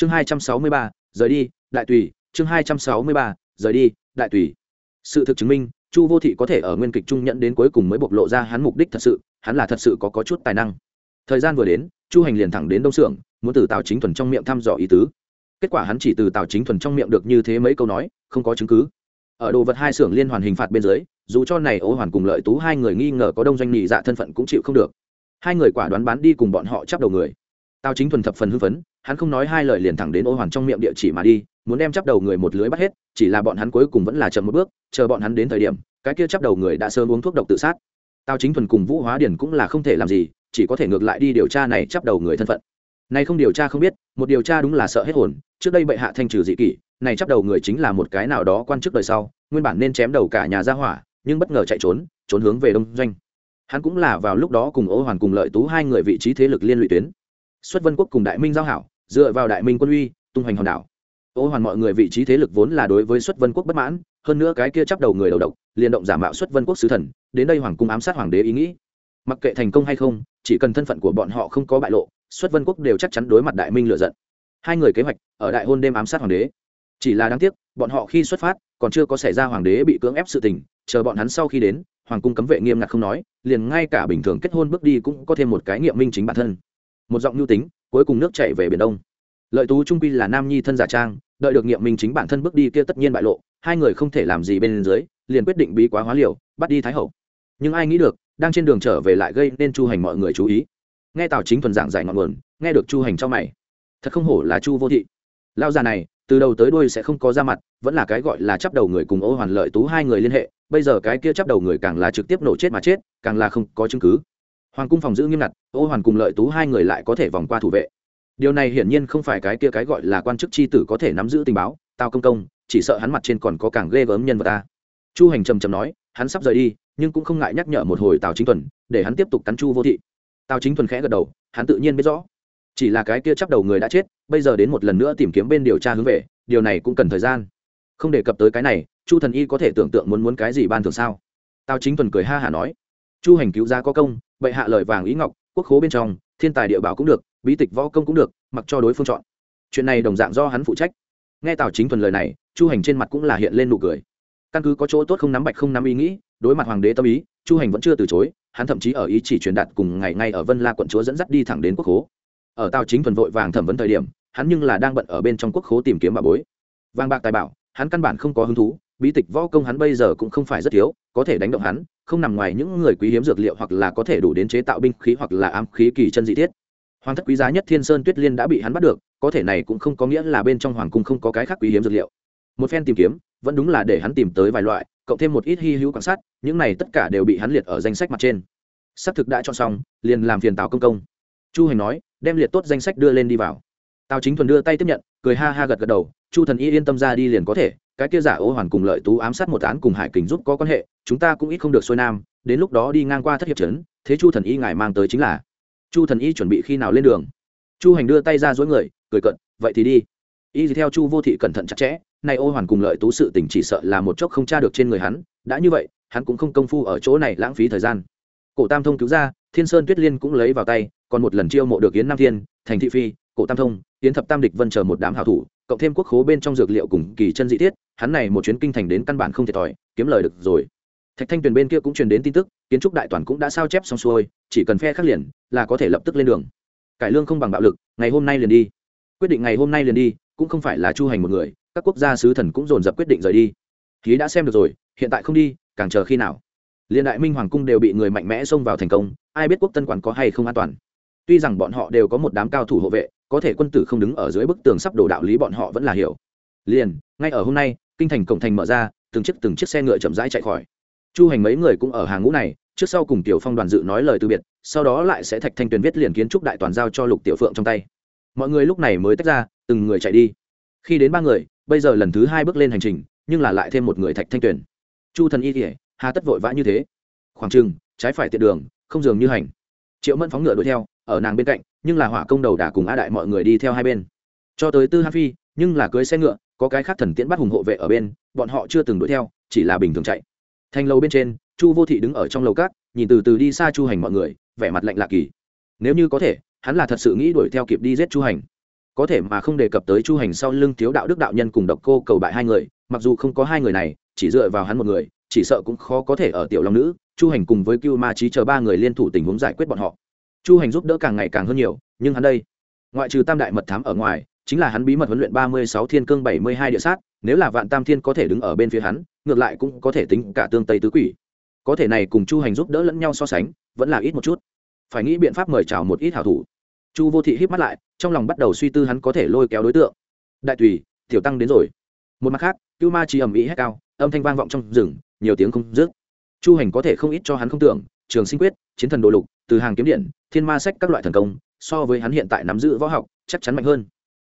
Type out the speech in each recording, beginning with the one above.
chương hai trăm sáu mươi ba rời đi đại tùy. Chương hai trăm sáu mươi ba rời đi đại tùy. Sự thực chứng minh chu vô thị có thể ở nguyên kịch trung nhận đến cuối cùng mới bộc lộ ra hắn mục đích thật sự hắn là thật sự có, có chút tài năng. Thời gian vừa đến chu hành liền thẳng đến đông xưởng muốn từ tào chính thuần trong miệng thăm dò ý tứ. Kết quả hắn chỉ từ tào chính thuần trong miệng được như thế mấy câu nói không có chứng cứ. Ở đồ vật hai xưởng liên hoàn hình phạt bên dưới dù cho này ô hoàn cùng lợi tú hai người nghi ngờ có đông doanh nhị dạ thân phận cũng chịu không được. Hai người quả đoán bán đi cùng bọn họ chấp đầu người tào chính thuần thập phần hưng phấn, hắn không nói hai lời liền thẳng đến ô hoàn trong miệng địa chỉ mà đi, muốn đem chấp đầu người một lưới bắt hết, chỉ là bọn hắn cuối cùng vẫn là chậm một bước, chờ bọn hắn đến thời điểm, cái kia chấp đầu người đã sớm uống thuốc độc tự sát. Tào chính thuần cùng vũ hóa điển cũng là không thể làm gì, chỉ có thể ngược lại đi điều tra này chấp đầu người thân phận. Này không điều tra không biết, một điều tra đúng là sợ hết hồn, trước đây bệ hạ thanh trừ dị kỷ, này chấp đầu người chính là một cái nào đó quan chức đời sau, nguyên bản nên chém đầu cả nhà ra hỏa, nhưng bất ngờ chạy trốn trốn hướng về đông doanh. Hắn cũng là vào lúc đó cùng ô hoàn cùng lợi tú hai người vị trí thế lực liên lụy tuyến xuất vân quốc cùng đại minh giao hảo, dựa vào đại minh quân uy, tung hoành hòn đảo. Ô hoàn mọi người vị trí thế lực vốn là đối với xuất vân quốc bất mãn, hơn nữa cái kia chấp đầu người đầu độc, liền động giả mạo xuất vân quốc sứ thần, đến đây hoàng cung ám sát hoàng đế ý nghĩ. Mặc kệ thành công hay không, chỉ cần thân phận của bọn họ không có bại lộ, xuất vân quốc đều chắc chắn đối mặt đại minh lựa giận. Hai người kế hoạch, ở đại hôn đêm ám sát hoàng đế. Chỉ là đáng tiếc, bọn họ khi xuất phát, còn chưa có xảy ra hoàng đế bị cưỡng ép sự tình, chờ bọn hắn sau khi đến, hoàng cung cấm vệ nghiêm ngặt không nói, liền ngay cả bình thường kết hôn bước đi cũng có thêm một cái nghiệm minh chính bản thân một giọng nhu tính, cuối cùng nước chạy về biển đông. Lợi tú trung quy là nam nhi thân giả trang, đợi được nghiệm minh chính bản thân bước đi kia tất nhiên bại lộ, hai người không thể làm gì bên dưới, liền quyết định bí quá hóa liều, bắt đi thái hậu. Nhưng ai nghĩ được, đang trên đường trở về lại gây nên chu hành mọi người chú ý. Nghe tào chính thuần giảng giải ngọn nguồn, nghe được chu hành cho mày. Thật không hổ là chu vô thị. Lao già này, từ đầu tới đuôi sẽ không có ra mặt, vẫn là cái gọi là chấp đầu người cùng ô hoàn lợi tú hai người liên hệ, bây giờ cái kia chấp đầu người càng là trực tiếp nổ chết mà chết, càng là không có chứng cứ hoàng cung phòng giữ nghiêm ngặt, ô hoàn cùng lợi tú hai người lại có thể vòng qua thủ vệ. Điều này hiển nhiên không phải cái kia cái gọi là quan chức tri tử có thể nắm giữ tình báo tao công công, chỉ sợ hắn mặt trên còn có càng ghê gớm nhân vật ta chu hành trầm trầm nói, hắn sắp rời đi, nhưng cũng không ngại nhắc nhở một hồi tào chính thuần, để hắn tiếp tục cắn chu vô thị. Tào chính thuần khẽ gật đầu, hắn tự nhiên biết rõ. Chỉ là cái kia chấp đầu người đã chết, bây giờ đến một lần nữa tìm kiếm bên điều tra hướng về, điều này cũng cần thời gian. Không đề cập tới cái này, chu thần y có thể tưởng tượng muốn muốn cái gì ban thường sao? Tào chính thuần cười ha hả nói chu hành cứu giá có công, bệ hạ lời vàng ý ngọc, quốc khố bên trong, thiên tài địa bảo cũng được, bí tịch võ công cũng được, mặc cho đối phương chọn. Chuyện này đồng dạng do hắn phụ trách. Nghe tào chính thuần lời này, chu hành trên mặt cũng là hiện lên nụ cười. Căn cứ có chỗ tốt không nắm bạch không nắm ý nghĩ, đối mặt hoàng đế tâm ý, chu hành vẫn chưa từ chối, hắn thậm chí ở ý chỉ truyền đạt cùng ngày ngay ở vân la quận chúa dẫn dắt đi thẳng đến quốc khố. Ở tào chính thuần vội vàng thẩm vấn thời điểm, hắn nhưng là đang bận ở bên trong quốc khố tìm kiếm bà bối. Vàng bạc tài bảo, hắn căn bản không có hứng thú bí tịch võ công hắn bây giờ cũng không phải rất thiếu, có thể đánh động hắn, không nằm ngoài những người quý hiếm dược liệu hoặc là có thể đủ đến chế tạo binh khí hoặc là ám khí kỳ chân dị thiết. Hoàng thất quý giá nhất thiên sơn tuyết liên đã bị hắn bắt được, có thể này cũng không có nghĩa là bên trong hoàng cung không có cái khác quý hiếm dược liệu. Một phen tìm kiếm, vẫn đúng là để hắn tìm tới vài loại, cộng thêm một ít hy hữu quan sát, những này tất cả đều bị hắn liệt ở danh sách mặt trên. Xác thực đã chọn xong, liền làm phiền tào công công. Chu hành nói, đem liệt tốt danh sách đưa lên đi vào. Tào chính thuần đưa tay tiếp nhận, cười ha ha gật gật đầu chu thần y yên tâm ra đi liền có thể, cái kia giả ô hoàn cùng lợi tú ám sát một án cùng hải kình giúp có quan hệ, chúng ta cũng ít không được xuôi nam, đến lúc đó đi ngang qua thất hiệp trấn, thế chu thần y ngài mang tới chính là. Chu thần y chuẩn bị khi nào lên đường? Chu hành đưa tay ra dối người, cười cận vậy thì đi. Y theo chu vô thị cẩn thận chặt chẽ, nay ô hoàn cùng lợi tú sự tình chỉ sợ là một chốc không tra được trên người hắn, đã như vậy, hắn cũng không công phu ở chỗ này lãng phí thời gian. Cổ tam thông cứu ra, thiên sơn tuyết liên cũng lấy vào tay, còn một lần chiêu mộ được yến nam thiên, thành thị phi cổ tam thông tiến thập tam địch vân chờ một đám hảo thủ, cộng thêm quốc khố bên trong dược liệu cùng kỳ chân dị thiết, hắn này một chuyến kinh thành đến căn bản không thiệt thòi kiếm lời được rồi. Thạch thanh tuyền bên kia cũng truyền đến tin tức, kiến trúc đại toàn cũng đã sao chép xong xuôi, chỉ cần phe khắc liền, là có thể lập tức lên đường. Cải lương không bằng bạo lực, ngày hôm nay liền đi. Quyết định ngày hôm nay liền đi, cũng không phải là chu hành một người, các quốc gia sứ thần cũng dồn dập quyết định rời đi. Khí đã xem được rồi, hiện tại không đi, càng chờ khi nào. Liên đại minh hoàng cung đều bị người mạnh mẽ xông vào thành công, ai biết quốc tân quản có hay không an toàn tuy rằng bọn họ đều có một đám cao thủ hộ vệ, có thể quân tử không đứng ở dưới bức tường sắp đổ đạo lý bọn họ vẫn là hiểu. Liền, ngay ở hôm nay, kinh thành cổng thành mở ra, từng chiếc từng chiếc xe ngựa chậm rãi chạy khỏi. Chu hành mấy người cũng ở hàng ngũ này, trước sau cùng tiểu phong đoàn dự nói lời từ biệt, sau đó lại sẽ thạch thanh tuyền viết liền kiến trúc đại toàn giao cho lục tiểu phượng trong tay. Mọi người lúc này mới tách ra, từng người chạy đi. Khi đến ba người, bây giờ lần thứ hai bước lên hành trình, nhưng là lại thêm một người thạch thanh tuyền. Chu thần y kỉa hà tất vội vã như thế. Khoảng trừng trái phải tiện đường, không dường như hành. Triệu mẫn phóng ngựa đuổi theo ở nàng bên cạnh, nhưng là hỏa công đầu đà cùng a đại mọi người đi theo hai bên. Cho tới tư han phi, nhưng là cưới xe ngựa, có cái khác thần tiễn bắt hùng hộ vệ ở bên, bọn họ chưa từng đuổi theo, chỉ là bình thường chạy. Thành lầu bên trên, chu vô thị đứng ở trong lầu cát nhìn từ từ đi xa chu hành mọi người, vẻ mặt lạnh lạ kỳ. Nếu như có thể, hắn là thật sự nghĩ đuổi theo kịp đi giết chu hành. Có thể mà không đề cập tới chu hành sau lưng thiếu đạo đức đạo nhân cùng độc cô cầu bại hai người, mặc dù không có hai người này, chỉ dựa vào hắn một người, chỉ sợ cũng khó có thể ở tiểu long nữ, chu hành cùng với cưu ma trí chờ ba người liên thủ tình huống giải quyết bọn họ chu hành giúp đỡ càng ngày càng hơn nhiều, nhưng hắn đây, ngoại trừ tam đại mật thám ở ngoài, chính là hắn bí mật huấn luyện ba mươi sáu thiên cương bảy mươi hai địa sát, nếu là vạn tam thiên có thể đứng ở bên phía hắn, ngược lại cũng có thể tính cả tương tây tứ quỷ. Có thể này cùng chu hành giúp đỡ lẫn nhau so sánh, vẫn là ít một chút. Phải nghĩ biện pháp mời chào một ít hảo thủ. Chu vô thị híp mắt lại, trong lòng bắt đầu suy tư hắn có thể lôi kéo đối tượng. Đại tùy tiểu tăng đến rồi. Một mặt khác, cưu ma chỉ ầm ĩ hét cao, âm thanh vang vọng trong rừng, nhiều tiếng không dứt. Chu hành có thể không ít cho hắn không tưởng, trường sinh quyết, chiến thần đồ lục, từ hàng kiếm điện thiên ma sách các loại thần công, so với hắn hiện tại nắm giữ võ học, chắc chắn mạnh hơn.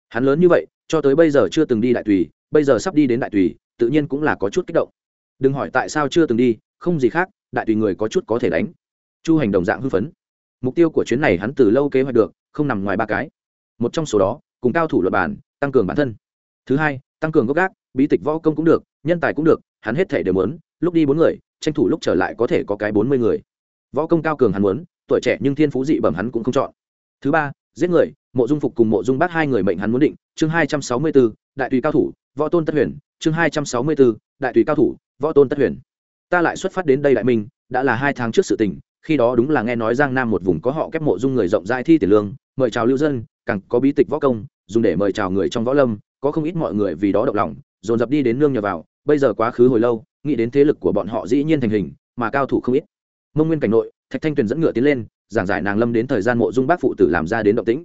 Hắn lớn như vậy, cho tới bây giờ chưa từng đi đại tùy, bây giờ sắp đi đến đại tùy, tự nhiên cũng là có chút kích động. Đừng hỏi tại sao chưa từng đi, không gì khác, đại tùy người có chút có thể đánh. Chu hành đồng dạng hưng phấn. Mục tiêu của chuyến này hắn từ lâu kế hoạch được, không nằm ngoài ba cái. Một trong số đó, cùng cao thủ luật bản, tăng cường bản thân. Thứ hai, tăng cường gốc gác, bí tịch võ công cũng được, nhân tài cũng được, hắn hết thể đều muốn, lúc đi bốn người, tranh thủ lúc trở lại có thể có cái bốn mươi người. Võ công cao cường hắn muốn tuổi trẻ nhưng thiên phú dị bẩm hắn cũng không chọn. Thứ ba, giết người, mộ dung phục cùng mộ dung bác hai người mệnh hắn muốn định. Chương hai trăm sáu mươi b ố đại tùy cao thủ, võ tôn tất huyền. Chương hai trăm sáu mươi b ố đại tùy cao thủ, võ tôn tất huyền. Ta lại xuất phát đến đây đại minh đã là hai tháng trước sự tình, khi đó đúng là nghe nói giang nam một vùng có họ kép mộ dung người rộng rãi thi tiền lương, mời chào lưu dân, càng có bí tịch võ công, dùng để mời chào người trong võ lâm, có không ít mọi người vì đó động lòng, dồn dập đi đến nương nhờ vào, bây giờ quá khứ hồi lâu, nghĩ đến thế lực của bọn họ dĩ nhiên thành hình, mà cao thủ không ít. Mông nguyên cảnh nội thạch thanh tuyền dẫn ngựa tiến lên, giảng giải nàng lâm đến thời gian mộ dung bác phụ tử làm ra đến động tĩnh.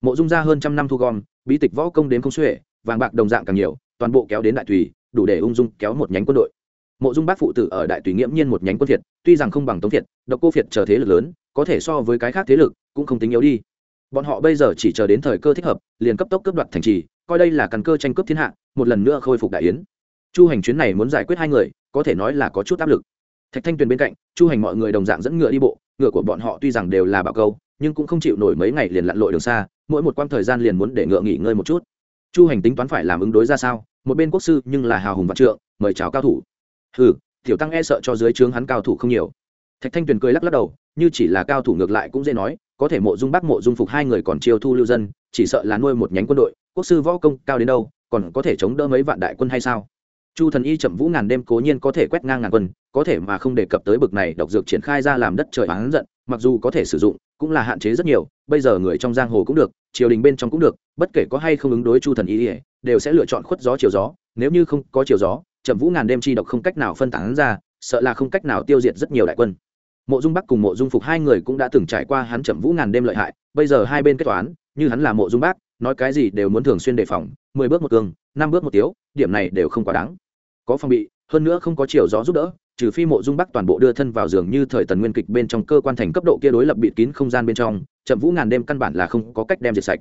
Mộ dung ra hơn trăm năm thu gom, bí tịch võ công đến không xuể, vàng bạc đồng dạng càng nhiều, toàn bộ kéo đến đại tùy, đủ để ung dung kéo một nhánh quân đội. Mộ dung bác phụ tử ở đại tùy nghiễm nhiên một nhánh quân thiệt, tuy rằng không bằng tống thiệt, độc cô Phiệt chờ thế lực lớn, có thể so với cái khác thế lực, cũng không tính yếu đi. Bọn họ bây giờ chỉ chờ đến thời cơ thích hợp, liền cấp tốc cướp đoạt thành trì, coi đây là căn cơ tranh cướp thiên hạ, một lần nữa khôi phục đại yến. Chu hành chuyến này muốn giải quyết hai người, có thể nói là có chút áp lực thạch thanh tuyền bên cạnh, chu hành mọi người đồng dạng dẫn ngựa đi bộ, ngựa của bọn họ tuy rằng đều là bạo câu, nhưng cũng không chịu nổi mấy ngày liền lặn lội đường xa, mỗi một quãng thời gian liền muốn để ngựa nghỉ ngơi một chút. Chu hành tính toán phải làm ứng đối ra sao, một bên quốc sư nhưng là hào hùng vạn trượng, mời chào cao thủ. Hừ, tiểu tăng e sợ cho dưới trướng hắn cao thủ không nhiều. Thạch thanh tuyền cười lắc lắc đầu, như chỉ là cao thủ ngược lại cũng dễ nói, có thể mộ dung bắc mộ dung phục hai người còn chiêu thu lưu dân, chỉ sợ là nuôi một nhánh quân đội, quốc sư võ công cao đến đâu, còn có thể chống đỡ mấy vạn đại quân hay sao? Chu thần y chậm vũ ngàn đêm cố nhiên có thể quét ngang ngàn quân, có thể mà không đề cập tới bực này độc dược triển khai ra làm đất trời oán giận, mặc dù có thể sử dụng, cũng là hạn chế rất nhiều, bây giờ người trong giang hồ cũng được, triều đình bên trong cũng được, bất kể có hay không ứng đối chu thần y đều sẽ lựa chọn khuất gió chiều gió, nếu như không có chiều gió, chậm vũ ngàn đêm chi độc không cách nào phân tán ra, sợ là không cách nào tiêu diệt rất nhiều đại quân. Mộ dung bắc cùng mộ dung phục hai người cũng đã từng trải qua hắn chậm vũ ngàn đêm lợi hại, bây giờ hai bên kết toán, như hắn là mộ dung bắc, nói cái gì đều muốn thường xuyên đề phòng, mười bước một cương năm bước một tiếu, điểm này đều không quá đáng có phòng bị, hơn nữa không có chiều gió giúp đỡ, trừ phi mộ dung bắc toàn bộ đưa thân vào giường như thời tần nguyên kịch bên trong cơ quan thành cấp độ kia đối lập bịt kín không gian bên trong, chậm vũ ngàn đêm căn bản là không có cách đem diệt sạch.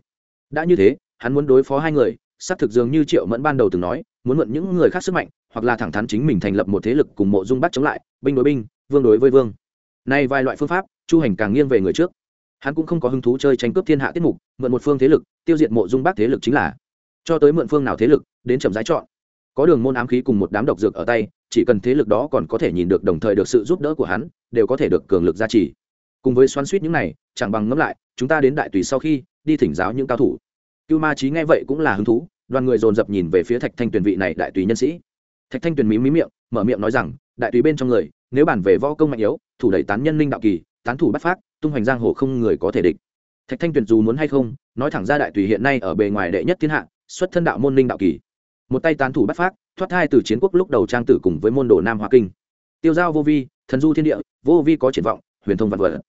Đã như thế, hắn muốn đối phó hai người, xác thực dường như triệu mẫn ban đầu từng nói, muốn mượn những người khác sức mạnh, hoặc là thẳng thắn chính mình thành lập một thế lực cùng mộ dung bắc chống lại, binh đối binh, vương đối với vương. Nay vài loại phương pháp, chu hành càng nghiêng về người trước. Hắn cũng không có hứng thú chơi tranh cướp thiên hạ tiết mục, mượn một phương thế lực, tiêu diệt mộ dung bắc thế lực chính là. Cho tới mượn phương nào thế lực, đến chậm rãi chọn có đường môn ám khí cùng một đám độc dược ở tay, chỉ cần thế lực đó còn có thể nhìn được đồng thời được sự giúp đỡ của hắn, đều có thể được cường lực gia trì. Cùng với xoắn suýt những này, chẳng bằng ngẫm lại, chúng ta đến đại tùy sau khi, đi thỉnh giáo những cao thủ. Cưu ma trí nghe vậy cũng là hứng thú, đoàn người dồn dập nhìn về phía thạch thanh tuyền vị này đại tùy nhân sĩ. Thạch thanh tuyền mí mí miệng, mở miệng nói rằng, đại tùy bên trong người, nếu bản về võ công mạnh yếu, thủ đẩy tán nhân linh đạo kỳ, tán thủ bắt phát tung hoành giang hồ không người có thể địch. Thạch thanh tuyền dù muốn hay không, nói thẳng ra đại tùy hiện nay ở bề ngoài đệ nhất thiên hạ, xuất thân đạo môn linh đạo kỳ một tay tán thủ bắt phát, thoát thai từ chiến quốc lúc đầu trang tử cùng với môn đồ nam hoa kinh. Tiêu giao vô vi, thần du thiên địa, vô vi có triển vọng, huyền thông vạn vật.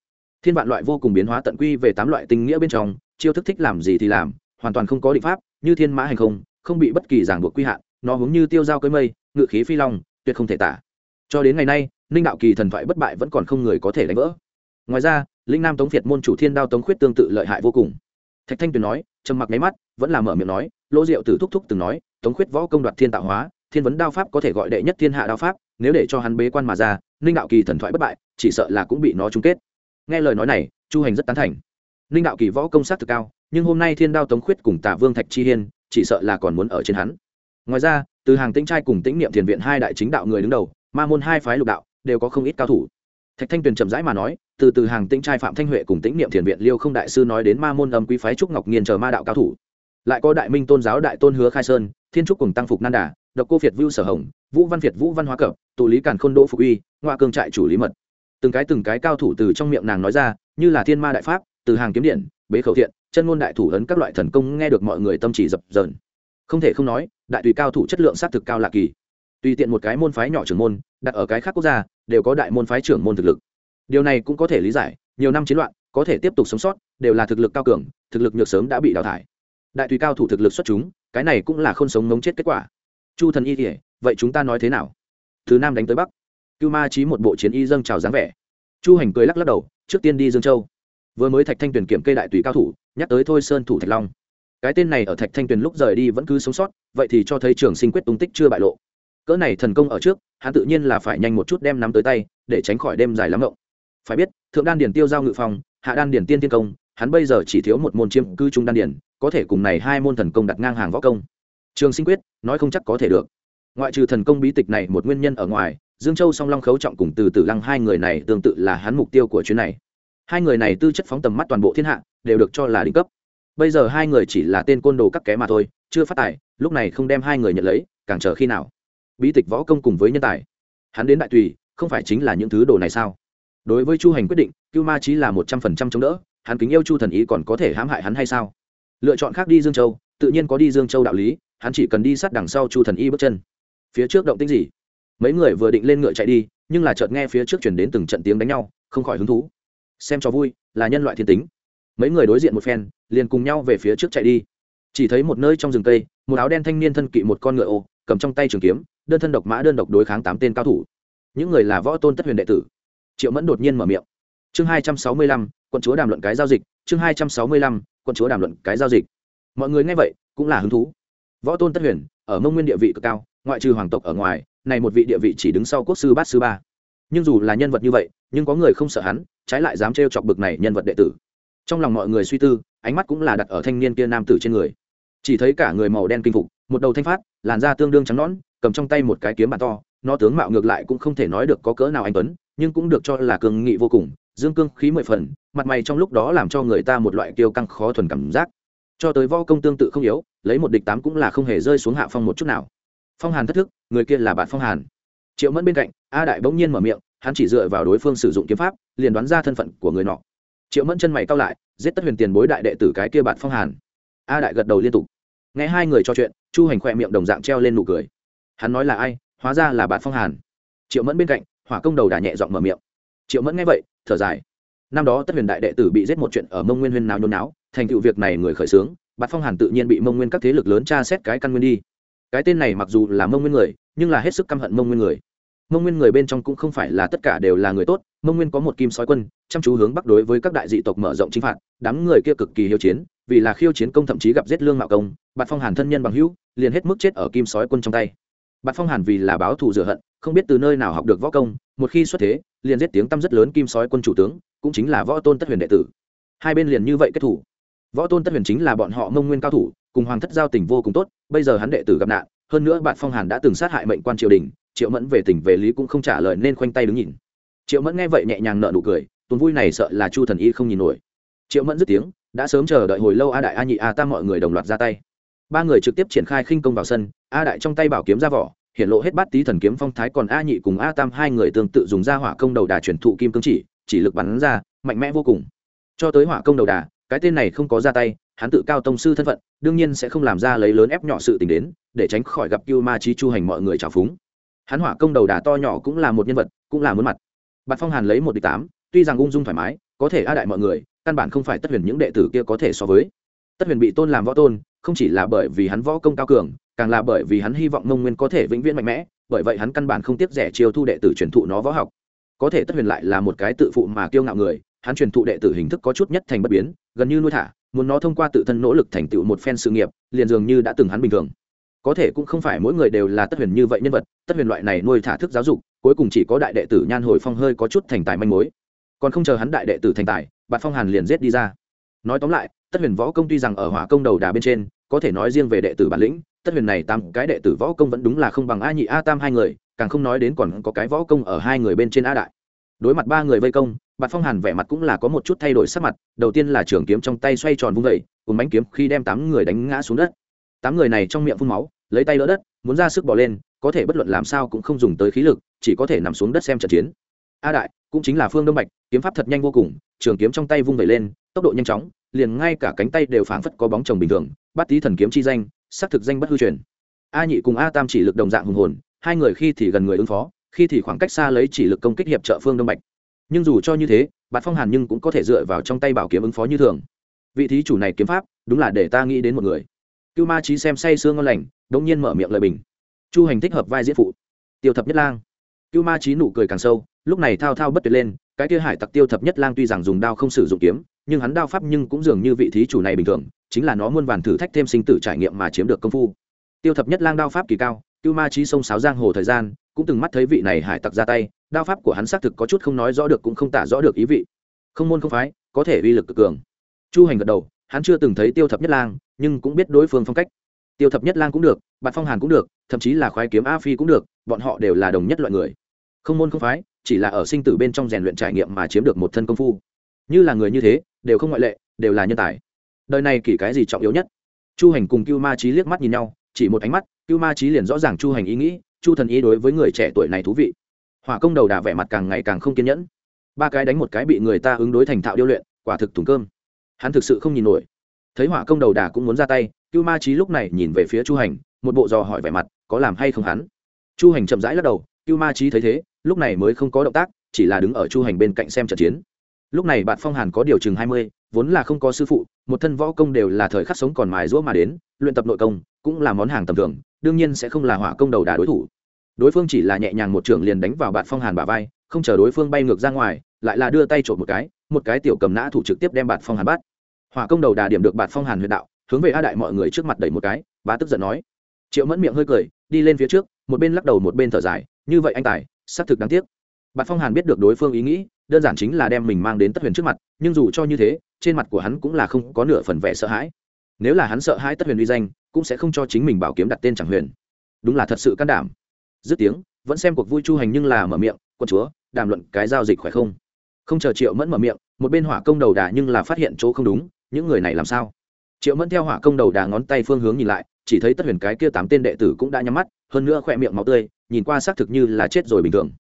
Thiên vạn loại vô cùng biến hóa tận quy về tám loại tinh nghĩa bên trong, chiêu thức thích làm gì thì làm, hoàn toàn không có định pháp, như thiên mã hành không không bị bất kỳ ràng buộc quy hạn, nó hướng như tiêu giao cưới mây, ngự khí phi long, tuyệt không thể tả. Cho đến ngày nay, ninh đạo kỳ thần thoại bất bại vẫn còn không người có thể đánh vỡ. Ngoài ra, linh nam tống việt môn chủ thiên đao tống khuyết tương tự lợi hại vô cùng. Thạch thanh tuyền nói, trầm mặc nháy mắt, vẫn là mở miệng nói, lỗ diệu từ thúc thúc từng nói tống khuyết võ công đoạt thiên tạo hóa, thiên vấn đao pháp có thể gọi đệ nhất thiên hạ đao pháp, nếu để cho hắn bế quan mà ra, ninh đạo kỳ thần thoại bất bại, chỉ sợ là cũng bị nó chung kết. Nghe lời nói này, chu hành rất tán thành. Ninh đạo kỳ võ công sát thực cao, nhưng hôm nay thiên đao tống khuyết cùng tả vương thạch chi hiên, chỉ sợ là còn muốn ở trên hắn. Ngoài ra, từ hàng tĩnh trai cùng tĩnh niệm thiền viện hai đại chính đạo người đứng đầu, ma môn hai phái lục đạo, đều có không ít cao thủ. Thạch thanh tuyền chậm rãi mà nói, từ từ hàng tĩnh trai phạm thanh huệ cùng tĩnh niệm thiền viện liêu không đại sư nói đến ma môn âm quý phái trúc ngọc nghiên chờ ma đạo cao thủ. Lại có đại minh tôn giáo đại tôn hứa khai sơn thiên trúc cùng tăng phục nan đà, độc cô việt vưu sở hồng, vũ văn việt vũ văn hóa cập tụ lý càn khôn đỗ phục uy ngoại cương trại chủ lý mật. Từng cái từng cái cao thủ từ trong miệng nàng nói ra, như là thiên ma đại pháp, từ hàng kiếm điện, bế khẩu thiện, chân ngôn đại thủ ấn các loại thần công nghe được mọi người tâm chỉ dập dờn. Không thể không nói, đại tùy cao thủ chất lượng xác thực cao lạ kỳ. Tùy tiện một cái môn phái nhỏ trưởng môn, đặt ở cái khác quốc gia, đều có đại môn phái trưởng môn thực lực. Điều này cũng có thể lý giải, nhiều năm chiến loạn, có thể tiếp tục sống sót, đều là thực lực cao cường, thực lực nhược sớm đã bị đào thải đại tùy cao thủ thực lực xuất chúng, cái này cũng là không sống ngống chết kết quả. Chu thần y kể vậy chúng ta nói thế nào? Thứ nam đánh tới bắc. Cưu ma trí một bộ chiến y dâng trào dáng vẻ. Chu hành cười lắc lắc đầu, trước tiên đi dương châu. Vừa mới thạch thanh tuyền kiểm kê đại tùy cao thủ, nhắc tới thôi sơn thủ thạch long. Cái tên này ở thạch thanh tuyền lúc rời đi vẫn cứ sống sót, vậy thì cho thấy trường sinh quyết tung tích chưa bại lộ. Cỡ này thần công ở trước, hắn tự nhiên là phải nhanh một chút đem nắm tới tay, để tránh khỏi đêm dài lắm rộng phải biết, thượng đan điển tiêu giao ngự phòng, hạ đan điển tiên tiên công, hắn bây giờ chỉ thiếu một môn chiêm cư trung đan điển có thể cùng này hai môn thần công đặt ngang hàng võ công. Trường sinh quyết nói không chắc có thể được. Ngoại trừ thần công bí tịch này một nguyên nhân ở ngoài, dương châu song long khấu trọng cùng từ tử lăng hai người này tương tự là hắn mục tiêu của chuyến này. Hai người này tư chất phóng tầm mắt toàn bộ thiên hạ, đều được cho là đỉnh cấp. Bây giờ hai người chỉ là tên côn đồ các ké mà thôi, chưa phát tài, lúc này không đem hai người nhận lấy, càng chờ khi nào? Bí tịch võ công cùng với nhân tài. Hắn đến đại tùy, không phải chính là những thứ đồ này sao? Đối với chu hành quyết định, cưu ma chí là một trăm phần trăm chống đỡ, hắn kính yêu chu thần ý còn có thể hãm hại hắn hay sao? Lựa chọn khác đi dương châu, tự nhiên có đi dương châu đạo lý, hắn chỉ cần đi sát đằng sau chu thần y bước chân. Phía trước động tĩnh gì? Mấy người vừa định lên ngựa chạy đi, nhưng là chợt nghe phía trước chuyển đến từng trận tiếng đánh nhau, không khỏi hứng thú. Xem cho vui, là nhân loại thiên tính. Mấy người đối diện một phen, liền cùng nhau về phía trước chạy đi. Chỉ thấy một nơi trong rừng cây, một áo đen thanh niên thân kỵ một con ngựa ô, cầm trong tay trường kiếm, đơn thân độc mã đơn độc đối kháng tám tên cao thủ. Những người là võ tôn tất huyền đệ tử. Triệu mẫn đột nhiên mở miệng. Chương hai trăm sáu mươi lăm, quận chúa đàm luận cái giao dịch, chương hai trăm sáu mươi lăm quân chúa đàm luận cái giao dịch. Mọi người nghe vậy, cũng là hứng thú. Võ tôn tất huyền, ở mông nguyên địa vị cực cao, ngoại trừ hoàng tộc ở ngoài, này một vị địa vị chỉ đứng sau quốc sư bát sư ba. Nhưng dù là nhân vật như vậy, nhưng có người không sợ hắn, trái lại dám trêu chọc bực này nhân vật đệ tử. Trong lòng mọi người suy tư, ánh mắt cũng là đặt ở thanh niên kia nam tử trên người. Chỉ thấy cả người màu đen kinh phục, một đầu thanh phát, làn da tương đương trắng nõn, cầm trong tay một cái kiếm bàn to, nó tướng mạo ngược lại cũng không thể nói được có cỡ nào anh tuấn, nhưng cũng được cho là cường nghị vô cùng dương cương khí mười phần, mặt mày trong lúc đó làm cho người ta một loại kiêu căng khó thuần cảm giác. Cho tới vo công tương tự không yếu, lấy một địch tám cũng là không hề rơi xuống hạ phong một chút nào. Phong hàn thất thức, người kia là bạn phong hàn. Triệu mẫn bên cạnh, a đại bỗng nhiên mở miệng, hắn chỉ dựa vào đối phương sử dụng kiếm pháp, liền đoán ra thân phận của người nọ. Triệu mẫn chân mày cao lại, giết tất huyền tiền bối đại đệ tử cái kia bạn phong hàn. A đại gật đầu liên tục. Nghe hai người trò chuyện, chu hành khoe miệng đồng dạng treo lên nụ cười. Hắn nói là ai? Hóa ra là bạn phong hàn. Triệu mẫn bên cạnh, hỏa công đầu đà nhẹ giọng mở miệng. Triệu mẫn nghe vậy thở dài. Năm đó tất huyền đại đệ tử bị giết một chuyện ở mông nguyên huyên nào nhôn náo, thành tựu việc này người khởi xướng, bạt phong hàn tự nhiên bị mông nguyên các thế lực lớn tra xét cái căn nguyên đi. Cái tên này mặc dù là mông nguyên người, nhưng là hết sức căm hận mông nguyên người. Mông nguyên người bên trong cũng không phải là tất cả đều là người tốt, mông nguyên có một kim sói quân, chăm chú hướng bắc đối với các đại dị tộc mở rộng chính phạt, đám người kia cực kỳ hiếu chiến, vì là khiêu chiến công thậm chí gặp giết lương mạo công, bạt phong hàn thân nhân bằng hữu, liền hết mức chết ở kim sói quân trong tay bạt phong hàn vì là báo thù rửa hận, không biết từ nơi nào học được võ công, một khi xuất thế, liền giết tiếng tăm rất lớn kim sói quân chủ tướng, cũng chính là võ tôn tất huyền đệ tử. Hai bên liền như vậy kết thủ. Võ tôn tất huyền chính là bọn họ mông nguyên cao thủ, cùng hoàng thất giao tình vô cùng tốt, bây giờ hắn đệ tử gặp nạn, hơn nữa bạn phong hàn đã từng sát hại mệnh quan triều đình, triệu mẫn về tỉnh về lý cũng không trả lời nên khoanh tay đứng nhìn. Triệu mẫn nghe vậy nhẹ nhàng nợ nụ cười, tuần vui này sợ là chu thần y không nhìn nổi. Triệu mẫn dứt tiếng, đã sớm chờ đợi hồi lâu a đại a nhị a tam mọi người đồng loạt ra tay. Ba người trực tiếp triển khai khinh công vào sân a đại trong tay bảo kiếm ra vỏ, hiện lộ hết bát tí thần kiếm phong thái còn a nhị cùng a tam hai người tương tự dùng ra hỏa công đầu đà chuyển thụ kim cương chỉ chỉ lực bắn ra, mạnh mẽ vô cùng. Cho tới hỏa công đầu đà, cái tên này không có ra tay, hắn tự cao tông sư thân phận, đương nhiên sẽ không làm ra lấy lớn ép nhỏ sự tình đến, để tránh khỏi gặp cưu ma trí chu hành mọi người trào phúng. Hắn hỏa công đầu đà to nhỏ cũng là một nhân vật, cũng là muốn mặt. Bạt phong hàn lấy một địch tám, tuy rằng ung dung thoải mái, có thể a đại mọi người, căn bản không phải tất huyền những đệ tử kia có thể so với. Tất huyền bị tôn làm võ tôn, không chỉ là bởi vì hắn võ công cao cường càng là bởi vì hắn hy vọng mông nguyên có thể vĩnh viễn mạnh mẽ, bởi vậy hắn căn bản không tiếc rẻ chiêu thu đệ tử truyền thụ nó võ học. Có thể tất huyền lại là một cái tự phụ mà kiêu ngạo người, hắn truyền thụ đệ tử hình thức có chút nhất thành bất biến, gần như nuôi thả, muốn nó thông qua tự thân nỗ lực thành tựu một phen sự nghiệp, liền dường như đã từng hắn bình thường. Có thể cũng không phải mỗi người đều là tất huyền như vậy nhân vật, tất huyền loại này nuôi thả thức giáo dục, cuối cùng chỉ có đại đệ tử nhan hồi phong hơi có chút thành tài manh mối. Còn không chờ hắn đại đệ tử thành tài, bạt phong hàn liền giết đi ra. Nói tóm lại, tất huyền võ công tuy rằng ở hỏa công đầu đà bên trên, có thể nói riêng về đệ tử bản lĩnh tất huyền này tám cái đệ tử võ công vẫn đúng là không bằng a nhị a tam hai người, càng không nói đến còn có cái võ công ở hai người bên trên a đại. Đối mặt ba người vây công, bạt phong hàn vẻ mặt cũng là có một chút thay đổi sắc mặt, đầu tiên là trường kiếm trong tay xoay tròn vung vẩy cùng bánh kiếm khi đem tám người đánh ngã xuống đất. Tám người này trong miệng phun máu, lấy tay đỡ đất, muốn ra sức bỏ lên, có thể bất luận làm sao cũng không dùng tới khí lực, chỉ có thể nằm xuống đất xem trận chiến. A đại, cũng chính là phương đông bạch, kiếm pháp thật nhanh vô cùng, trường kiếm trong tay vung vẩy lên, tốc độ nhanh chóng, liền ngay cả cánh tay đều phảng phất có bóng chồng bình thường, bắt tí thần kiếm chi danh xác thực danh bất hư truyền. A nhị cùng a tam chỉ lực đồng dạng hùng hồn, hai người khi thì gần người ứng phó, khi thì khoảng cách xa lấy chỉ lực công kích hiệp trợ phương đông bạch. Nhưng dù cho như thế, bạt phong hàn nhưng cũng có thể dựa vào trong tay bảo kiếm ứng phó như thường. Vị thí chủ này kiếm pháp, đúng là để ta nghĩ đến một người. Cưu ma trí xem say sương ngon lành, đống nhiên mở miệng lời bình. Chu hành thích hợp vai diễn phụ. Tiêu thập nhất lang. Cưu ma trí nụ cười càng sâu, lúc này thao thao bất tuyệt lên, cái kia hải tặc tiêu thập nhất lang tuy rằng dùng đao không sử dụng kiếm nhưng hắn đao pháp nhưng cũng dường như vị thí chủ này bình thường, chính là nó muôn vàn thử thách thêm sinh tử trải nghiệm mà chiếm được công phu. Tiêu thập nhất lang đao pháp kỳ cao, cưu ma trí sông sáo giang hồ thời gian, cũng từng mắt thấy vị này hải tặc ra tay, đao pháp của hắn xác thực có chút không nói rõ được cũng không tả rõ được ý vị. Không môn không phái, có thể uy lực cực cường. Chu hành gật đầu, hắn chưa từng thấy tiêu thập nhất lang, nhưng cũng biết đối phương phong cách. Tiêu thập nhất lang cũng được, bạt phong hàn cũng được, thậm chí là khoái kiếm a phi cũng được, bọn họ đều là đồng nhất loại người. Không môn không phái, chỉ là ở sinh tử bên trong rèn luyện trải nghiệm mà chiếm được một thân công phu như là người như thế, đều không ngoại lệ, đều là nhân tài. Đời này kỷ cái gì trọng yếu nhất? Chu hành cùng cưu ma trí liếc mắt nhìn nhau, chỉ một ánh mắt, cưu ma trí liền rõ ràng chu hành ý nghĩ, chu thần ý đối với người trẻ tuổi này thú vị. Hỏa công đầu đà vẻ mặt càng ngày càng không kiên nhẫn. Ba cái đánh một cái bị người ta ứng đối thành thạo điêu luyện, quả thực thùng cơm. Hắn thực sự không nhìn nổi. Thấy hỏa công đầu đà cũng muốn ra tay, cưu ma trí lúc này nhìn về phía chu hành, một bộ dò hỏi vẻ mặt, có làm hay không hắn? Chu hành chậm rãi lắc đầu, cưu ma trí thấy thế, lúc này mới không có động tác, chỉ là đứng ở chu hành bên cạnh xem trận chiến lúc này bạn phong hàn có điều chừng hai mươi, vốn là không có sư phụ, một thân võ công đều là thời khắc sống còn mài rũa mà đến, luyện tập nội công, cũng là món hàng tầm thường, đương nhiên sẽ không là hỏa công đầu đà đối thủ. Đối phương chỉ là nhẹ nhàng một trưởng liền đánh vào bạn phong hàn bả vai, không chờ đối phương bay ngược ra ngoài, lại là đưa tay trộm một cái một cái tiểu cầm nã thủ trực tiếp đem bạn phong hàn bắt. Hỏa công đầu đà điểm được bạn phong hàn huyện đạo, hướng về a đại mọi người trước mặt đẩy một cái, bá tức giận nói. Triệu mẫn miệng hơi cười, đi lên phía trước, một bên lắc đầu một bên thở dài, như vậy anh tài, xác thực đáng tiếc bạt phong hàn biết được đối phương ý nghĩ, đơn giản chính là đem mình mang đến tất huyền trước mặt, nhưng dù cho như thế, trên mặt của hắn cũng là không có nửa phần vẻ sợ hãi. Nếu là hắn sợ hãi tất huyền uy danh, cũng sẽ không cho chính mình bảo kiếm đặt tên chẳng huyền. Đúng là thật sự can đảm. Dứt tiếng, vẫn xem cuộc vui chu hành nhưng là mở miệng, quân chúa, đàm luận cái giao dịch khỏe không? Không chờ triệu mẫn mở miệng, một bên hỏa công đầu đà nhưng là phát hiện chỗ không đúng, những người này làm sao? Triệu mẫn theo hỏa công đầu đà ngón tay phương hướng nhìn lại, chỉ thấy tất huyền cái kia tám tên đệ tử cũng đã nhắm mắt, hơn nữa khỏe miệng máu tươi, nhìn qua xác thực như là chết rồi bình thường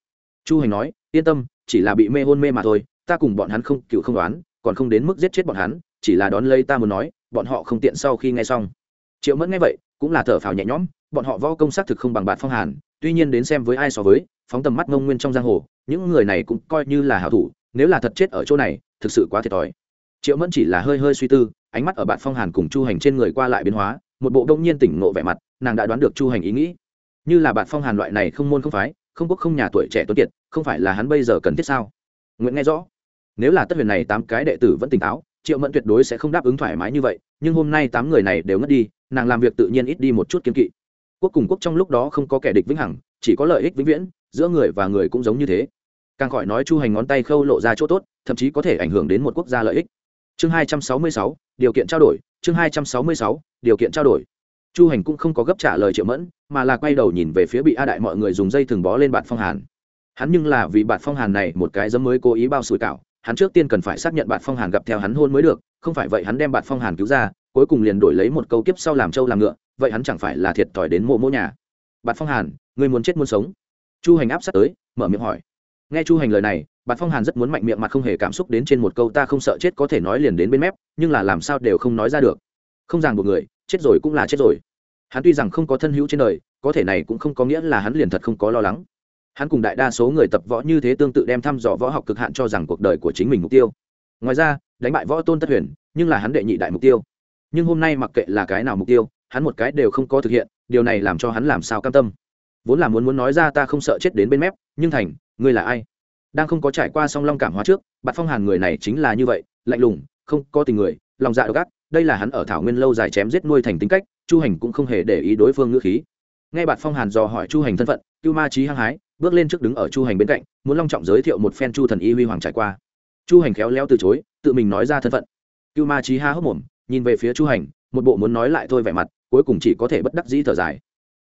chu hành nói, yên tâm, chỉ là bị mê hôn mê mà thôi, ta cùng bọn hắn không, cựu không đoán, còn không đến mức giết chết bọn hắn, chỉ là đón lấy ta muốn nói, bọn họ không tiện sau khi nghe xong. Triệu mẫn nghe vậy, cũng là thở phào nhẹ nhõm, bọn họ võ công xác thực không bằng bạn phong hàn, tuy nhiên đến xem với ai so với, phóng tầm mắt ngông nguyên trong giang hồ, những người này cũng coi như là hảo thủ, nếu là thật chết ở chỗ này, thực sự quá thiệt thòi. Triệu mẫn chỉ là hơi hơi suy tư, ánh mắt ở bạn phong hàn cùng chu hành trên người qua lại biến hóa, một bộ đông nhiên tỉnh ngộ vẻ mặt, nàng đã đoán được chu hành ý nghĩ. Như là bạn phong hàn loại này không môn không phái không quốc không nhà tuổi trẻ tuấn kiệt, không phải là hắn bây giờ cần thiết sao? Nguyễn nghe rõ. Nếu là tất huyền này tám cái đệ tử vẫn tỉnh táo, triệu mẫn tuyệt đối sẽ không đáp ứng thoải mái như vậy, nhưng hôm nay tám người này đều ngất đi, nàng làm việc tự nhiên ít đi một chút kiên kỵ. Quốc cùng quốc trong lúc đó không có kẻ địch vĩnh hằng, chỉ có lợi ích vĩnh viễn, giữa người và người cũng giống như thế. Càng khỏi nói chu hành ngón tay khâu lộ ra chỗ tốt, thậm chí có thể ảnh hưởng đến một quốc gia lợi ích. Chương hai trăm sáu mươi sáu, điều kiện trao đổi, chương hai trăm sáu mươi sáu, điều kiện trao đổi. Chu hành cũng không có gấp trả lời triệu mẫn mà là quay đầu nhìn về phía bị a đại mọi người dùng dây thừng bó lên bạn phong hàn. Hắn nhưng là vì bạn phong hàn này một cái dấm mới cố ý bao sủi cảo, hắn trước tiên cần phải xác nhận bạn phong hàn gặp theo hắn hôn mới được, không phải vậy hắn đem bạn phong hàn cứu ra, cuối cùng liền đổi lấy một câu kiếp sau làm trâu làm ngựa, vậy hắn chẳng phải là thiệt thòi đến mộ mỗ nhà. Bạn phong hàn người muốn chết muốn sống? Chu hành áp sát tới, mở miệng hỏi. Nghe chu hành lời này, bạn phong hàn rất muốn mạnh miệng mặt không hề cảm xúc đến trên một câu ta không sợ chết có thể nói liền đến bên mép, nhưng là làm sao đều không nói ra được. Không ràng buộc người, chết rồi cũng là chết rồi hắn tuy rằng không có thân hữu trên đời, có thể này cũng không có nghĩa là hắn liền thật không có lo lắng. Hắn cùng đại đa số người tập võ như thế tương tự đem thăm dò võ học cực hạn cho rằng cuộc đời của chính mình mục tiêu. Ngoài ra, đánh bại võ tôn tất huyền, nhưng là hắn đệ nhị đại mục tiêu. Nhưng hôm nay mặc kệ là cái nào mục tiêu, hắn một cái đều không có thực hiện, điều này làm cho hắn làm sao cam tâm. Vốn là muốn muốn nói ra ta không sợ chết đến bên mép, nhưng thành, ngươi là ai? Đang không có trải qua song long cảm hóa trước bạn phong hàn người này chính là như vậy, lạnh lùng, không có tình người lòng dạ độc ác, đây là hắn ở thảo nguyên lâu dài chém giết nuôi thành tính cách, chu hành cũng không hề để ý đối phương ngữ khí. Nghe bạt phong hàn dò hỏi chu hành thân phận, cưu ma trí hăng hái, bước lên trước đứng ở chu hành bên cạnh, muốn long trọng giới thiệu một phen chu thần y huy hoàng trải qua. Chu hành khéo léo từ chối, tự mình nói ra thân phận. Cưu ma trí ha hốc mồm, nhìn về phía chu hành, một bộ muốn nói lại thôi vẻ mặt, cuối cùng chỉ có thể bất đắc dĩ thở dài.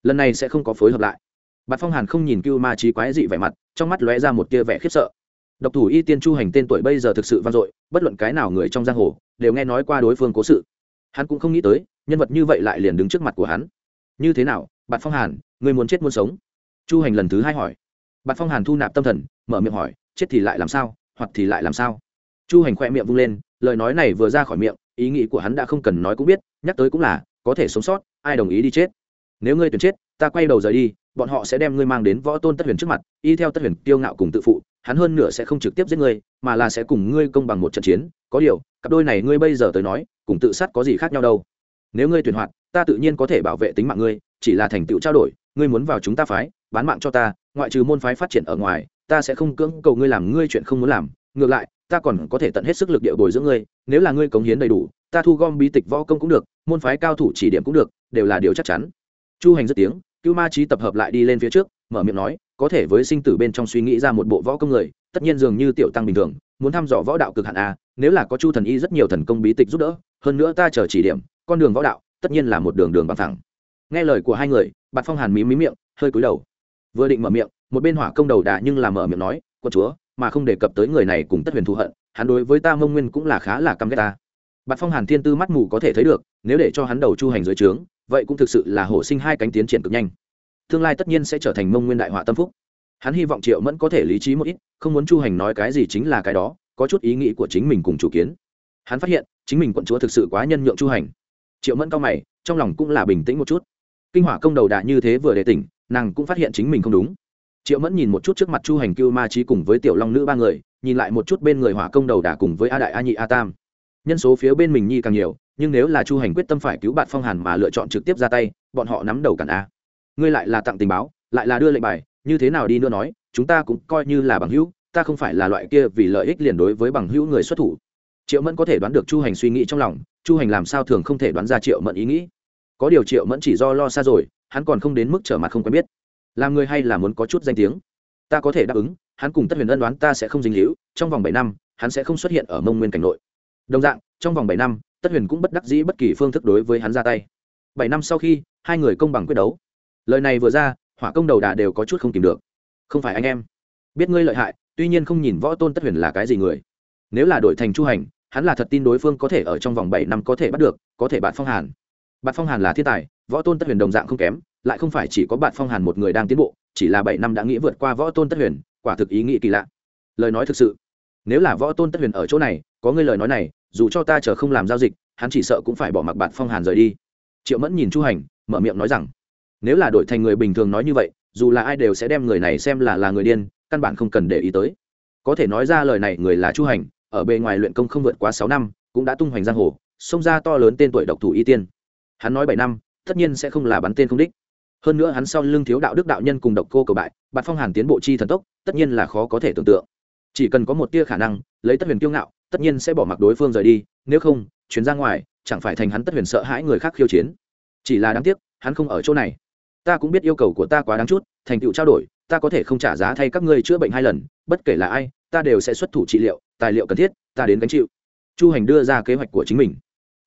Lần này sẽ không có phối hợp lại. Bạt phong hàn không nhìn cưu ma trí quái dị vẻ mặt, trong mắt lóe ra một tia vẻ khiếp sợ độc thủ y tiên chu hành tên tuổi bây giờ thực sự vang dội, bất luận cái nào người trong giang hồ, đều nghe nói qua đối phương cố sự. Hắn cũng không nghĩ tới, nhân vật như vậy lại liền đứng trước mặt của hắn. Như thế nào bạn phong hàn, người muốn chết muốn sống? Chu hành lần thứ hai hỏi. Bạn phong hàn thu nạp tâm thần, mở miệng hỏi, chết thì lại làm sao, hoặc thì lại làm sao? Chu hành khoe miệng vung lên, lời nói này vừa ra khỏi miệng, ý nghĩ của hắn đã không cần nói cũng biết, nhắc tới cũng là, có thể sống sót, ai đồng ý đi chết? Nếu ngươi tuyển chết, ta quay đầu rời đi, bọn họ sẽ đem ngươi mang đến võ tôn tất huyền trước mặt, y theo tất huyền tiêu ngạo cùng tự phụ hắn hơn nửa sẽ không trực tiếp giết ngươi, mà là sẽ cùng ngươi công bằng một trận chiến. Có điều, cặp đôi này ngươi bây giờ tới nói, cùng tự sát có gì khác nhau đâu? Nếu ngươi tuyển hoạt, ta tự nhiên có thể bảo vệ tính mạng ngươi, chỉ là thành tựu trao đổi, ngươi muốn vào chúng ta phái, bán mạng cho ta, ngoại trừ môn phái phát triển ở ngoài, ta sẽ không cưỡng cầu ngươi làm ngươi chuyện không muốn làm. Ngược lại, ta còn có thể tận hết sức lực địa bồi dưỡng ngươi, nếu là ngươi cống hiến đầy đủ, ta thu gom bí tịch võ công cũng được, môn phái cao thủ chỉ điểm cũng được, đều là điều chắc chắn. Chu hành rất tiếng, cưu ma trí tập hợp lại đi lên phía trước, mở miệng nói có thể với sinh tử bên trong suy nghĩ ra một bộ võ công người, tất nhiên dường như tiểu tăng bình thường, muốn thăm dò võ đạo cực hạn a nếu là có chu thần y rất nhiều thần công bí tịch giúp đỡ, hơn nữa ta chờ chỉ điểm, con đường võ đạo, tất nhiên là một đường đường bằng thẳng. Nghe lời của hai người, bạt phong hàn mí mí miệng, hơi cúi đầu. Vừa định mở miệng, một bên hỏa công đầu đà nhưng là mở miệng nói, quân chúa, mà không đề cập tới người này cùng tất huyền thù hận, hắn đối với ta mông nguyên cũng là khá là căm ghét ta. Bạt phong hàn thiên tư mắt mù có thể thấy được, nếu để cho hắn đầu chu hành dưới trướng, vậy cũng thực sự là hổ sinh hai cánh tiến triển cực nhanh tương lai tất nhiên sẽ trở thành mông nguyên đại họa tâm phúc. Hắn hy vọng triệu mẫn có thể lý trí một ít, không muốn chu hành nói cái gì chính là cái đó, có chút ý nghĩ của chính mình cùng chủ kiến. Hắn phát hiện, chính mình quận chúa thực sự quá nhân nhượng chu hành. Triệu mẫn cao mày, trong lòng cũng là bình tĩnh một chút. Kinh hỏa công đầu đạ như thế vừa để tỉnh, nàng cũng phát hiện chính mình không đúng. Triệu mẫn nhìn một chút trước mặt chu hành cưu ma trí cùng với tiểu long nữ ba người, nhìn lại một chút bên người hỏa công đầu đà cùng với a đại a nhị a tam. Nhân số phía bên mình nhi càng nhiều, nhưng nếu là chu hành quyết tâm phải cứu bạn phong hàn mà lựa chọn trực tiếp ra tay, bọn họ nắm đầu cản a ngươi lại là tặng tình báo, lại là đưa lệnh bài, như thế nào đi nữa nói, chúng ta cũng coi như là bằng hữu, ta không phải là loại kia vì lợi ích liền đối với bằng hữu người xuất thủ. Triệu mẫn có thể đoán được chu hành suy nghĩ trong lòng, chu hành làm sao thường không thể đoán ra triệu mẫn ý nghĩ. Có điều triệu mẫn chỉ do lo xa rồi, hắn còn không đến mức trở mặt không quen biết. Làm người hay là muốn có chút danh tiếng? Ta có thể đáp ứng, hắn cùng tất huyền ân đoán ta sẽ không dính hữu trong vòng bảy năm, hắn sẽ không xuất hiện ở mông nguyên cảnh nội. Đồng dạng, trong vòng bảy năm, tất huyền cũng bất đắc dĩ bất kỳ phương thức đối với hắn ra tay. Bảy năm sau khi, hai người công bằng quyết đấu lời này vừa ra, hỏa công đầu đà đều có chút không tìm được. Không phải anh em. Biết ngươi lợi hại, tuy nhiên không nhìn võ tôn tất huyền là cái gì người. Nếu là đổi thành chu hành, hắn là thật tin đối phương có thể ở trong vòng bảy năm có thể bắt được, có thể bạn phong hàn. Bạn phong hàn là thiên tài, võ tôn tất huyền đồng dạng không kém, lại không phải chỉ có bạn phong hàn một người đang tiến bộ, chỉ là bảy năm đã nghĩ vượt qua võ tôn tất huyền, quả thực ý nghĩ kỳ lạ. Lời nói thực sự, nếu là võ tôn tất huyền ở chỗ này, có ngươi lời nói này, dù cho ta chờ không làm giao dịch, hắn chỉ sợ cũng phải bỏ mặc bạn phong hàn rời đi. Triệu mẫn nhìn chu hành, mở miệng nói rằng nếu là đổi thành người bình thường nói như vậy, dù là ai đều sẽ đem người này xem là là người điên, căn bản không cần để ý tới. Có thể nói ra lời này, người là chu hành, ở bề ngoài luyện công không vượt quá sáu năm, cũng đã tung hoành giang hồ xông ra to lớn tên tuổi độc thủ y tiên. Hắn nói bảy năm, tất nhiên sẽ không là bắn tên không đích. Hơn nữa hắn sau lưng thiếu đạo đức đạo nhân cùng độc cô cầu bại, bạt phong hàn tiến bộ chi thần tốc, tất nhiên là khó có thể tưởng tượng. Chỉ cần có một tia khả năng, lấy tất huyền kiêu ngạo, tất nhiên sẽ bỏ mặc đối phương rời đi, nếu không chuyến ra ngoài, chẳng phải thành hắn tất huyền sợ hãi người khác khiêu chiến. Chỉ là đáng tiếc, hắn không ở chỗ này ta cũng biết yêu cầu của ta quá đáng chút, thành tựu trao đổi, ta có thể không trả giá thay các ngươi chữa bệnh hai lần, bất kể là ai, ta đều sẽ xuất thủ trị liệu, tài liệu cần thiết, ta đến gánh chịu. Chu hành đưa ra kế hoạch của chính mình.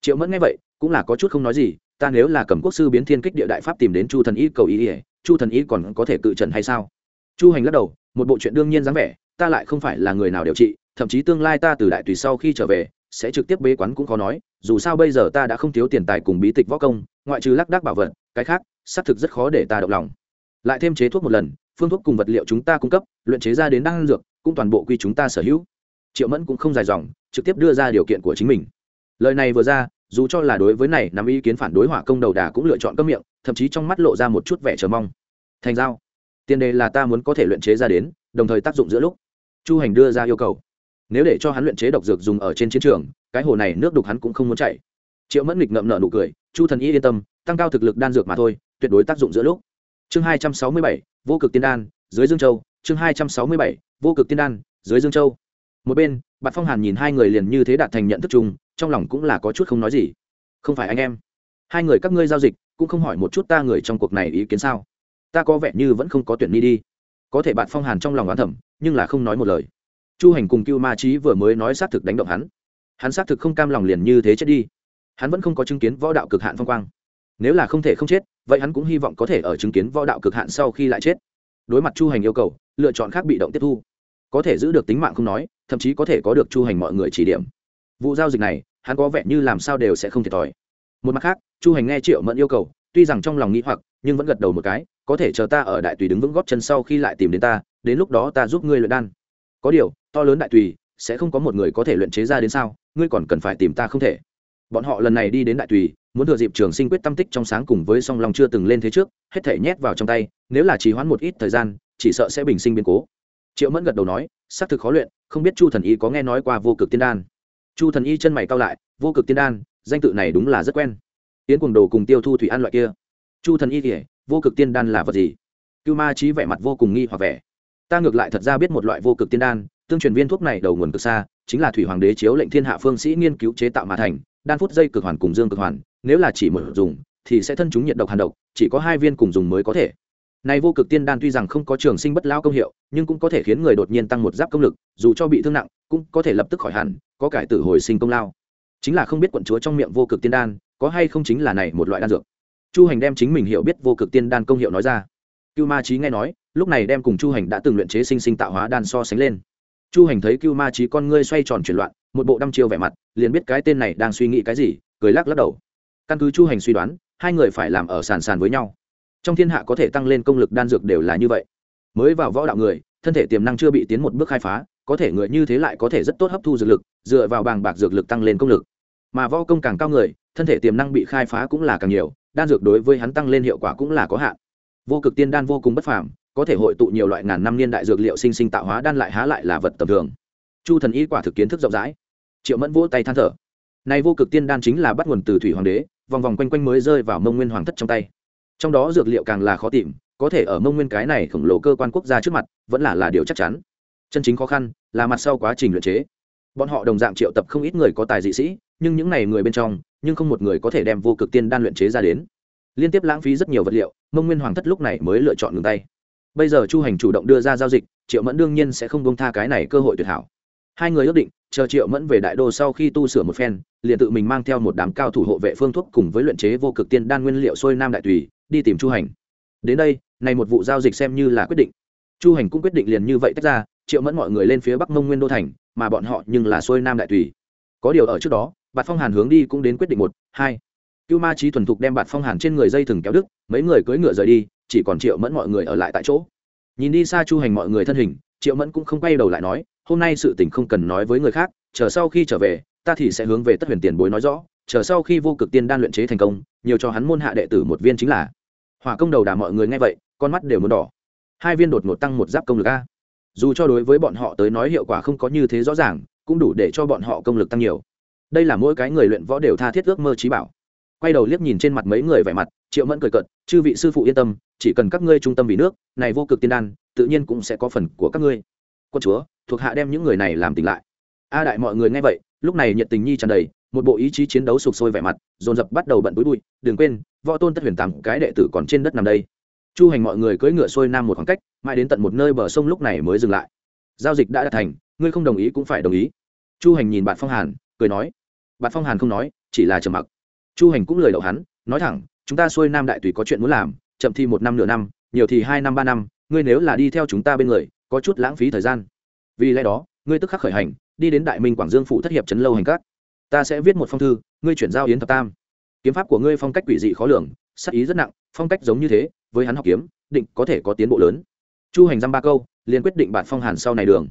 Triệu mẫn nghe vậy, cũng là có chút không nói gì, ta nếu là cầm quốc sư biến thiên kích địa đại pháp tìm đến chu thần y cầu ý ỉa chu thần y còn có thể cự trần hay sao? Chu hành lắc đầu, một bộ chuyện đương nhiên dáng vẻ, ta lại không phải là người nào điều trị, thậm chí tương lai ta từ đại tùy sau khi trở về, sẽ trực tiếp bế quán cũng khó nói, dù sao bây giờ ta đã không thiếu tiền tài cùng bí tịch võ công, ngoại trừ lác đác bảo vật, cái khác xác thực rất khó để ta động lòng. Lại thêm chế thuốc một lần, phương thuốc cùng vật liệu chúng ta cung cấp, luyện chế ra đến đan dược, cũng toàn bộ quy chúng ta sở hữu. Triệu mẫn cũng không dài dòng, trực tiếp đưa ra điều kiện của chính mình. Lời này vừa ra, dù cho là đối với này, nắm ý kiến phản đối hỏa công đầu đà cũng lựa chọn cấm miệng, thậm chí trong mắt lộ ra một chút vẻ chờ mong. Thành giao. Tiền đề là ta muốn có thể luyện chế ra đến, đồng thời tác dụng giữa lúc. Chu hành đưa ra yêu cầu. Nếu để cho hắn luyện chế độc dược dùng ở trên chiến trường, cái hồ này nước đục hắn cũng không muốn chạy. Triệu mẫn nghịch ngậm nợ nụ cười, chu thần y yên tâm, tăng cao thực lực đan dược mà thôi tuyệt đối tác dụng giữa lúc. Chương hai trăm sáu mươi bảy, vô cực tiên đan, dưới dương châu. Chương hai trăm sáu mươi bảy, vô cực tiên đan, dưới dương châu. Một bên bạn phong hàn nhìn hai người liền như thế đạt thành nhận thức chung, trong lòng cũng là có chút không nói gì. Không phải anh em. Hai người các ngươi giao dịch, cũng không hỏi một chút ta người trong cuộc này ý kiến sao. Ta có vẻ như vẫn không có tuyển ni đi. Có thể bạn phong hàn trong lòng oán thẩm nhưng là không nói một lời. Chu hành cùng cưu ma trí vừa mới nói xác thực đánh động hắn. Hắn xác thực không cam lòng liền như thế chết đi. Hắn vẫn không có chứng kiến võ đạo cực hạn phong quang. Nếu là không thể không chết vậy hắn cũng hy vọng có thể ở chứng kiến võ đạo cực hạn sau khi lại chết. Đối mặt chu hành yêu cầu, lựa chọn khác bị động tiếp thu. Có thể giữ được tính mạng không nói, thậm chí có thể có được chu hành mọi người chỉ điểm. Vụ giao dịch này, hắn có vẻ như làm sao đều sẽ không thiệt thòi. Một mặt khác, chu hành nghe triệu mẫn yêu cầu, tuy rằng trong lòng nghĩ hoặc, nhưng vẫn gật đầu một cái, có thể chờ ta ở đại tùy đứng vững góp chân sau khi lại tìm đến ta, đến lúc đó ta giúp ngươi luyện đan. Có điều, to lớn đại tùy, sẽ không có một người có thể luyện chế ra đến sao? Ngươi còn cần phải tìm ta không thể. Bọn họ lần này đi đến đại tùy muốn thừa dịp trường sinh quyết tâm tích trong sáng cùng với song long chưa từng lên thế trước, hết thể nhét vào trong tay, nếu là trì hoãn một ít thời gian, chỉ sợ sẽ bình sinh biến cố. Triệu mẫn gật đầu nói xác thực khó luyện, không biết chu thần y có nghe nói qua vô cực tiên đan. Chu thần y chân mày cao lại, vô cực tiên đan, danh tự này đúng là rất quen. Tiến cùng đồ cùng tiêu thu thủy an loại kia. Chu thần y kể vô cực tiên đan là vật gì? Cưu ma trí vẻ mặt vô cùng nghi hoặc vẻ. Ta ngược lại thật ra biết một loại vô cực tiên đan, tương truyền viên thuốc này đầu nguồn cực xa, chính là thủy hoàng đế chiếu lệnh thiên hạ phương sĩ nghiên cứu chế tạo mà thành, đan phút dây cực hoàn cùng dương cực hoàn nếu là chỉ một dùng, thì sẽ thân chúng nhiệt độc hàn độc, chỉ có hai viên cùng dùng mới có thể. Này vô cực tiên đan tuy rằng không có trường sinh bất lao công hiệu, nhưng cũng có thể khiến người đột nhiên tăng một giáp công lực, dù cho bị thương nặng, cũng có thể lập tức khỏi hẳn, có cải tử hồi sinh công lao. Chính là không biết quận chúa trong miệng vô cực tiên đan, có hay không chính là này một loại đan dược. Chu hành đem chính mình hiểu biết vô cực tiên đan công hiệu nói ra. Cưu ma trí nghe nói, lúc này đem cùng chu hành đã từng luyện chế sinh sinh tạo hóa đan so sánh lên. Chu hành thấy cưu ma trí con ngươi xoay tròn chuyển loạn, một bộ đăm chiêu vẻ mặt, liền biết cái tên này đang suy nghĩ cái gì, cười lắc lắc đầu căn cứ chu hành suy đoán, hai người phải làm ở sàn sàn với nhau. Trong thiên hạ có thể tăng lên công lực đan dược đều là như vậy. Mới vào võ đạo người, thân thể tiềm năng chưa bị tiến một bước khai phá, có thể người như thế lại có thể rất tốt hấp thu dược lực, dựa vào bàng bạc dược lực tăng lên công lực. Mà võ công càng cao người, thân thể tiềm năng bị khai phá cũng là càng nhiều, đan dược đối với hắn tăng lên hiệu quả cũng là có hạn. Vô cực tiên đan vô cùng bất phàm, có thể hội tụ nhiều loại ngàn năm niên đại dược liệu sinh sinh tạo hóa đan lại há lại là vật tầm thường. Chu thần y quả thực kiến thức rộng rãi. Triệu mẫn vỗ tay than thở. Này vô cực tiên đan chính là bắt nguồn từ thủy hoàng đế vòng vòng quanh quanh mới rơi vào mông nguyên hoàng thất trong tay. Trong đó dược liệu càng là khó tìm, có thể ở mông nguyên cái này khổng lồ cơ quan quốc gia trước mặt, vẫn là là điều chắc chắn. Chân chính khó khăn là mặt sau quá trình luyện chế. Bọn họ đồng dạng triệu tập không ít người có tài dị sĩ, nhưng những này người bên trong, nhưng không một người có thể đem vô cực tiên đan luyện chế ra đến. Liên tiếp lãng phí rất nhiều vật liệu, mông nguyên hoàng thất lúc này mới lựa chọn ngừng tay. Bây giờ chu hành chủ động đưa ra giao dịch, triệu mẫn đương nhiên sẽ không bông tha cái này cơ hội tuyệt hảo. Hai người ước định chờ triệu mẫn về đại đô sau khi tu sửa một phen, liền tự mình mang theo một đám cao thủ hộ vệ phương thuốc cùng với luyện chế vô cực tiên đan nguyên liệu xuôi nam đại tùy, đi tìm chu hành. Đến đây, này một vụ giao dịch xem như là quyết định. Chu hành cũng quyết định liền như vậy tách ra, triệu mẫn mọi người lên phía bắc mông nguyên đô thành, mà bọn họ nhưng là xuôi nam đại tùy. Có điều ở trước đó, bạt phong hàn hướng đi cũng đến quyết định một, hai. Cưu ma trí thuần thục đem bạt phong hàn trên người dây thừng kéo đức mấy người cưỡi ngựa rời đi, chỉ còn triệu mẫn mọi người ở lại tại chỗ. Nhìn đi xa chu hành mọi người thân hình triệu mẫn cũng không quay đầu lại nói, hôm nay sự tình không cần nói với người khác, chờ sau khi trở về, ta thì sẽ hướng về tất huyền tiền bối nói rõ, chờ sau khi vô cực tiên đan luyện chế thành công, nhiều cho hắn môn hạ đệ tử một viên chính là. Hỏa công đầu đà mọi người nghe vậy, con mắt đều muốn đỏ. Hai viên đột ngột tăng một giáp công lực a. Dù cho đối với bọn họ tới nói hiệu quả không có như thế rõ ràng, cũng đủ để cho bọn họ công lực tăng nhiều. Đây là mỗi cái người luyện võ đều tha thiết ước mơ trí bảo. Quay đầu liếc nhìn trên mặt mấy người vẻ mặt triệu mẫn cười cợt, chư vị sư phụ yên tâm, chỉ cần các ngươi trung tâm vì nước, này vô cực tiên đan, tự nhiên cũng sẽ có phần của các ngươi. Quân chúa, thuộc hạ đem những người này làm tỉnh lại. A đại, mọi người nghe vậy, lúc này nhiệt tình nhi tràn đầy, một bộ ý chí chiến đấu sụp sôi vẻ mặt, dồn dập bắt đầu bận túi bụi, đừng quên, võ tôn tất huyền tặng cái đệ tử còn trên đất nằm đây. Chu hành mọi người cưỡi ngựa xuôi nam một khoảng cách, mãi đến tận một nơi bờ sông lúc này mới dừng lại. Giao dịch đã đạt thành, ngươi không đồng ý cũng phải đồng ý. Chu hành nhìn bạn phong hàn, cười nói. Bạn phong hàn không nói, chỉ là trầm mặc. Chu hành cũng lời đậu hắn, nói thẳng chúng ta xuôi nam đại tùy có chuyện muốn làm, chậm thì một năm nửa năm, nhiều thì hai năm ba năm, ngươi nếu là đi theo chúng ta bên người, có chút lãng phí thời gian. Vì lẽ đó, ngươi tức khắc khởi hành, đi đến đại minh quảng dương phụ thất hiệp trấn lâu hành cát ta sẽ viết một phong thư, ngươi chuyển giao yến thập tam. Kiếm pháp của ngươi phong cách quỷ dị khó lường, sắc ý rất nặng, phong cách giống như thế, với hắn học kiếm, định có thể có tiến bộ lớn. Chu hành dăm ba câu, liền quyết định bản phong hàn sau này đường.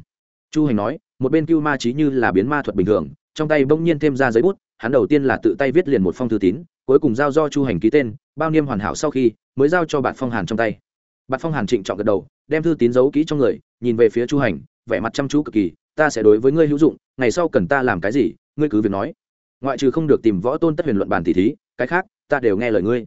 Chu hành nói, một bên cưu ma trí như là biến ma thuật bình thường trong tay bỗng nhiên thêm ra giấy bút, hắn đầu tiên là tự tay viết liền một phong thư tín, cuối cùng giao do chu hành ký tên, bao niêm hoàn hảo sau khi, mới giao cho bạn phong hàn trong tay. Bạn phong hàn trịnh chọn gật đầu, đem thư tín giấu kỹ trong người, nhìn về phía chu hành, vẻ mặt chăm chú cực kỳ, ta sẽ đối với ngươi hữu dụng, ngày sau cần ta làm cái gì, ngươi cứ việc nói. Ngoại trừ không được tìm võ tôn tất huyền luận bàn tỷ thí, cái khác, ta đều nghe lời ngươi.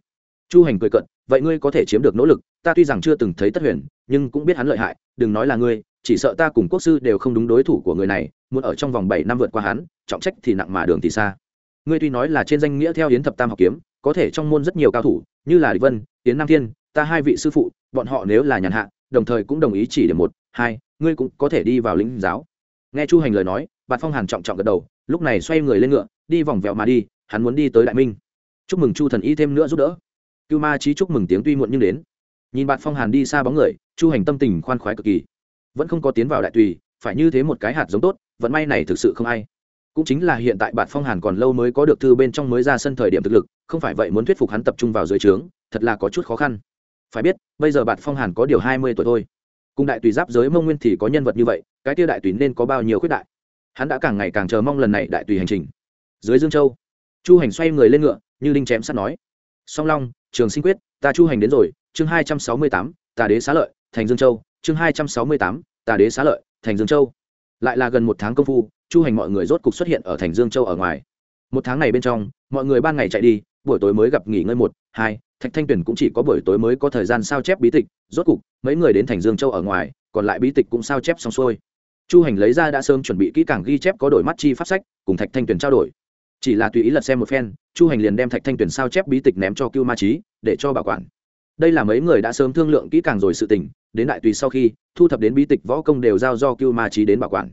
Chu hành cười cận vậy ngươi có thể chiếm được nỗ lực, ta tuy rằng chưa từng thấy tất huyền, nhưng cũng biết hắn lợi hại, đừng nói là ngươi, chỉ sợ ta cùng quốc sư đều không đúng đối thủ của người này muốn ở trong vòng bảy năm vượt qua hắn, trọng trách thì nặng mà đường thì xa. Ngươi tuy nói là trên danh nghĩa theo hiến thập tam học kiếm, có thể trong môn rất nhiều cao thủ, như là địch vân tiến nam thiên, ta hai vị sư phụ, bọn họ nếu là nhàn hạ, đồng thời cũng đồng ý chỉ để một, hai, ngươi cũng có thể đi vào lĩnh giáo. Nghe chu hành lời nói, bạt phong hàn trọng trọng gật đầu, lúc này xoay người lên ngựa, đi vòng vèo mà đi, hắn muốn đi tới đại minh. Chúc mừng chu thần y thêm nữa giúp đỡ. Cưu ma trí chúc mừng tiếng tuy muộn nhưng đến. Nhìn bạt phong hàn đi xa bóng người, chu hành tâm tình khoan khoái cực kỳ. Vẫn không có tiến vào đại tùy phải như thế một cái hạt giống tốt, vận may này thực sự không ai. Cũng chính là hiện tại bạn phong hàn còn lâu mới có được thư bên trong mới ra sân thời điểm thực lực, không phải vậy muốn thuyết phục hắn tập trung vào dưới trướng, thật là có chút khó khăn. Phải biết, bây giờ bạn phong hàn có điều hai mươi tuổi thôi. Cùng đại tùy giáp giới mông nguyên thì có nhân vật như vậy, cái tiêu đại tùy nên có bao nhiêu khuyết đại. Hắn đã càng ngày càng chờ mong lần này đại tùy hành trình. Dưới dương châu, chu hành xoay người lên ngựa, như linh chém sắt nói. Song long, trường sinh quyết, ta chu hành đến rồi, chương hai trăm sáu mươi tám tà đế xá lợi, thành dương châu, chương hai trăm sáu mươi tám tà đế xá lợi thành dương châu. Lại là gần một tháng công phu, chu hành mọi người rốt cục xuất hiện ở thành dương châu ở ngoài. Một tháng này bên trong, mọi người ban ngày chạy đi, buổi tối mới gặp nghỉ ngơi một, hai, thạch thanh tuyền cũng chỉ có buổi tối mới có thời gian sao chép bí tịch, rốt cục, mấy người đến thành dương châu ở ngoài, còn lại bí tịch cũng sao chép xong xuôi. Chu hành lấy ra đã sớm chuẩn bị kỹ càng ghi chép có đổi mắt chi pháp sách, cùng thạch thanh tuyền trao đổi. Chỉ là tùy ý lật xem một phen, chu hành liền đem thạch thanh tuyền sao chép bí tịch ném cho cưu ma trí để cho bảo quản. Đây là mấy người đã sớm thương lượng kỹ càng rồi sự tình đến đại tùy sau khi, thu thập đến bí tịch võ công đều giao do cưu ma trí đến bảo quản.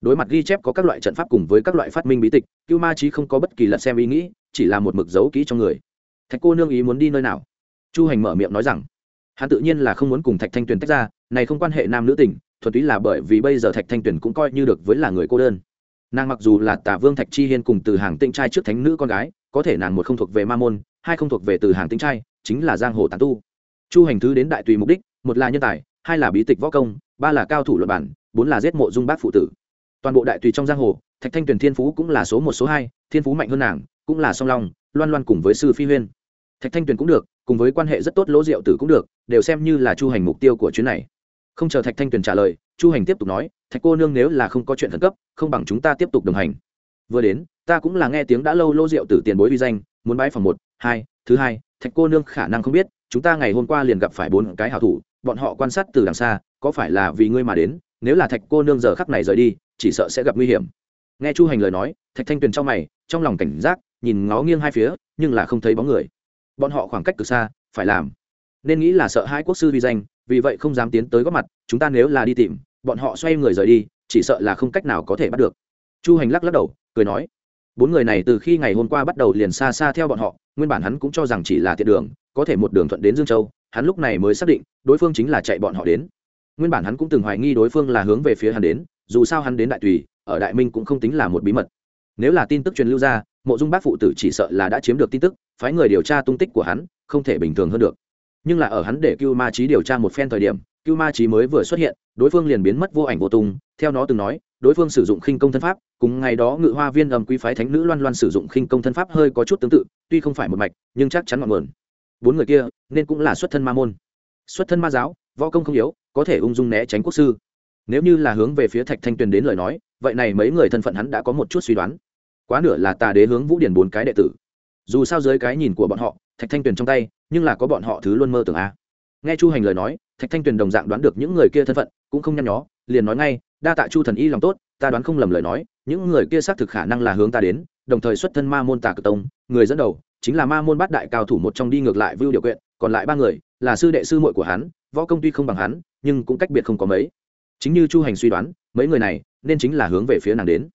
Đối mặt ghi chép có các loại trận pháp cùng với các loại phát minh bí tịch, cưu ma trí không có bất kỳ lật xem ý nghĩ, chỉ là một mực dấu kỹ trong người. Thạch cô nương ý muốn đi nơi nào? Chu hành mở miệng nói rằng, hắn tự nhiên là không muốn cùng thạch thanh tuyền tách ra, này không quan hệ nam nữ tình, thuần túy là bởi vì bây giờ thạch thanh tuyền cũng coi như được với là người cô đơn. Nàng mặc dù là tả vương thạch chi hiên cùng từ hàng tinh trai trước thánh nữ con gái, có thể nàng một không thuộc về ma môn, hai không thuộc về từ hàng tinh trai, chính là giang hồ tàn tu. Chu hành thứ đến đại tùy mục đích một là nhân tài, hai là bí tịch võ công, ba là cao thủ luật bản bốn là giết mộ dung bác phụ tử. Toàn bộ đại tùy trong giang hồ, thạch thanh tuyền thiên phú cũng là số một, số hai, thiên phú mạnh hơn nàng, cũng là song long, loan loan cùng với sư phi huyên. Thạch thanh tuyền cũng được, cùng với quan hệ rất tốt lỗ diệu tử cũng được, đều xem như là chu hành mục tiêu của chuyến này. Không chờ thạch thanh tuyền trả lời, chu hành tiếp tục nói, thạch cô nương nếu là không có chuyện khẩn cấp, không bằng chúng ta tiếp tục đồng hành. Vừa đến, ta cũng là nghe tiếng đã lâu lỗ diệu tử tiền bối vi danh, muốn bãi phòng một, hai, thứ hai, thạch cô nương khả năng không biết, chúng ta ngày hôm qua liền gặp phải bốn cái hảo thủ bọn họ quan sát từ đằng xa, có phải là vì ngươi mà đến, nếu là thạch cô nương giờ khắc này rời đi, chỉ sợ sẽ gặp nguy hiểm. Nghe chu hành lời nói, thạch thanh tuyền trong mày, trong lòng cảnh giác, nhìn ngó nghiêng hai phía, nhưng là không thấy bóng người. Bọn họ khoảng cách từ xa, phải làm. Nên nghĩ là sợ hai quốc sư vi danh, vì vậy không dám tiến tới góp mặt, chúng ta nếu là đi tìm, bọn họ xoay người rời đi, chỉ sợ là không cách nào có thể bắt được. Chu hành lắc lắc đầu, cười nói, bốn người này từ khi ngày hôm qua bắt đầu liền xa xa theo bọn họ, nguyên bản hắn cũng cho rằng chỉ là thiệt đường, có thể một đường thuận đến dương châu hắn lúc này mới xác định đối phương chính là chạy bọn họ đến. Nguyên bản hắn cũng từng hoài nghi đối phương là hướng về phía hắn đến, dù sao hắn đến đại tùy, ở đại minh cũng không tính là một bí mật. Nếu là tin tức truyền lưu ra, mộ dung bác phụ tử chỉ sợ là đã chiếm được tin tức, phái người điều tra tung tích của hắn, không thể bình thường hơn được. Nhưng là ở hắn để cưu ma trí điều tra một phen thời điểm, cưu ma trí mới vừa xuất hiện, đối phương liền biến mất vô ảnh vô tung. Theo nó từng nói, đối phương sử dụng khinh công thân pháp, cùng ngày đó ngự hoa viên ầm quý phái thánh nữ loan loan sử dụng khinh công thân pháp hơi có chút tương tự, tuy không phải một mạch, nhưng chắc chắn ngọn nguồn bốn người kia nên cũng là xuất thân ma môn. Xuất thân ma giáo, võ công không yếu, có thể ung dung né tránh quốc sư. Nếu như là hướng về phía thạch thanh tuyền đến lời nói, vậy này mấy người thân phận hắn đã có một chút suy đoán. Quá nửa là tà đế hướng vũ điển bốn cái đệ tử. Dù sao dưới cái nhìn của bọn họ, thạch thanh tuyền trong tay, nhưng là có bọn họ thứ luôn mơ tưởng a. Nghe chu hành lời nói, thạch thanh tuyền đồng dạng đoán được những người kia thân phận, cũng không nhăn nhó, liền nói ngay, đa tạ chu thần y lòng tốt, ta đoán không lầm lời nói, những người kia xác thực khả năng là hướng ta đến, đồng thời xuất thân ma môn tà cực tông, người dẫn đầu chính là ma môn bát đại cao thủ một trong đi ngược lại vưu điều kiện, còn lại ba người là sư đệ sư muội của hắn, võ công tuy không bằng hắn, nhưng cũng cách biệt không có mấy. Chính như chu hành suy đoán, mấy người này nên chính là hướng về phía nàng đến.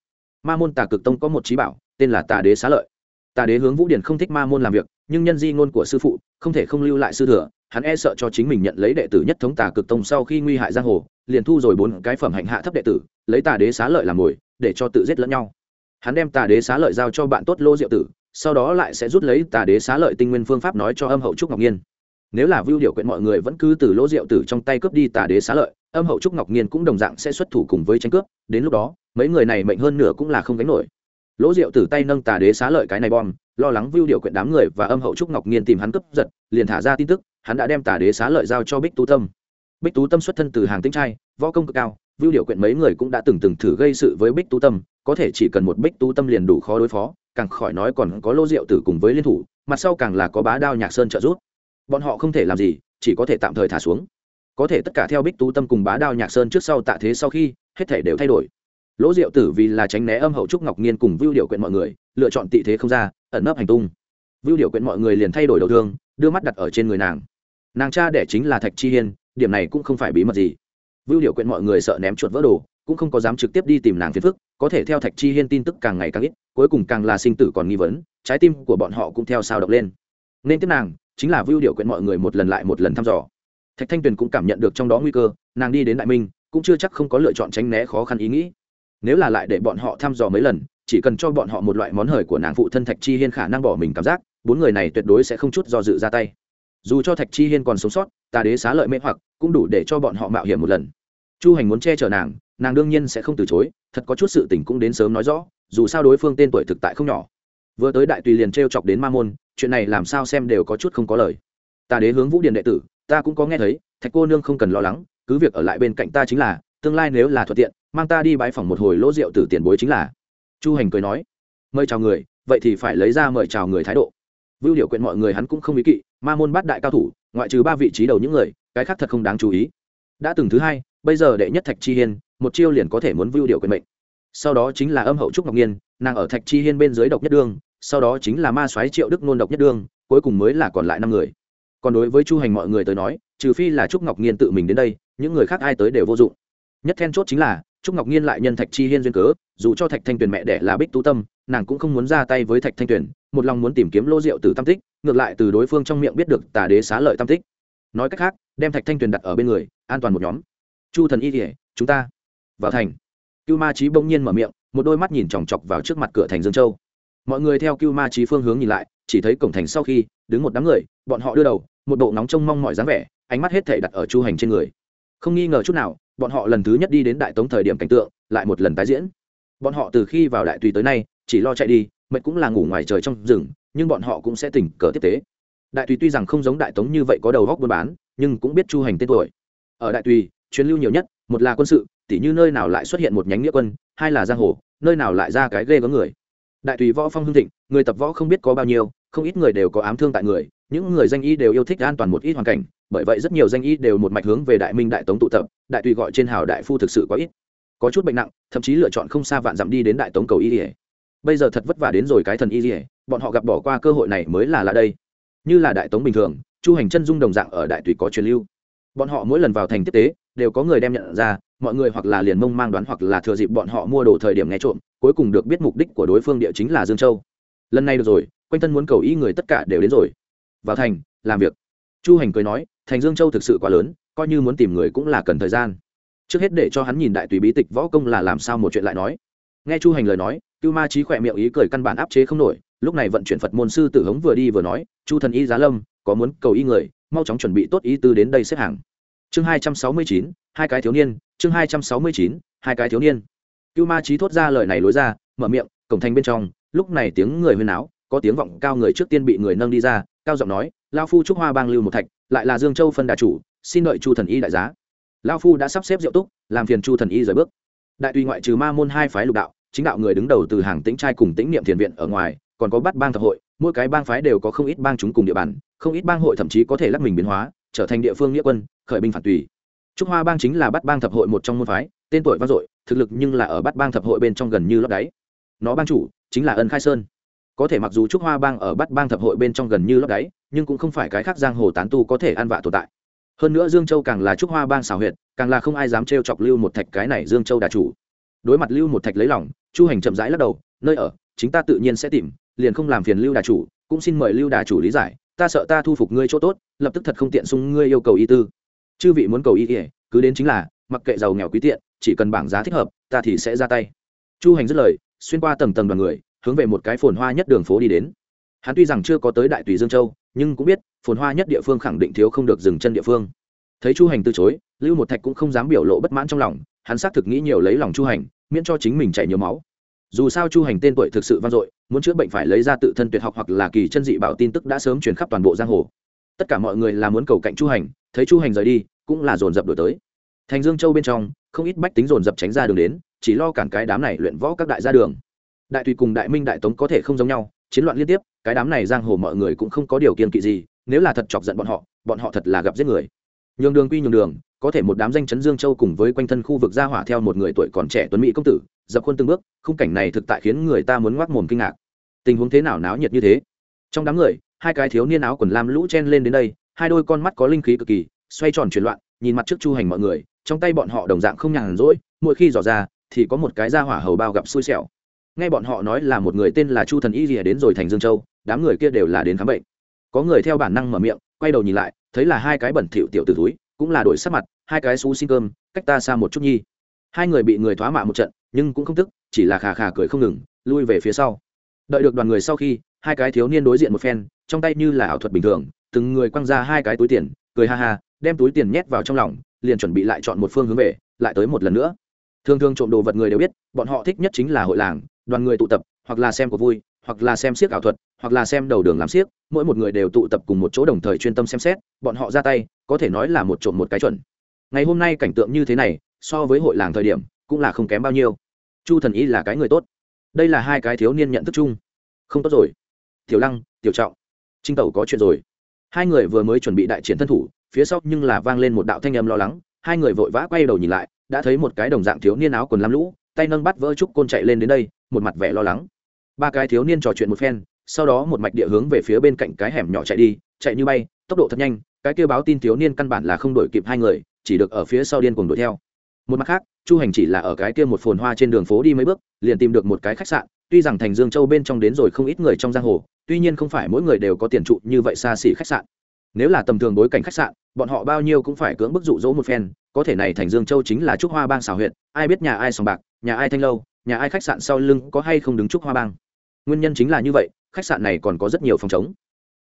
Ma môn tà cực tông có một trí bảo, tên là tà đế xá lợi. Tà đế hướng vũ điển không thích ma môn làm việc, nhưng nhân di ngôn của sư phụ không thể không lưu lại sư thừa, hắn e sợ cho chính mình nhận lấy đệ tử nhất thống tà cực tông sau khi nguy hại giang hồ, liền thu rồi bốn cái phẩm hạnh hạ thấp đệ tử, lấy tà đế xá lợi làm mồi, để cho tự giết lẫn nhau. Hắn đem tà đế xá lợi giao cho bạn tốt lô diệu tử sau đó lại sẽ rút lấy tà đế xá lợi tinh nguyên phương pháp nói cho âm hậu trúc ngọc nhiên. Nếu là vưu điều quyện mọi người vẫn cứ từ lỗ diệu tử trong tay cướp đi tà đế xá lợi, âm hậu trúc ngọc nhiên cũng đồng dạng sẽ xuất thủ cùng với tranh cướp, đến lúc đó, mấy người này mệnh hơn nửa cũng là không gánh nổi. Lỗ diệu tử tay nâng tà đế xá lợi cái này bom, lo lắng vưu điều quyện đám người và âm hậu trúc ngọc nhiên tìm hắn cướp giật, liền thả ra tin tức, hắn đã đem tà đế xá lợi giao cho bích tú tâm. Bích tú tâm xuất thân từ hàng tinh trai, võ công cực cao vưu điều quyện mấy người cũng đã từng từng thử gây sự với bích tú tâm, có thể chỉ cần một bích tú tâm liền đủ khó đối phó, càng khỏi nói còn có lô diệu tử cùng với liên thủ, mặt sau càng là có bá đao nhạc sơn trợ giúp. Bọn họ không thể làm gì, chỉ có thể tạm thời thả xuống. Có thể tất cả theo bích tú tâm cùng bá đao nhạc sơn trước sau tạ thế sau khi, hết thể đều thay đổi. Lỗ diệu tử vì là tránh né âm hậu trúc ngọc nhiên cùng vưu điều quyện mọi người, lựa chọn tị thế không ra, ẩn nấp hành tung. Vưu điều quyện mọi người liền thay đổi đầu thương, đưa mắt đặt ở trên người nàng. Nàng cha đẻ chính là thạch chi hiên, điểm này cũng không phải bí mật gì vưu điều quyện mọi người sợ ném chuột vỡ đồ, cũng không có dám trực tiếp đi tìm nàng phiền phức, có thể theo thạch chi hiên tin tức càng ngày càng ít, cuối cùng càng là sinh tử còn nghi vấn, trái tim của bọn họ cũng theo sao động lên. Nên tiếp nàng, chính là vưu điều quyện mọi người một lần lại một lần thăm dò. Thạch thanh tuyền cũng cảm nhận được trong đó nguy cơ, nàng đi đến đại minh, cũng chưa chắc không có lựa chọn tránh né khó khăn ý nghĩ. Nếu là lại để bọn họ thăm dò mấy lần, chỉ cần cho bọn họ một loại món hời của nàng phụ thân thạch chi hiên khả năng bỏ mình cảm giác, bốn người này tuyệt đối sẽ không chút do dự ra tay dù cho thạch chi hiên còn sống sót, tà đế xá lợi mê hoặc, cũng đủ để cho bọn họ mạo hiểm một lần. Chu hành muốn che chở nàng nàng đương nhiên sẽ không từ chối, thật có chút sự tình cũng đến sớm nói rõ, dù sao đối phương tên tuổi thực tại không nhỏ. Vừa tới đại tùy liền t r e o chọc đến ma môn, chuyện này làm sao xem đều có chút không có lời. Tà đế hướng vũ điền đệ tử, ta cũng có nghe thấy, thạch cô nương không cần lo lắng, cứ việc ở lại bên cạnh ta chính là, tương lai nếu là thuận tiện, mang ta đi bãi phòng một hồi lỗ rượu từ tiền bối chính là. Chu hành cười nói, mời chào người, vậy thì phải lấy ra mời chào người thái độ. Vưu điều quyện mọi người hắn cũng không ý kỵ ma môn bát đại cao thủ, ngoại trừ ba vị trí đầu những người, cái khác thật không đáng chú ý. Đã từng thứ hai, bây giờ đệ nhất thạch chi hiên, một chiêu liền có thể muốn vưu điều quyền mệnh. Sau đó chính là âm hậu trúc ngọc nhiên nàng ở thạch chi hiên bên dưới độc nhất đương, sau đó chính là ma soái triệu đức nôn độc nhất đương, cuối cùng mới là còn lại năm người. Còn đối với chu hành mọi người tới nói, trừ phi là trúc ngọc nhiên tự mình đến đây, những người khác ai tới đều vô dụng. Nhất then chốt chính là, trúc ngọc nhiên lại nhân thạch chi hiên duyên cớ, dù cho thạch thanh tuyền mẹ đẻ là bích tú tâm, nàng cũng không muốn ra tay với thạch thanh tuyền một lòng muốn tìm kiếm lô rượu từ tam tích, ngược lại từ đối phương trong miệng biết được tà đế xá lợi tam tích. Nói cách khác, đem thạch thanh tuyền đặt ở bên người, an toàn một nhóm. Chu thần y kỉa chúng ta vào thành. Cưu ma trí bỗng nhiên mở miệng, một đôi mắt nhìn chòng chọc vào trước mặt cửa thành dương châu. Mọi người theo cưu ma trí phương hướng nhìn lại, chỉ thấy cổng thành sau khi, đứng một đám người, bọn họ đưa đầu, một bộ nóng trông mong mọi dáng vẻ, ánh mắt hết thể đặt ở chu hành trên người. Không nghi ngờ chút nào, bọn họ lần thứ nhất đi đến đại tống thời điểm cảnh tượng, lại một lần tái diễn. Bọn họ từ khi vào đại tùy tới nay, chỉ lo chạy đi mệt cũng là ngủ ngoài trời trong rừng, nhưng bọn họ cũng sẽ tỉnh cờ tiếp tế. Đại tùy tuy rằng không giống đại tống như vậy có đầu góc buôn bán, nhưng cũng biết chu hành tên tuổi. Ở đại tùy, chuyến lưu nhiều nhất, một là quân sự, tỉ như nơi nào lại xuất hiện một nhánh nghĩa quân, hai là giang hồ, nơi nào lại ra cái ghê có người. Đại tùy võ phong hưng thịnh, người tập võ không biết có bao nhiêu, không ít người đều có ám thương tại người, những người danh y đều yêu thích an toàn một ít hoàn cảnh, bởi vậy rất nhiều danh y đều một mạch hướng về đại minh đại tống tụ tập, đại tùy gọi trên hào đại phu thực sự có ít. Có chút bệnh nặng, thậm chí lựa chọn không xa vạn dặm đi đến đại tống cầu y ỉa bây giờ thật vất vả đến rồi cái thần y ỉa bọn họ gặp bỏ qua cơ hội này mới là là đây. Như là đại tống bình thường, chu hành chân dung đồng dạng ở đại tùy có truyền lưu. Bọn họ mỗi lần vào thành tiếp tế, đều có người đem nhận ra, mọi người hoặc là liền mông mang đoán hoặc là thừa dịp bọn họ mua đồ thời điểm nghe trộm, cuối cùng được biết mục đích của đối phương địa chính là dương châu. Lần này được rồi, quanh thân muốn cầu ý người tất cả đều đến rồi. Vào thành, làm việc. Chu hành cười nói, thành dương châu thực sự quá lớn, coi như muốn tìm người cũng là cần thời gian. Trước hết để cho hắn nhìn đại tùy bí tịch võ công là làm sao một chuyện lại nói. Nghe chu hành lời nói cưu ma trí khỏe miệng ý cười căn bản áp chế không nổi, lúc này vận chuyển phật môn sư tử hống vừa đi vừa nói, chu thần y giá lâm, có muốn cầu y người, mau chóng chuẩn bị tốt ý tư đến đây xếp hàng. Chương hai trăm sáu mươi chín, hai cái thiếu niên, chương hai trăm sáu mươi chín, hai cái thiếu niên. Cưu ma trí thốt ra lời này lối ra, mở miệng, cổng thành bên trong, lúc này tiếng người huyên áo có tiếng vọng cao người trước tiên bị người nâng đi ra, cao giọng nói lao phu trúc hoa bang lưu một thạch, lại là dương châu phân đà chủ, xin đợi chu thần y đại giá. Lao phu đã sắp xếp diệu túc, làm phiền chu thần y rời bước. Đại tùy ngoại trừ ma môn hai phái lục đạo chính đạo người đứng đầu từ hàng tĩnh trai cùng tĩnh niệm thiền viện ở ngoài, còn có bắt bang thập hội, mỗi cái bang phái đều có không ít bang chúng cùng địa bàn, không ít bang hội thậm chí có thể lắc mình biến hóa, trở thành địa phương nghĩa quân, khởi binh phản tùy. Trúc hoa bang chính là bắt bang thập hội một trong môn phái, tên tuổi vang dội, thực lực nhưng là ở bắt bang thập hội bên trong gần như lót đáy. Nó bang chủ chính là ân khai sơn. Có thể mặc dù trúc hoa bang ở bắt bang thập hội bên trong gần như lót đáy, nhưng cũng không phải cái khác giang hồ tán tu có thể ăn vạ tồn tại. Hơn nữa dương châu càng là trúc hoa bang xào huyệt, càng là không ai dám trêu chọc lưu một thạch cái này dương châu đà chủ đối mặt lưu một thạch lấy lòng, chu hành chậm rãi lắc đầu, nơi ở, chính ta tự nhiên sẽ tìm, liền không làm phiền lưu đà chủ, cũng xin mời lưu đà chủ lý giải, ta sợ ta thu phục ngươi chỗ tốt, lập tức thật không tiện sung ngươi yêu cầu y tư. Chư vị muốn cầu y kể cứ đến chính là, mặc kệ giàu nghèo quý tiện, chỉ cần bảng giá thích hợp, ta thì sẽ ra tay. Chu hành dứt lời, xuyên qua tầng tầng đoàn người, hướng về một cái phồn hoa nhất đường phố đi đến. Hắn tuy rằng chưa có tới đại tùy dương châu, nhưng cũng biết, phồn hoa nhất địa phương khẳng định thiếu không được dừng chân địa phương. Thấy chu hành từ chối, lưu một thạch cũng không dám biểu lộ bất mãn trong lòng, hắn xác thực nghĩ nhiều lấy lòng chu hành miễn cho chính mình chảy nhiều máu. Dù sao chu hành tên tuổi thực sự vang dội, muốn chữa bệnh phải lấy ra tự thân tuyệt học hoặc là kỳ chân dị bảo tin tức đã sớm truyền khắp toàn bộ giang hồ. Tất cả mọi người là muốn cầu cạnh chu hành, thấy chu hành rời đi, cũng là dồn dập đổi tới. Thành dương châu bên trong, không ít bách tính dồn dập tránh ra đường đến, chỉ lo cản cái đám này luyện võ các đại gia đường. Đại tùy cùng đại minh đại tống có thể không giống nhau, chiến loạn liên tiếp, cái đám này giang hồ mọi người cũng không có điều kiện kỵ gì, nếu là thật chọc giận bọn họ bọn họ thật là gặp giết người nhường đường quy nhường đường, có thể một đám danh chấn dương châu cùng với quanh thân khu vực gia hỏa theo một người tuổi còn trẻ tuấn mỹ công tử, dập khuôn từng bước, khung cảnh này thực tại khiến người ta muốn ngoác mồm kinh ngạc. Tình huống thế nào náo nhiệt như thế? Trong đám người, hai cái thiếu niên áo quần lam lũ chen lên đến đây, hai đôi con mắt có linh khí cực kỳ, xoay tròn chuyển loạn, nhìn mặt trước chu hành mọi người, trong tay bọn họ đồng dạng không nhàn rỗi, mỗi khi dò ra, thì có một cái gia hỏa hầu bao gặp xui xẻo. Nghe bọn họ nói là một người tên là chu thần y rìa đến rồi thành dương châu, đám người kia đều là đến khám bệnh có người theo bản năng mở miệng, quay đầu nhìn lại, thấy là hai cái bẩn thỉu tiểu t túi cũng là đổi sắc mặt, hai cái xú xin cơm, cách ta xa một chút nhi. Hai người bị người thoá mạ một trận, nhưng cũng không tức, chỉ là khà khà cười không ngừng, lui về phía sau. Đợi được đoàn người sau khi, hai cái thiếu niên đối diện một phen, trong tay như là ảo thuật bình thường, từng người quăng ra hai cái túi tiền, cười ha ha, đem túi tiền nhét vào trong lòng, liền chuẩn bị lại chọn một phương hướng về, lại tới một lần nữa. Thường thường trộm đồ vật người đều biết, bọn họ thích nhất chính là hội làng, đoàn người tụ tập, hoặc là xem cuộc vui, hoặc là xem siếc ảo thuật hoặc là xem đầu đường làm siếc, mỗi một người đều tụ tập cùng một chỗ đồng thời chuyên tâm xem xét, bọn họ ra tay, có thể nói là một trộm một cái chuẩn. Ngày hôm nay cảnh tượng như thế này, so với hội làng thời điểm, cũng là không kém bao nhiêu. Chu thần y là cái người tốt. Đây là hai cái thiếu niên nhận thức chung. Không tốt rồi. Tiểu lăng, tiểu trọng. Trinh tẩu có chuyện rồi. Hai người vừa mới chuẩn bị đại triển thân thủ, phía sau nhưng là vang lên một đạo thanh âm lo lắng. Hai người vội vã quay đầu nhìn lại, đã thấy một cái đồng dạng thiếu niên áo quần lam lũ, tay nâng bắt vỡ trúc côn chạy lên đến đây, một mặt vẻ lo lắng. Ba cái thiếu niên trò chuyện một phen sau đó một mạch địa hướng về phía bên cạnh cái hẻm nhỏ chạy đi, chạy như bay, tốc độ thật nhanh, cái kêu báo tin thiếu niên căn bản là không đổi kịp hai người, chỉ được ở phía sau điên cuồng đuổi theo. Một mặt khác, chu hành chỉ là ở cái kia một phồn hoa trên đường phố đi mấy bước, liền tìm được một cái khách sạn, tuy rằng thành dương châu bên trong đến rồi không ít người trong giang hồ, tuy nhiên không phải mỗi người đều có tiền trụ như vậy xa xỉ khách sạn. Nếu là tầm thường bối cảnh khách sạn, bọn họ bao nhiêu cũng phải cưỡng bức dụ dỗ một phen, có thể này thành dương châu chính là trúc hoa bang xào huyện ai biết nhà ai sòng bạc, nhà ai thanh lâu, nhà ai khách sạn sau lưng có hay không đứng trúc hoa bang. Nguyên nhân chính là như vậy khách sạn này còn có rất nhiều phòng chống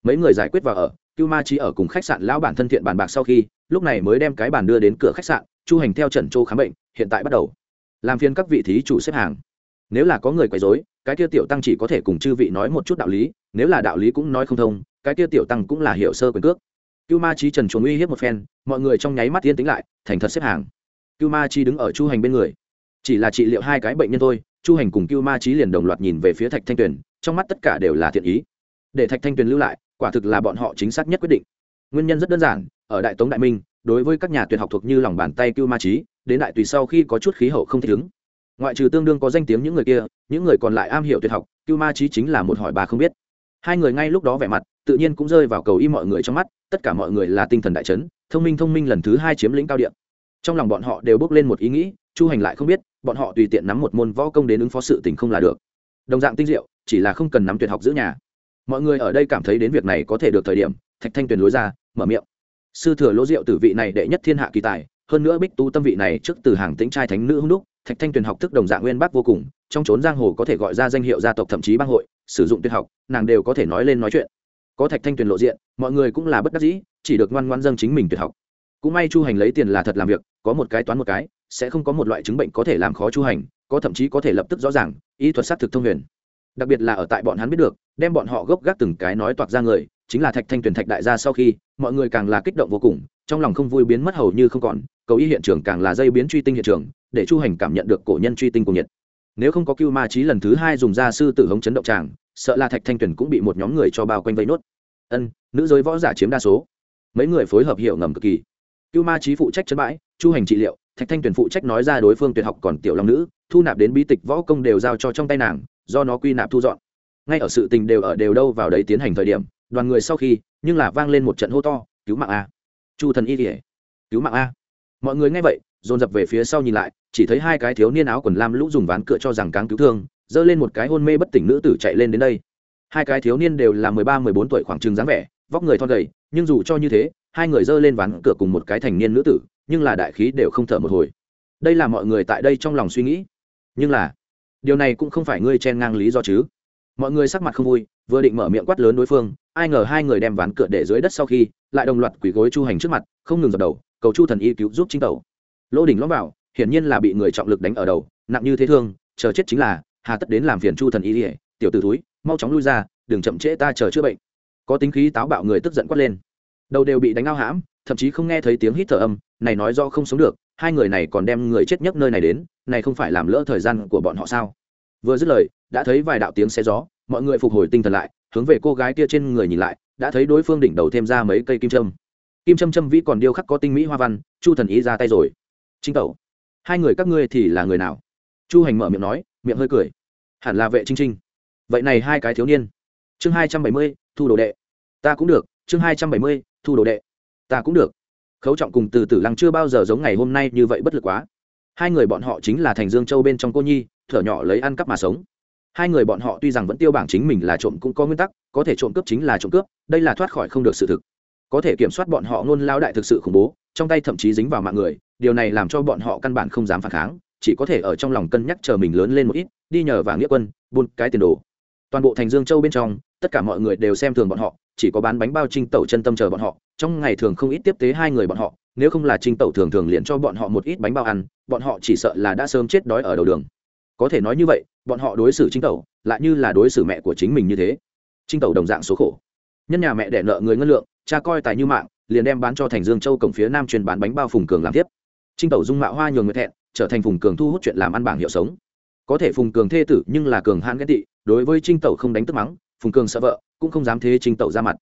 mấy người giải quyết vào ở, cưu ma trí ở cùng khách sạn lão bản thân thiện bàn bạc sau khi, lúc này mới đem cái bàn đưa đến cửa khách sạn, chu hành theo trần châu khám bệnh, hiện tại bắt đầu. Làm phiên các vị thí chủ xếp hàng. Nếu là có người quấy rối, cái kia tiểu tăng chỉ có thể cùng chư vị nói một chút đạo lý, nếu là đạo lý cũng nói không thông, cái kia tiểu tăng cũng là hiểu sơ quyền cước. Cưu ma trí trần chuồn uy hiếp một phen, mọi người trong nháy mắt tiên tính lại, thành thật xếp hàng. Cưu ma trí đứng ở chu hành bên người chỉ là trị liệu hai cái bệnh nhân thôi, chu hành cùng cưu ma trí liền đồng loạt nhìn về phía thạch thanh tuyền, trong mắt tất cả đều là thiện ý. Để thạch thanh tuyền lưu lại, quả thực là bọn họ chính xác nhất quyết định. Nguyên nhân rất đơn giản, ở đại tống đại minh, đối với các nhà tuyệt học thuộc như lòng bàn tay cưu ma trí đến đại tùy sau khi có chút khí hậu không thích ứng. Ngoại trừ tương đương có danh tiếng những người kia, những người còn lại am hiểu tuyệt học, cưu ma trí chính là một hỏi bà không biết. Hai người ngay lúc đó vẻ mặt, tự nhiên cũng rơi vào cầu y mọi người trong mắt, tất cả mọi người là tinh thần đại chấn, thông minh thông minh lần thứ hai chiếm lĩnh cao điện trong lòng bọn họ đều bước lên một ý nghĩ, chu hành lại không biết bọn họ tùy tiện nắm một môn võ công đến ứng phó sự tình không là được. Đồng dạng tinh diệu, chỉ là không cần nắm tuyệt học giữ nhà. Mọi người ở đây cảm thấy đến việc này có thể được thời điểm, thạch thanh tuyền lối ra, mở miệng. Sư thừa lỗ diệu tử vị này đệ nhất thiên hạ kỳ tài, hơn nữa bích tu tâm vị này trước từ hàng tĩnh trai thánh nữ hung đúc, thạch thanh tuyền học thức đồng dạng nguyên bác vô cùng, trong trốn giang hồ có thể gọi ra danh hiệu gia tộc thậm chí bang hội, sử dụng tuyệt học, nàng đều có thể nói lên nói chuyện. Có thạch thanh tuyền lộ diện, mọi người cũng là bất đắc dĩ, chỉ được ngoan ngoan dâng chính mình tuyệt học. Cũng may chu hành lấy tiền là thật làm việc, có một cái toán một cái sẽ không có một loại chứng bệnh có thể làm khó chu hành, có thậm chí có thể lập tức rõ ràng, y thuật xác thực thông huyền. Đặc biệt là ở tại bọn hắn biết được, đem bọn họ gốc gác từng cái nói toạc ra người, chính là thạch thanh tuyền thạch đại gia sau khi, mọi người càng là kích động vô cùng, trong lòng không vui biến mất hầu như không còn, cầu y hiện trường càng là dây biến truy tinh hiện trường, để chu hành cảm nhận được cổ nhân truy tinh cùng nhiệt. Nếu không có cưu ma trí lần thứ hai dùng ra sư tử hống chấn động tràng, sợ là thạch thanh tuyền cũng bị một nhóm người cho bao quanh vây nốt. Ân, nữ giới võ giả chiếm đa số. Mấy người phối hợp hiệu ngầm cực kỳ. Cưu ma trí phụ trách chấn bãi, chu hành trị liệu thạch thanh tuyền phụ trách nói ra đối phương tuyệt học còn tiểu long nữ, thu nạp đến bí tịch võ công đều giao cho trong tay nàng, do nó quy nạp thu dọn. Ngay ở sự tình đều ở đều đâu vào đấy tiến hành thời điểm, đoàn người sau khi, nhưng là vang lên một trận hô to, cứu mạng a! Chu thần y kỉa cứu mạng a! Mọi người nghe vậy, dồn dập về phía sau nhìn lại, chỉ thấy hai cái thiếu niên áo quần lam lũ dùng ván cửa cho rằng cáng cứu thương, giơ lên một cái hôn mê bất tỉnh nữ tử chạy lên đến đây. Hai cái thiếu niên đều là mười ba, mười bốn tuổi khoảng trừng dáng vẻ, vóc người thon gầy, nhưng dù cho như thế, hai người giơ lên ván cửa cùng một cái thành niên nữ tử nhưng là đại khí đều không thở một hồi. Đây là mọi người tại đây trong lòng suy nghĩ. Nhưng là, điều này cũng không phải ngươi chen ngang lý do chứ. Mọi người sắc mặt không vui, vừa định mở miệng quát lớn đối phương, ai ngờ hai người đem ván cửa để dưới đất sau khi, lại đồng loạt quỳ gối chu hành trước mặt, không ngừng dập đầu, cầu chu thần y cứu giúp chính tẩu. Lỗ đỉnh lõm vào, hiển nhiên là bị người trọng lực đánh ở đầu, nặng như thế thương, chờ chết chính là, hà tất đến làm phiền chu thần y ỉa tiểu t ử túi mau chóng lui ra, đừng chậm trễ ta chờ chữa bệnh. Có tính khí táo bạo người tức giận quát lên. Đầu đều bị đánh ao hãm thậm chí không nghe thấy tiếng hít thở âm, này nói do không sống được, hai người này còn đem người chết nhất nơi này đến, này không phải làm lỡ thời gian của bọn họ sao? Vừa dứt lời, đã thấy vài đạo tiếng xe gió, mọi người phục hồi tinh thần lại, hướng về cô gái kia trên người nhìn lại, đã thấy đối phương đỉnh đầu thêm ra mấy cây kim trâm kim trâm trâm vĩ còn điêu khắc có tinh mỹ hoa văn, chu thần ý ra tay rồi. Trinh tẩu, hai người các ngươi thì là người nào? Chu hành mở miệng nói, miệng hơi cười. Hẳn là vệ trinh trinh. Vậy này hai cái thiếu niên. Chương hai trăm bảy mươi, thu đồ đệ. Ta cũng được, chương hai trăm bảy mươi, thu đồ đệ ta cũng được. Khấu trọng cùng từ tử lăng chưa bao giờ giống ngày hôm nay như vậy bất lực quá. Hai người bọn họ chính là thành dương châu bên trong cô nhi, thở nhỏ lấy ăn cắp mà sống. Hai người bọn họ tuy rằng vẫn tiêu bảng chính mình là trộm cũng có nguyên tắc, có thể trộm cướp chính là trộm cướp, đây là thoát khỏi không được sự thực. Có thể kiểm soát bọn họ ngôn lao đại thực sự khủng bố, trong tay thậm chí dính vào mạng người, điều này làm cho bọn họ căn bản không dám phản kháng, chỉ có thể ở trong lòng cân nhắc chờ mình lớn lên một ít, đi nhờ và nghĩa quân, buôn cái tiền đồ. Toàn bộ thành dương châu bên trong tất cả mọi người đều xem thường bọn họ, chỉ có bán bánh bao trinh tẩu chân tâm chờ bọn họ, trong ngày thường không ít tiếp tế hai người bọn họ, nếu không là trinh tẩu thường thường liền cho bọn họ một ít bánh bao ăn, bọn họ chỉ sợ là đã sớm chết đói ở đầu đường. Có thể nói như vậy, bọn họ đối xử trinh tẩu lại như là đối xử mẹ của chính mình như thế. Trinh tẩu đồng dạng số khổ. Nhân nhà mẹ đẻ nợ người ngân lượng, cha coi tài như mạng, liền đem bán cho thành dương châu cổng phía nam truyền bán bánh bao phùng cường làm tiếp. Trinh tẩu dung mạo hoa nhường người thẹn, trở thành phùng cường thu hút chuyện làm ăn bảng hiệu sống. Có thể phùng cường thê tử nhưng là cường hãn ghét tị, đối với trinh tẩu không đánh tức mắng phùng cường sợ vợ, cũng không dám thế Trình tẩu ra mặt.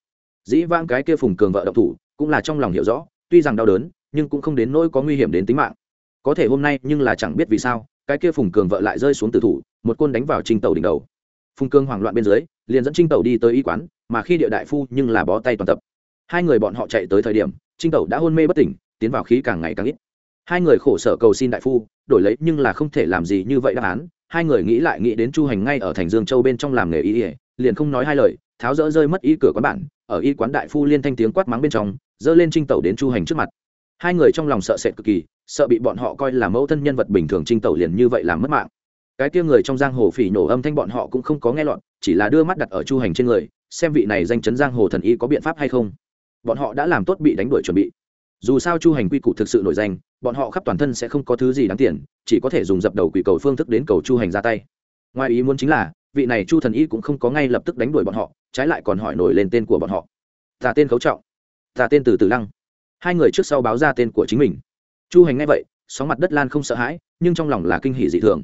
Dĩ vãng cái kia phùng cường vợ độc thủ, cũng là trong lòng hiểu rõ, tuy rằng đau đớn, nhưng cũng không đến nỗi có nguy hiểm đến tính mạng. Có thể hôm nay, nhưng là chẳng biết vì sao, cái kia phùng cường vợ lại rơi xuống tử thủ, một côn đánh vào Trình tẩu đỉnh đầu. Phùng cường hoảng loạn bên dưới, liền dẫn trinh tẩu đi tới y quán, mà khi địa đại phu nhưng là bó tay toàn tập. Hai người bọn họ chạy tới thời điểm trinh tẩu đã hôn mê bất tỉnh, tiến vào khí càng ngày càng ít. Hai người khổ sở cầu xin đại phu, đổi lấy nhưng là không thể làm gì như vậy đáp án. Hai người nghĩ lại nghĩ đến chu hành ngay ở thành dương châu bên trong làm nghề y ỉa liền không nói hai lời, tháo rỡ rơi mất y cửa quán bản, ở y quán đại phu liên thanh tiếng quát mắng bên trong, dơ lên trinh tẩu đến chu hành trước mặt. Hai người trong lòng sợ sệt cực kỳ, sợ bị bọn họ coi là mẫu thân nhân vật bình thường trinh tẩu liền như vậy làm mất mạng. Cái kia người trong giang hồ phỉ nổ âm thanh bọn họ cũng không có nghe lọt, chỉ là đưa mắt đặt ở chu hành trên người, xem vị này danh chấn giang hồ thần y có biện pháp hay không. Bọn họ đã làm tốt bị đánh đuổi chuẩn bị. Dù sao chu hành quy củ thực sự nổi danh, bọn họ khắp toàn thân sẽ không có thứ gì đáng tiền, chỉ có thể dùng dập đầu quỷ cầu phương thức đến cầu chu hành ra tay. Ngoài ý muốn chính là vị này chu thần y cũng không có ngay lập tức đánh đuổi bọn họ, trái lại còn hỏi nổi lên tên của bọn họ. Ta tên khấu trọng. Ta tên từ từ lăng. Hai người trước sau báo ra tên của chính mình. Chu hành ngay vậy, sóng mặt đất lan không sợ hãi, nhưng trong lòng là kinh hỷ dị thường.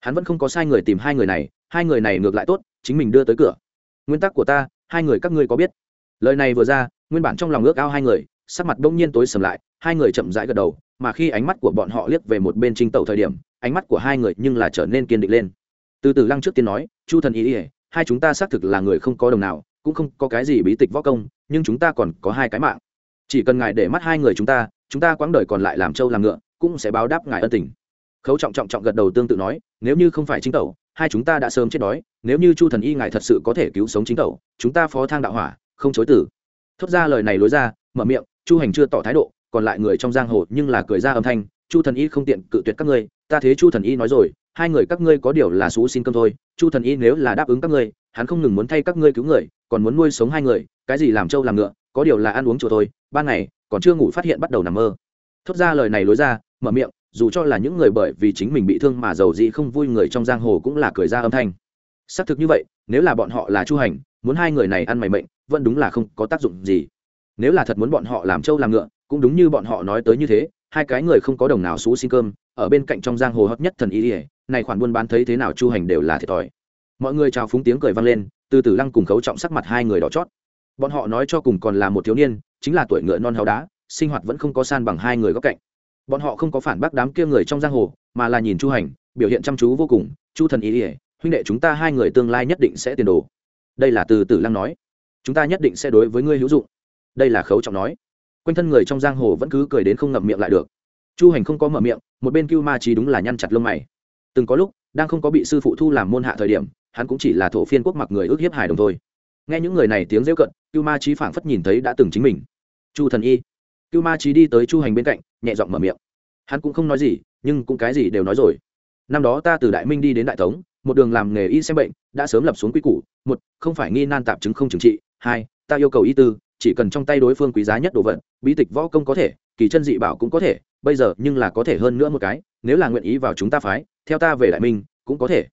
Hắn vẫn không có sai người tìm hai người này, hai người này ngược lại tốt, chính mình đưa tới cửa. Nguyên tắc của ta, hai người các ngươi có biết. Lời này vừa ra, nguyên bản trong lòng ước ao hai người, sắc mặt bỗng nhiên tối sầm lại, hai người chậm rãi gật đầu, mà khi ánh mắt của bọn họ liếc về một bên trinh tẩu thời điểm, ánh mắt của hai người nhưng là trở nên kiên định lên. Từ từ lăng trước tiên nói chu thần ý ỉa hai chúng ta xác thực là người không có đồng nào, cũng không có cái gì bí tịch võ công, nhưng chúng ta còn có hai cái mạng. Chỉ cần ngài để mắt hai người chúng ta chúng ta quãng đời còn lại làm trâu làm ngựa, cũng sẽ báo đáp ngài ân tình. Khấu trọng trọng trọng gật đầu tương tự nói, nếu như không phải chính tẩu, hai chúng ta đã sớm chết đói, nếu như chu thần y ngài thật sự có thể cứu sống chính tẩu, chúng ta phó thang đạo hỏa, không chối tử thốt ra lời này lối ra, mở miệng, chu hành chưa tỏ thái độ, còn lại người trong giang hồ nhưng là cười ra âm thanh, chu thần y không tiện cự tuyệt các ngươi, ta thế chu thần y nói rồi hai người các ngươi có điều là xú xin cơm thôi, chu thần y nếu là đáp ứng các ngươi, hắn không ngừng muốn thay các ngươi cứu người, còn muốn nuôi sống hai người, cái gì làm trâu làm ngựa, có điều là ăn uống chùa thôi, ban ngày còn chưa ngủ phát hiện bắt đầu nằm mơ thốt ra lời này lối ra, mở miệng, dù cho là những người bởi vì chính mình bị thương mà giàu dị không vui người trong giang hồ cũng là cười ra âm thanh xác thực như vậy, nếu là bọn họ là chu hành, muốn hai người này ăn mày mệnh, vẫn đúng là không có tác dụng gì nếu là thật muốn bọn họ làm trâu làm ngựa, cũng đúng như bọn họ nói tới như thế, hai cái người không có đồng nào xú xin cơm, ở bên cạnh trong giang hồ hấp nhất thần Y. ỉa này khoản buôn bán thấy thế nào chu hành đều là thiệt thòi. Mọi người chào phúng tiếng cười vang lên, từ từ lăng cùng khấu trọng sắc mặt hai người đỏ chót. Bọn họ nói cho cùng còn là một thiếu niên, chính là tuổi ngựa non háo đá, sinh hoạt vẫn không có san bằng hai người góc cạnh. Bọn họ không có phản bác đám kia người trong giang hồ, mà là nhìn chu hành, biểu hiện chăm chú vô cùng, chu thần ý ỉa huynh đệ chúng ta hai người tương lai nhất định sẽ tiền đồ. Đây là từ từ lăng nói. Chúng ta nhất định sẽ đối với ngươi hữu dụng. Đây là khấu trọng nói. Quanh thân người trong giang hồ vẫn cứ cười đến không ngậm miệng lại được. Chu hành không có mở miệng, một bên cưu ma trí đúng là nhăn chặt lông mày từng có lúc, đang không có bị sư phụ thu làm môn hạ thời điểm, hắn cũng chỉ là thổ phiên quốc mặc người ước hiếp hài đồng thôi. Nghe những người này tiếng rêu cận, cưu ma trí phảng phất nhìn thấy đã từng chính mình. Chu thần y. Cưu ma trí đi tới chu hành bên cạnh, nhẹ giọng mở miệng. Hắn cũng không nói gì, nhưng cũng cái gì đều nói rồi. Năm đó ta từ đại minh đi đến đại tống, một đường làm nghề y xem bệnh, đã sớm lập xuống quy củ, một, không phải nghi nan tạp chứng không trừng trị, hai, ta yêu cầu y tư, chỉ cần trong tay đối phương quý giá nhất đồ vật, bí tịch võ công có thể, kỳ chân dị bảo cũng có thể, bây giờ nhưng là có thể hơn nữa một cái nếu là nguyện ý vào chúng ta phái theo ta về đại minh cũng có thể.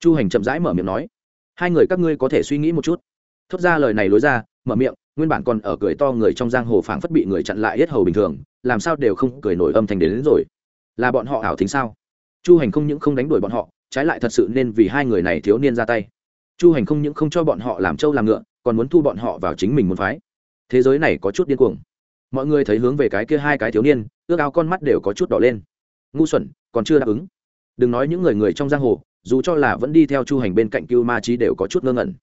Chu hành chậm rãi mở miệng nói. Hai người các ngươi có thể suy nghĩ một chút. Thốt ra lời này lối ra mở miệng nguyên bản còn ở cười to người trong giang hồ phảng phất bị người chặn lại hết hầu bình thường làm sao đều không cười nổi âm thanh đến, đến rồi. Là bọn họ ảo thính sao? Chu hành không những không đánh đuổi bọn họ trái lại thật sự nên vì hai người này thiếu niên ra tay. Chu hành không những không cho bọn họ làm trâu làm ngựa còn muốn thu bọn họ vào chính mình muốn phái. Thế giới này có chút điên cuồng. Mọi người thấy hướng về cái kia hai cái thiếu niên ước ao con mắt đều có chút đỏ lên. Ngu xuẩn còn chưa đáp ứng. Đừng nói những người người trong giang hồ, dù cho là vẫn đi theo chu hành bên cạnh cưu ma trí đều có chút ngơ ngẩn.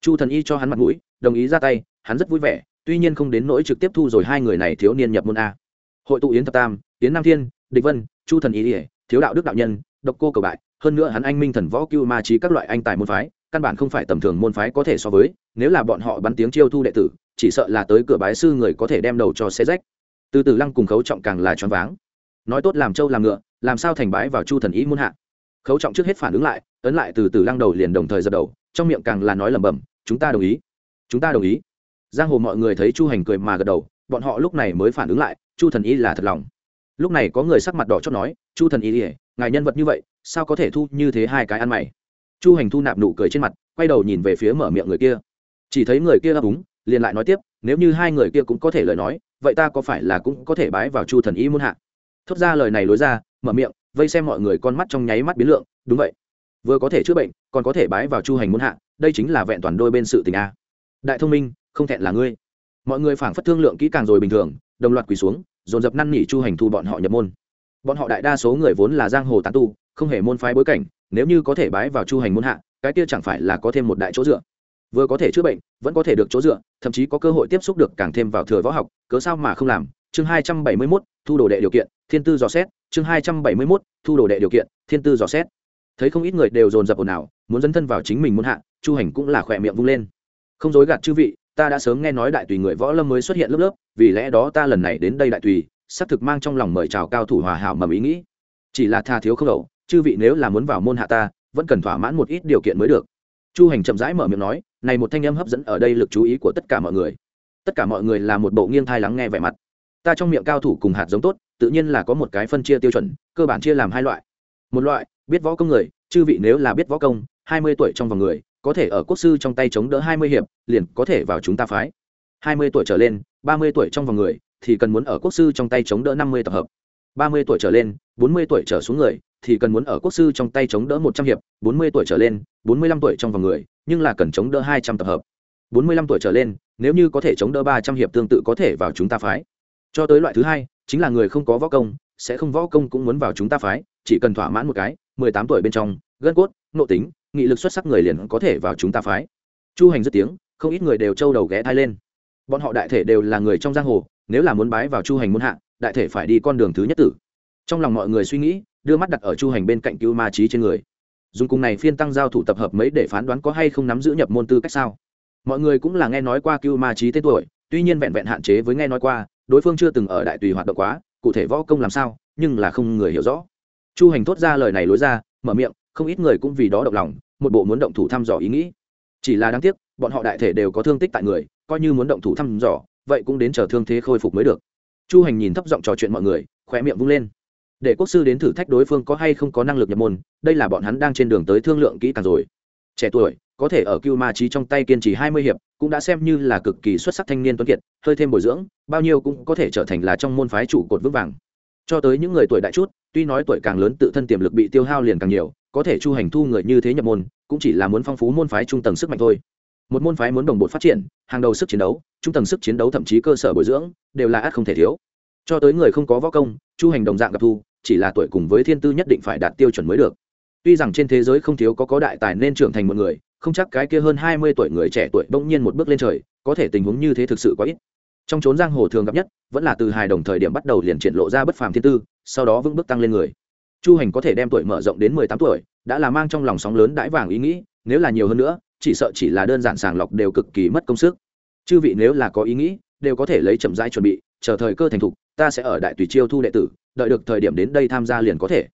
Chu thần y cho hắn mặt mũi, đồng ý ra tay, hắn rất vui vẻ, tuy nhiên không đến nỗi trực tiếp thu rồi hai người này thiếu niên nhập môn a. Hội tụ yến thập tam, yến nam thiên, địch vân, chu thần y ỉa thiếu đạo đức đạo nhân, độc cô cầu bại, hơn nữa hắn anh minh thần võ cưu ma trí các loại anh tài môn phái, căn bản không phải tầm thường môn phái có thể so với, nếu là bọn họ bắn tiếng chiêu thu đệ tử, chỉ sợ là tới cửa bái sư người có thể đem đầu cho xe rách. Từ từ lăng cùng khấu trọng càng là choáng váng. Nói tốt làm trâu làm ngựa làm sao thành bái vào chu thần ý muôn hạ? Khấu trọng trước hết phản ứng lại, ấn lại từ từ lăng đầu liền đồng thời dập đầu, trong miệng càng là nói lẩm bẩm, chúng ta đồng ý, chúng ta đồng ý. Giang hồ mọi người thấy chu hành cười mà gật đầu, bọn họ lúc này mới phản ứng lại, chu thần ý là thật lòng. Lúc này có người sắc mặt đỏ chót nói, chu thần ý ỉa ngài nhân vật như vậy, sao có thể thu như thế hai cái ăn mày? Chu hành thu nạp nụ cười trên mặt, quay đầu nhìn về phía mở miệng người kia. Chỉ thấy người kia ấp úng liền lại nói tiếp, nếu như hai người kia cũng có thể lời nói, vậy ta có phải là cũng có thể bái vào chu thần ý muôn hạ? Thốt ra lời này lối ra mở miệng, vây xem mọi người con mắt trong nháy mắt biến lượng, đúng vậy. Vừa có thể chữa bệnh, còn có thể bái vào chu hành muôn hạ, đây chính là vẹn toàn đôi bên sự tình a. Đại thông minh, không thẹn là ngươi. Mọi người phảng phất thương lượng kỹ càng rồi bình thường, đồng loạt quỳ xuống, dồn dập năn nỉ chu hành thu bọn họ nhập môn. Bọn họ đại đa số người vốn là giang hồ tán tu, không hề môn phái bối cảnh, nếu như có thể bái vào chu hành môn hạ, cái kia chẳng phải là có thêm một đại chỗ dựa. Vừa có thể chữa bệnh, vẫn có thể được chỗ dựa, thậm chí có cơ hội tiếp xúc được càng thêm vào thừa võ học, cớ sao mà không làm? Chương hai trăm bảy mươi mốt, thu đồ đệ điều kiện, thiên tư dò xét chương hai trăm bảy mươi mốt, thu đồ đệ điều kiện, thiên tư dò xét. Thấy không ít người đều dồn dập ồn ào, muốn dấn thân vào chính mình muốn hạ, chu hành cũng là khỏe miệng vung lên. Không dối gạt chư vị, ta đã sớm nghe nói đại tùy người võ lâm mới xuất hiện lớp lớp, vì lẽ đó ta lần này đến đây đại tùy, xác thực mang trong lòng mời chào cao thủ hòa hảo mầm ý nghĩ. Chỉ là tha thiếu không đầu chư vị nếu là muốn vào môn hạ ta, vẫn cần thỏa mãn một ít điều kiện mới được. Chu hành chậm rãi mở miệng nói, này một thanh âm hấp dẫn ở đây lực chú ý của tất cả mọi người. Tất cả mọi người là một bộ nghiêng thai lắng nghe vẻ mặt ta trong miệng cao thủ cùng hạt giống tốt, tự nhiên là có một cái phân chia tiêu chuẩn, cơ bản chia làm hai loại. Một loại, biết võ công người, chư vị nếu là biết võ công, hai mươi tuổi trong vòng người, có thể ở quốc sư trong tay chống đỡ hai mươi hiệp, liền có thể vào chúng ta phái. Hai mươi tuổi trở lên, ba mươi tuổi trong vòng người, thì cần muốn ở quốc sư trong tay chống đỡ năm mươi tập hợp. Ba mươi tuổi trở lên, bốn mươi tuổi trở xuống người, thì cần muốn ở quốc sư trong tay chống đỡ một trăm hiệp, bốn mươi tuổi trở lên, bốn mươi lăm tuổi trong vòng người, nhưng là cần chống đỡ hai trăm tập hợp. Bốn mươi lăm tuổi trở lên, nếu như có thể chống đỡ ba trăm hiệp tương tự có thể vào chúng ta phái cho tới loại thứ hai, chính là người không có võ công, sẽ không võ công cũng muốn vào chúng ta phái, chỉ cần thỏa mãn một cái, mười tám tuổi bên trong, gân cốt, nội tính, nghị lực xuất sắc người liền có thể vào chúng ta phái. Chu hành rất tiếng, không ít người đều trâu đầu ghé thai lên. Bọn họ đại thể đều là người trong giang hồ, nếu là muốn bái vào chu hành muốn hạ, đại thể phải đi con đường thứ nhất tử. Trong lòng mọi người suy nghĩ, đưa mắt đặt ở chu hành bên cạnh cứu ma trí trên người. Dùng cùng này phiên tăng giao thủ tập hợp mấy để phán đoán có hay không nắm giữ nhập môn tư cách sao? Mọi người cũng là nghe nói qua cưu ma trí tên tuổi, tuy nhiên vẹn vẹn hạn chế với nghe nói qua đối phương chưa từng ở đại tùy hoạt động quá, cụ thể võ công làm sao, nhưng là không người hiểu rõ. Chu hành thốt ra lời này lối ra, mở miệng, không ít người cũng vì đó động lòng, một bộ muốn động thủ thăm dò ý nghĩ. Chỉ là đáng tiếc, bọn họ đại thể đều có thương tích tại người, coi như muốn động thủ thăm dò, vậy cũng đến chờ thương thế khôi phục mới được. Chu hành nhìn thấp giọng trò chuyện mọi người khỏe miệng vung lên. Để quốc sư đến thử thách đối phương có hay không có năng lực nhập môn, đây là bọn hắn đang trên đường tới thương lượng kỹ càng rồi. Trẻ tuổi có thể ở cưu ma trí trong tay kiên trì hai mươi hiệp, cũng đã xem như là cực kỳ xuất sắc thanh niên tuấn kiệt, hơi thêm bồi dưỡng, bao nhiêu cũng có thể trở thành là trong môn phái chủ cột vững vàng. Cho tới những người tuổi đại chút, tuy nói tuổi càng lớn tự thân tiềm lực bị tiêu hao liền càng nhiều, có thể chu hành thu người như thế nhập môn, cũng chỉ là muốn phong phú môn phái trung tầng sức mạnh thôi. Một môn phái muốn đồng bộ phát triển, hàng đầu sức chiến đấu, trung tầng sức chiến đấu thậm chí cơ sở bồi dưỡng, đều là át không thể thiếu. Cho tới người không có võ công, chu hành đồng dạng gặp thu, chỉ là tuổi cùng với thiên tư nhất định phải đạt tiêu chuẩn mới được. Tuy rằng trên thế giới không thiếu có có đại tài nên trưởng thành một người không chắc cái kia hơn hai mươi tuổi người trẻ tuổi bỗng nhiên một bước lên trời, có thể tình huống như thế thực sự quá ít. Trong chốn giang hồ thường gặp nhất, vẫn là từ hài đồng thời điểm bắt đầu liền triển lộ ra bất phàm thiên tư, sau đó vững bước tăng lên người. Chu hành có thể đem tuổi mở rộng đến mười tám tuổi, đã là mang trong lòng sóng lớn đãi vàng ý nghĩ, nếu là nhiều hơn nữa, chỉ sợ chỉ là đơn giản sàng lọc đều cực kỳ mất công sức. Chư vị nếu là có ý nghĩ, đều có thể lấy chậm rãi chuẩn bị, chờ thời cơ thành thục, ta sẽ ở đại tùy chiêu thu đệ tử, đợi được thời điểm đến đây tham gia liền có thể.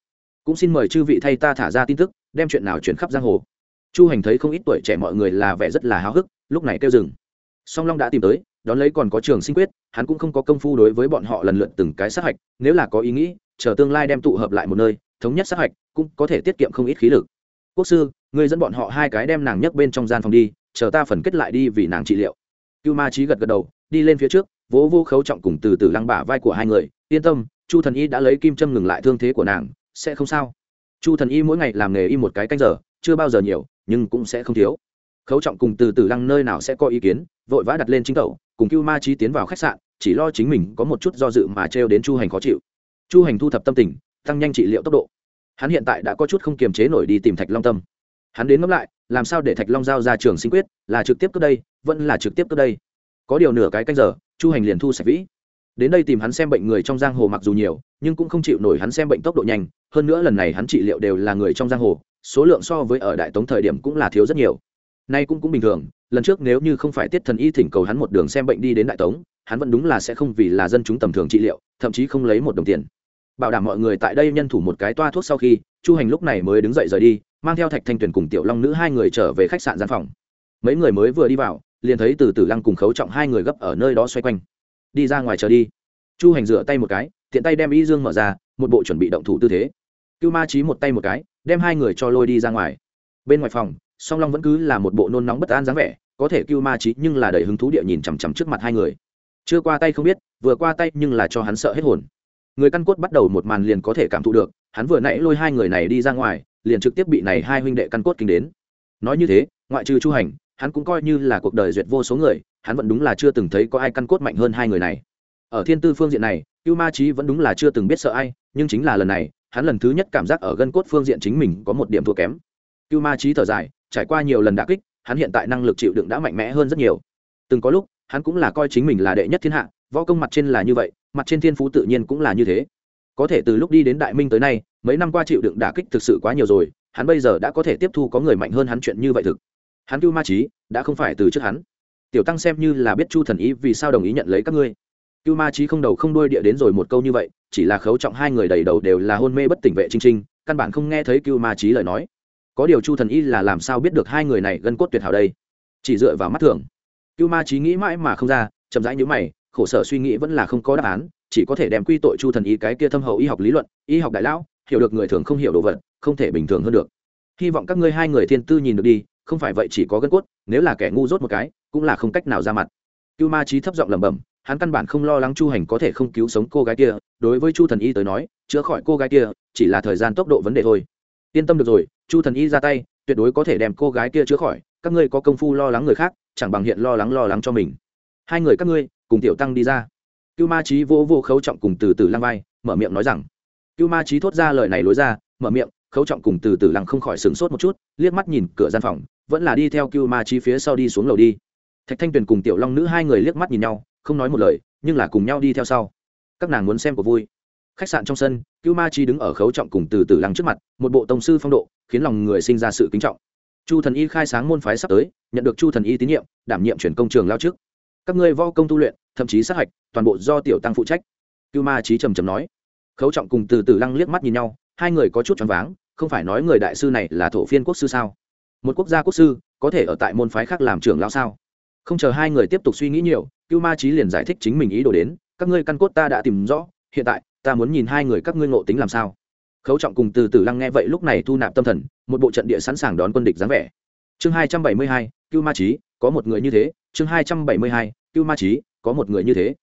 Cũng xin mời chư vị thay ta thả ra tin tức, đem chuyện nào chuyển khắp giang hồ chu hành thấy không ít tuổi trẻ mọi người là vẻ rất là háo hức, lúc này kêu dừng. Song long đã tìm tới, đón lấy còn có trường sinh quyết, hắn cũng không có công phu đối với bọn họ lần lượt từng cái sát hạch, nếu là có ý nghĩ, chờ tương lai đem tụ hợp lại một nơi, thống nhất sát hạch, cũng có thể tiết kiệm không ít khí lực. Quốc sư người dẫn bọn họ hai cái đem nàng nhấc bên trong gian phòng đi, chờ ta phần kết lại đi vì nàng trị liệu. Cưu ma trí gật gật đầu, đi lên phía trước, vỗ vô khấu trọng cùng từ từ lăng bả vai của hai người, yên tâm, chu thần y đã lấy kim châm ngừng lại thương thế của nàng, sẽ không sao. Chu thần y mỗi ngày làm nghề y một cái canh giờ, chưa bao giờ nhiều nhưng cũng sẽ không thiếu. Khấu trọng cùng từ từ lăng nơi nào sẽ có ý kiến, vội vã đặt lên chính tẩu cùng cưu ma trí tiến vào khách sạn, chỉ lo chính mình có một chút do dự mà trêu đến chu hành khó chịu. Chu hành thu thập tâm tình, tăng nhanh trị liệu tốc độ. Hắn hiện tại đã có chút không kiềm chế nổi đi tìm thạch long tâm. Hắn đến ngẫm lại, làm sao để thạch long giao ra trường sinh quyết, là trực tiếp cướp đây, vẫn là trực tiếp cướp đây. Có điều nửa cái canh giờ, chu hành liền thu sạch vĩ. Đến đây tìm hắn xem bệnh người trong giang hồ mặc dù nhiều, nhưng cũng không chịu nổi hắn xem bệnh tốc độ nhanh, hơn nữa lần này hắn trị liệu đều là người trong giang hồ số lượng so với ở đại tống thời điểm cũng là thiếu rất nhiều. Nay cũng cũng bình thường, lần trước nếu như không phải tiết thần y thỉnh cầu hắn một đường xem bệnh đi đến đại tống, hắn vẫn đúng là sẽ không vì là dân chúng tầm thường trị liệu, thậm chí không lấy một đồng tiền. Bảo đảm mọi người tại đây nhân thủ một cái toa thuốc sau khi, chu hành lúc này mới đứng dậy rời đi, mang theo thạch thanh tuyền cùng tiểu long nữ hai người trở về khách sạn gian phòng. Mấy người mới vừa đi vào, liền thấy từ từ lăng cùng khấu trọng hai người gấp ở nơi đó xoay quanh. Đi ra ngoài chờ đi. Chu hành rửa tay một cái, tiện tay đem y dương mở ra, một bộ chuẩn bị động thủ tư thế. Cưu ma trí một tay một cái đem hai người cho lôi đi ra ngoài. Bên ngoài phòng, song long vẫn cứ là một bộ nôn nóng bất an dáng vẻ, có thể cưu ma trí nhưng là đầy hứng thú địa nhìn chằm chằm trước mặt hai người. Chưa qua tay không biết, vừa qua tay nhưng là cho hắn sợ hết hồn. Người căn cốt bắt đầu một màn liền có thể cảm thụ được, hắn vừa nãy lôi hai người này đi ra ngoài, liền trực tiếp bị này hai huynh đệ căn cốt kinh đến. Nói như thế, ngoại trừ chu hành, hắn cũng coi như là cuộc đời duyệt vô số người, hắn vẫn đúng là chưa từng thấy có ai căn cốt mạnh hơn hai người này. Ở thiên tư phương diện này, cưu ma trí vẫn đúng là chưa từng biết sợ ai, nhưng chính là lần này hắn lần thứ nhất cảm giác ở gân cốt phương diện chính mình có một điểm thua kém. Cưu ma trí thở dài, trải qua nhiều lần đà kích, hắn hiện tại năng lực chịu đựng đã mạnh mẽ hơn rất nhiều. Từng có lúc, hắn cũng là coi chính mình là đệ nhất thiên hạ, võ công mặt trên là như vậy, mặt trên thiên phú tự nhiên cũng là như thế. Có thể từ lúc đi đến đại minh tới nay, mấy năm qua chịu đựng đả kích thực sự quá nhiều rồi, hắn bây giờ đã có thể tiếp thu có người mạnh hơn hắn chuyện như vậy thực. Hắn cưu ma trí đã không phải từ trước hắn. Tiểu tăng xem như là biết chu thần ý vì sao đồng ý nhận lấy các ngươi cưu ma trí không đầu không đuôi địa đến rồi một câu như vậy, chỉ là khấu trọng hai người đầy đầu đều là hôn mê bất tỉnh vệ trinh trinh, căn bản không nghe thấy cưu ma trí lời nói. Có điều chu thần y là làm sao biết được hai người này gân cốt tuyệt hảo đây? Chỉ dựa vào mắt thường. Cưu ma trí nghĩ mãi mà không ra, chậm rãi nhữ mày, khổ sở suy nghĩ vẫn là không có đáp án, chỉ có thể đem quy tội chu thần y cái kia thâm hậu y học lý luận, y học đại lão, hiểu được người thường không hiểu đồ vật, không thể bình thường hơn được. Hy vọng các ngươi hai người thiên tư nhìn được đi, không phải vậy chỉ có gân cốt, nếu là kẻ ngu dốt một cái, cũng là không cách nào ra mặt. Cưu ma trí thấp giọng lẩm bẩm hắn căn bản không lo lắng chu hành có thể không cứu sống cô gái kia, đối với chu thần y tới nói, chữa khỏi cô gái kia chỉ là thời gian tốc độ vấn đề thôi. Yên tâm được rồi, chu thần y ra tay, tuyệt đối có thể đem cô gái kia chữa khỏi, các ngươi có công phu lo lắng người khác, chẳng bằng hiện lo lắng lo lắng cho mình. Hai người các ngươi, cùng tiểu tăng đi ra. Cưu ma trí vô vô khấu trọng cùng từ từ lăng vai, mở miệng nói rằng, cưu ma trí thốt ra lời này lối ra, mở miệng, khấu trọng cùng từ từ lăng không khỏi sửng sốt một chút, liếc mắt nhìn cửa gian phòng, vẫn là đi theo cưu ma trí phía sau đi xuống lầu đi. Thạch thanh tuyền cùng tiểu long nữ hai người liếc mắt nhìn nhau không nói một lời, nhưng là cùng nhau đi theo sau. Các nàng muốn xem của vui. Khách sạn trong sân, cưu ma chi đứng ở khấu trọng cùng từ từ lăng trước mặt, một bộ tông sư phong độ, khiến lòng người sinh ra sự kính trọng. Chu thần y khai sáng môn phái sắp tới, nhận được chu thần y tín nhiệm, đảm nhiệm chuyển công trường lao trước. Các ngươi vo công tu luyện, thậm chí sát hạch, toàn bộ do tiểu tăng phụ trách. Cưu ma trí trầm trầm nói. Khấu trọng cùng từ từ lăng liếc mắt nhìn nhau, hai người có chút choáng váng, không phải nói người đại sư này là thổ phiên quốc sư sao? Một quốc gia quốc sư, có thể ở tại môn phái khác làm trưởng lao sao? Không chờ hai người tiếp tục suy nghĩ nhiều cưu ma trí liền giải thích chính mình ý đồ đến, các ngươi căn cốt ta đã tìm rõ, hiện tại, ta muốn nhìn hai người các ngươi ngộ tính làm sao. Khấu trọng cùng từ từ lăng nghe vậy lúc này thu nạp tâm thần, một bộ trận địa sẵn sàng đón quân địch dáng vẻ. Chương hai trăm bảy mươi hai, cưu ma trí có một người như thế. Chương hai trăm bảy mươi hai, cưu ma trí có một người như thế.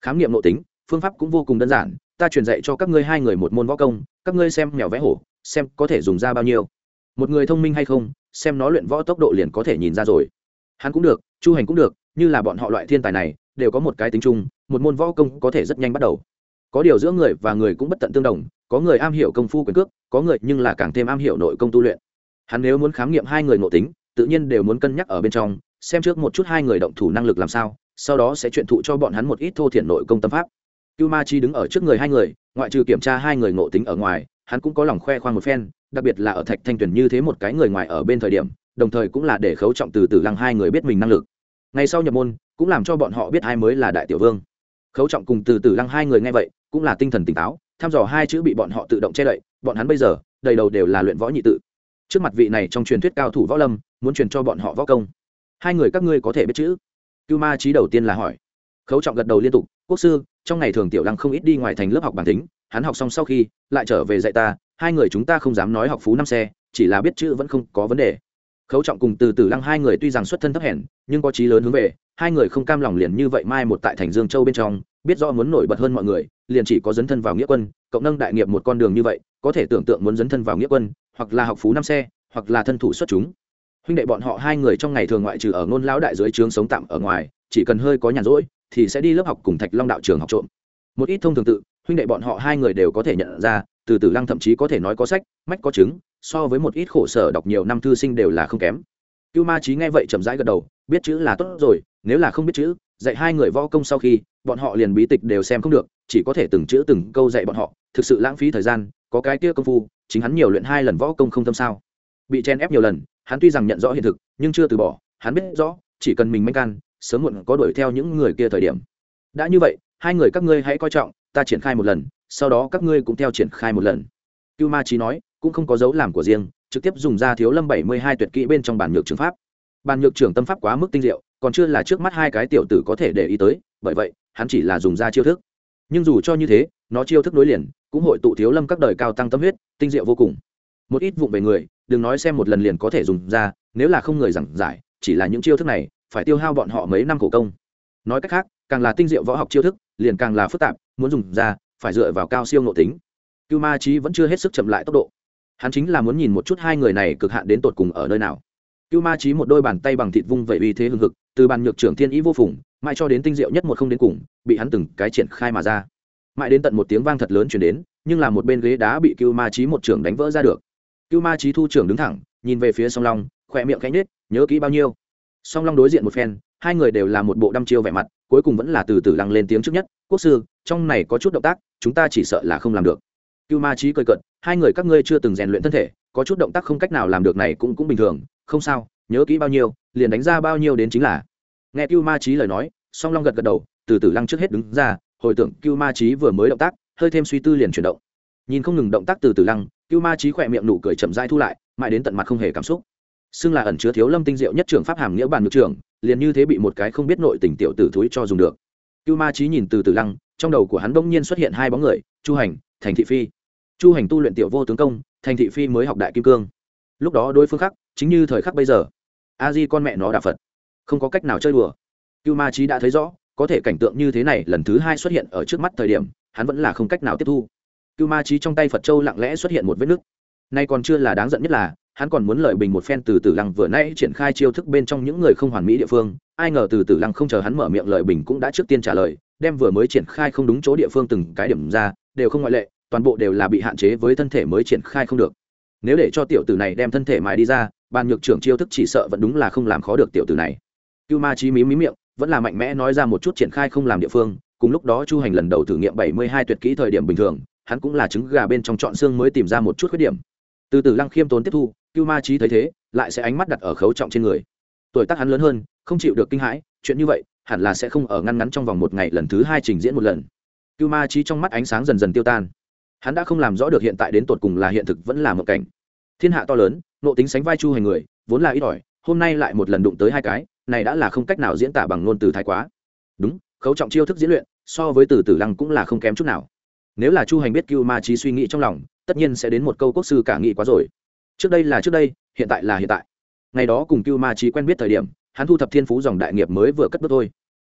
Khám nghiệm nội tính, phương pháp cũng vô cùng đơn giản, ta truyền dạy cho các ngươi hai người một môn võ công, các ngươi xem mèo vẽ hổ, xem có thể dùng ra bao nhiêu. Một người thông minh hay không, xem nó luyện võ tốc độ liền có thể nhìn ra rồi. Hắn cũng được, chu hành cũng được như là bọn họ loại thiên tài này, đều có một cái tính chung, một môn võ công có thể rất nhanh bắt đầu. Có điều giữa người và người cũng bất tận tương đồng, có người am hiểu công phu quyền cước, có người nhưng là càng thêm am hiểu nội công tu luyện. Hắn nếu muốn khám nghiệm hai người ngộ tính, tự nhiên đều muốn cân nhắc ở bên trong, xem trước một chút hai người động thủ năng lực làm sao, sau đó sẽ truyền thụ cho bọn hắn một ít thô thiển nội công tâm pháp. Cưu ma chi đứng ở trước người hai người, ngoại trừ kiểm tra hai người ngộ tính ở ngoài, hắn cũng có lòng khoe khoang một phen, đặc biệt là ở thạch thanh tuyển như thế một cái người ngoài ở bên thời điểm, đồng thời cũng là để khấu trọng từ từ lăng hai người biết mình năng lực ngày sau nhập môn, cũng làm cho bọn họ biết ai mới là đại tiểu vương. Khấu trọng cùng từ từ lăng hai người nghe vậy, cũng là tinh thần tỉnh táo thăm dò hai chữ bị bọn họ tự động che đậy, bọn hắn bây giờ, đầy đầu đều là luyện võ nhị tự. Trước mặt vị này trong truyền thuyết cao thủ võ lâm, muốn truyền cho bọn họ võ công. Hai người các ngươi có thể biết chữ? Cưu ma trí đầu tiên là hỏi. Khấu trọng gật đầu liên tục, quốc sư, trong ngày thường tiểu lăng không ít đi ngoài thành lớp học bản tính, hắn học xong sau khi lại trở về dạy ta, hai người chúng ta không dám nói học phú năm xe, chỉ là biết chữ vẫn không có vấn đề khấu trọng cùng từ từ lăng hai người tuy rằng xuất thân thấp hèn, nhưng có chí lớn hướng về, hai người không cam lòng liền như vậy mai một tại thành dương châu bên trong, biết rõ muốn nổi bật hơn mọi người, liền chỉ có dấn thân vào nghĩa quân, cộng nâng đại nghiệp một con đường như vậy, có thể tưởng tượng muốn dấn thân vào nghĩa quân, hoặc là học phú năm xe, hoặc là thân thủ xuất chúng. Huynh đệ bọn họ hai người trong ngày thường ngoại trừ ở ngôn lão đại dưới trướng sống tạm ở ngoài, chỉ cần hơi có nhàn rỗi, thì sẽ đi lớp học cùng thạch long đạo trường học trộm. Một ít thông thường tự, huynh đệ bọn họ hai người đều có thể nhận ra từ từ lăng thậm chí có thể nói có sách, mách có chứng, so với một ít khổ sở đọc nhiều năm thư sinh đều là không kém. Cưu ma trí nghe vậy chậm rãi gật đầu, biết chữ là tốt rồi, nếu là không biết chữ, dạy hai người võ công sau khi, bọn họ liền bí tịch đều xem không được, chỉ có thể từng chữ từng câu dạy bọn họ, thực sự lãng phí thời gian, có cái kia công phu, chính hắn nhiều luyện hai lần võ công không tâm sao. Bị chen ép nhiều lần, hắn tuy rằng nhận rõ hiện thực, nhưng chưa từ bỏ, hắn biết rõ, chỉ cần mình manh can, sớm muộn có đuổi theo những người kia thời điểm. Đã như vậy, hai người các ngươi hãy coi trọng, ta triển khai một lần sau đó các ngươi cũng theo triển khai một lần. Cưu ma trí nói, cũng không có dấu làm của riêng, trực tiếp dùng ra thiếu lâm bảy mươi hai tuyệt kỹ bên trong bản nhược trường pháp. Bản nhược trưởng tâm pháp quá mức tinh diệu, còn chưa là trước mắt hai cái tiểu tử có thể để ý tới, bởi vậy, hắn chỉ là dùng ra chiêu thức. Nhưng dù cho như thế, nó chiêu thức nối liền, cũng hội tụ thiếu lâm các đời cao tăng tâm huyết, tinh diệu vô cùng. Một ít vụng về người, đừng nói xem một lần liền có thể dùng ra, nếu là không người giảng giải, chỉ là những chiêu thức này, phải tiêu hao bọn họ mấy năm khổ công. Nói cách khác, càng là tinh diệu võ học chiêu thức, liền càng là phức tạp, muốn dùng ra phải dựa vào cao siêu nội tính. Cưu ma trí vẫn chưa hết sức chậm lại tốc độ. Hắn chính là muốn nhìn một chút hai người này cực hạn đến tột cùng ở nơi nào. Cưu ma trí một đôi bàn tay bằng thịt vung vẩy uy thế hưng hực, từ bàn nhược trưởng thiên ý vô phùng, mãi cho đến tinh diệu nhất một không đến cùng, bị hắn từng cái triển khai mà ra. Mãi đến tận một tiếng vang thật lớn chuyển đến, nhưng là một bên ghế đá bị cưu ma trí một trưởng đánh vỡ ra được. Cưu ma trí thu trưởng đứng thẳng, nhìn về phía song long, khỏe miệng cánh nết nhớ kỹ bao nhiêu? Song long đối diện một phen, hai người đều là một bộ đăm chiêu vẻ mặt cuối cùng vẫn là từ từ lăng lên tiếng trước nhất, quốc sư, trong này có chút động tác, chúng ta chỉ sợ là không làm được. Cưu ma trí cười cận hai người các ngươi chưa từng rèn luyện thân thể, có chút động tác không cách nào làm được này cũng cũng bình thường, không sao, nhớ kỹ bao nhiêu, liền đánh ra bao nhiêu đến chính là. Nghe cưu ma trí lời nói, song long gật gật đầu, từ từ lăng trước hết đứng ra, hồi tưởng cưu ma trí vừa mới động tác, hơi thêm suy tư liền chuyển động. Nhìn không ngừng động tác từ từ lăng, cưu ma trí khỏe miệng nụ cười chậm dai thu lại, mãi đến tận mặt không hề cảm xúc. Xưng là ẩn chứa thiếu lâm tinh diệu nhất trưởng pháp hàm nghĩa bàn ngược trưởng liền như thế bị một cái không biết nội tình tiểu tử thúi cho dùng được. Cưu ma trí nhìn từ từ lăng, trong đầu của hắn bỗng nhiên xuất hiện hai bóng người, chu hành, thành thị phi. Chu hành tu luyện tiểu vô tướng công, thành thị phi mới học đại kim cương. Lúc đó đối phương khắc chính như thời khắc bây giờ. A di con mẹ nó đà phật. Không có cách nào chơi đùa. Cưu ma trí đã thấy rõ, có thể cảnh tượng như thế này lần thứ hai xuất hiện ở trước mắt thời điểm, hắn vẫn là không cách nào tiếp thu. Cưu ma trí trong tay phật châu lặng lẽ xuất hiện một vết nứt. Nay còn chưa là đáng giận nhất là hắn còn muốn lợi bình một phen từ tử lăng vừa nãy triển khai chiêu thức bên trong những người không hoàn mỹ địa phương, ai ngờ từ tử lăng không chờ hắn mở miệng lợi bình cũng đã trước tiên trả lời, đem vừa mới triển khai không đúng chỗ địa phương từng cái điểm ra, đều không ngoại lệ, toàn bộ đều là bị hạn chế với thân thể mới triển khai không được. Nếu để cho tiểu tử này đem thân thể mài đi ra ban nhược trưởng chiêu thức chỉ sợ vẫn đúng là không làm khó được tiểu tử này. Cưu ma chí mí mí miệng, vẫn là mạnh mẽ nói ra một chút triển khai không làm địa phương, cùng lúc đó chu hành lần đầu thử nghiệm bảy mươi hai tuyệt kỹ thời điểm bình thường, hắn cũng là trứng gà bên trong chọn xương mới tìm ra một chút khuyết điểm. Từ từ lăng khiêm tốn tiếp thu cưu ma trí thấy thế, lại sẽ ánh mắt đặt ở khấu trọng trên người. Tuổi tác hắn lớn hơn, không chịu được kinh hãi, chuyện như vậy, hẳn là sẽ không ở ngăn ngắn trong vòng một ngày lần thứ hai trình diễn một lần. Cưu ma trí trong mắt ánh sáng dần dần tiêu tan. Hắn đã không làm rõ được hiện tại đến tột cùng là hiện thực vẫn là một cảnh. Thiên hạ to lớn, nộ tính sánh vai chu hành người, vốn là ít ỏi, hôm nay lại một lần đụng tới hai cái, này đã là không cách nào diễn tả bằng ngôn từ thái quá. Đúng, khấu trọng chiêu thức diễn luyện, so với từ tử lăng cũng là không kém chút nào. Nếu là chu hành biết cưu ma trí suy nghĩ trong lòng, tất nhiên sẽ đến một câu quốc sư cả nghị quá rồi trước đây là trước đây, hiện tại là hiện tại. Ngày đó cùng cưu ma trí quen biết thời điểm, hắn thu thập thiên phú dòng đại nghiệp mới vừa cất bước thôi.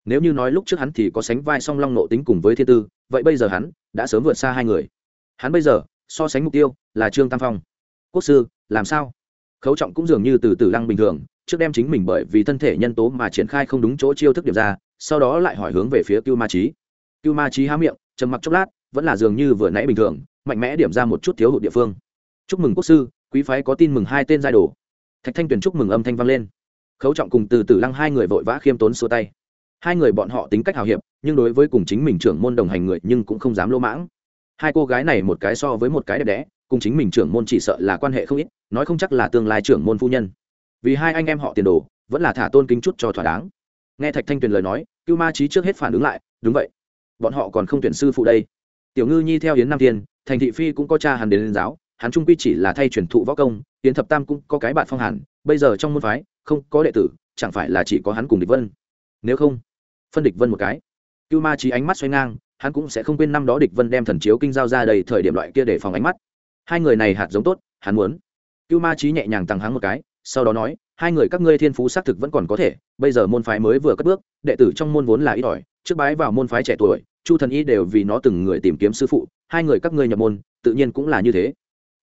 Nếu như nói lúc trước hắn thì có sánh vai song long nộ tính cùng với thiên tư, vậy bây giờ hắn đã sớm vượt xa hai người. Hắn bây giờ, so sánh mục tiêu, là trương tam phong. Quốc sư, làm sao? Khấu trọng cũng dường như từ từ lăng bình thường, trước đem chính mình bởi vì thân thể nhân tố mà triển khai không đúng chỗ chiêu thức điểm ra, sau đó lại hỏi hướng về phía cưu ma trí cưu ma trí há miệng, trầm mặc chốc lát, vẫn là dường như vừa nãy bình thường, mạnh mẽ điểm ra một chút thiếu hụt địa phương. Chúc mừng quốc sư quý phái có tin mừng hai tên giai đồ. Thạch thanh tuyền chúc mừng âm thanh vang lên. Khấu trọng cùng từ từ lăng hai người vội vã khiêm tốn xua tay. Hai người bọn họ tính cách hào hiệp nhưng đối với cùng chính mình trưởng môn đồng hành người nhưng cũng không dám lỗ mãng. Hai cô gái này một cái so với một cái đẹp đẽ cùng chính mình trưởng môn chỉ sợ là quan hệ không ít nói không chắc là tương lai trưởng môn phu nhân. Vì hai anh em họ tiền đồ vẫn là thả tôn kính chút cho thỏa đáng. Nghe thạch thanh tuyền lời nói cưu ma trí trước hết phản ứng lại đúng vậy bọn họ còn không tuyển sư phụ đây. Tiểu ngư nhi theo hiến nam Thiên, thành thị phi cũng có cha hắn đến lên giáo hắn trung quy chỉ là thay truyền thụ võ công tiến thập tam cũng có cái bạn phong hàn, bây giờ trong môn phái, không có đệ tử, chẳng phải là chỉ có hắn cùng địch vân. Nếu không, phân địch vân một cái. Cưu ma trí ánh mắt xoay ngang, hắn cũng sẽ không quên năm đó địch vân đem thần chiếu kinh giao ra đầy thời điểm loại kia để phòng ánh mắt. Hai người này hạt giống tốt, hắn muốn. Cưu ma trí nhẹ nhàng tăng hắn một cái, sau đó nói, hai người các ngươi thiên phú xác thực vẫn còn có thể, bây giờ môn phái mới vừa cất bước, đệ tử trong môn vốn là ít ỏi, trước bái vào môn phái trẻ tuổi, chu thần y đều vì nó từng người tìm kiếm sư phụ, hai người các ngươi nhập môn, tự nhiên cũng là như thế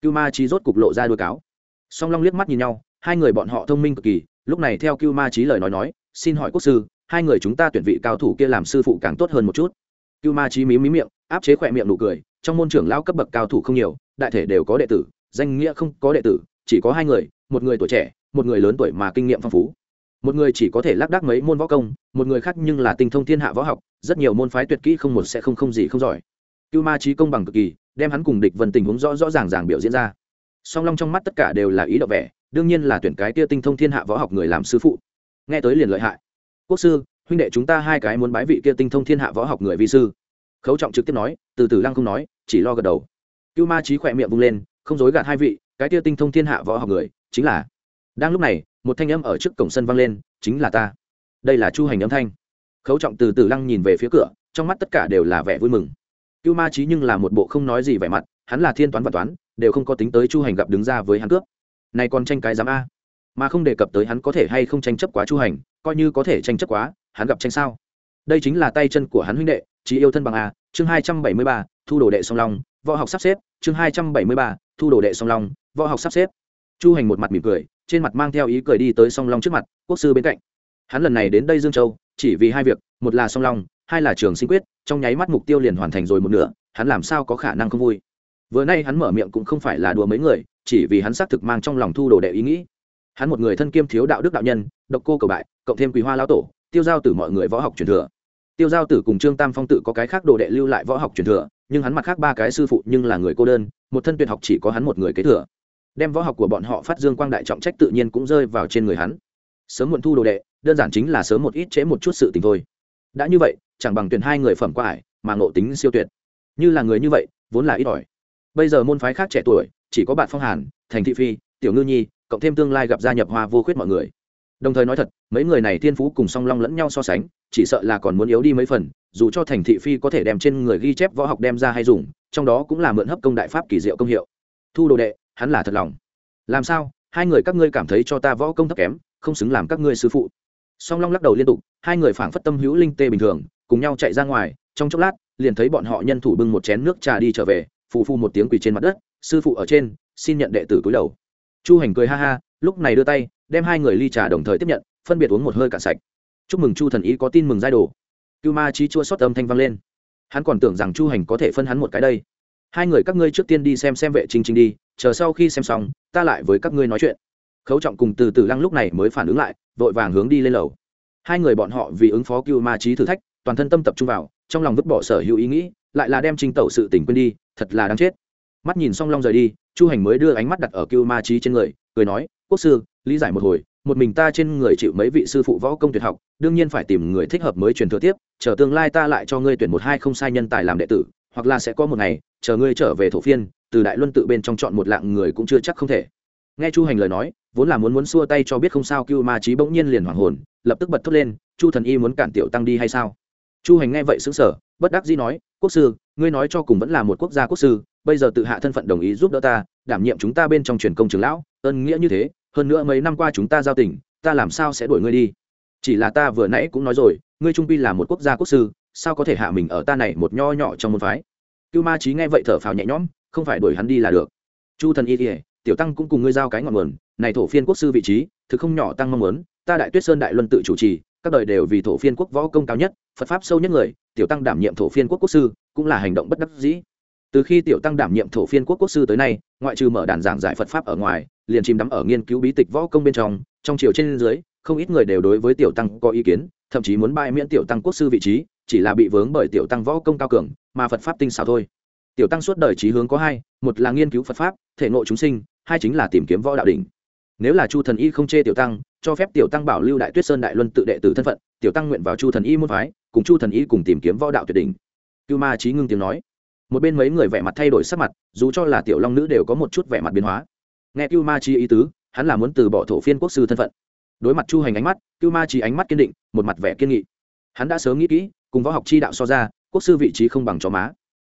cưu ma trí rốt cục lộ ra đuôi cáo. Song long liếc mắt nhìn nhau, hai người bọn họ thông minh cực kỳ, lúc này theo cưu ma trí lời nói nói, xin hỏi quốc sư, hai người chúng ta tuyển vị cao thủ kia làm sư phụ càng tốt hơn một chút. Cưu ma trí mí mí miệng, áp chế khỏe miệng nụ cười, trong môn trưởng lao cấp bậc cao thủ không nhiều, đại thể đều có đệ tử, danh nghĩa không có đệ tử, chỉ có hai người, một người tuổi trẻ, một người lớn tuổi mà kinh nghiệm phong phú. Một người chỉ có thể lác đác mấy môn võ công, một người khác nhưng là tinh thông thiên hạ võ học, rất nhiều môn phái tuyệt kỹ không một sẽ không không gì không giỏi cưu ma trí công bằng cực kỳ, đem hắn cùng địch vân tình huống rõ rõ ràng ràng biểu diễn ra. Song long trong mắt tất cả đều là ý đậu vẻ, đương nhiên là tuyển cái tia tinh thông thiên hạ võ học người làm sư phụ. Nghe tới liền lợi hại. Quốc sư, huynh đệ chúng ta hai cái muốn bái vị kia tinh thông thiên hạ võ học người vi sư. Khấu trọng trực tiếp nói, từ từ lăng không nói, chỉ lo gật đầu. Cưu ma trí khỏe miệng vung lên, không dối gạt hai vị, cái kia tinh thông thiên hạ võ học người, chính là. Đang lúc này, một thanh âm ở trước cổng sân vang lên, chính là ta. Đây là chu hành âm thanh. Khấu trọng từ từ lăng nhìn về phía cửa, trong mắt tất cả đều là vẻ vui mừng cưu ma trí nhưng là một bộ không nói gì vẻ mặt, hắn là thiên toán và toán, đều không có tính tới chu hành gặp đứng ra với hắn cướp. Này còn tranh cái giám a. Mà không đề cập tới hắn có thể hay không tranh chấp quá chu hành, coi như có thể tranh chấp quá, hắn gặp tranh sao? Đây chính là tay chân của hắn huynh đệ chỉ yêu thân bằng a, chương hai trăm bảy mươi ba, thu đồ đệ song long, võ học sắp xếp, chương hai trăm bảy mươi ba, thu đồ đệ song long, võ học sắp xếp. Chu hành một mặt mỉm cười, trên mặt mang theo ý cười đi tới song long trước mặt, quốc sư bên cạnh. Hắn lần này đến đây dương châu, chỉ vì hai việc, một là song long hai là trường sinh quyết, trong nháy mắt mục tiêu liền hoàn thành rồi một nửa, hắn làm sao có khả năng không vui? Vừa nay hắn mở miệng cũng không phải là đùa mấy người, chỉ vì hắn xác thực mang trong lòng thu đồ đệ ý nghĩ. Hắn một người thân kiêm thiếu đạo đức đạo nhân, độc cô cầu bại, cộng thêm quý hoa lão tổ, tiêu giao tử mọi người võ học truyền thừa. Tiêu giao tử cùng trương tam phong tự có cái khác đồ đệ lưu lại võ học truyền thừa, nhưng hắn mặt khác ba cái sư phụ nhưng là người cô đơn, một thân tuyệt học chỉ có hắn một người kế thừa. Đem võ học của bọn họ phát dương quang đại trọng trách tự nhiên cũng rơi vào trên người hắn. Sớm muộn thu đồ đệ, đơn giản chính là sớm một ít chế một chút sự tình thôi. Đã như vậy chẳng bằng tuyển hai người phẩm qua ải, mà ngộ tính siêu tuyệt. Như là người như vậy, vốn là ít ỏi. Bây giờ môn phái khác trẻ tuổi, chỉ có bạn phong hàn, thành thị phi, tiểu ngư nhi, cộng thêm tương lai gặp gia nhập hoa vô khuyết mọi người. Đồng thời nói thật, mấy người này thiên phú cùng song long lẫn nhau so sánh, chỉ sợ là còn muốn yếu đi mấy phần, dù cho thành thị phi có thể đem trên người ghi chép võ học đem ra hay dùng, trong đó cũng là mượn hấp công đại pháp kỳ diệu công hiệu. Thu đồ đệ, hắn là thật lòng. Làm sao? Hai người các ngươi cảm thấy cho ta võ công thấp kém, không xứng làm các ngươi sư phụ. Song long lắc đầu liên tục, hai người phảng phất tâm hữu linh tê bình thường cùng nhau chạy ra ngoài, trong chốc lát, liền thấy bọn họ nhân thủ bưng một chén nước trà đi trở về, phù phu một tiếng quỳ trên mặt đất, sư phụ ở trên, xin nhận đệ tử cúi đầu. Chu hành cười ha ha, lúc này đưa tay, đem hai người ly trà đồng thời tiếp nhận, phân biệt uống một hơi cạn sạch. Chúc mừng chu thần ý có tin mừng giai đồ. Cưu ma trí chua xót âm thanh vang lên. Hắn còn tưởng rằng chu hành có thể phân hắn một cái đây. Hai người các ngươi trước tiên đi xem xem vệ trinh trinh đi, chờ sau khi xem xong, ta lại với các ngươi nói chuyện. Khấu trọng cùng từ từ lăng lúc này mới phản ứng lại, vội vàng hướng đi lên lầu. Hai người bọn họ vì ứng phó cưu ma trí thử thách toàn thân tâm tập trung vào, trong lòng vứt bỏ sở hữu ý nghĩ, lại là đem trình tẩu sự tình quên đi, thật là đáng chết. Mắt nhìn xong long rời đi, chu hành mới đưa ánh mắt đặt ở cưu ma trí trên người, cười nói, quốc sư, lý giải một hồi, một mình ta trên người chịu mấy vị sư phụ võ công tuyệt học, đương nhiên phải tìm người thích hợp mới truyền thừa tiếp, chờ tương lai ta lại cho ngươi tuyển một hai không sai nhân tài làm đệ tử, hoặc là sẽ có một ngày, chờ ngươi trở về thổ phiên, từ đại luân tự bên trong chọn một lạng người cũng chưa chắc không thể. Nghe chu hành lời nói, vốn là muốn muốn xua tay cho biết không sao, cưu ma trí bỗng nhiên liền hoảng hồn, lập tức bật thốt lên, chu thần y muốn cản tiểu tăng đi hay sao? Chu hành nghe vậy xứng sở bất đắc dĩ nói, quốc sư, ngươi nói cho cùng vẫn là một quốc gia quốc sư, bây giờ tự hạ thân phận đồng ý giúp đỡ ta, đảm nhiệm chúng ta bên trong truyền công trường lão ơn nghĩa như thế, hơn nữa mấy năm qua chúng ta giao tình, ta làm sao sẽ đuổi ngươi đi? Chỉ là ta vừa nãy cũng nói rồi, ngươi trung pi là một quốc gia quốc sư, sao có thể hạ mình ở ta này một nho nhỏ trong môn phái? Cưu ma trí nghe vậy thở phào nhẹ nhõm, không phải đuổi hắn đi là được. Chu thần y kỉa tiểu tăng cũng cùng ngươi giao cái ngọn nguồn, này thổ phiên quốc sư vị trí, thực không nhỏ tăng mong muốn, ta đại tuyết sơn đại luân tự chủ trì các đời đều vì thổ phiên quốc võ công cao nhất, phật pháp sâu nhất người, tiểu tăng đảm nhiệm thổ phiên quốc quốc sư, cũng là hành động bất đắc dĩ. Từ khi tiểu tăng đảm nhiệm thổ phiên quốc quốc sư tới nay, ngoại trừ mở đàn giảng giải phật pháp ở ngoài, liền chìm đắm ở nghiên cứu bí tịch võ công bên trong trong chiều trên dưới, không ít người đều đối với tiểu tăng có ý kiến, thậm chí muốn bãi miễn tiểu tăng quốc sư vị trí, chỉ là bị vướng bởi tiểu tăng võ công cao cường, mà phật pháp tinh xảo thôi. Tiểu tăng suốt đời trí hướng có hai, một là nghiên cứu phật pháp, thể nội chúng sinh, hai chính là tìm kiếm võ đạo đỉnh nếu là chu thần y không chê tiểu tăng, cho phép tiểu tăng bảo lưu đại tuyết sơn đại luân tự đệ tử thân phận, tiểu tăng nguyện vào chu thần y môn phái, cùng chu thần y cùng tìm kiếm võ đạo tuyệt đỉnh. Cưu ma trí ngưng tiếng nói. Một bên mấy người vẻ mặt thay đổi sắc mặt, dù cho là tiểu long nữ đều có một chút vẻ mặt biến hóa. Nghe cưu ma trí ý tứ, hắn là muốn từ bỏ thổ phiên quốc sư thân phận. Đối mặt chu hành ánh mắt, cưu ma trí ánh mắt kiên định, một mặt vẻ kiên nghị. Hắn đã sớm nghĩ kỹ, cùng võ học chi đạo so ra, quốc sư vị trí không bằng chó má.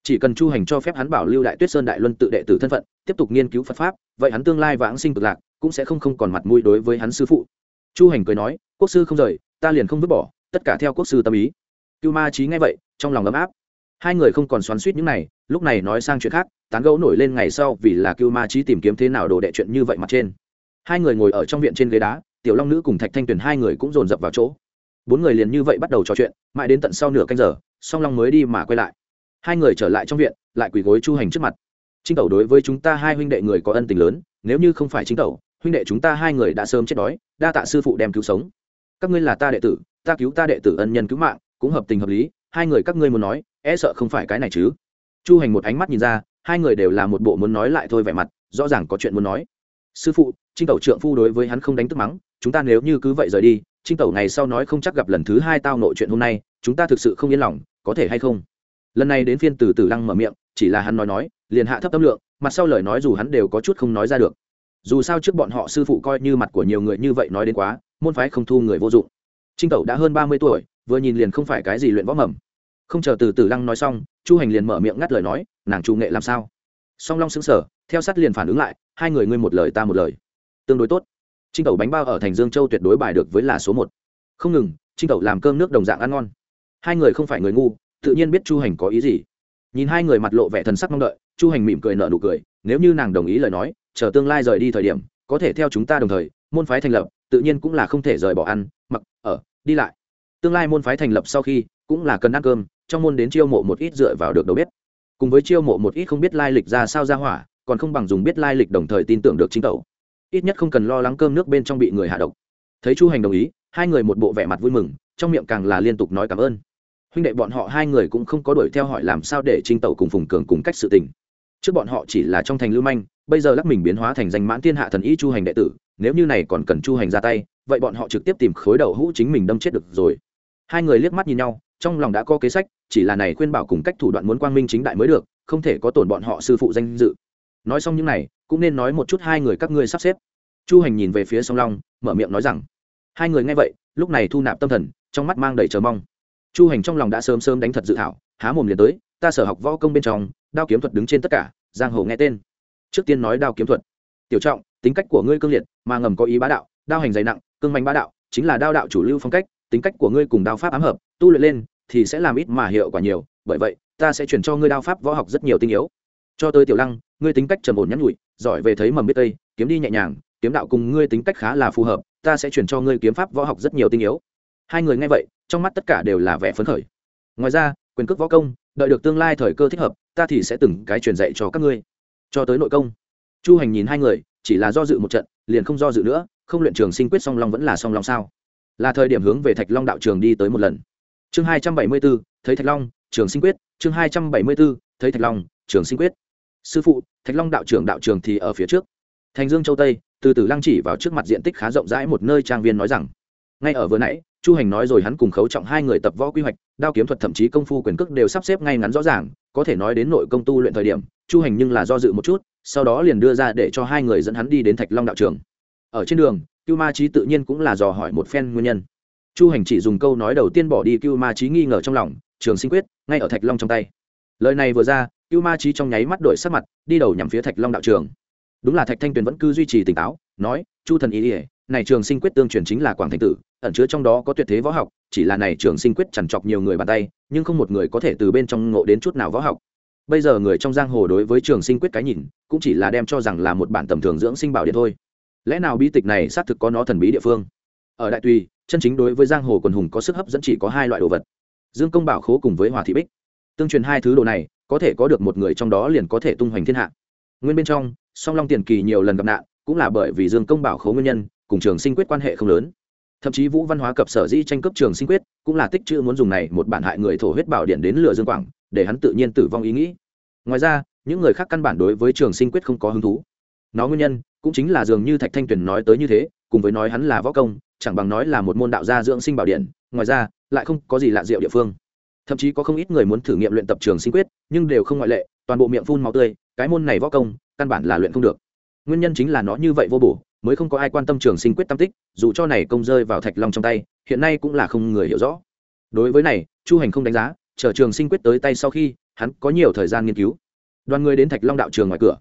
Chỉ cần chu hành cho phép hắn bảo lưu đại tuyết sơn đại luân tự đệ tử thân phận, tiếp tục nghiên cứu phật pháp, vậy hắn tương lai vãng sinh cực lạc cũng sẽ không không còn mặt mũi đối với hắn sư phụ. Chu hành cười nói, quốc sư không rời, ta liền không vứt bỏ, tất cả theo quốc sư tâm ý. Cưu ma trí nghe vậy, trong lòng ấm áp. Hai người không còn xoắn suýt những này, lúc này nói sang chuyện khác, tán gẫu nổi lên ngày sau vì là cưu ma trí tìm kiếm thế nào đồ đệ chuyện như vậy mặt trên. Hai người ngồi ở trong viện trên ghế đá, tiểu long nữ cùng thạch thanh tuyền hai người cũng dồn dập vào chỗ. Bốn người liền như vậy bắt đầu trò chuyện, mãi đến tận sau nửa canh giờ, song long mới đi mà quay lại. Hai người trở lại trong viện, lại quỳ gối chu hành trước mặt. Trinh tẩu đối với chúng ta hai huynh đệ người có ân tình lớn, nếu như không phải chính tẩu huynh đệ chúng ta hai người đã sớm chết đói, đa tạ sư phụ đem cứu sống. Các ngươi là ta đệ tử, ta cứu ta đệ tử ân nhân cứu mạng, cũng hợp tình hợp lý, hai người các ngươi muốn nói e sợ không phải cái này chứ. Chu hành một ánh mắt nhìn ra, hai người đều là một bộ muốn nói lại thôi vẻ mặt, rõ ràng có chuyện muốn nói. Sư phụ, trinh tẩu trượng phu đối với hắn không đánh tức mắng, chúng ta nếu như cứ vậy rời đi, trinh tẩu ngày sau nói không chắc gặp lần thứ hai tao nội chuyện hôm nay, chúng ta thực sự không yên lòng, có thể hay không? Lần này đến phiên từ từ lăng mở miệng, chỉ là hắn nói nói, liền hạ thấp tâm lượng, mặt sau lời nói dù hắn đều có chút không nói ra được dù sao trước bọn họ sư phụ coi như mặt của nhiều người như vậy nói đến quá, môn phái không thu người vô dụng. Trinh tẩu đã hơn ba mươi tuổi, vừa nhìn liền không phải cái gì luyện võ mầm. Không chờ từ từ lăng nói xong, chu hành liền mở miệng ngắt lời nói, nàng chu nghệ làm sao? Song long xứng sở theo sát liền phản ứng lại, hai người ngươi một lời ta một lời. Tương đối tốt. Trinh tẩu bánh bao ở thành dương châu tuyệt đối bài được với là số một. Không ngừng, trinh tẩu làm cơm nước đồng dạng ăn ngon. Hai người không phải người ngu, tự nhiên biết chu hành có ý gì. Nhìn hai người mặt lộ vẻ thần sắc mong đợi, chu hành mỉm cười nợ nụ cười, nếu như nàng đồng ý lời nói chờ tương lai rời đi thời điểm, có thể theo chúng ta đồng thời, môn phái thành lập, tự nhiên cũng là không thể rời bỏ ăn, mặc, ở, đi lại. Tương lai môn phái thành lập sau khi, cũng là cần ăn cơm, trong môn đến chiêu mộ một ít dựa vào được đầu bếp. Cùng với chiêu mộ một ít không biết lai lịch ra sao ra hỏa, còn không bằng dùng biết lai lịch đồng thời tin tưởng được chính tẩu. Ít nhất không cần lo lắng cơm nước bên trong bị người hạ độc. Thấy chu hành đồng ý, hai người một bộ vẻ mặt vui mừng, trong miệng càng là liên tục nói cảm ơn. Huynh đệ bọn họ hai người cũng không có đuổi theo hỏi làm sao để trinh tẩu cùng phùng cường cùng cách sự tình. Trước bọn họ chỉ là trong thành lưu manh bây giờ lắc mình biến hóa thành danh mãn thiên hạ thần y chu hành đệ tử, nếu như này còn cần chu hành ra tay, vậy bọn họ trực tiếp tìm khối đầu hũ chính mình đâm chết được rồi. Hai người liếc mắt nhìn nhau, trong lòng đã có kế sách, chỉ là này khuyên bảo cùng cách thủ đoạn muốn quang minh chính đại mới được, không thể có tổn bọn họ sư phụ danh dự. Nói xong những này, cũng nên nói một chút hai người các ngươi sắp xếp. Chu hành nhìn về phía song long, mở miệng nói rằng, hai người nghe vậy, lúc này thu nạp tâm thần, trong mắt mang đầy chờ mong. Chu hành trong lòng đã sớm sớm đánh thật dự thảo, há mồm liền tới, ta sở học võ công bên trong, đao kiếm thuật đứng trên tất cả, giang hồ nghe tên trước tiên nói đao kiếm thuật. Tiểu trọng, tính cách của ngươi cương liệt, mà ngầm có ý bá đạo, đao hành dày nặng, cương mạnh bá đạo, chính là đao đạo chủ lưu phong cách, tính cách của ngươi cùng đao pháp ám hợp, tu luyện lên, thì sẽ làm ít mà hiệu quả nhiều, bởi vậy, ta sẽ chuyển cho ngươi đao pháp võ học rất nhiều tinh yếu. Cho tới tiểu lăng, ngươi tính cách trầm ổn nhắn nhụi giỏi về thấy mầm biết tây, kiếm đi nhẹ nhàng, kiếm đạo cùng ngươi tính cách khá là phù hợp, ta sẽ chuyển cho ngươi kiếm pháp võ học rất nhiều tinh yếu. Hai người nghe vậy, trong mắt tất cả đều là vẻ phấn khởi. Ngoài ra, quyền cước võ công, đợi được tương lai thời cơ thích hợp, ta thì sẽ từng cái truyền dạy cho các ngươi cho tới nội công. Chu hành nhìn hai người, chỉ là do dự một trận, liền không do dự nữa, không luyện trường sinh quyết song long vẫn là song long sao? Là thời điểm hướng về thạch long đạo trường đi tới một lần. Chương hai trăm bảy mươi b ố thấy thạch long, trường sinh quyết. Chương hai trăm bảy mươi b ố thấy thạch long, trường sinh quyết. Sư phụ, thạch long đạo trưởng đạo trường thì ở phía trước. Thành dương châu tây, từ từ lăng chỉ vào trước mặt diện tích khá rộng rãi một nơi trang viên nói rằng, ngay ở vừa nãy, chu hành nói rồi hắn cùng khấu trọng hai người tập võ quy hoạch, đao kiếm thuật thậm chí công phu quyền cước đều sắp xếp ngay ngắn rõ ràng có thể nói đến nội công tu luyện thời điểm, chu hành nhưng là do dự một chút, sau đó liền đưa ra để cho hai người dẫn hắn đi đến thạch long đạo trường. Ở trên đường, cưu ma trí tự nhiên cũng là dò hỏi một phen nguyên nhân. Chu hành chỉ dùng câu nói đầu tiên bỏ đi cưu ma trí nghi ngờ trong lòng, trường sinh quyết, ngay ở thạch long trong tay. Lời này vừa ra, cưu ma trí trong nháy mắt đổi sắc mặt, đi đầu nhằm phía thạch long đạo trường. Đúng là thạch thanh tuyền vẫn cứ duy trì tỉnh táo, nói, chu thần ý ỉa này trường sinh quyết tương truyền chính là quảng thành tử, ẩn chứa trong đó có tuyệt thế võ học chỉ là này trường sinh quyết chằn chọc nhiều người bàn tay, nhưng không một người có thể từ bên trong ngộ đến chút nào võ học. Bây giờ người trong giang hồ đối với trường sinh quyết cái nhìn, cũng chỉ là đem cho rằng là một bản tầm thường dưỡng sinh bảo điện thôi. Lẽ nào bi tịch này xác thực có nó thần bí địa phương? Ở đại tùy, chân chính đối với giang hồ quần hùng có sức hấp dẫn chỉ có hai loại đồ vật. Dương công bảo khố cùng với hòa thị bích. Tương truyền hai thứ đồ này, có thể có được một người trong đó liền có thể tung hoành thiên hạ. Nguyên bên trong, song long tiền kỳ nhiều lần gặp nạn, cũng là bởi vì dương công bảo khố nguyên nhân, cùng trường sinh quyết quan hệ không lớn thậm chí vũ văn hóa cập sở di tranh cấp trường sinh quyết, cũng là tích chữ muốn dùng này một bản hại người thổ huyết bảo điện đến lừa dương quảng, để hắn tự nhiên tử vong ý nghĩ. Ngoài ra, những người khác căn bản đối với trường sinh quyết không có hứng thú. Nó nguyên nhân, cũng chính là dường như thạch thanh tuyền nói tới như thế, cùng với nói hắn là võ công, chẳng bằng nói là một môn đạo gia dưỡng sinh bảo điện, ngoài ra, lại không có gì lạ diệu địa phương. Thậm chí có không ít người muốn thử nghiệm luyện tập trường sinh quyết, nhưng đều không ngoại lệ, toàn bộ miệng phun máu tươi, cái môn này võ công, căn bản là luyện không được. Nguyên nhân chính là nó như vậy vô bổ mới không có ai quan tâm trường sinh quyết tam tích, dù cho này công rơi vào thạch long trong tay, hiện nay cũng là không người hiểu rõ. Đối với này, chu hành không đánh giá, chờ trường sinh quyết tới tay sau khi, hắn có nhiều thời gian nghiên cứu. Đoàn người đến thạch long đạo trường ngoài cửa.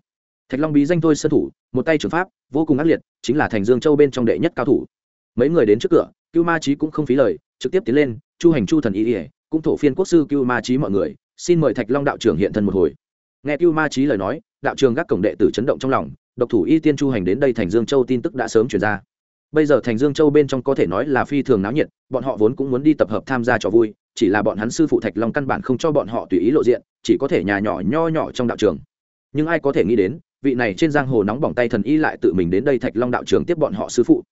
Thạch long bí danh thôi sân thủ, một tay trường pháp, vô cùng ác liệt, chính là thành dương châu bên trong đệ nhất cao thủ. Mấy người đến trước cửa, cưu ma trí cũng không phí lời, trực tiếp tiến lên, chu hành chu thần ý ỉa cũng thổ phiên quốc sư cưu ma trí mọi người, xin mời thạch long đạo trưởng hiện thân một hồi. Nghe cưu ma trí lời nói, đạo trường gác cổng đệ tử chấn động trong lòng độc thủ y tiên chu hành đến đây thành dương châu tin tức đã sớm chuyển ra. Bây giờ thành dương châu bên trong có thể nói là phi thường náo nhiệt, bọn họ vốn cũng muốn đi tập hợp tham gia trò vui, chỉ là bọn hắn sư phụ thạch long căn bản không cho bọn họ tùy ý lộ diện, chỉ có thể nhà nhỏ nho nhỏ trong đạo trường. Nhưng ai có thể nghĩ đến, vị này trên giang hồ nóng bỏng tay thần y lại tự mình đến đây thạch long đạo trường tiếp bọn họ sư phụ.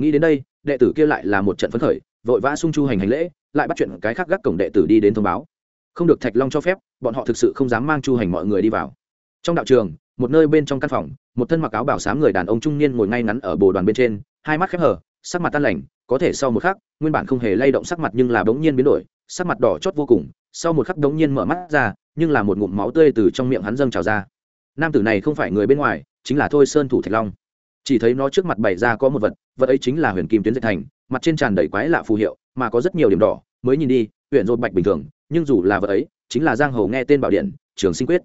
Nghĩ đến đây, đệ tử kia lại là một trận phấn khởi, vội vã sung chu hành hành lễ, lại bắt chuyện cái khác gác cổng đệ tử đi đến thông báo. Không được thạch long cho phép, bọn họ thực sự không dám mang chu hành mọi người đi vào. Trong đạo trường một nơi bên trong căn phòng, một thân mặc áo bảo sám người đàn ông trung niên ngồi ngay ngắn ở bồ đoàn bên trên, hai mắt khép hở sắc mặt tan lành, có thể sau một khắc, nguyên bản không hề lay động sắc mặt nhưng là bỗng nhiên biến đổi, sắc mặt đỏ chót vô cùng, sau một khắc bỗng nhiên mở mắt ra, nhưng là một ngụm máu tươi từ trong miệng hắn dâng trào ra. Nam tử này không phải người bên ngoài, chính là thôi sơn thủ thạch long. Chỉ thấy nó trước mặt bày ra có một vật vật ấy chính là huyền kim tuyến dệt thành, mặt trên tràn đầy quái lạ phù hiệu, mà có rất nhiều điểm đỏ, mới nhìn đi huyện rột bạch bình thường, nhưng dù là vật ấy, chính là giang hồ nghe tên bảo điện, trường sinh quyết.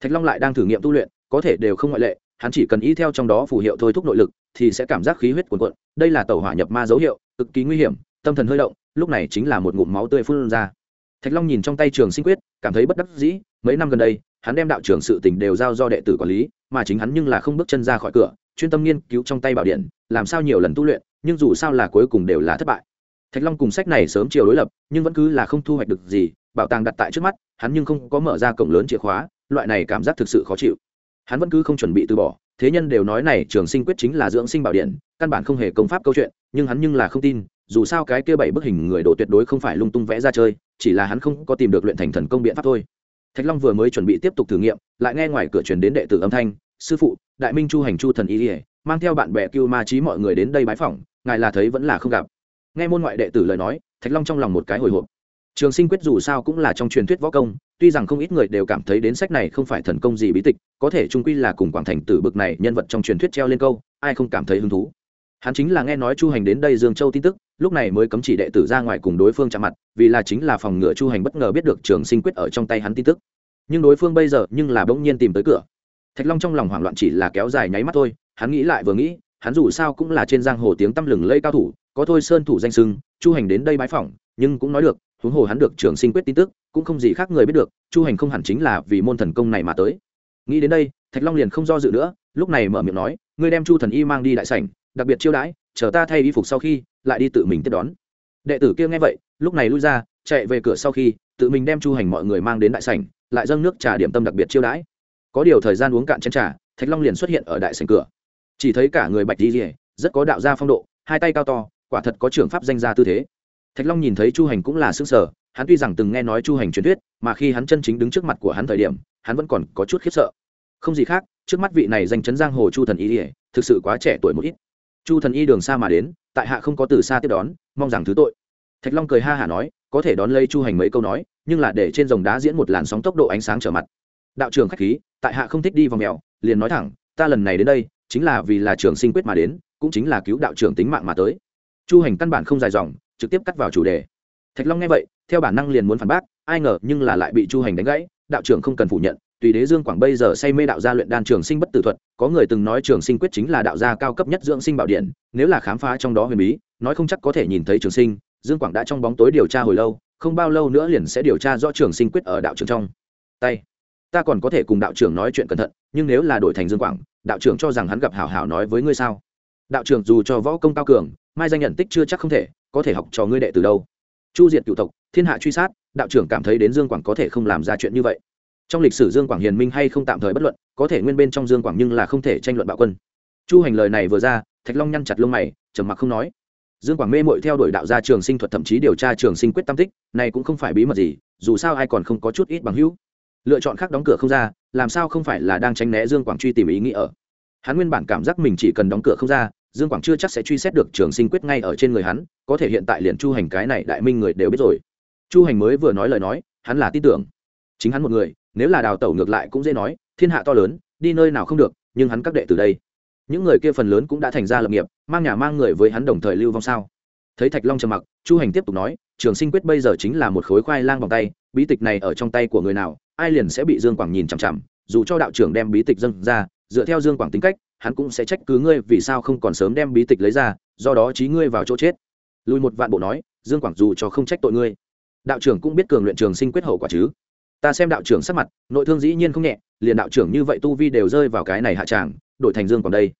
Thạch long lại đang thử nghiệm tu luyện có thể đều không ngoại lệ, hắn chỉ cần ý theo trong đó phù hiệu thôi thúc nội lực, thì sẽ cảm giác khí huyết cuồn cuộn. Đây là tàu hỏa nhập ma dấu hiệu, cực kỳ nguy hiểm, tâm thần hơi động, lúc này chính là một ngụm máu tươi phun ra. Thạch long nhìn trong tay trường sinh quyết, cảm thấy bất đắc dĩ, mấy năm gần đây, hắn đem đạo trưởng sự tình đều giao do đệ tử quản lý, mà chính hắn nhưng là không bước chân ra khỏi cửa, chuyên tâm nghiên cứu trong tay bảo điện, làm sao nhiều lần tu luyện, nhưng dù sao là cuối cùng đều là thất bại. Thạch long cùng sách này sớm chiều đối lập, nhưng vẫn cứ là không thu hoạch được gì, bảo tàng đặt tại trước mắt, hắn nhưng không có mở ra cổng lớn chìa khóa, loại này cảm giác thực sự khó chịu hắn vẫn cứ không chuẩn bị từ bỏ, thế nhân đều nói này trường sinh quyết chính là dưỡng sinh bảo điện, căn bản không hề công pháp câu chuyện, nhưng hắn nhưng là không tin, dù sao cái kia bảy bức hình người đồ tuyệt đối không phải lung tung vẽ ra chơi, chỉ là hắn không có tìm được luyện thành thần công biện pháp thôi. Thạch long vừa mới chuẩn bị tiếp tục thử nghiệm, lại nghe ngoài cửa truyền đến đệ tử âm thanh, sư phụ, đại minh chu hành chu thần y ỉa mang theo bạn bè cưu ma trí mọi người đến đây bái phỏng, ngài là thấy vẫn là không gặp. Nghe môn ngoại đệ tử lời nói, thạch long trong lòng một cái hồi hộp trường sinh quyết dù sao cũng là trong truyền thuyết võ công, tuy rằng không ít người đều cảm thấy đến sách này không phải thần công gì bí tịch, có thể trung quy là cùng quảng thành tử bực này nhân vật trong truyền thuyết treo lên câu, ai không cảm thấy hứng thú. Hắn chính là nghe nói chu hành đến đây dương châu tin tức, lúc này mới cấm chỉ đệ tử ra ngoài cùng đối phương chạm mặt, vì là chính là phòng ngừa chu hành bất ngờ biết được trường sinh quyết ở trong tay hắn tin tức. Nhưng đối phương bây giờ nhưng là bỗng nhiên tìm tới cửa. Thạch long trong lòng hoảng loạn chỉ là kéo dài nháy mắt thôi, hắn nghĩ lại vừa nghĩ, hắn dù sao cũng là trên giang hồ tiếng tăm lừng lây cao thủ, có thôi sơn thủ danh sưng, chu hành đến đây bái phỏng, nhưng cũng nói được huống hồ hắn được trường sinh quyết tin tức, cũng không gì khác người biết được, chu hành không hẳn chính là vì môn thần công này mà tới. Nghĩ đến đây, thạch long liền không do dự nữa, lúc này mở miệng nói, ngươi đem chu thần y mang đi đại sảnh, đặc biệt chiêu đãi, chờ ta thay y phục sau khi, lại đi tự mình tiếp đón. Đệ tử kia nghe vậy, lúc này lui ra, chạy về cửa sau khi, tự mình đem chu hành mọi người mang đến đại sảnh, lại dâng nước trà điểm tâm đặc biệt chiêu đãi. Có điều thời gian uống cạn chén trà, thạch long liền xuất hiện ở đại sảnh cửa. Chỉ thấy cả người bạch đi rỉa rất có đạo gia phong độ, hai tay cao to, quả thật có trưởng pháp danh gia tư thế thạch long nhìn thấy chu hành cũng là sững sở hắn tuy rằng từng nghe nói chu hành truyền thuyết, mà khi hắn chân chính đứng trước mặt của hắn thời điểm, hắn vẫn còn có chút khiếp sợ. Không gì khác, trước mắt vị này danh chấn giang hồ chu thần y ỉa thực sự quá trẻ tuổi một ít. Chu thần y đường xa mà đến, tại hạ không có từ xa tiếp đón, mong rằng thứ tội. Thạch long cười ha hả nói, có thể đón lấy chu hành mấy câu nói, nhưng là để trên dòng đá diễn một làn sóng tốc độ ánh sáng trở mặt. Đạo trưởng khách khí, tại hạ không thích đi vào mèo, liền nói thẳng, ta lần này đến đây, chính là vì là trường sinh quyết mà đến, cũng chính là cứu đạo trưởng tính mạng mà tới. Chu hành căn bản không dài dòng trực tiếp cắt vào chủ đề. Thạch long nghe vậy, theo bản năng liền muốn phản bác, ai ngờ nhưng là lại bị chu hành đánh gãy, đạo trưởng không cần phủ nhận, tùy đế dương quảng bây giờ say mê đạo gia luyện đan trường sinh bất tử thuật, có người từng nói trường sinh quyết chính là đạo gia cao cấp nhất dưỡng sinh bảo điện, nếu là khám phá trong đó huyền bí, nói không chắc có thể nhìn thấy trường sinh, dương quảng đã trong bóng tối điều tra hồi lâu, không bao lâu nữa liền sẽ điều tra rõ trường sinh quyết ở đạo trưởng trong. Tay, ta còn có thể cùng đạo trưởng nói chuyện cẩn thận, nhưng nếu là đổi thành dương quảng, đạo trưởng cho rằng hắn gặp hảo hảo nói với ngươi sao? Đạo trưởng dù cho võ công cao cường, mai danh nhận tích chưa chắc không thể có thể học cho ngươi đệ từ đâu. Chu diệt cựu tộc, thiên hạ truy sát, đạo trưởng cảm thấy đến dương quảng có thể không làm ra chuyện như vậy. Trong lịch sử dương quảng hiền minh hay không tạm thời bất luận, có thể nguyên bên trong dương quảng nhưng là không thể tranh luận bạo quân. Chu hành lời này vừa ra, thạch long nhăn chặt lông mày, trầm mặc không nói. Dương quảng mê mội theo đuổi đạo gia trường sinh thuật thậm chí điều tra trường sinh quyết tam tích, này cũng không phải bí mật gì, dù sao ai còn không có chút ít bằng hữu. Lựa chọn khác đóng cửa không ra, làm sao không phải là đang tránh né dương quảng truy tìm ý nghĩ ở. Hắn nguyên bản cảm giác mình chỉ cần đóng cửa không ra dương quảng chưa chắc sẽ truy xét được trường sinh quyết ngay ở trên người hắn, có thể hiện tại liền chu hành cái này đại minh người đều biết rồi. Chu hành mới vừa nói lời nói, hắn là tin tưởng. Chính hắn một người, nếu là đào tẩu ngược lại cũng dễ nói, thiên hạ to lớn, đi nơi nào không được, nhưng hắn các đệ từ đây. Những người kia phần lớn cũng đã thành ra lập nghiệp, mang nhà mang người với hắn đồng thời lưu vong sao? Thấy thạch long trầm mặc, chu hành tiếp tục nói, trường sinh quyết bây giờ chính là một khối khoai lang bằng tay, bí tịch này ở trong tay của người nào, ai liền sẽ bị dương quảng nhìn chằm chằm, dù cho đạo trưởng đem bí tịch dâng ra, dựa theo dương quảng tính cách hắn cũng sẽ trách cứ ngươi vì sao không còn sớm đem bí tịch lấy ra, do đó trí ngươi vào chỗ chết. Lùi một vạn bộ nói, dương quảng dù cho không trách tội ngươi, đạo trưởng cũng biết cường luyện trường sinh quyết hậu quả chứ. Ta xem đạo trưởng sắc mặt, nội thương dĩ nhiên không nhẹ, liền đạo trưởng như vậy tu vi đều rơi vào cái này hạ tràng, đổi thành dương quảng đây.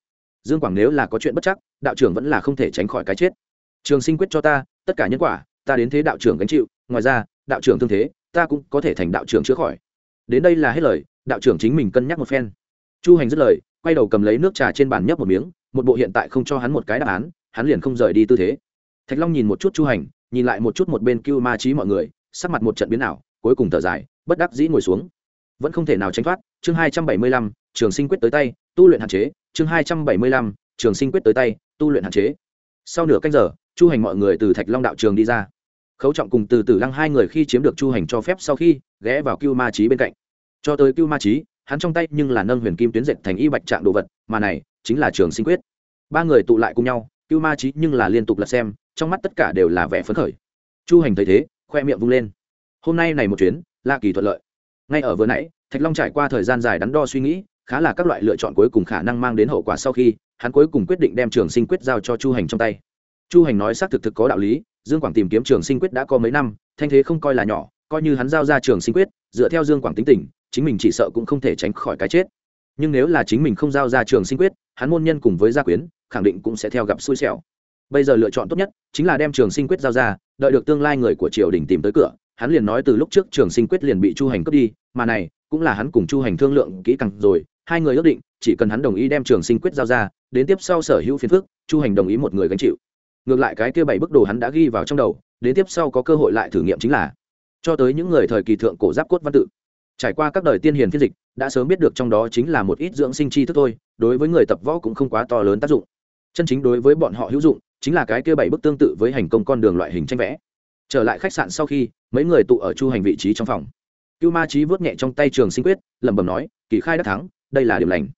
Dương quảng nếu là có chuyện bất chắc, đạo trưởng vẫn là không thể tránh khỏi cái chết. Trường sinh quyết cho ta, tất cả nhân quả, ta đến thế đạo trưởng gánh chịu, ngoài ra, đạo trưởng thương thế, ta cũng có thể thành đạo trưởng chữa khỏi. Đến đây là hết lời, đạo trưởng chính mình cân nhắc một phen chu hành dứt lời, quay đầu cầm lấy nước trà trên bàn nhấp một miếng, một bộ hiện tại không cho hắn một cái đáp án, hắn liền không rời đi tư thế. Thạch long nhìn một chút chu hành, nhìn lại một chút một bên cưu ma trí mọi người, sắc mặt một trận biến ảo, cuối cùng thở dài, bất đắc dĩ ngồi xuống. Vẫn không thể nào tránh thoát, chương hai trăm bảy mươi lăm, trường sinh quyết tới tay, tu luyện hạn chế, chương hai trăm bảy mươi lăm, trường sinh quyết tới tay, tu luyện hạn chế. Sau nửa canh giờ, chu hành mọi người từ thạch long đạo trường đi ra. Khấu trọng cùng từ từ lăng hai người khi chiếm được chu hành cho phép sau khi, ghé vào cưu ma trí bên cạnh. Cho tới cưu ma trí hắn trong tay nhưng là nâng huyền kim tuyến dệt thành y bạch trạng đồ vật, mà này chính là trường sinh quyết. Ba người tụ lại cùng nhau, cưu ma trí nhưng là liên tục lật xem, trong mắt tất cả đều là vẻ phấn khởi. Chu hành thấy thế, khoe miệng vung lên. Hôm nay này một chuyến là kỳ thuận lợi. Ngay ở vừa nãy, thạch long trải qua thời gian dài đắn đo suy nghĩ, khá là các loại lựa chọn cuối cùng khả năng mang đến hậu quả sau khi, hắn cuối cùng quyết định đem trường sinh quyết giao cho chu hành trong tay. Chu hành nói xác thực thực có đạo lý, dương quảng tìm kiếm trường sinh quyết đã có mấy năm, thanh thế không coi là nhỏ, coi như hắn giao ra trường sinh quyết, dựa theo dương quảng tính tình chính mình chỉ sợ cũng không thể tránh khỏi cái chết. Nhưng nếu là chính mình không giao ra trường sinh quyết, hắn môn nhân cùng với gia quyến, khẳng định cũng sẽ theo gặp xui xẻo. Bây giờ lựa chọn tốt nhất chính là đem trường sinh quyết giao ra, đợi được tương lai người của triều đình tìm tới cửa, hắn liền nói từ lúc trước trường sinh quyết liền bị chu hành cướp đi, mà này, cũng là hắn cùng chu hành thương lượng kỹ càng rồi, hai người ước định, chỉ cần hắn đồng ý đem trường sinh quyết giao ra, đến tiếp sau sở hữu phiền phức, chu hành đồng ý một người gánh chịu. Ngược lại cái kia bảy bức đồ hắn đã ghi vào trong đầu, đến tiếp sau có cơ hội lại thử nghiệm chính là, cho tới những người thời kỳ thượng cổ giáp cốt văn tự trải qua các đời tiên hiền phiên dịch, đã sớm biết được trong đó chính là một ít dưỡng sinh chi thức thôi, đối với người tập võ cũng không quá to lớn tác dụng. Chân chính đối với bọn họ hữu dụng, chính là cái kia bảy bức tương tự với hành công con đường loại hình tranh vẽ. Trở lại khách sạn sau khi, mấy người tụ ở chu hành vị trí trong phòng. Cưu ma trí vớt nhẹ trong tay trường sinh quyết, lẩm bẩm nói, kỳ khai đắc thắng, đây là điểm lành.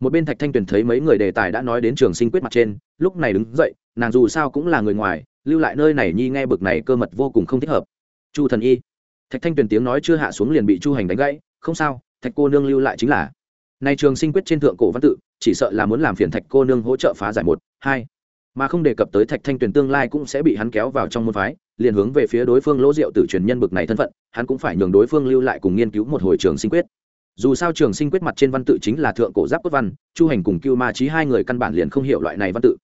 Một bên thạch thanh tuyền thấy mấy người đề tài đã nói đến trường sinh quyết mặt trên, lúc này đứng dậy, nàng dù sao cũng là người ngoài, lưu lại nơi này nhi nghe bực này cơ mật vô cùng không thích hợp. Chu thần y thạch thanh tuyền tiếng nói chưa hạ xuống liền bị chu hành đánh gãy, không sao, thạch cô nương lưu lại chính là. Này trường sinh quyết trên thượng cổ văn tự, chỉ sợ là muốn làm phiền thạch cô nương hỗ trợ phá giải một, hai. Mà không đề cập tới thạch thanh tuyền tương lai cũng sẽ bị hắn kéo vào trong môn phái, liền hướng về phía đối phương lỗ diệu tử truyền nhân bực này thân phận, hắn cũng phải nhường đối phương lưu lại cùng nghiên cứu một hồi trường sinh quyết. Dù sao trường sinh quyết mặt trên văn tự chính là thượng cổ giáp cốt văn, chu hành cùng cưu ma trí hai người căn bản liền không hiểu loại này văn tự.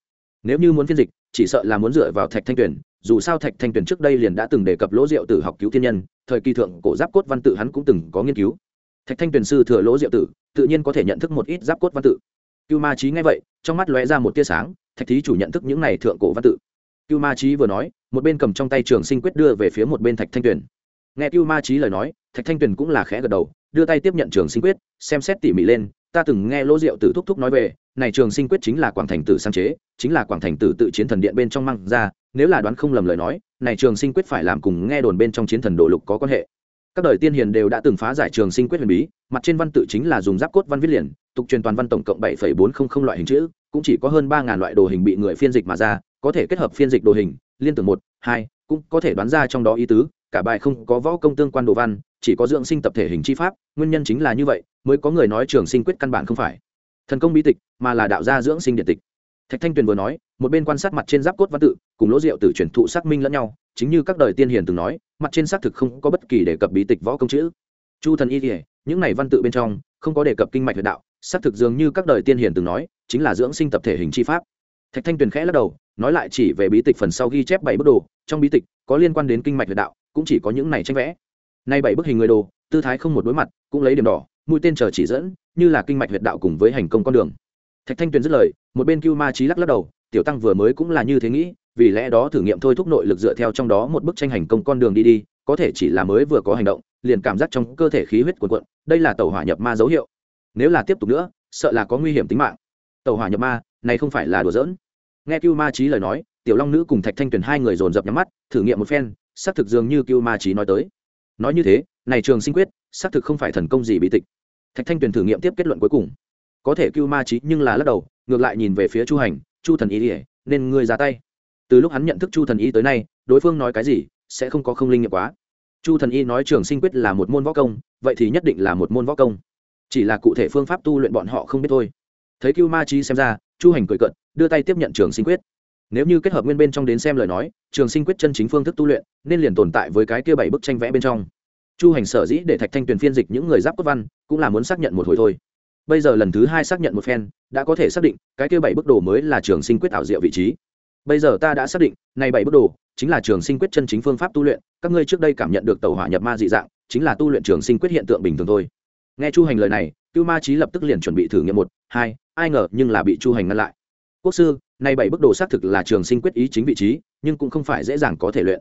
Nếu như muốn phiên dịch, chỉ sợ là muốn dựa vào thạch thanh tuyền dù sao thạch thanh tuyền trước đây liền đã từng đề cập lỗ diệu tử học cứu tiên nhân, thời kỳ thượng cổ giáp cốt văn tự hắn cũng từng có nghiên cứu. Thạch thanh tuyền sư thừa lỗ diệu tử, tự nhiên có thể nhận thức một ít giáp cốt văn tự. Cưu ma trí nghe vậy, trong mắt lóe ra một tia sáng, thạch thí chủ nhận thức những này thượng cổ văn tự. Cưu ma trí vừa nói, một bên cầm trong tay trường sinh quyết đưa về phía một bên thạch thanh tuyền. Nghe cưu ma trí lời nói, thạch thanh tuyền cũng là khẽ gật đầu, đưa tay tiếp nhận trường sinh quyết, xem xét tỉ mỉ lên, ta từng nghe lỗ diệu tử thúc thúc nói về, này trường sinh quyết chính là quảng thành tử sáng chế, chính là quảng thành tử tự chiến thần điện bên trong mang ra nếu là đoán không lầm lời nói, này trường sinh quyết phải làm cùng nghe đồn bên trong chiến thần đồ lục có quan hệ. Các đời tiên hiền đều đã từng phá giải trường sinh quyết huyền bí, mặt trên văn tự chính là dùng giáp cốt văn viết liền, tục truyền toàn văn tổng cộng bảy bốn trăm linh loại hình chữ, cũng chỉ có hơn ba loại đồ hình bị người phiên dịch mà ra, có thể kết hợp phiên dịch đồ hình, liên tưởng một, hai, cũng có thể đoán ra trong đó ý tứ, cả bài không có võ công tương quan đồ văn, chỉ có dưỡng sinh tập thể hình chi pháp, nguyên nhân chính là như vậy, mới có người nói trường sinh quyết căn bản không phải thần công bí tịch, mà là đạo gia dưỡng sinh điện tịch thạch thanh tuyền vừa nói, một bên quan sát mặt trên giáp cốt văn tự, cùng lỗ rượu từ truyền thụ xác minh lẫn nhau, chính như các đời tiên hiền từng nói, mặt trên xác thực không có bất kỳ đề cập bí tịch võ công chữ. Chu thần y kể những này văn tự bên trong, không có đề cập kinh mạch huyệt đạo, xác thực dường như các đời tiên hiền từng nói, chính là dưỡng sinh tập thể hình chi pháp. Thạch thanh tuyền khẽ lắc đầu, nói lại chỉ về bí tịch phần sau ghi chép bảy bức đồ, trong bí tịch có liên quan đến kinh mạch huyệt đạo, cũng chỉ có những này tranh vẽ. Nay bảy bức hình người đồ, tư thái không một đối mặt, cũng lấy điểm đỏ, mũi tên chờ chỉ dẫn, như là kinh mạch huyệt đạo cùng với hành công con đường thạch thanh tuyền dứt lời, một bên cưu ma trí lắc lắc đầu, tiểu tăng vừa mới cũng là như thế nghĩ, vì lẽ đó thử nghiệm thôi thúc nội lực dựa theo trong đó một bức tranh hành công con đường đi đi, có thể chỉ là mới vừa có hành động, liền cảm giác trong cơ thể khí huyết cuồn cuộn, đây là tàu hỏa nhập ma dấu hiệu. Nếu là tiếp tục nữa, sợ là có nguy hiểm tính mạng. Tàu hỏa nhập ma, này không phải là đùa giỡn. Nghe cưu ma trí lời nói, tiểu long nữ cùng thạch thanh tuyền hai người dồn dập nhắm mắt, thử nghiệm một phen, xác thực dường như cưu ma trí nói tới. Nói như thế, này trường sinh quyết, xác thực không phải thần công gì bị tịch. Thạch thanh tuyền thử nghiệm tiếp kết luận cuối cùng có thể cưu ma trí nhưng là lắc đầu, ngược lại nhìn về phía chu hành, chu thần ý ỉa nên ngươi ra tay. Từ lúc hắn nhận thức chu thần y tới nay, đối phương nói cái gì sẽ không có không linh nghiệm quá. Chu thần y nói trường sinh quyết là một môn võ công, vậy thì nhất định là một môn võ công. Chỉ là cụ thể phương pháp tu luyện bọn họ không biết thôi. Thấy cưu ma trí xem ra, chu hành cười cận đưa tay tiếp nhận trường sinh quyết. Nếu như kết hợp nguyên bên trong đến xem lời nói, trường sinh quyết chân chính phương thức tu luyện, nên liền tồn tại với cái kia bảy bức tranh vẽ bên trong. Chu hành sở dĩ để thạch thanh tuyền phiên dịch những người giáp cốt văn, cũng là muốn xác nhận một hồi thôi bây giờ lần thứ hai xác nhận một phen, đã có thể xác định, cái kia bảy bức đồ mới là trường sinh quyết ảo diệu vị trí. Bây giờ ta đã xác định, này bảy bức đồ, chính là trường sinh quyết chân chính phương pháp tu luyện, các ngươi trước đây cảm nhận được tàu hỏa nhập ma dị dạng, chính là tu luyện trường sinh quyết hiện tượng bình thường thôi. Nghe chu hành lời này, cưu ma trí lập tức liền chuẩn bị thử nghiệm một, hai, ai ngờ nhưng là bị chu hành ngăn lại. Quốc sư nay bảy bức đồ xác thực là trường sinh quyết ý chính vị trí, nhưng cũng không phải dễ dàng có thể luyện.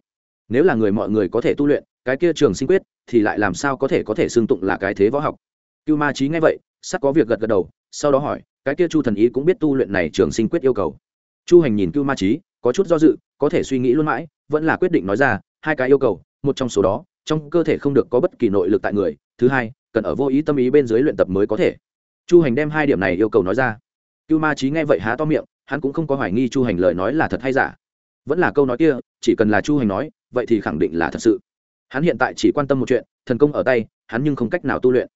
Nếu là người mọi người có thể tu luyện, cái kia trường sinh quyết thì lại làm sao có thể có thể xương tụng là cái thế võ học? Cưu ma trí nghe vậy sắc có việc gật gật đầu, sau đó hỏi, cái kia chu thần ý cũng biết tu luyện này trường sinh quyết yêu cầu. Chu hành nhìn cưu ma trí có chút do dự, có thể suy nghĩ luôn mãi, vẫn là quyết định nói ra, hai cái yêu cầu, một trong số đó, trong cơ thể không được có bất kỳ nội lực tại người, thứ hai, cần ở vô ý tâm ý bên dưới luyện tập mới có thể. Chu hành đem hai điểm này yêu cầu nói ra. Cưu ma trí nghe vậy há to miệng, hắn cũng không có hoài nghi chu hành lời nói là thật hay giả. Vẫn là câu nói kia, chỉ cần là chu hành nói, vậy thì khẳng định là thật sự. Hắn hiện tại chỉ quan tâm một chuyện, thần công ở tay, hắn nhưng không cách nào tu luyện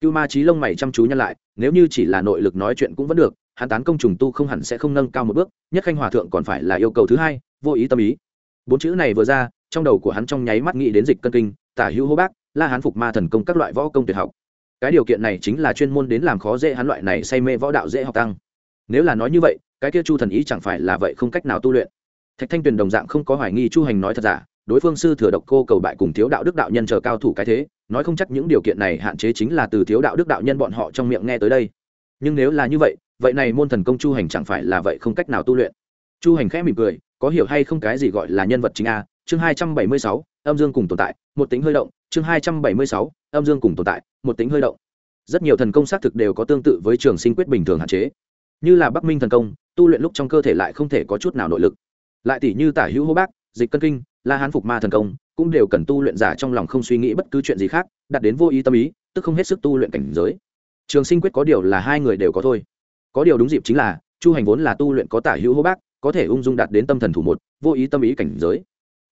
cưu ma trí lông mày chăm chú nhăn lại, nếu như chỉ là nội lực nói chuyện cũng vẫn được, hắn tán công trùng tu không hẳn sẽ không nâng cao một bước, nhất khanh hòa thượng còn phải là yêu cầu thứ hai, vô ý tâm ý. Bốn chữ này vừa ra, trong đầu của hắn trong nháy mắt nghĩ đến dịch cân kinh, tả hữu hô bác, la hán phục ma thần công các loại võ công tuyệt học. Cái điều kiện này chính là chuyên môn đến làm khó dễ hắn loại này say mê võ đạo dễ học tăng. Nếu là nói như vậy, cái kia chu thần ý chẳng phải là vậy không cách nào tu luyện. Thạch thanh tuyền đồng dạng không có hoài nghi chu hành nói thật giả đối phương sư thừa độc cô cầu bại cùng thiếu đạo đức đạo nhân chờ cao thủ cái thế, nói không chắc những điều kiện này hạn chế chính là từ thiếu đạo đức đạo nhân bọn họ trong miệng nghe tới đây. Nhưng nếu là như vậy vậy này môn thần công chu hành chẳng phải là vậy không cách nào tu luyện. Chu hành khẽ mỉm cười, có hiểu hay không cái gì gọi là nhân vật chính a, chương hai trăm bảy mươi sáu, âm dương cùng tồn tại, một tính hơi động, chương hai trăm bảy mươi sáu, âm dương cùng tồn tại, một tính hơi động. Rất nhiều thần công xác thực đều có tương tự với trường sinh quyết bình thường hạn chế. Như là bắc minh thần công, tu luyện lúc trong cơ thể lại không thể có chút nào nội lực. Lại tỷ như tả hữu hô bác, dịch cân kinh la hán phục ma thần công, cũng đều cần tu luyện giả trong lòng không suy nghĩ bất cứ chuyện gì khác, đặt đến vô ý tâm ý, tức không hết sức tu luyện cảnh giới. Trường sinh quyết có điều là hai người đều có thôi. Có điều đúng dịp chính là, chu hành vốn là tu luyện có tả hữu hô bác, có thể ung dung đạt đến tâm thần thủ một, vô ý tâm ý cảnh giới.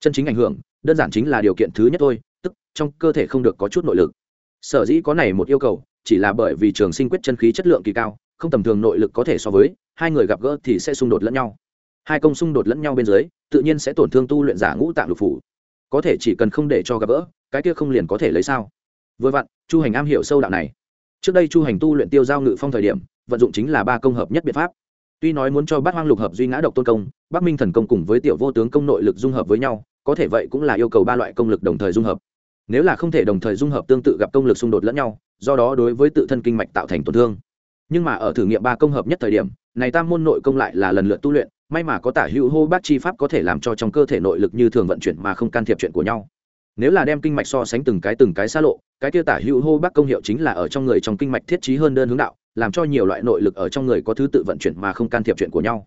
Chân chính ảnh hưởng, đơn giản chính là điều kiện thứ nhất thôi, tức trong cơ thể không được có chút nội lực. Sở dĩ có này một yêu cầu, chỉ là bởi vì trường sinh quyết chân khí chất lượng kỳ cao, không tầm thường nội lực có thể so với, hai người gặp gỡ thì sẽ xung đột lẫn nhau hai công xung đột lẫn nhau bên dưới, tự nhiên sẽ tổn thương tu luyện giả ngũ tạng lục phủ. Có thể chỉ cần không để cho gặp vỡ cái kia không liền có thể lấy sao? Vừa vặn, chu hành am hiểu sâu đạo này. Trước đây chu hành tu luyện tiêu giao ngự phong thời điểm, vận dụng chính là ba công hợp nhất biện pháp. Tuy nói muốn cho bát hoang lục hợp duy ngã độc tôn công, bắc minh thần công cùng với tiểu vô tướng công nội lực dung hợp với nhau, có thể vậy cũng là yêu cầu ba loại công lực đồng thời dung hợp. Nếu là không thể đồng thời dung hợp tương tự gặp công lực xung đột lẫn nhau, do đó đối với tự thân kinh mạch tạo thành tổn thương. Nhưng mà ở thử nghiệm ba công hợp nhất thời điểm, này tam môn nội công lại là lần lượt tu luyện may mà có tả hữu hô bác chi pháp có thể làm cho trong cơ thể nội lực như thường vận chuyển mà không can thiệp chuyện của nhau. Nếu là đem kinh mạch so sánh từng cái từng cái xa lộ, cái kia tả hữu hô bác công hiệu chính là ở trong người trong kinh mạch thiết trí hơn đơn hướng đạo, làm cho nhiều loại nội lực ở trong người có thứ tự vận chuyển mà không can thiệp chuyện của nhau.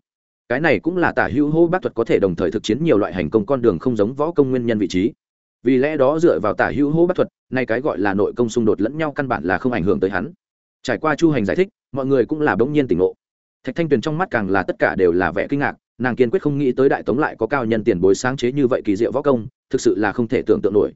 Cái này cũng là tả hữu hô bác thuật có thể đồng thời thực chiến nhiều loại hành công con đường không giống võ công nguyên nhân vị trí. Vì lẽ đó dựa vào tả hữu hô bác thuật, nay cái gọi là nội công xung đột lẫn nhau căn bản là không ảnh hưởng tới hắn. Trải qua chu hành giải thích, mọi người cũng là bỗng nhiên tỉnh ngộ thạch thanh tuyền trong mắt càng là tất cả đều là vẻ kinh ngạc, nàng kiên quyết không nghĩ tới đại tống lại có cao nhân tiền bối sáng chế như vậy kỳ diệu võ công, thực sự là không thể tưởng tượng nổi.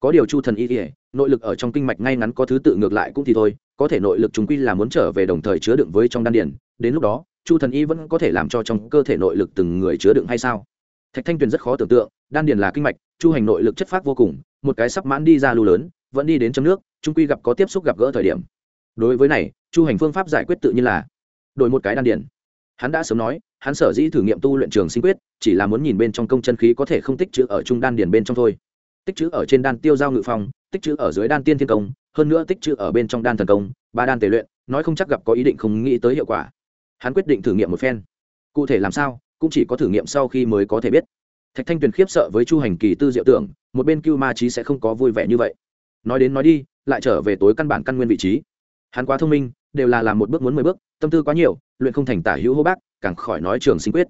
Có điều chu thần y ỉa nội lực ở trong kinh mạch ngay ngắn có thứ tự ngược lại cũng thì thôi, có thể nội lực chúng quy là muốn trở về đồng thời chứa đựng với trong đan điển đến lúc đó, chu thần y vẫn có thể làm cho trong cơ thể nội lực từng người chứa đựng hay sao? Thạch thanh tuyền rất khó tưởng tượng, đan điền là kinh mạch, chu hành nội lực chất phát vô cùng, một cái sắp mãn đi ra lưu lớn, vẫn đi đến trong nước, trung quy gặp có tiếp xúc gặp gỡ thời điểm. Đối với này, chu hành phương pháp giải quyết tự nhiên là đổi một cái đan điền. Hắn đã sớm nói, hắn sở dĩ thử nghiệm tu luyện trường sinh quyết, chỉ là muốn nhìn bên trong công chân khí có thể không tích chữ ở trung đan điền bên trong thôi. Tích chữ ở trên đan tiêu giao ngự phong, tích chữ ở dưới đan tiên thiên công, hơn nữa tích chữ ở bên trong đan thần công, ba đan tề luyện, nói không chắc gặp có ý định không nghĩ tới hiệu quả. Hắn quyết định thử nghiệm một phen. Cụ thể làm sao, cũng chỉ có thử nghiệm sau khi mới có thể biết. Thạch thanh tuyền khiếp sợ với chu hành kỳ tư diệu tưởng, một bên cưu ma trí sẽ không có vui vẻ như vậy. Nói đến nói đi, lại trở về tối căn bản căn nguyên vị trí. Hắn quá thông minh đều là làm một bước muốn mười bước, tâm tư quá nhiều, luyện không thành tả hữu hô bác, càng khỏi nói trường sinh quyết.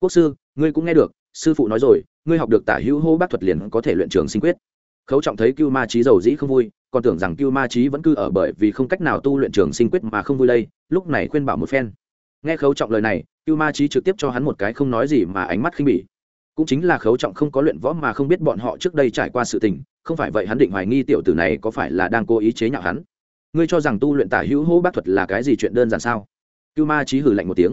Quốc sư, ngươi cũng nghe được, sư phụ nói rồi, ngươi học được tả hữu hô bác thuật liền có thể luyện trường sinh quyết. Khấu trọng thấy cưu ma trí giàu dĩ không vui, còn tưởng rằng cưu ma trí vẫn cư ở bởi vì không cách nào tu luyện trường sinh quyết mà không vui đây, lúc này khuyên bảo một phen. Nghe khấu trọng lời này, cưu ma trí trực tiếp cho hắn một cái không nói gì mà ánh mắt khinh bỉ. Cũng chính là khấu trọng không có luyện võ mà không biết bọn họ trước đây trải qua sự tình, không phải vậy hắn định hoài nghi tiểu tử này có phải là đang cố ý chế nhạo hắn ngươi cho rằng tu luyện tả hữu hô bác thuật là cái gì chuyện đơn giản sao? Cưu ma trí hử lạnh một tiếng.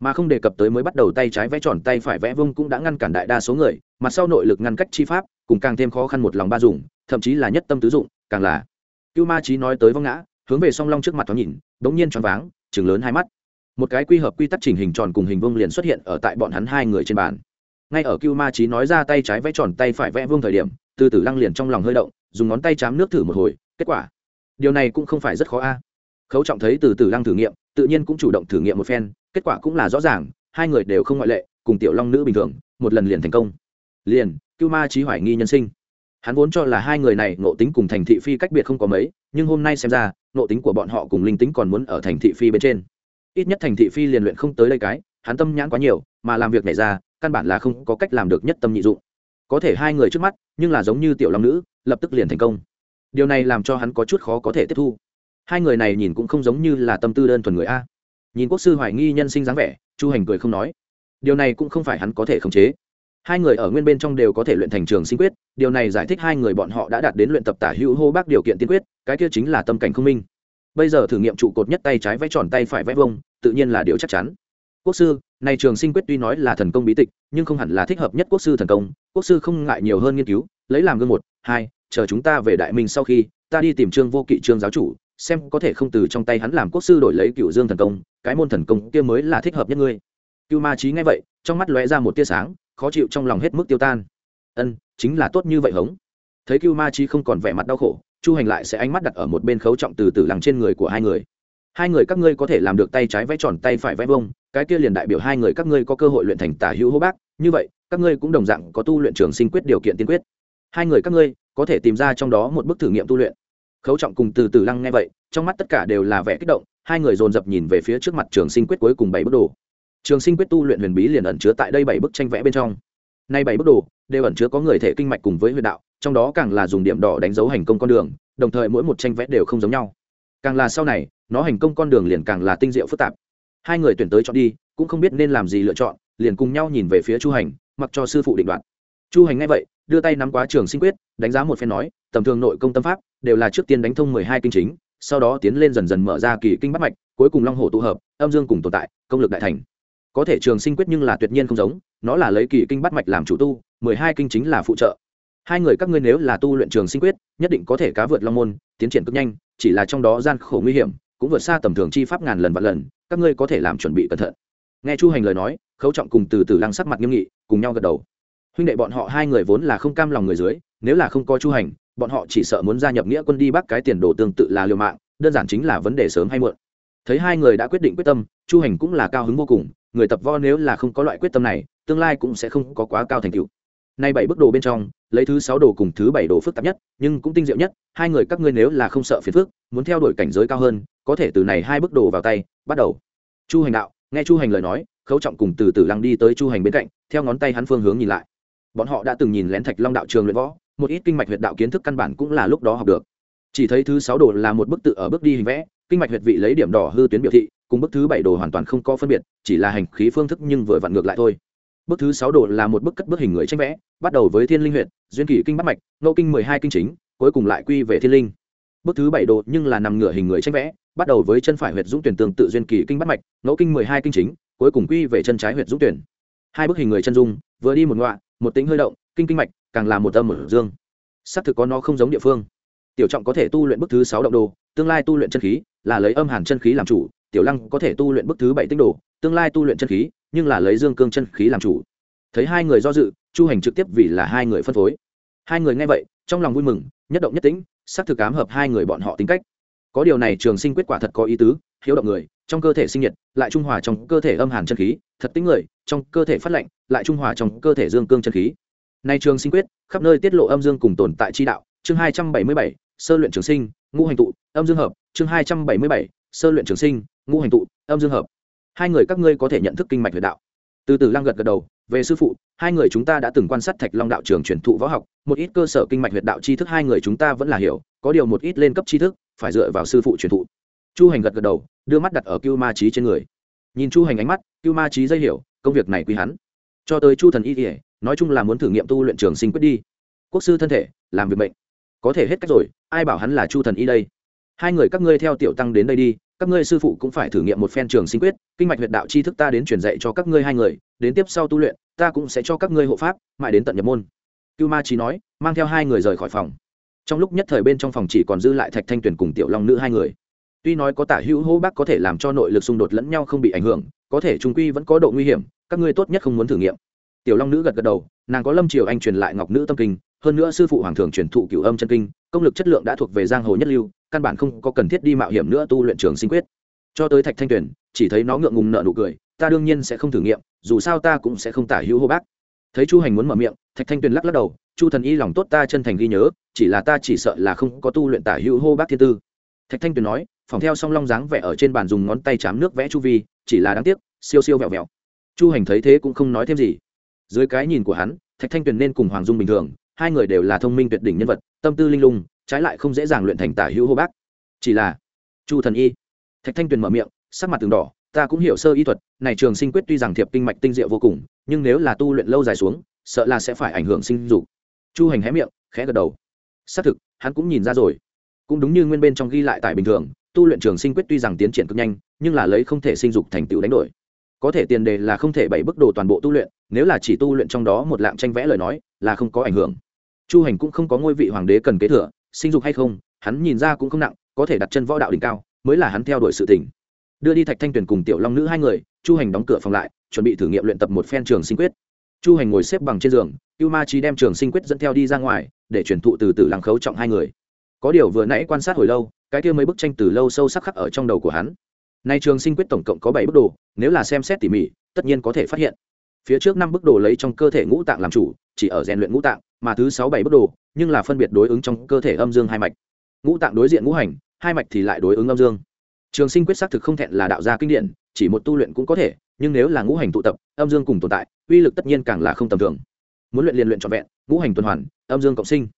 Mà không đề cập tới mới bắt đầu tay trái vẽ tròn, tay phải vẽ vông cũng đã ngăn cản đại đa số người, mặt sau nội lực ngăn cách chi pháp, cùng càng thêm khó khăn một lòng ba dùng thậm chí là nhất tâm tứ dụng, càng là. Cưu ma trí nói tới vong ngã, hướng về song long trước mặt thoáng nhìn đ ố n g nhiên choáng váng chừng lớn hai mắt. Một cái quy hợp quy tắc chỉnh hình tròn cùng hình vuông liền xuất hiện ở tại bọn hắn hai người trên bàn. Ngay ở cưu ma trí nói ra tay trái vẽ tròn, tay phải vẽ vuông thời điểm, từ tử lăng liền trong lòng hơi động, dùng ngón tay chám nước thử một hồi, kết quả điều này cũng không phải rất khó a. Khấu trọng thấy từ từ lăng thử nghiệm, tự nhiên cũng chủ động thử nghiệm một phen, kết quả cũng là rõ ràng, hai người đều không ngoại lệ, cùng tiểu long nữ bình thường, một lần liền thành công. Liền, cưu ma trí hoài nghi nhân sinh. Hắn vốn cho là hai người này nộ tính cùng thành thị phi cách biệt không có mấy, nhưng hôm nay xem ra nộ tính của bọn họ cùng linh tính còn muốn ở thành thị phi bên trên. Ít nhất thành thị phi liền luyện không tới đây cái, hắn tâm nhãn quá nhiều, mà làm việc này ra, căn bản là không có cách làm được nhất tâm nhị dụng. Có thể hai người trước mắt, nhưng là giống như tiểu long nữ, lập tức liền thành công điều này làm cho hắn có chút khó có thể tiếp thu. Hai người này nhìn cũng không giống như là tâm tư đơn thuần người a. Nhìn quốc sư hoài nghi nhân sinh dáng vẻ, chu hành cười không nói. Điều này cũng không phải hắn có thể khống chế. Hai người ở nguyên bên trong đều có thể luyện thành trường sinh quyết, điều này giải thích hai người bọn họ đã đạt đến luyện tập tả hữu hô bác điều kiện tiên quyết, cái kia chính là tâm cảnh không minh. Bây giờ thử nghiệm trụ cột nhất tay trái vẽ tròn tay phải vẽ vông tự nhiên là điều chắc chắn. Quốc sư, này trường sinh quyết tuy nói là thần công bí tịch, nhưng không hẳn là thích hợp nhất quốc sư thần công, quốc sư không ngại nhiều hơn nghiên cứu, lấy làm gương một, hai chờ chúng ta về đại minh sau khi, ta đi tìm trương vô kỵ trương giáo chủ, xem có thể không từ trong tay hắn làm quốc sư đổi lấy cựu dương thần công, cái môn thần công kia mới là thích hợp nhất ngươi. Cựu ma trí nghe vậy, trong mắt lóe ra một tia sáng, khó chịu trong lòng hết mức tiêu tan. Ân, chính là tốt như vậy hống. Thấy cựu ma trí không còn vẻ mặt đau khổ, chu hành lại sẽ ánh mắt đặt ở một bên khấu trọng từ từ lằng trên người của hai người. Hai người các ngươi có thể làm được tay trái vẽ tròn, tay phải vẽ vông cái kia liền đại biểu hai người các ngươi có cơ hội luyện thành tả hữu hô bác, như vậy, các ngươi cũng đồng dạng có tu luyện trường sinh quyết điều kiện tiên quyết. Hai người các ngươi có thể tìm ra trong đó một bức thử nghiệm tu luyện. Khấu trọng cùng từ từ lăng nghe vậy, trong mắt tất cả đều là vẻ kích động, hai người dồn dập nhìn về phía trước mặt trường sinh quyết cuối cùng bảy bức đồ. Trường sinh quyết tu luyện huyền bí liền ẩn chứa tại đây bảy bức tranh vẽ bên trong. Nay bảy bức đồ đều ẩn chứa có người thể kinh mạch cùng với huyền đạo, trong đó càng là dùng điểm đỏ đánh dấu hành công con đường, đồng thời mỗi một tranh vẽ đều không giống nhau. Càng là sau này, nó hành công con đường liền càng là tinh diệu phức tạp. Hai người tuyển tới chọn đi, cũng không biết nên làm gì lựa chọn, liền cùng nhau nhìn về phía chu hành, mặc cho sư phụ định đoạt. Chu hành nghe vậy đưa tay nắm quá trường sinh quyết, đánh giá một phen nói, tầm thường nội công tâm pháp, đều là trước tiên đánh thông mười hai kinh chính, sau đó tiến lên dần dần mở ra kỳ kinh bắt mạch, cuối cùng long hồ tụ hợp, âm dương cùng tồn tại, công lực đại thành. Có thể trường sinh quyết nhưng là tuyệt nhiên không giống, nó là lấy kỳ kinh bắt mạch làm chủ tu, mười hai kinh chính là phụ trợ. Hai người các ngươi nếu là tu luyện trường sinh quyết, nhất định có thể cá vượt long môn, tiến triển cực nhanh, chỉ là trong đó gian khổ nguy hiểm, cũng vượt xa tầm thường chi pháp ngàn lần vạn lần, các ngươi có thể làm chuẩn bị cẩn thận. Nghe chu hành lời nói, khấu trọng cùng từ từ lăng sắc mặt nghiêm nghị, cùng nhau gật đầu huynh đệ bọn họ hai người vốn là không cam lòng người dưới, nếu là không có chu hành, bọn họ chỉ sợ muốn gia nhập nghĩa quân đi bắt cái tiền đồ tương tự là liều mạng, đơn giản chính là vấn đề sớm hay muộn. Thấy hai người đã quyết định quyết tâm, chu hành cũng là cao hứng vô cùng, người tập vo nếu là không có loại quyết tâm này, tương lai cũng sẽ không có quá cao thành tựu. Nay bảy bức đồ bên trong, lấy thứ sáu đồ cùng thứ bảy đồ phức tạp nhất, nhưng cũng tinh diệu nhất, hai người các ngươi nếu là không sợ phiền phức, muốn theo đuổi cảnh giới cao hơn, có thể từ này hai bức đồ vào tay, bắt đầu. Chu hành đạo, nghe chu hành lời nói, khấu trọng cùng từ từ lăng đi tới chu hành bên cạnh, theo ngón tay hắn phương hướng nhìn lại bọn họ đã từng nhìn lén thạch long đạo trường luyện võ một ít kinh mạch huyệt đạo kiến thức căn bản cũng là lúc đó học được. Chỉ thấy thứ sáu đồ là một bức tự ở bước đi hình vẽ kinh mạch huyệt vị lấy điểm đỏ hư tuyến biểu thị cùng bức thứ bảy đồ hoàn toàn không có phân biệt chỉ là hành khí phương thức nhưng vừa vặn ngược lại thôi. Bức thứ sáu đồ là một bức cất bức hình người tranh vẽ bắt đầu với thiên linh huyệt, duyên kỷ kinh bắt mạch ngẫu kinh mười hai kinh chính cuối cùng lại quy về thiên linh. Bức thứ bảy đồ nhưng là nằm ngửa hình người tranh vẽ bắt đầu với chân phải huyệt dũng tuyển tương tự duyên kỷ kinh bắt mạch ngẫu kinh mười hai kinh chính cuối cùng quy về chân trái huyệt dũng tuyển. Hai bức hình người chân dung vừa đi một ngoạ một tính hơi động, kinh kinh mạch, càng là một âm một dương. Xác thực có nó không giống địa phương. Tiểu trọng có thể tu luyện bức thứ sáu động đồ, tương lai tu luyện chân khí, là lấy âm hàn chân khí làm chủ, tiểu lăng có thể tu luyện bức thứ bảy tinh đồ, tương lai tu luyện chân khí, nhưng là lấy dương cương chân khí làm chủ. Thấy hai người do dự, chu hành trực tiếp vì là hai người phân phối. Hai người nghe vậy, trong lòng vui mừng, nhất động nhất tĩnh, xác thực cám hợp hai người bọn họ tính cách. Có điều này trường sinh quyết quả thật có ý tứ, hiếu động người trong cơ thể sinh nhiệt, lại trung hòa trong cơ thể âm hàn chân khí, thật tính người, trong cơ thể phát lạnh, lại trung hòa trong cơ thể dương cương chân khí. Nay trường sinh quyết, khắp nơi tiết lộ âm dương cùng tồn tại chi đạo. Chương hai trăm bảy mươi bảy, sơ luyện trường sinh, ngũ hành tụ, âm dương hợp. Chương hai trăm bảy mươi bảy, sơ luyện trường sinh, ngũ hành tụ, âm dương hợp. Hai người các ngươi có thể nhận thức kinh mạch huyệt đạo. Từ từ lăng gật gật đầu, về sư phụ, hai người chúng ta đã từng quan sát thạch long đạo trường truyền thụ võ học, một ít cơ sở kinh mạch huyệt đạo tri thức hai người chúng ta vẫn là hiểu, có điều một ít lên cấp tri thức, phải dựa vào sư phụ truyền thụ. Chu hành gật gật đầu đưa mắt đặt ở cưu ma trí trên người. Nhìn chu hành ánh mắt, cưu ma trí dây hiểu, công việc này quy hắn. Cho tới chu thần y kỉa nói chung là muốn thử nghiệm tu luyện trường sinh quyết đi. Quốc sư thân thể, làm việc bệnh có thể hết cách rồi, ai bảo hắn là chu thần y đây? Hai người các ngươi theo tiểu tăng đến đây đi, các ngươi sư phụ cũng phải thử nghiệm một phen trường sinh quyết, kinh mạch huyệt đạo tri thức ta đến truyền dạy cho các ngươi hai người, đến tiếp sau tu luyện, ta cũng sẽ cho các ngươi hộ pháp, mãi đến tận nhập môn. Cưu ma trí nói, mang theo hai người rời khỏi phòng. Trong lúc nhất thời bên trong phòng chỉ còn dư lại thạch thanh tuyền cùng tiểu long nữ hai người tuy nói có tả hữu hô bác có thể làm cho nội lực xung đột lẫn nhau không bị ảnh hưởng, có thể trung quy vẫn có độ nguy hiểm, các ngươi tốt nhất không muốn thử nghiệm. Tiểu long nữ gật gật đầu, nàng có lâm triều anh truyền lại ngọc nữ tâm kinh, hơn nữa sư phụ hoàng thường truyền thụ cửu âm chân kinh, công lực chất lượng đã thuộc về giang hồ nhất lưu, căn bản không có cần thiết đi mạo hiểm nữa tu luyện trường sinh quyết. Cho tới thạch thanh tuyền, chỉ thấy nó ngượng ngùng nợ nụ cười, ta đương nhiên sẽ không thử nghiệm, dù sao ta cũng sẽ không tả hữu hô bác. Thấy chu hành muốn mở miệng, thạch thanh tuyền lắc lắc đầu, chu thần y lòng tốt ta chân thành ghi nhớ, chỉ là ta chỉ sợ là không có tu luyện tả hữu hô bác thiên tư. Thạch thanh tuyền nói phòng theo song long dáng vẽ ở trên bàn dùng ngón tay chám nước vẽ chu vi, chỉ là đáng tiếc, siêu siêu vẹo vẹo. Chu hành thấy thế cũng không nói thêm gì. Dưới cái nhìn của hắn, thạch thanh tuyền nên cùng hoàng dung bình thường, hai người đều là thông minh tuyệt đỉnh nhân vật, tâm tư linh lung, trái lại không dễ dàng luyện thành tả hữu hô bác. Chỉ là, chu thần y. Thạch thanh tuyền mở miệng, sắc mặt từng đỏ, ta cũng hiểu sơ y thuật, này trường sinh quyết tuy rằng thiệp kinh mạch tinh diệu vô cùng, nhưng nếu là tu luyện lâu dài xuống, sợ là sẽ phải ảnh hưởng sinh dục. Chu hành hé miệng, khẽ gật đầu. Xác thực, hắn cũng nhìn ra rồi. Cũng đúng như nguyên bên trong ghi lại tại bình thường tu luyện trường sinh quyết tuy rằng tiến triển cực nhanh, nhưng là lấy không thể sinh dục thành tựu đánh đổi. Có thể tiền đề là không thể bảy bức đồ toàn bộ tu luyện, nếu là chỉ tu luyện trong đó một lạng tranh vẽ lời nói, là không có ảnh hưởng. Chu hành cũng không có ngôi vị hoàng đế cần kế thừa, sinh dục hay không, hắn nhìn ra cũng không nặng, có thể đặt chân võ đạo đỉnh cao, mới là hắn theo đuổi sự tỉnh đưa đi thạch thanh tuyền cùng tiểu long nữ hai người, chu hành đóng cửa phòng lại, chuẩn bị thử nghiệm luyện tập một phen trường sinh quyết. Chu hành ngồi xếp bằng trên giường cưu ma trí đem trường sinh quyết dẫn theo đi ra ngoài, để truyền thụ từ từ làng khấu trọng hai người. Có điều vừa nãy quan sát hồi lâu cái kia mấy bức tranh từ lâu sâu sắc khắc ở trong đầu của hắn. Nay trường sinh quyết tổng cộng có bảy bức đồ, nếu là xem xét tỉ mỉ, tất nhiên có thể phát hiện. Phía trước năm bức đồ lấy trong cơ thể ngũ tạng làm chủ, chỉ ở rèn luyện ngũ tạng, mà thứ sáu bảy bức đồ, nhưng là phân biệt đối ứng trong cơ thể âm dương hai mạch. Ngũ tạng đối diện ngũ hành, hai mạch thì lại đối ứng âm dương. Trường sinh quyết xác thực không thẹn là đạo gia kinh điển, chỉ một tu luyện cũng có thể, nhưng nếu là ngũ hành tụ tập, âm dương cùng tồn tại, uy lực tất nhiên càng là không tầm thường. Muốn luyện liền luyện trọn vẹn, ngũ hành tuần hoàn, âm dương cộng sinh.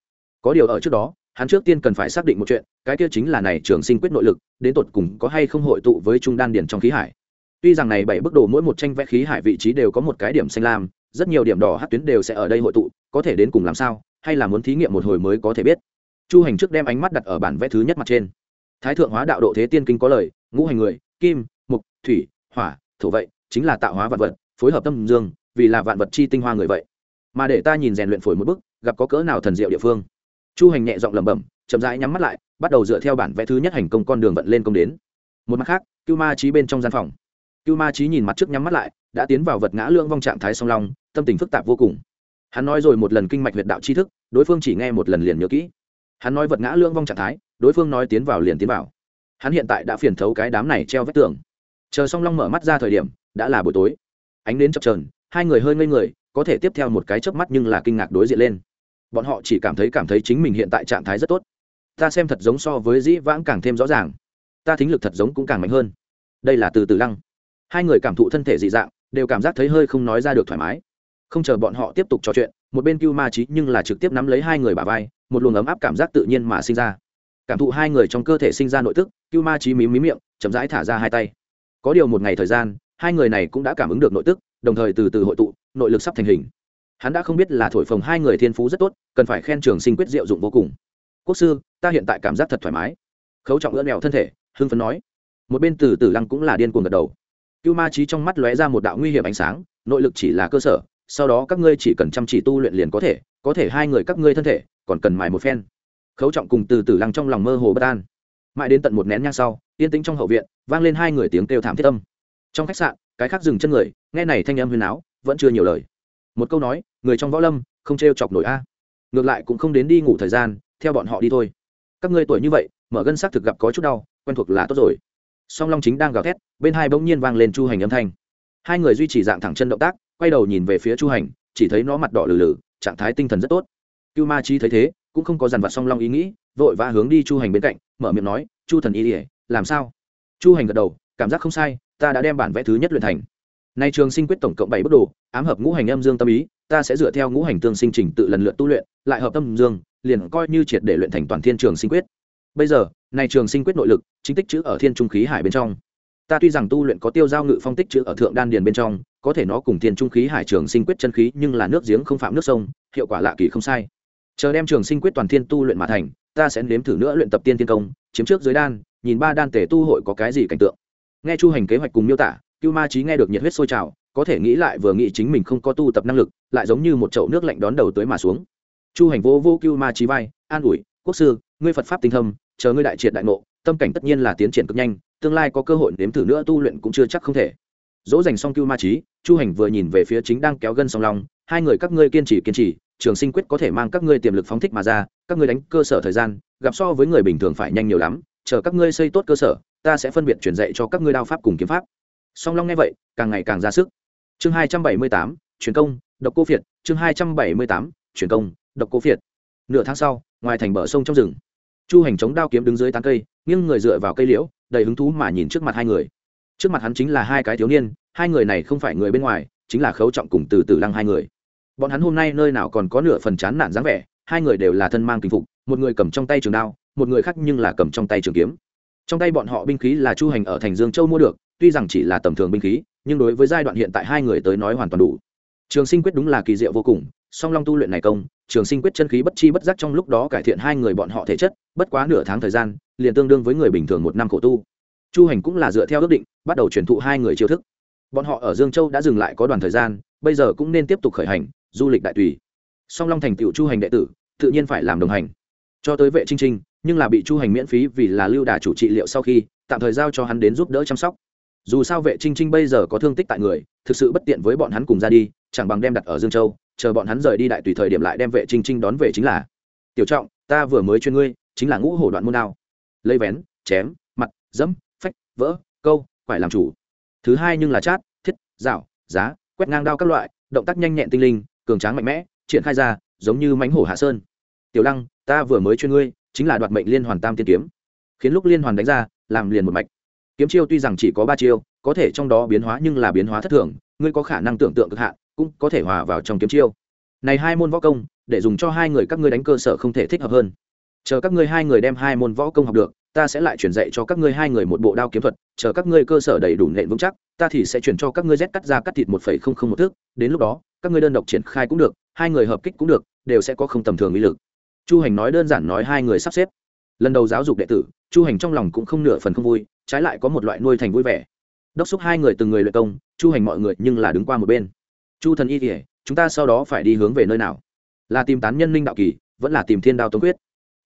Có điều ở trước đó hắn trước tiên cần phải xác định một chuyện, cái kia chính là này trường sinh quyết nội lực, đến tột cùng có hay không hội tụ với trung đan điển trong khí hải. Tuy rằng này bảy bức đồ mỗi một tranh vẽ khí hải vị trí đều có một cái điểm xanh lam, rất nhiều điểm đỏ hát tuyến đều sẽ ở đây hội tụ, có thể đến cùng làm sao, hay là muốn thí nghiệm một hồi mới có thể biết. Chu hành trước đem ánh mắt đặt ở bản vẽ thứ nhất mặt trên. Thái thượng hóa đạo độ thế tiên kinh có lời, ngũ hành người, kim, mục, thủy, hỏa, thổ vậy, chính là tạo hóa vạn vật, phối hợp tâm dương, vì là vạn vật chi tinh hoa người vậy. Mà để ta nhìn rèn luyện phổi một bức gặp có cỡ nào thần diệu địa phương chu hành nhẹ giọng lẩm bẩm, chậm rãi nhắm mắt lại, bắt đầu dựa theo bản vẽ thứ nhất hành công con đường vận lên công đến. Một mặt khác, cưu ma trí bên trong gian phòng. Cưu ma trí nhìn mặt trước nhắm mắt lại, đã tiến vào vật ngã lương vong trạng thái song long, tâm tình phức tạp vô cùng. Hắn nói rồi một lần kinh mạch huyệt đạo tri thức, đối phương chỉ nghe một lần liền nhớ kỹ. Hắn nói vật ngã lương vong trạng thái, đối phương nói tiến vào liền tiến vào. Hắn hiện tại đã phiền thấu cái đám này treo vách tường. Chờ song long mở mắt ra thời điểm, đã là buổi tối. Ánh đến chập trờn hai người hơi ngây người, có thể tiếp theo một cái chớp mắt nhưng là kinh ngạc đối diện lên bọn họ chỉ cảm thấy cảm thấy chính mình hiện tại trạng thái rất tốt. Ta xem thật giống so với dĩ vãng càng thêm rõ ràng. Ta thính lực thật giống cũng càng mạnh hơn. Đây là từ từ lăng. Hai người cảm thụ thân thể dị dạng, đều cảm giác thấy hơi không nói ra được thoải mái. Không chờ bọn họ tiếp tục trò chuyện, một bên cưu ma trí nhưng là trực tiếp nắm lấy hai người bà vai, một luồng ấm áp cảm giác tự nhiên mà sinh ra. Cảm thụ hai người trong cơ thể sinh ra nội tức, cưu ma trí mím mím miệng, chậm rãi thả ra hai tay. Có điều một ngày thời gian, hai người này cũng đã cảm ứng được nội tức, đồng thời từ từ hội tụ, nội lực sắp thành hình hắn đã không biết là thổi phồng hai người thiên phú rất tốt, cần phải khen trường sinh quyết diệu dụng vô cùng. Quốc sư, ta hiện tại cảm giác thật thoải mái. Khấu trọng ưỡn mèo thân thể, hưng phấn nói. Một bên từ từ lăng cũng là điên cuồng gật đầu. Cưu ma trí trong mắt lóe ra một đạo nguy hiểm ánh sáng, nội lực chỉ là cơ sở, sau đó các ngươi chỉ cần chăm chỉ tu luyện liền có thể có thể hai người các ngươi thân thể, còn cần mài một phen. Khấu trọng cùng từ từ lăng trong lòng mơ hồ bất an. Mãi đến tận một nén nhang sau, yên tĩnh trong hậu viện, vang lên hai người tiếng kêu thảm thiết âm. Trong khách sạn, cái khác dừng chân người, nghe này thanh âm huyền áo, vẫn chưa nhiều lời một câu nói, người trong võ lâm, không t r e o chọc nổi a. Ngược lại cũng không đến đi ngủ thời gian, theo bọn họ đi thôi. Các ngươi tuổi như vậy, mở gân xác thực gặp có chút đau, quen thuộc là tốt rồi. Song long chính đang gào thét, bên hai bỗng nhiên vang lên chu hành âm thanh. Hai người duy trì dạng thẳng chân động tác, quay đầu nhìn về phía chu hành, chỉ thấy nó mặt đỏ lử lử trạng thái tinh thần rất tốt. Cưu ma chi thấy thế, cũng không có dằn vặt song long ý nghĩ, vội vã hướng đi chu hành bên cạnh, mở miệng nói, chu thần ý ỉa làm sao? Chu hành gật đầu, cảm giác không sai, ta đã đem bản vẽ thứ nhất luyện thành nay trường sinh quyết tổng cộng bảy bước đồ, ám hợp ngũ hành âm dương tâm ý, ta sẽ dựa theo ngũ hành tương sinh trình tự lần lượt tu luyện, lại hợp tâm dương, liền coi như triệt để luyện thành toàn thiên trường sinh quyết. Bây giờ này trường sinh quyết nội lực, chính tích chữ ở thiên trung khí hải bên trong. Ta tuy rằng tu luyện có tiêu giao ngự phong tích chữ ở thượng đan điền bên trong, có thể nó cùng thiên trung khí hải trường sinh quyết chân khí, nhưng là nước giếng không phạm nước sông, hiệu quả lạ kỳ không sai. Chờ đem trường sinh quyết toàn thiên tu luyện mà thành, ta sẽ nếm thử nữa luyện tập tiên thiên công, chiếm trước dưới đan, nhìn ba đan tể tu hội có cái gì cảnh tượng. Nghe chu hành kế hoạch cùng miêu tả cưu ma trí nghe được nhiệt huyết sôi trào có thể nghĩ lại vừa nghĩ chính mình không có tu tập năng lực lại giống như một chậu nước lạnh đón đầu tới mà xuống. Chu hành vô vô cưu ma trí vai an ủi quốc sư ngươi phật pháp tinh thâm chờ ngươi đại triệt đại ngộ tâm cảnh tất nhiên là tiến triển cực nhanh tương lai có cơ hội nếm thử nữa tu luyện cũng chưa chắc không thể. Dỗ dành xong cưu ma trí chu hành vừa nhìn về phía chính đang kéo gân song long, hai người các ngươi kiên trì kiên trì trường sinh quyết có thể mang các ngươi tiềm lực phóng thích mà ra các ngươi đánh cơ sở thời gian gặp so với người bình thường phải nhanh nhiều lắm chờ các ngươi xây tốt cơ sở ta sẽ phân biệt truyền dạy cho các ngươi đao pháp cùng kiếm pháp song long nghe vậy, càng ngày càng ra sức. Chương hai trăm bảy mươi tám truyền công, độc cô phiệt. Chương hai trăm bảy mươi tám truyền công, độc cô phiệt. Nửa tháng sau, ngoài thành bờ sông trong rừng, chu hành chống đao kiếm đứng dưới tán cây, nghiêng người dựa vào cây liễu, đầy hứng thú mà nhìn trước mặt hai người. Trước mặt hắn chính là hai cái thiếu niên, hai người này không phải người bên ngoài, chính là khấu trọng cùng từ từ lăng hai người. Bọn hắn hôm nay nơi nào còn có nửa phần chán nản dáng vẻ, hai người đều là thân mang kinh phục, một người cầm trong tay trường đao, một người khác nhưng là cầm trong tay trường kiếm. Trong tay bọn họ binh khí là chu hành ở thành dương châu mua được tuy rằng chỉ là tầm thường binh khí, nhưng đối với giai đoạn hiện tại hai người tới nói hoàn toàn đủ. Trường sinh quyết đúng là kỳ diệu vô cùng, song long tu luyện này công, trường sinh quyết chân khí bất chi bất giác trong lúc đó cải thiện hai người bọn họ thể chất, bất quá nửa tháng thời gian, liền tương đương với người bình thường một năm khổ tu. Chu hành cũng là dựa theo ước định, bắt đầu truyền thụ hai người chiêu thức. Bọn họ ở dương châu đã dừng lại có đoàn thời gian, bây giờ cũng nên tiếp tục khởi hành, du lịch đại tùy. Song long thành tựu chu hành đệ tử, tự nhiên phải làm đồng hành. Cho tới vệ trinh trinh, nhưng là bị chu hành miễn phí vì là lưu đà chủ trị liệu sau khi, tạm thời giao cho hắn đến giúp đỡ chăm sóc dù sao vệ trinh trinh bây giờ có thương tích tại người, thực sự bất tiện với bọn hắn cùng ra đi, chẳng bằng đem đặt ở dương châu, chờ bọn hắn rời đi đại tùy thời điểm lại đem vệ trinh trinh đón về chính là, tiểu trọng, ta vừa mới chuyên ngươi, chính là ngũ hổ đoạn môn đao. Lấy vén, chém, mặt, dẫm, phách, vỡ, câu phải làm chủ. Thứ hai nhưng là chát, thiết, dạo, giá, quét ngang đao các loại, động tác nhanh nhẹn tinh linh, cường tráng mạnh mẽ, triển khai ra, giống như mánh hổ hạ sơn. Tiểu lăng, ta vừa mới chuyên ngươi, chính là đoạt mệnh liên hoàn tam tiên kiếm. Khiến lúc liên hoàn đánh ra, làm liền một mạch kiếm chiêu tuy rằng chỉ có ba chiêu, có thể trong đó biến hóa nhưng là biến hóa thất thường, ngươi có khả năng tưởng tượng cực hạn, cũng có thể hòa vào trong kiếm chiêu. Này hai môn võ công, để dùng cho hai người các ngươi đánh cơ sở không thể thích hợp hơn. Chờ các ngươi hai người đem hai môn võ công học được, ta sẽ lại truyền dạy cho các ngươi hai người một bộ đao kiếm thuật, chờ các ngươi cơ sở đầy đủ nện vững chắc, ta thì sẽ chuyển cho các ngươi rét cắt ra cắt thịt một phẩy không không một thước, đến lúc đó, các ngươi đơn độc triển khai cũng được, hai người hợp kích cũng được, đều sẽ có không tầm thường uy lực. Chu hành nói đơn giản nói hai người sắp xếp. Lần đầu giáo dục đệ tử, chu hành trong lòng cũng không nửa phần không vui trái lại có một loại nuôi thành vui vẻ. Đốc xúc hai người từng người luyện công, chu hành mọi người nhưng là đứng qua một bên. Chu thần y kể chúng ta sau đó phải đi hướng về nơi nào? Là tìm tán nhân linh đạo kỳ, vẫn là tìm thiên đao tống quyết?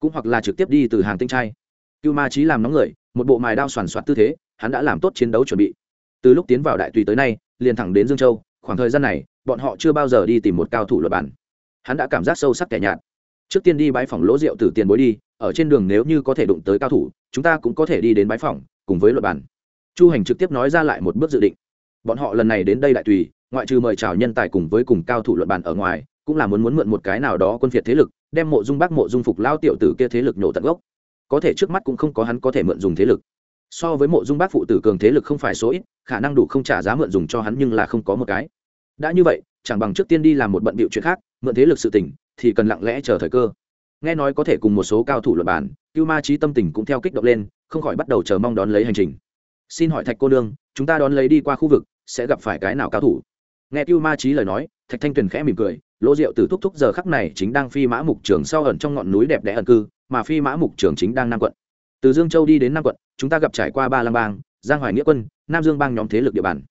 Cũng hoặc là trực tiếp đi từ hàng tinh trai. Cưu ma trí làm nóng người, một bộ mài đao soàn soạt tư thế, hắn đã làm tốt chiến đấu chuẩn bị. Từ lúc tiến vào đại tùy tới nay, liền thẳng đến dương châu, khoảng thời gian này, bọn họ chưa bao giờ đi tìm một cao thủ luật bản. Hắn đã cảm giác sâu sắc kẻ nhạt. Trước tiên đi bãi phòng lỗ rượu từ tiền bối đi, ở trên đường nếu như có thể đụng tới cao thủ, chúng ta cũng có thể đi đến bãi phòng cùng với luật bản. Chu hành trực tiếp nói ra lại một bước dự định. Bọn họ lần này đến đây đại tùy, ngoại trừ mời chào nhân tài cùng với cùng cao thủ luận bàn ở ngoài, cũng là muốn muốn mượn một cái nào đó quân phiệt thế lực, đem mộ dung bác mộ dung phục lao tiểu tử kia thế lực nổ tận gốc. Có thể trước mắt cũng không có hắn có thể mượn dùng thế lực. So với mộ dung bác phụ tử cường thế lực không phải số ít, khả năng đủ không trả giá mượn dùng cho hắn nhưng là không có một cái. Đã như vậy, chẳng bằng trước tiên đi làm một bận bịu chuyện khác, mượn thế lực sự tình, thì cần lặng lẽ chờ thời cơ nghe nói có thể cùng một số cao thủ luật bản cưu ma trí tâm tình cũng theo kích động lên, không khỏi bắt đầu chờ mong đón lấy hành trình. Xin hỏi thạch cô nương, chúng ta đón lấy đi qua khu vực, sẽ gặp phải cái nào cao thủ? Nghe cưu ma trí lời nói, thạch thanh tuyền khẽ mỉm cười, lỗ rượu từ thúc thúc giờ khắc này chính đang phi mã mục trường sau ẩn trong ngọn núi đẹp đẽ ẩn cư, mà phi mã mục trường chính đang nam quận. Từ dương châu đi đến nam quận, chúng ta gặp trải qua ba lăng bang, giang hoài nghĩa quân, nam dương bang nhóm thế lực địa bàn.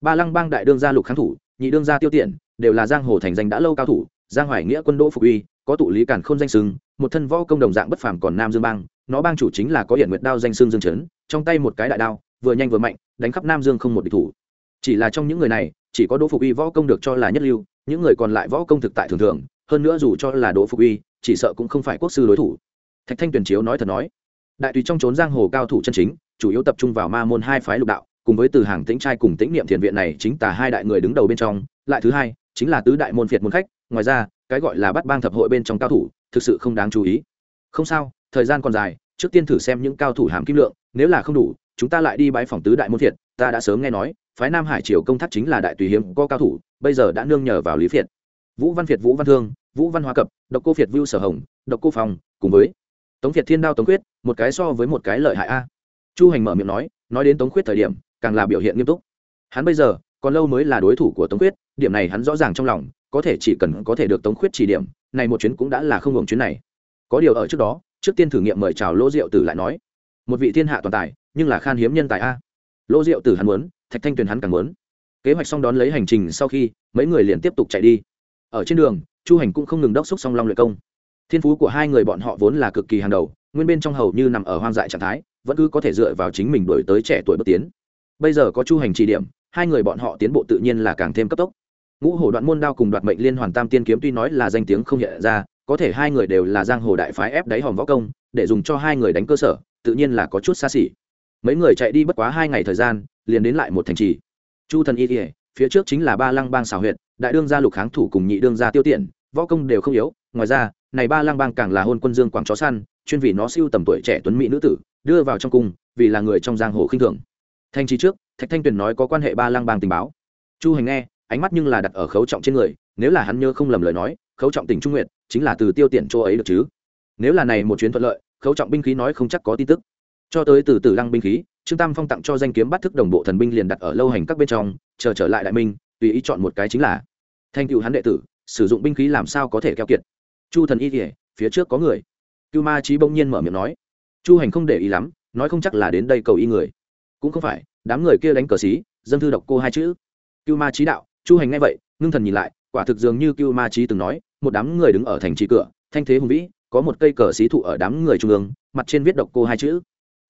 Ba lăng bang đại đương gia lục kháng thủ, nhị đương gia tiêu tiện, đều là giang hồ thành danh đã lâu cao thủ, giang hoài nghĩa quân đỗ phục uy có tụ lý cản khôn danh sưng, một thân võ công đồng dạng bất phàm còn nam dương bang, nó bang chủ chính là có hiển nguyệt đao danh sưng dương chấn, trong tay một cái đại đao, vừa nhanh vừa mạnh, đánh khắp nam dương không một địch thủ. Chỉ là trong những người này, chỉ có đỗ phục uy võ công được cho là nhất lưu, những người còn lại võ công thực tại thường thường, hơn nữa dù cho là đỗ phục uy, chỉ sợ cũng không phải quốc sư đối thủ. Thạch thanh tuyển chiếu nói thật nói, đại tùy trong trốn giang hồ cao thủ chân chính, chủ yếu tập trung vào ma môn hai phái lục đạo, cùng với từ hàng tĩnh trai cùng tĩnh niệm thiền viện này chính tả hai đại người đứng đầu bên trong, lại thứ hai, chính là tứ đại môn phiệt môn khách, ngoài ra cái gọi là bắt bang thập hội bên trong cao thủ, thực sự không đáng chú ý. Không sao, thời gian còn dài, trước tiên thử xem những cao thủ hàm kim lượng, nếu là không đủ, chúng ta lại đi bãi phòng tứ đại môn thiệt ta đã sớm nghe nói, phái nam hải triều công thắt chính là đại tùy hiếm có cao thủ, bây giờ đã nương nhờ vào lý phiệt. Vũ văn phiệt, vũ văn thương, vũ văn hoa cập, độc cô phiệt, vưu sở hồng, độc cô phòng cùng với tống phiệt, thiên đao tống quyết một cái so với một cái lợi hại a. Chu hành mở miệng nói nói đến tống quyết thời điểm, càng là biểu hiện nghiêm túc. Hắn bây giờ, còn lâu mới là đối thủ của tống quyết điểm này hắn rõ ràng trong lòng, có thể chỉ cần có thể được tống khuyết chỉ điểm, này một chuyến cũng đã là không hưởng chuyến này. Có điều ở trước đó, trước tiên thử nghiệm mời chào lỗ diệu tử lại nói, một vị thiên hạ toàn tài, nhưng là khan hiếm nhân tài a. Lỗ diệu tử hắn muốn, thạch thanh tuyền hắn càng muốn. Kế hoạch xong đón lấy hành trình sau khi, mấy người liền tiếp tục chạy đi. Ở trên đường, chu hành cũng không ngừng đốc xúc song long luyện công. Thiên phú của hai người bọn họ vốn là cực kỳ hàng đầu, nguyên bên trong hầu như nằm ở hoang dại trạng thái, vẫn cứ có thể dựa vào chính mình đổi tới trẻ tuổi bất tiến. Bây giờ có chu hành chỉ điểm, hai người bọn họ tiến bộ tự nhiên là càng thêm cấp tốc ngũ hổ đoạn môn đao cùng đoạt mệnh liên hoàn tam tiên kiếm tuy nói là danh tiếng không hiện ra, có thể hai người đều là giang hồ đại phái ép đáy hòm võ công, để dùng cho hai người đánh cơ sở, tự nhiên là có chút xa xỉ. Mấy người chạy đi bất quá hai ngày thời gian, liền đến lại một thành trì. Chu thần y kỉa phía trước chính là ba lăng bang xào huyện đại đương gia lục kháng thủ cùng nhị đương gia tiêu tiện, võ công đều không yếu, ngoài ra, này ba lăng bang càng là hôn quân dương quảng chó săn, chuyên vì nó siêu tầm tuổi trẻ tuấn mỹ nữ tử, đưa vào trong cung, vì là người trong giang hồ khinh thường. Thanh trí trước, thạch thanh tuyền nói có quan hệ ba lăng bang tình báo. Chu hành nghe ánh mắt nhưng là đặt ở khấu trọng trên người, nếu là hắn nhớ không lầm lời nói, khấu trọng tỉnh trung nguyện chính là từ tiêu tiền chỗ ấy được chứ. Nếu là này một chuyến thuận lợi, khấu trọng binh khí nói không chắc có tin tức. Cho tới từ từ lăng binh khí, trương tam phong tặng cho danh kiếm bắt thức đồng bộ thần binh liền đặt ở lâu hành các bên trong, chờ trở lại đại minh, tùy ý chọn một cái chính là thanh cựu hắn đệ tử, sử dụng binh khí làm sao có thể keo kiệt. Chu thần y thể phía trước có người. Cưu ma trí bỗng nhiên mở miệng nói. Chu hành không để ý lắm, nói không chắc là đến đây cầu y người. Cũng không phải, đám người kia đánh cờ xí, dân thư độc cô hai chữ. Cưu ma trí đạo chu hành ngay vậy, ngưng thần nhìn lại, quả thực dường như cưu ma trí từng nói, một đám người đứng ở thành trì cửa, thanh thế hùng vĩ, có một cây cờ xí thụ ở đám người trung ương, mặt trên viết độc cô hai chữ.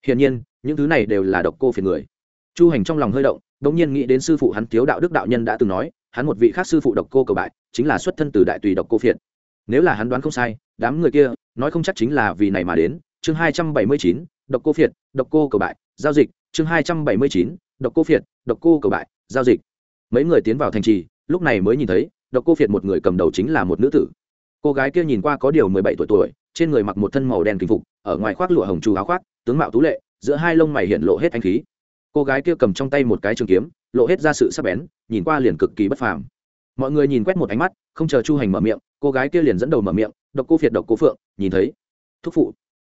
Hiển nhiên, những thứ này đều là độc cô phiền người. Chu hành trong lòng hơi động đ ỗ n g nhiên nghĩ đến sư phụ hắn thiếu đạo đức đạo nhân đã từng nói, hắn một vị khác sư phụ độc cô cầu bại, chính là xuất thân từ đại tùy độc cô phiện nếu là hắn đoán không sai, đám người kia, nói không chắc chính là vì này mà đến. Chương hai trăm bảy mươi chín, độc cô phiệt, độc cô cầu bại, giao dịch. Chương hai trăm bảy mươi chín, độc cô phiệt, độc cô cầu bại, giao dịch mấy người tiến vào thành trì, lúc này mới nhìn thấy, độc cô phiệt một người cầm đầu chính là một nữ tử. Cô gái kia nhìn qua có điều mười bảy tuổi tuổi, trên người mặc một thân màu đen kinh phục, ở ngoài khoác lụa hồng chu áo khoác, tướng mạo tú lệ, giữa hai lông mày hiện lộ hết anh khí. Cô gái kia cầm trong tay một cái trường kiếm, lộ hết ra sự sắc bén, nhìn qua liền cực kỳ bất phàm. Mọi người nhìn quét một ánh mắt, không chờ chu hành mở miệng, cô gái kia liền dẫn đầu mở miệng, độc cô phiệt độc cô phượng, nhìn thấy. Thúc phụ.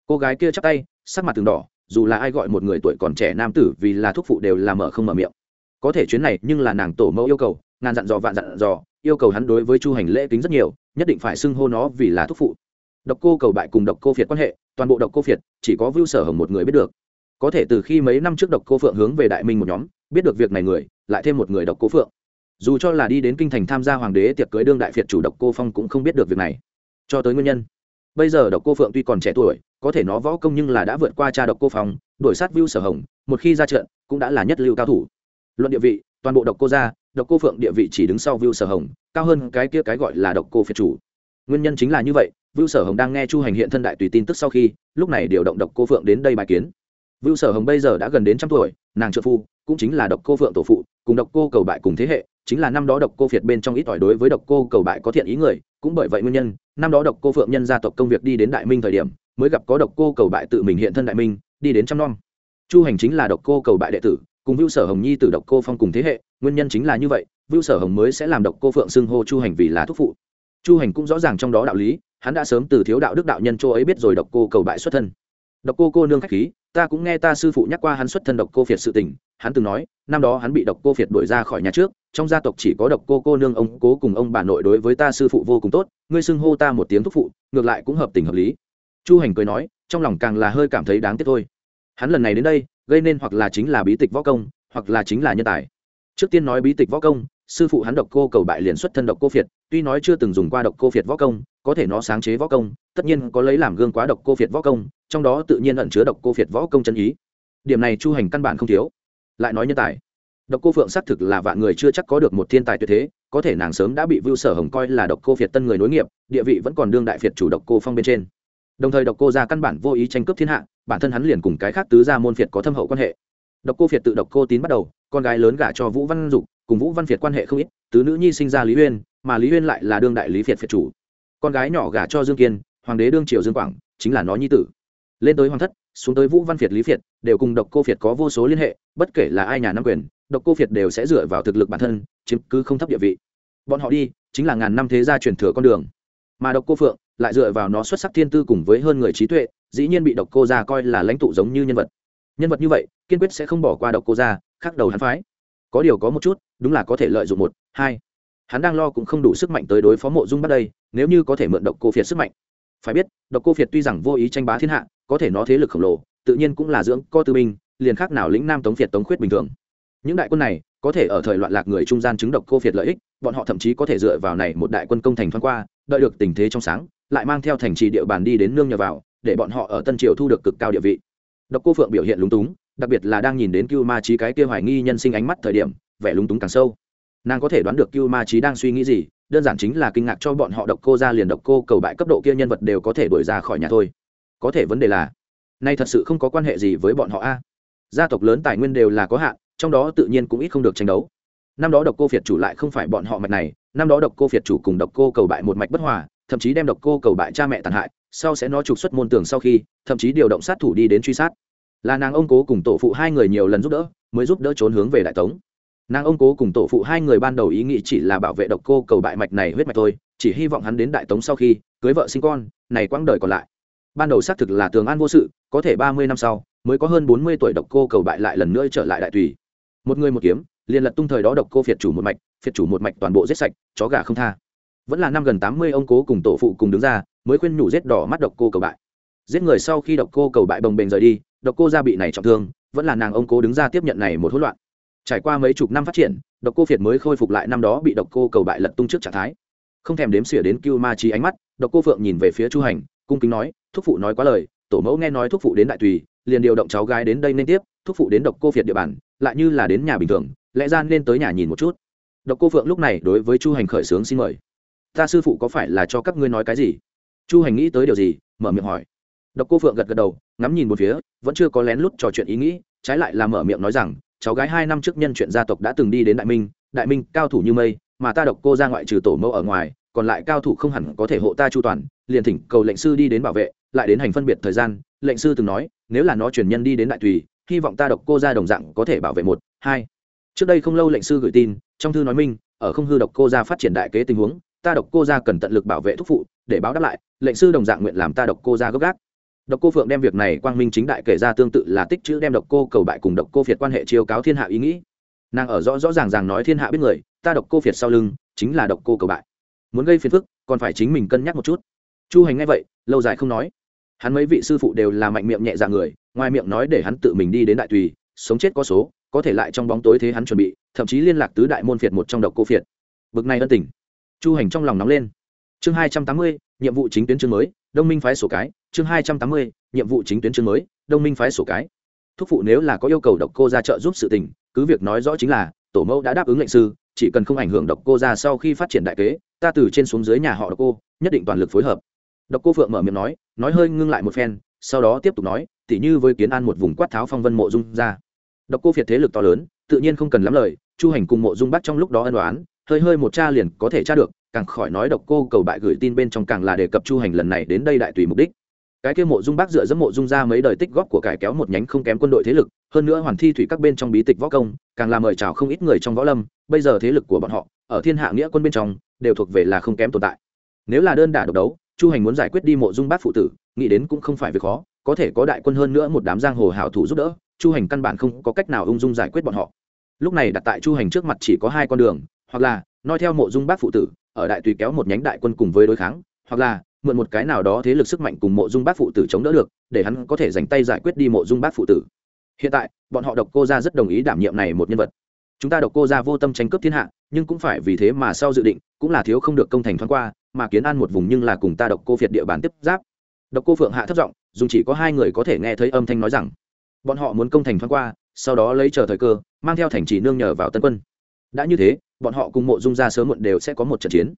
Cô gái kia chắp tay, sắc mặt từng đỏ, dù là ai gọi một người tuổi còn trẻ nam tử vì là thúc phụ đều là mở không mở miệng có thể chuyến này nhưng là nàng tổ mẫu yêu cầu, ngàn dặn dò vạn dặn dò, yêu cầu hắn đối với chu hành lễ kính rất nhiều, nhất định phải xưng hô nó vì là thúc phụ. Độc cô cầu bại cùng độc cô phiệt quan hệ, toàn bộ độc cô phiệt, chỉ có vưu sở hồng một người biết được. Có thể từ khi mấy năm trước độc cô phượng hướng về đại minh một nhóm, biết được việc này người, lại thêm một người độc cô phượng. Dù cho là đi đến kinh thành tham gia hoàng đế tiệc cưới đương đại phiệt chủ độc cô phong cũng không biết được việc này. Cho tới nguyên nhân. Bây giờ độc cô phượng tuy còn trẻ tuổi, có thể nó võ công nhưng là đã vượt qua cha độc cô phong, đuổi sát vưu sở hồng, một khi ra trận, cũng đã là nhất lưu cao thủ luận địa vị toàn bộ độc cô gia độc cô phượng địa vị chỉ đứng sau vưu sở hồng cao hơn cái kia cái gọi là độc cô phiệt chủ nguyên nhân chính là như vậy vưu sở hồng đang nghe chu hành hiện thân đại tùy tin tức sau khi lúc này điều động độc cô phượng đến đây bài kiến vưu sở hồng bây giờ đã gần đến trăm tuổi nàng trợ phu cũng chính là độc cô phượng tổ phụ cùng độc cô cầu bại cùng thế hệ chính là năm đó độc cô phiệt bên trong ít ỏi đối với độc cô cầu bại có thiện ý người cũng bởi vậy nguyên nhân năm đó độc cô phượng nhân gia tộc công việc đi đến đại minh thời điểm mới gặp có độc cô cầu bại tự mình hiện thân đại minh đi đến trăm năm chu hành chính là độc cô cầu bại đệ tử cùng vưu sở hồng nhi từ độc cô phong cùng thế hệ, nguyên nhân chính là như vậy, vưu sở hồng mới sẽ làm độc cô phượng xưng hô chu hành vì là thúc phụ. Chu hành cũng rõ ràng trong đó đạo lý, hắn đã sớm từ thiếu đạo đức đạo nhân chỗ ấy biết rồi độc cô cầu bại xuất thân. Độc cô cô nương khách khí, ta cũng nghe ta sư phụ nhắc qua hắn xuất thân độc cô phiệt sự tình, hắn từng nói, năm đó hắn bị độc cô phiệt đuổi ra khỏi nhà trước, trong gia tộc chỉ có độc cô cô nương ông cố cùng ông bà nội đối với ta sư phụ vô cùng tốt, ngươi xưng hô ta một tiếng thúc phụ, ngược lại cũng hợp tình hợp lý. Chu hành cười nói, trong lòng càng là hơi cảm thấy đáng tiếc thôi. Hắn lần này đến đây gây nên hoặc là chính là bí tịch võ công, hoặc là chính là nhân tài. Trước tiên nói bí tịch võ công, sư phụ hắn độc cô cầu bại liền xuất thân độc cô phiệt, tuy nói chưa từng dùng qua độc cô phiệt võ công, có thể nó sáng chế võ công, tất nhiên có lấy làm gương quá độc cô phiệt võ công, trong đó tự nhiên ẩn chứa độc cô phiệt võ công chân ý. Điểm này chu hành căn bản không thiếu. Lại nói nhân tài. Độc cô phượng xác thực là vạn người chưa chắc có được một thiên tài tuyệt thế, có thể nàng sớm đã bị vưu sở hồng coi là độc cô phiệt tân người nối nghiệp, địa vị vẫn còn đương đại phiệt chủ độc cô phong bên trên. Đồng thời độc cô ra căn bản vô ý tranh cướp thiên hạ bản thân hắn liền cùng cái khác tứ gia môn phiệt có thâm hậu quan hệ. Độc cô phiệt tự độc cô tín bắt đầu, con gái lớn gả cho vũ văn dục, cùng vũ văn phiệt quan hệ không ít, tứ nữ nhi sinh ra lý uyên, mà lý uyên lại là đương đại lý phiệt phiệt chủ. Con gái nhỏ gả cho dương kiên, hoàng đế đương triều dương quảng, chính là nó nhi tử. Lên tới hoàng thất, xuống tới vũ văn phiệt, lý phiệt, đều cùng độc cô phiệt có vô số liên hệ, bất kể là ai nhà nắm quyền, độc cô phiệt đều sẽ dựa vào thực lực bản thân, chiếm cứ không thấp địa vị. Bọn họ đi, chính là ngàn năm thế gia truyền thừa con đường. Mà độc cô phượng, lại dựa vào nó xuất sắc thiên tư cùng với hơn người trí tuệ dĩ nhiên bị độc cô ra coi là lãnh tụ giống như nhân vật. Nhân vật như vậy, kiên quyết sẽ không bỏ qua độc cô ra khác đầu hắn phái. Có điều có một chút, đúng là có thể lợi dụng một, hai. Hắn đang lo cũng không đủ sức mạnh tới đối phó mộ dung bắt đây, nếu như có thể mượn độc cô phiệt sức mạnh. Phải biết, độc cô phiệt tuy rằng vô ý tranh bá thiên hạ, có thể nó thế lực khổng lồ, tự nhiên cũng là dưỡng co tư binh, liền khác nào lĩnh nam tống phiệt tống khuyết bình thường. Những đại quân này, có thể ở thời loạn lạc người trung gian chứng độc cô phiệt lợi ích, bọn họ thậm chí có thể dựa vào này một đại quân công thành thoáng qua, đợi được tình thế trong sáng, lại mang theo thành trì địa bàn đi đến nương nhờ vào để bọn họ ở tân triều thu được cực cao địa vị. Độc cô phượng biểu hiện lúng túng, đặc biệt là đang nhìn đến cưu ma trí cái kia hoài nghi nhân sinh ánh mắt thời điểm, vẻ lúng túng càng sâu. Nàng có thể đoán được cưu ma trí đang suy nghĩ gì, đơn giản chính là kinh ngạc cho bọn họ độc cô ra liền độc cô cầu bại cấp độ kia nhân vật đều có thể đuổi ra khỏi nhà thôi. Có thể vấn đề là, nay thật sự không có quan hệ gì với bọn họ a. Gia tộc lớn tài nguyên đều là có hạn, trong đó tự nhiên cũng ít không được tranh đấu. Năm đó độc cô phiệt chủ lại không phải bọn họ mạch này, năm đó độc cô phiệt chủ cùng độc cô cầu bại một mạch bất hòa thậm chí đem độc cô cầu bại cha mẹ tàn hại, sau sẽ nó trục xuất môn tường sau khi, thậm chí điều động sát thủ đi đến truy sát. Là nàng ông cố cùng tổ phụ hai người nhiều lần giúp đỡ, mới giúp đỡ trốn hướng về đại tống. Nàng ông cố cùng tổ phụ hai người ban đầu ý nghĩ chỉ là bảo vệ độc cô cầu bại mạch này huyết mạch thôi, chỉ hy vọng hắn đến đại tống sau khi cưới vợ sinh con, này quãng đời còn lại. Ban đầu xác thực là tường an vô sự, có thể ba mươi năm sau mới có hơn bốn mươi tuổi độc cô cầu bại lại lần nữa trở lại đại tùy. Một người một kiếm, liền lật tung thời đó độc cô phiệt chủ một mạch, phiệt chủ một mạch toàn bộ giết sạch, chó gà không tha vẫn là năm gần tám mươi ông cố cùng tổ phụ cùng đứng ra, mới khuyên nhủ giết đỏ mắt độc cô cầu bại. Giết người sau khi độc cô cầu bại bồng bềnh rời đi, độc cô gia bị này trọng thương, vẫn là nàng ông cố đứng ra tiếp nhận này một hỗn loạn. Trải qua mấy chục năm phát triển, độc cô phiệt mới khôi phục lại năm đó bị độc cô cầu bại lật tung trước trạng thái. Không thèm đếm xỉa đến cưu ma trí ánh mắt, độc cô phượng nhìn về phía chu hành, cung kính nói, thúc phụ nói quá lời, tổ mẫu nghe nói thúc phụ đến đại tùy, liền điều động cháu gái đến đây nên tiếp, thúc phụ đến độc cô phiệt địa bàn, lại như là đến nhà bình thường, lẽ ra nên tới nhà nhìn một chút. Độc cô phượng lúc này đối với chu hành khởi sướng xin mời ta sư phụ có phải là cho các ngươi nói cái gì? Chu hành nghĩ tới điều gì, mở miệng hỏi. Độc cô phượng gật gật đầu, ngắm nhìn một phía, vẫn chưa có lén lút trò chuyện ý nghĩ, trái lại là mở miệng nói rằng, cháu gái hai năm trước nhân chuyện gia tộc đã từng đi đến đại minh đại minh cao thủ như mây, mà ta độc cô ra ngoại trừ tổ mẫu ở ngoài, còn lại cao thủ không hẳn có thể hộ ta chu toàn, liền thỉnh cầu lệnh sư đi đến bảo vệ, lại đến hành phân biệt thời gian, lệnh sư từng nói, nếu là nó truyền nhân đi đến đại tùy, hy vọng ta độc cô ra đồng dạng có thể bảo vệ một, hai. Trước đây không lâu lệnh sư gửi tin, trong thư nói minh, ở không hư độc cô ra phát triển đại kế tình huống ta độc cô ra cần tận lực bảo vệ thúc phụ, để báo đáp lại, lệnh sư đồng dạng nguyện làm ta độc cô ra gốc gác. Độc cô phượng đem việc này quang minh chính đại kể ra tương tự là tích chữ đem độc cô cầu bại cùng độc cô việt quan hệ chiêu cáo thiên hạ ý nghĩ. Nàng ở rõ rõ ràng ràng nói thiên hạ biết người, ta độc cô việt sau lưng, chính là độc cô cầu bại. Muốn gây phiền phức, còn phải chính mình cân nhắc một chút. Chu hành ngay vậy, lâu dài không nói. Hắn mấy vị sư phụ đều là mạnh miệng nhẹ dạ người, ngoài miệng nói để hắn tự mình đi đến đại tùy, sống chết có số, có thể lại trong bóng tối thế hắn chuẩn bị, thậm chí liên lạc tứ đại môn phiệt một trong độc cô phiệt bực này ân tình chu hành trong lòng nóng lên. Chương hai trăm tám mươi, nhiệm vụ chính tuyến chương mới, đông minh phái sổ cái. Chương hai trăm tám mươi, nhiệm vụ chính tuyến chương mới, đông minh phái sổ cái. Thúc phụ nếu là có yêu cầu độc cô ra trợ giúp sự tình, cứ việc nói rõ chính là, tổ mẫu đã đáp ứng lệnh sư, chỉ cần không ảnh hưởng độc cô ra sau khi phát triển đại kế, ta từ trên xuống dưới nhà họ độc cô, nhất định toàn lực phối hợp. Độc cô phượng mở miệng nói nói hơi ngưng lại một phen, sau đó tiếp tục nói, tỉ như với kiến an một vùng quát tháo phong vân mộ dung ra. Độc cô phiệt thế lực to lớn, tự nhiên không cần lắm lời, chu hành cùng mộ dung bắt trong lúc đó ân đoán hơi hơi một cha liền có thể tra được, càng khỏi nói độc cô cầu bại gửi tin bên trong càng là đề cập chu hành lần này đến đây đại tùy mục đích. Cái kia mộ dung bác dựa dẫm mộ dung ra mấy đời tích góp của cải kéo một nhánh không kém quân đội thế lực, hơn nữa hoàn thi thủy các bên trong bí tịch võ công, càng là mời chào không ít người trong võ lâm, bây giờ thế lực của bọn họ, ở thiên hạ nghĩa quân bên trong, đều thuộc về là không kém tồn tại. Nếu là đơn đả độc đấu, chu hành muốn giải quyết đi mộ dung bác phụ tử, nghĩ đến cũng không phải việc khó, có thể có đại quân hơn nữa một đám giang hồ hảo thủ giúp đỡ, chu hành căn bản không có cách nào ung dung giải quyết bọn họ. Lúc này đặt tại chu hành trước mặt chỉ có hai con đường hoặc là nói theo mộ dung bác phụ tử, ở đại tùy kéo một nhánh đại quân cùng với đối kháng, hoặc là mượn một cái nào đó thế lực sức mạnh cùng mộ dung bác phụ tử chống đỡ được, để hắn có thể dành tay giải quyết đi mộ dung bác phụ tử. Hiện tại, bọn họ độc cô ra rất đồng ý đảm nhiệm này một nhân vật. Chúng ta độc cô ra vô tâm tranh cướp thiên hạ, nhưng cũng phải vì thế mà sau dự định, cũng là thiếu không được công thành thoáng qua, mà kiến an một vùng nhưng là cùng ta độc cô phiệt địa bàn tiếp giáp. Độc cô phượng hạ thất giọng, dùng chỉ có hai người có thể nghe thấy âm thanh nói rằng, bọn họ muốn công thành thoáng qua, sau đó lấy chờ thời cơ, mang theo thành trì nương nhờ vào tân quân. Đã như thế bọn họ cùng mộ dung ra sớm muộn đều sẽ có một trận chiến.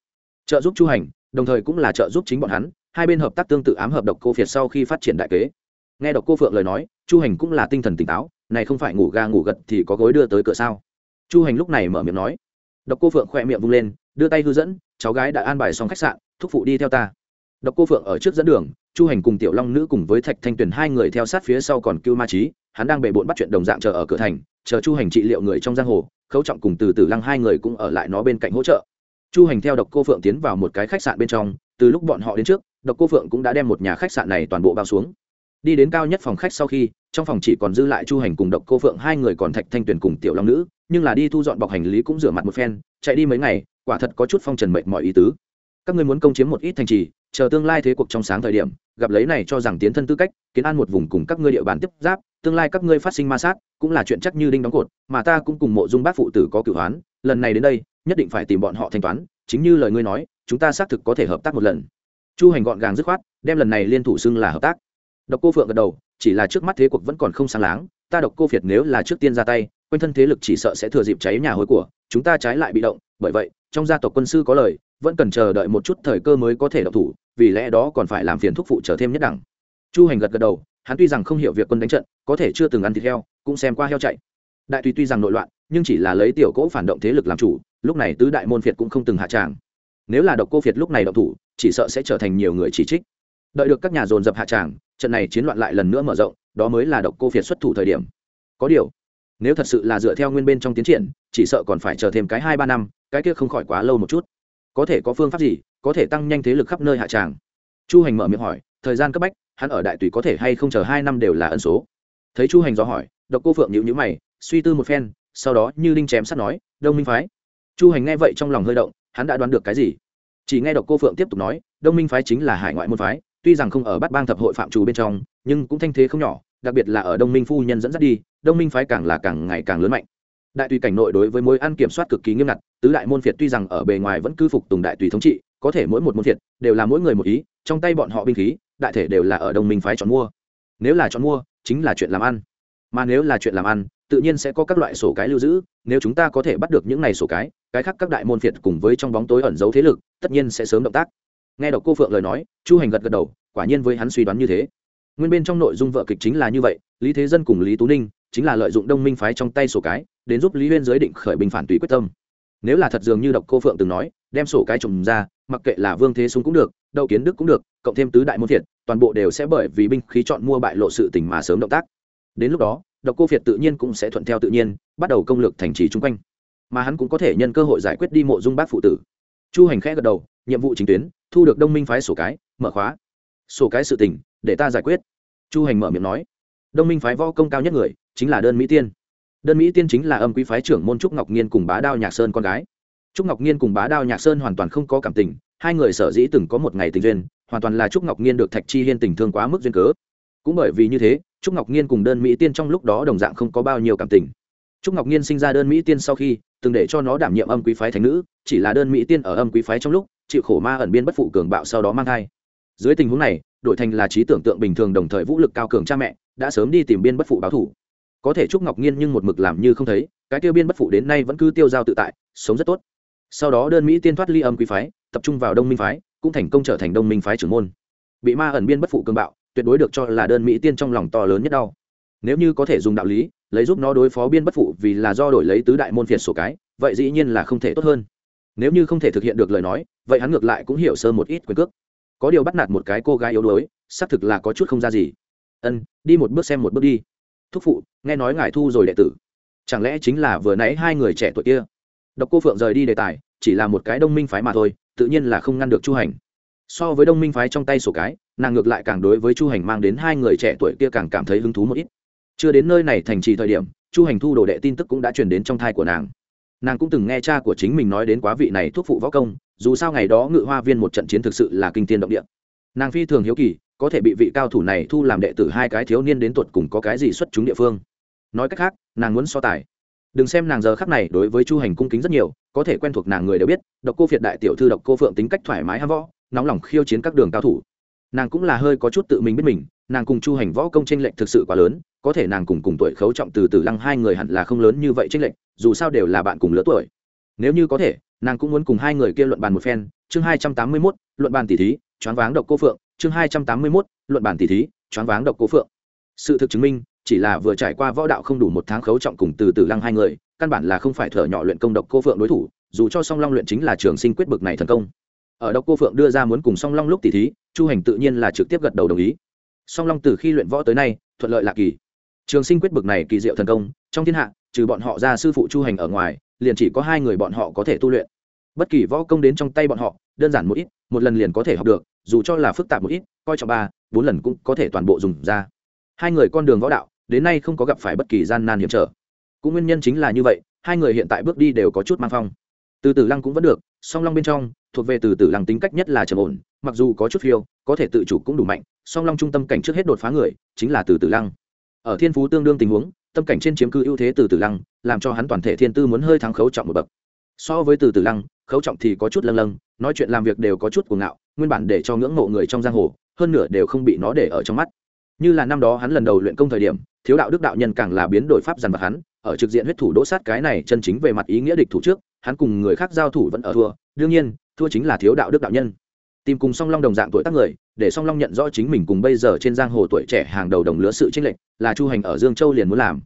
Trợ giúp chu hành, đồng thời cũng là trợ giúp chính bọn hắn, hai bên hợp tác tương tự ám hợp độc cô phiệt sau khi phát triển đại kế. Nghe độc cô phượng lời nói, chu hành cũng là tinh thần tỉnh táo, này không phải ngủ ga ngủ gật thì có gối đưa tới cửa sao? Chu hành lúc này mở miệng nói. Độc cô phượng khỏe miệng vung lên, đưa tay hư dẫn, cháu gái đã an bài xong khách sạn, thúc phụ đi theo ta. Độc cô phượng ở trước dẫn đường, chu hành cùng tiểu long nữ cùng với thạch thanh tuyền hai người theo sát phía sau còn cưu ma trí hắn đang bề bộn bắt chuyện đồng dạng chờ ở cửa thành chờ chu hành trị liệu người trong giang hồ, khấu trọng cùng từ từ lăng hai người cũng ở lại nó bên cạnh hỗ trợ. Chu hành theo độc cô phượng tiến vào một cái khách sạn bên trong, từ lúc bọn họ đến trước, độc cô phượng cũng đã đem một nhà khách sạn này toàn bộ bao xuống. Đi đến cao nhất phòng khách sau khi, trong phòng chỉ còn dư lại chu hành cùng độc cô phượng hai người còn thạch thanh tuyền cùng tiểu long nữ, nhưng là đi thu dọn bọc hành lý cũng rửa mặt một phen, chạy đi mấy ngày, quả thật có chút phong trần mệnh mọi ý tứ. Các ngươi muốn công chiếm một ít thành trì, chờ tương lai thế cuộc trong sáng thời điểm gặp lấy này cho rằng tiến thân tư cách, kiến an một vùng cùng các ngươi địa bàn tiếp giáp, tương lai các ngươi phát sinh ma sát, cũng là chuyện chắc như đinh đóng cột, mà ta cũng cùng mộ dung bác phụ tử có cửu hoán lần này đến đây, nhất định phải tìm bọn họ thanh toán, chính như lời ngươi nói, chúng ta xác thực có thể hợp tác một lần. Chu hành gọn gàng dứt khoát, đem lần này liên thủ xưng là hợp tác. Độc cô phượng gật đầu, chỉ là trước mắt thế cuộc vẫn còn không sáng láng, ta độc cô việt nếu là trước tiên ra tay, quanh thân thế lực chỉ sợ sẽ thừa dịp cháy nhà hối của, chúng ta trái lại bị động, bởi vậy, trong gia tộc quân sư có lời vẫn cần chờ đợi một chút thời cơ mới có thể độc thủ, vì lẽ đó còn phải làm phiền thúc phụ trở thêm nhất đẳng. Chu hành gật gật đầu, hắn tuy rằng không hiểu việc quân đánh trận, có thể chưa từng ăn thịt heo, cũng xem qua heo chạy. Đại tùy tuy rằng nội loạn, nhưng chỉ là lấy tiểu cỗ phản động thế lực làm chủ, lúc này tứ đại môn phiệt cũng không từng hạ tràng. Nếu là độc cô phiệt lúc này độc thủ, chỉ sợ sẽ trở thành nhiều người chỉ trích. Đợi được các nhà dồn dập hạ tràng, trận này chiến loạn lại lần nữa mở rộng, đó mới là độc cô phiệt xuất thủ thời điểm. Có điều, nếu thật sự là dựa theo nguyên bên trong tiến triển, chỉ sợ còn phải chờ thêm cái hai ba năm, cái kia không khỏi quá lâu một chút có thể có phương pháp gì có thể tăng nhanh thế lực khắp nơi hạ tràng? Chu hành mở miệng hỏi, thời gian cấp bách, hắn ở đại tùy có thể hay không chờ hai năm đều là ẩn số. Thấy chu hành do hỏi, độc cô phượng nhịu nhữ mày, suy tư một phen, sau đó như đinh chém sắt nói, đông minh phái. Chu hành nghe vậy trong lòng hơi động, hắn đã đoán được cái gì? Chỉ nghe độc cô phượng tiếp tục nói, đông minh phái chính là hải ngoại môn phái, tuy rằng không ở bắt bang thập hội phạm trù bên trong, nhưng cũng thanh thế không nhỏ, đặc biệt là ở đông minh phu nhân dẫn dắt đi, đông minh phái càng là càng ngày càng lớn mạnh đại tùy cảnh nội đối với mối ăn kiểm soát cực kỳ nghiêm ngặt, tứ đại môn phiệt tuy rằng ở bề ngoài vẫn cứ phục tùng đại tùy thống trị, có thể mỗi một môn phiệt đều là mỗi người một ý, trong tay bọn họ binh khí, đại thể đều là ở đông minh phái chọn mua. Nếu là chọn mua, chính là chuyện làm ăn. Mà nếu là chuyện làm ăn, tự nhiên sẽ có các loại sổ cái lưu giữ, nếu chúng ta có thể bắt được những này sổ cái cái khác các đại môn phiệt cùng với trong bóng tối ẩn giấu thế lực, tất nhiên sẽ sớm động tác. Nghe đọc cô phượng lời nói, chu hành gật gật đầu, quả nhiên với hắn suy đoán như thế. Nguyên bên trong nội dung vợ kịch chính là như vậy, lý thế dân cùng lý tú ninh chính là lợi dụng đông minh phái trong tay sổ cái đến giúp lý huyên giới định khởi bình phản tùy quyết tâm. Nếu là thật dường như độc cô phượng từng nói, đem sổ cái trùng ra, mặc kệ là vương thế súng cũng được, đậu kiến đức cũng được, cộng thêm tứ đại môn thiệt toàn bộ đều sẽ bởi vì binh khí chọn mua bại lộ sự tình mà sớm động tác. Đến lúc đó, độc cô việt tự nhiên cũng sẽ thuận theo tự nhiên, bắt đầu công lược thành trì chung quanh. Mà hắn cũng có thể nhân cơ hội giải quyết đi mộ dung bác phụ tử. Chu hành khẽ gật đầu, nhiệm vụ chính tuyến, thu được đông minh phái sổ cái, mở khóa. Sổ cái sự tình, để ta giải quyết. Chu hành mở miệng nói, đông minh phái võ công cao nhất người, chính là đơn mỹ tiên đơn mỹ tiên chính là âm quý phái trưởng môn trúc ngọc nhiên cùng bá đao nhạc sơn con gái. Trúc ngọc nhiên cùng bá đao nhạc sơn hoàn toàn không có cảm tình, hai người sở dĩ từng có một ngày tình duyên, hoàn toàn là trúc ngọc nhiên được thạch chi hiên tình thương quá mức duyên cớ. Cũng bởi vì như thế, trúc ngọc nhiên cùng đơn mỹ tiên trong lúc đó đồng dạng không có bao nhiêu cảm tình. Trúc ngọc nhiên sinh ra đơn mỹ tiên sau khi, từng để cho nó đảm nhiệm âm quý phái thành nữ, chỉ là đơn mỹ tiên ở âm quý phái trong lúc, chịu khổ ma ẩn biên bất phụ cường bạo sau đó mang thai. Dưới tình huống này đội thành là trí tưởng tượng bình thường đồng thời vũ lực cao cường cha mẹ, đã sớm đi tìm biên bất phụ báo thủ có thể trúc ngọc nhiên nhưng một mực làm như không thấy, cái tiêu biên bất phụ đến nay vẫn cứ tiêu giao tự tại, sống rất tốt. Sau đó đơn mỹ tiên thoát ly âm quý phái, tập trung vào đông minh phái, cũng thành công trở thành đông minh phái trưởng môn. Bị ma ẩn biên bất phụ cường bạo, tuyệt đối được cho là đơn mỹ tiên trong lòng to lớn nhất đau. Nếu như có thể dùng đạo lý, lấy giúp nó đối phó biên bất phụ vì là do đổi lấy tứ đại môn phiệt sổ cái, vậy dĩ nhiên là không thể tốt hơn. Nếu như không thể thực hiện được lời nói, vậy hắn ngược lại cũng hiểu sơ một ít quyền cước. Có điều bắt nạt một cái cô gái yếu đuối, xác thực là có chút không ra gì. Ân, đi một bước xem một bước đi thúc phụ, nghe nói ngài thu rồi đệ tử. Chẳng lẽ chính là vừa nãy hai người trẻ tuổi kia? Độc cô phượng rời đi đề tài, chỉ là một cái đông minh phái mà thôi, tự nhiên là không ngăn được chu hành. So với đông minh phái trong tay sổ cái, nàng ngược lại càng đối với chu hành mang đến hai người trẻ tuổi kia càng cảm thấy hứng thú một ít. Chưa đến nơi này thành trì thời điểm, chu hành thu đồ đệ tin tức cũng đã truyền đến trong thai của nàng. Nàng cũng từng nghe cha của chính mình nói đến quá vị này thuốc phụ võ công, dù sao ngày đó ngự hoa viên một trận chiến thực sự là kinh tiên động địa. Nàng phi thường hiếu kỳ có thể bị vị cao thủ này thu làm đệ tử hai cái thiếu niên đến tuột cùng có cái gì xuất chúng địa phương. Nói cách khác, nàng muốn so tài. Đừng xem nàng giờ khắc này đối với chu hành cung kính rất nhiều, có thể quen thuộc nàng người đều biết, độc cô phiệt đại tiểu thư độc cô phượng tính cách thoải mái ham võ, nóng lòng khiêu chiến các đường cao thủ. Nàng cũng là hơi có chút tự mình biết mình, nàng cùng chu hành võ công tranh lệch thực sự quá lớn, có thể nàng cùng cùng tuổi khấu trọng từ từ lăng hai người hẳn là không lớn như vậy tranh lệch, dù sao đều là bạn cùng lứa tuổi. Nếu như có thể, nàng cũng muốn cùng hai người kia luận bàn một phen. Chương hai trăm tám mươi mốt, luận bàn tỷ thí, choáng váng độc cô phượng chương hai trăm tám mươi mốt, luận bản tỷ thí, choáng váng độc cô phượng. Sự thực chứng minh, chỉ là vừa trải qua võ đạo không đủ một tháng khấu trọng cùng từ từ lăng hai người, căn bản là không phải thở nhỏ luyện công độc cô phượng đối thủ, dù cho song long luyện chính là trường sinh quyết bực này thần công. Ở độc cô phượng đưa ra muốn cùng song long lúc tỷ thí, chu hành tự nhiên là trực tiếp gật đầu đồng ý. Song long từ khi luyện võ tới nay, thuận lợi lạ kỳ. Trường sinh quyết bực này kỳ diệu thần công, trong thiên hạ, trừ bọn họ ra sư phụ chu hành ở ngoài, liền chỉ có hai người bọn họ có thể tu luyện. Bất kỳ võ công đến trong tay bọn họ, đơn giản một ít, một lần liền có thể học được dù cho là phức tạp một ít, coi trọng ba, bốn lần cũng có thể toàn bộ dùng ra. Hai người con đường võ đạo, đến nay không có gặp phải bất kỳ gian nan hiểm trở. Cũng nguyên nhân chính là như vậy, hai người hiện tại bước đi đều có chút mang phong. Từ từ lăng cũng vẫn được, song long bên trong, thuộc về từ từ lăng tính cách nhất là trầm ổn, mặc dù có chút phiêu, có thể tự chủ cũng đủ mạnh, song long trung tâm cảnh trước hết đột phá người, chính là từ từ lăng. Ở thiên phú tương đương tình huống, tâm cảnh trên chiếm cư ưu thế từ từ lăng, làm cho hắn toàn thể thiên tư muốn hơi thắng khấu trọng một bậc. So với từ từ lăng, khấu trọng thì có chút lâng lâng, nói chuyện làm việc đều có chút cuồng ngạo nguyên bản để cho ngưỡng mộ người trong giang hồ, hơn nửa đều không bị nó để ở trong mắt. Như là năm đó hắn lần đầu luyện công thời điểm, thiếu đạo đức đạo nhân càng là biến đổi pháp dằn vặt hắn, ở trực diện huyết thủ đỗ sát cái này chân chính về mặt ý nghĩa địch thủ trước, hắn cùng người khác giao thủ vẫn ở thua, đương nhiên, thua chính là thiếu đạo đức đạo nhân. Tìm cùng song long đồng dạng tuổi tác người, để song long nhận rõ chính mình cùng bây giờ trên giang hồ tuổi trẻ hàng đầu đồng lứa sự chênh lệch, là chu hành ở dương châu liền muốn làm.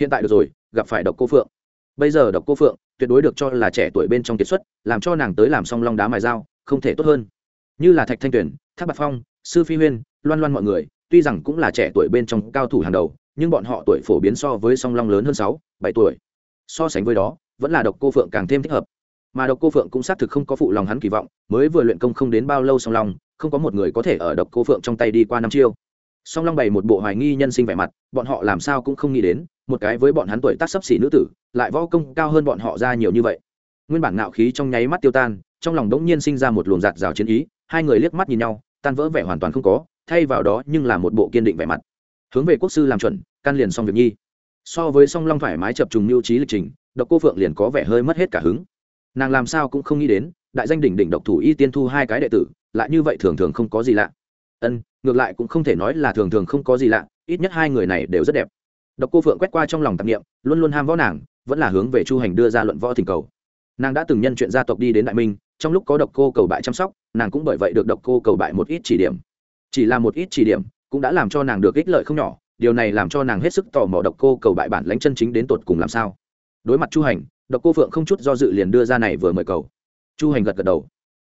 Hiện tại được rồi, gặp phải độc cô phượng. Bây giờ độc cô phượng tuyệt đối được cho là trẻ tuổi bên trong kiệt xuất, làm cho nàng tới làm song long đá mài dao, không thể tốt hơn như là thạch thanh tuyển thác bạc phong, sư phi huyên, loan loan mọi người, tuy rằng cũng là trẻ tuổi bên trong cao thủ hàng đầu, nhưng bọn họ tuổi phổ biến so với song long lớn hơn sáu, bảy tuổi. So sánh với đó, vẫn là độc cô phượng càng thêm thích hợp. Mà độc cô phượng cũng xác thực không có phụ lòng hắn kỳ vọng, mới vừa luyện công không đến bao lâu song long, không có một người có thể ở độc cô phượng trong tay đi qua năm chiêu. Song long bày một bộ hoài nghi nhân sinh vẻ mặt, bọn họ làm sao cũng không nghĩ đến, một cái với bọn hắn tuổi tác sấp xỉ nữ tử, lại võ công cao hơn bọn họ ra nhiều như vậy. Nguyên bản ngạo khí trong nháy mắt tiêu tan trong lòng đống nhiên sinh ra một luồng giạt rào chiến ý, hai người liếc mắt nhìn nhau, tan vỡ vẻ hoàn toàn không có, thay vào đó nhưng là một bộ kiên định vẻ mặt. Hướng về quốc sư làm chuẩn căn liền xong việc nhi. So với song long thoải mái chập trùng mưu trí lịch trình, độc cô phượng liền có vẻ hơi mất hết cả hứng. Nàng làm sao cũng không nghĩ đến, đại danh đỉnh đỉnh độc thủ y tiên thu hai cái đệ tử, lại như vậy thường thường không có gì lạ. Ân, ngược lại cũng không thể nói là thường thường không có gì lạ, ít nhất hai người này đều rất đẹp. Độc cô phượng quét qua trong lòng tạp nghiệm luôn luôn ham võ nàng, vẫn là hướng về chu hành đưa ra luận võ thỉnh cầu. Nàng đã từng nhân chuyện gia tộc đi đến đại minh trong lúc có độc cô cầu bại chăm sóc, nàng cũng bởi vậy được độc cô cầu bại một ít chỉ điểm. Chỉ là một ít chỉ điểm cũng đã làm cho nàng được ích lợi không nhỏ, điều này làm cho nàng hết sức tò mò độc cô cầu bại bản lãnh chân chính đến tột cùng làm sao. Đối mặt chu hành, độc cô phượng không chút do dự liền đưa ra này vừa mời cầu. Chu hành gật gật đầu.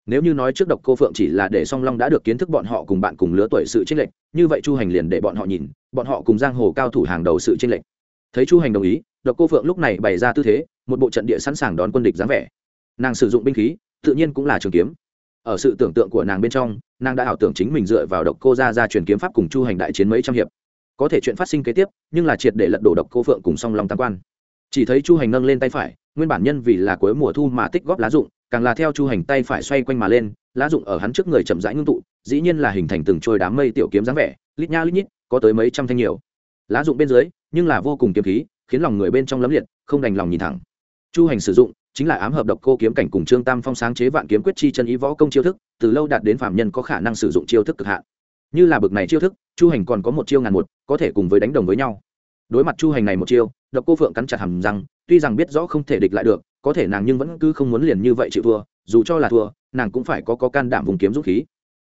Nếu như nói trước độc cô phượng chỉ là để song long đã được kiến thức bọn họ cùng bạn cùng lứa tuổi sự tranh lệch, như vậy chu hành liền để bọn họ nhìn, bọn họ cùng giang hồ cao thủ hàng đầu sự tranh lệch. Thấy chu hành đồng ý, độc cô phượng lúc này bày ra tư thế, một bộ trận địa sẵn sàng đón quân địch dáng vẻ. Nàng sử dụng binh khí tự nhiên cũng là trường kiếm. Ở sự tưởng tượng của nàng bên trong, nàng đã ảo tưởng chính mình dựa vào độc cô ra ra truyền kiếm pháp cùng chu hành đại chiến mấy trăm hiệp. Có thể chuyện phát sinh kế tiếp, nhưng là triệt để lật đổ độc cô phượng cùng song long tam quan. Chỉ thấy chu hành nâng lên tay phải, nguyên bản nhân vì là cuối mùa thu mà tích góp lá dụng, càng là theo chu hành tay phải xoay quanh mà lên, lá dụng ở hắn trước người chậm rãi ngưng tụ, dĩ nhiên là hình thành từng trôi đám mây tiểu kiếm dáng vẻ, lít nha lít nhít, có tới mấy trăm thanh nhiều. Lá dụng bên dưới, nhưng là vô cùng kiếm khí, khiến lòng người bên trong lấm liệt, không đành lòng nhìn thẳng. Chu hành sử dụng chính là ám hợp độc cô kiếm cảnh cùng trương tam phong sáng chế vạn kiếm quyết chi chân ý võ công chiêu thức, từ lâu đạt đến phạm nhân có khả năng sử dụng chiêu thức cực hạn. Như là bực này chiêu thức, chu hành còn có một chiêu ngàn một, có thể cùng với đánh đồng với nhau. Đối mặt chu hành này một chiêu, độc cô phượng cắn chặt hầm rằng tuy rằng biết rõ không thể địch lại được, có thể nàng nhưng vẫn cứ không muốn liền như vậy chịu thua, dù cho là thua, nàng cũng phải có có can đảm vùng kiếm dũng khí.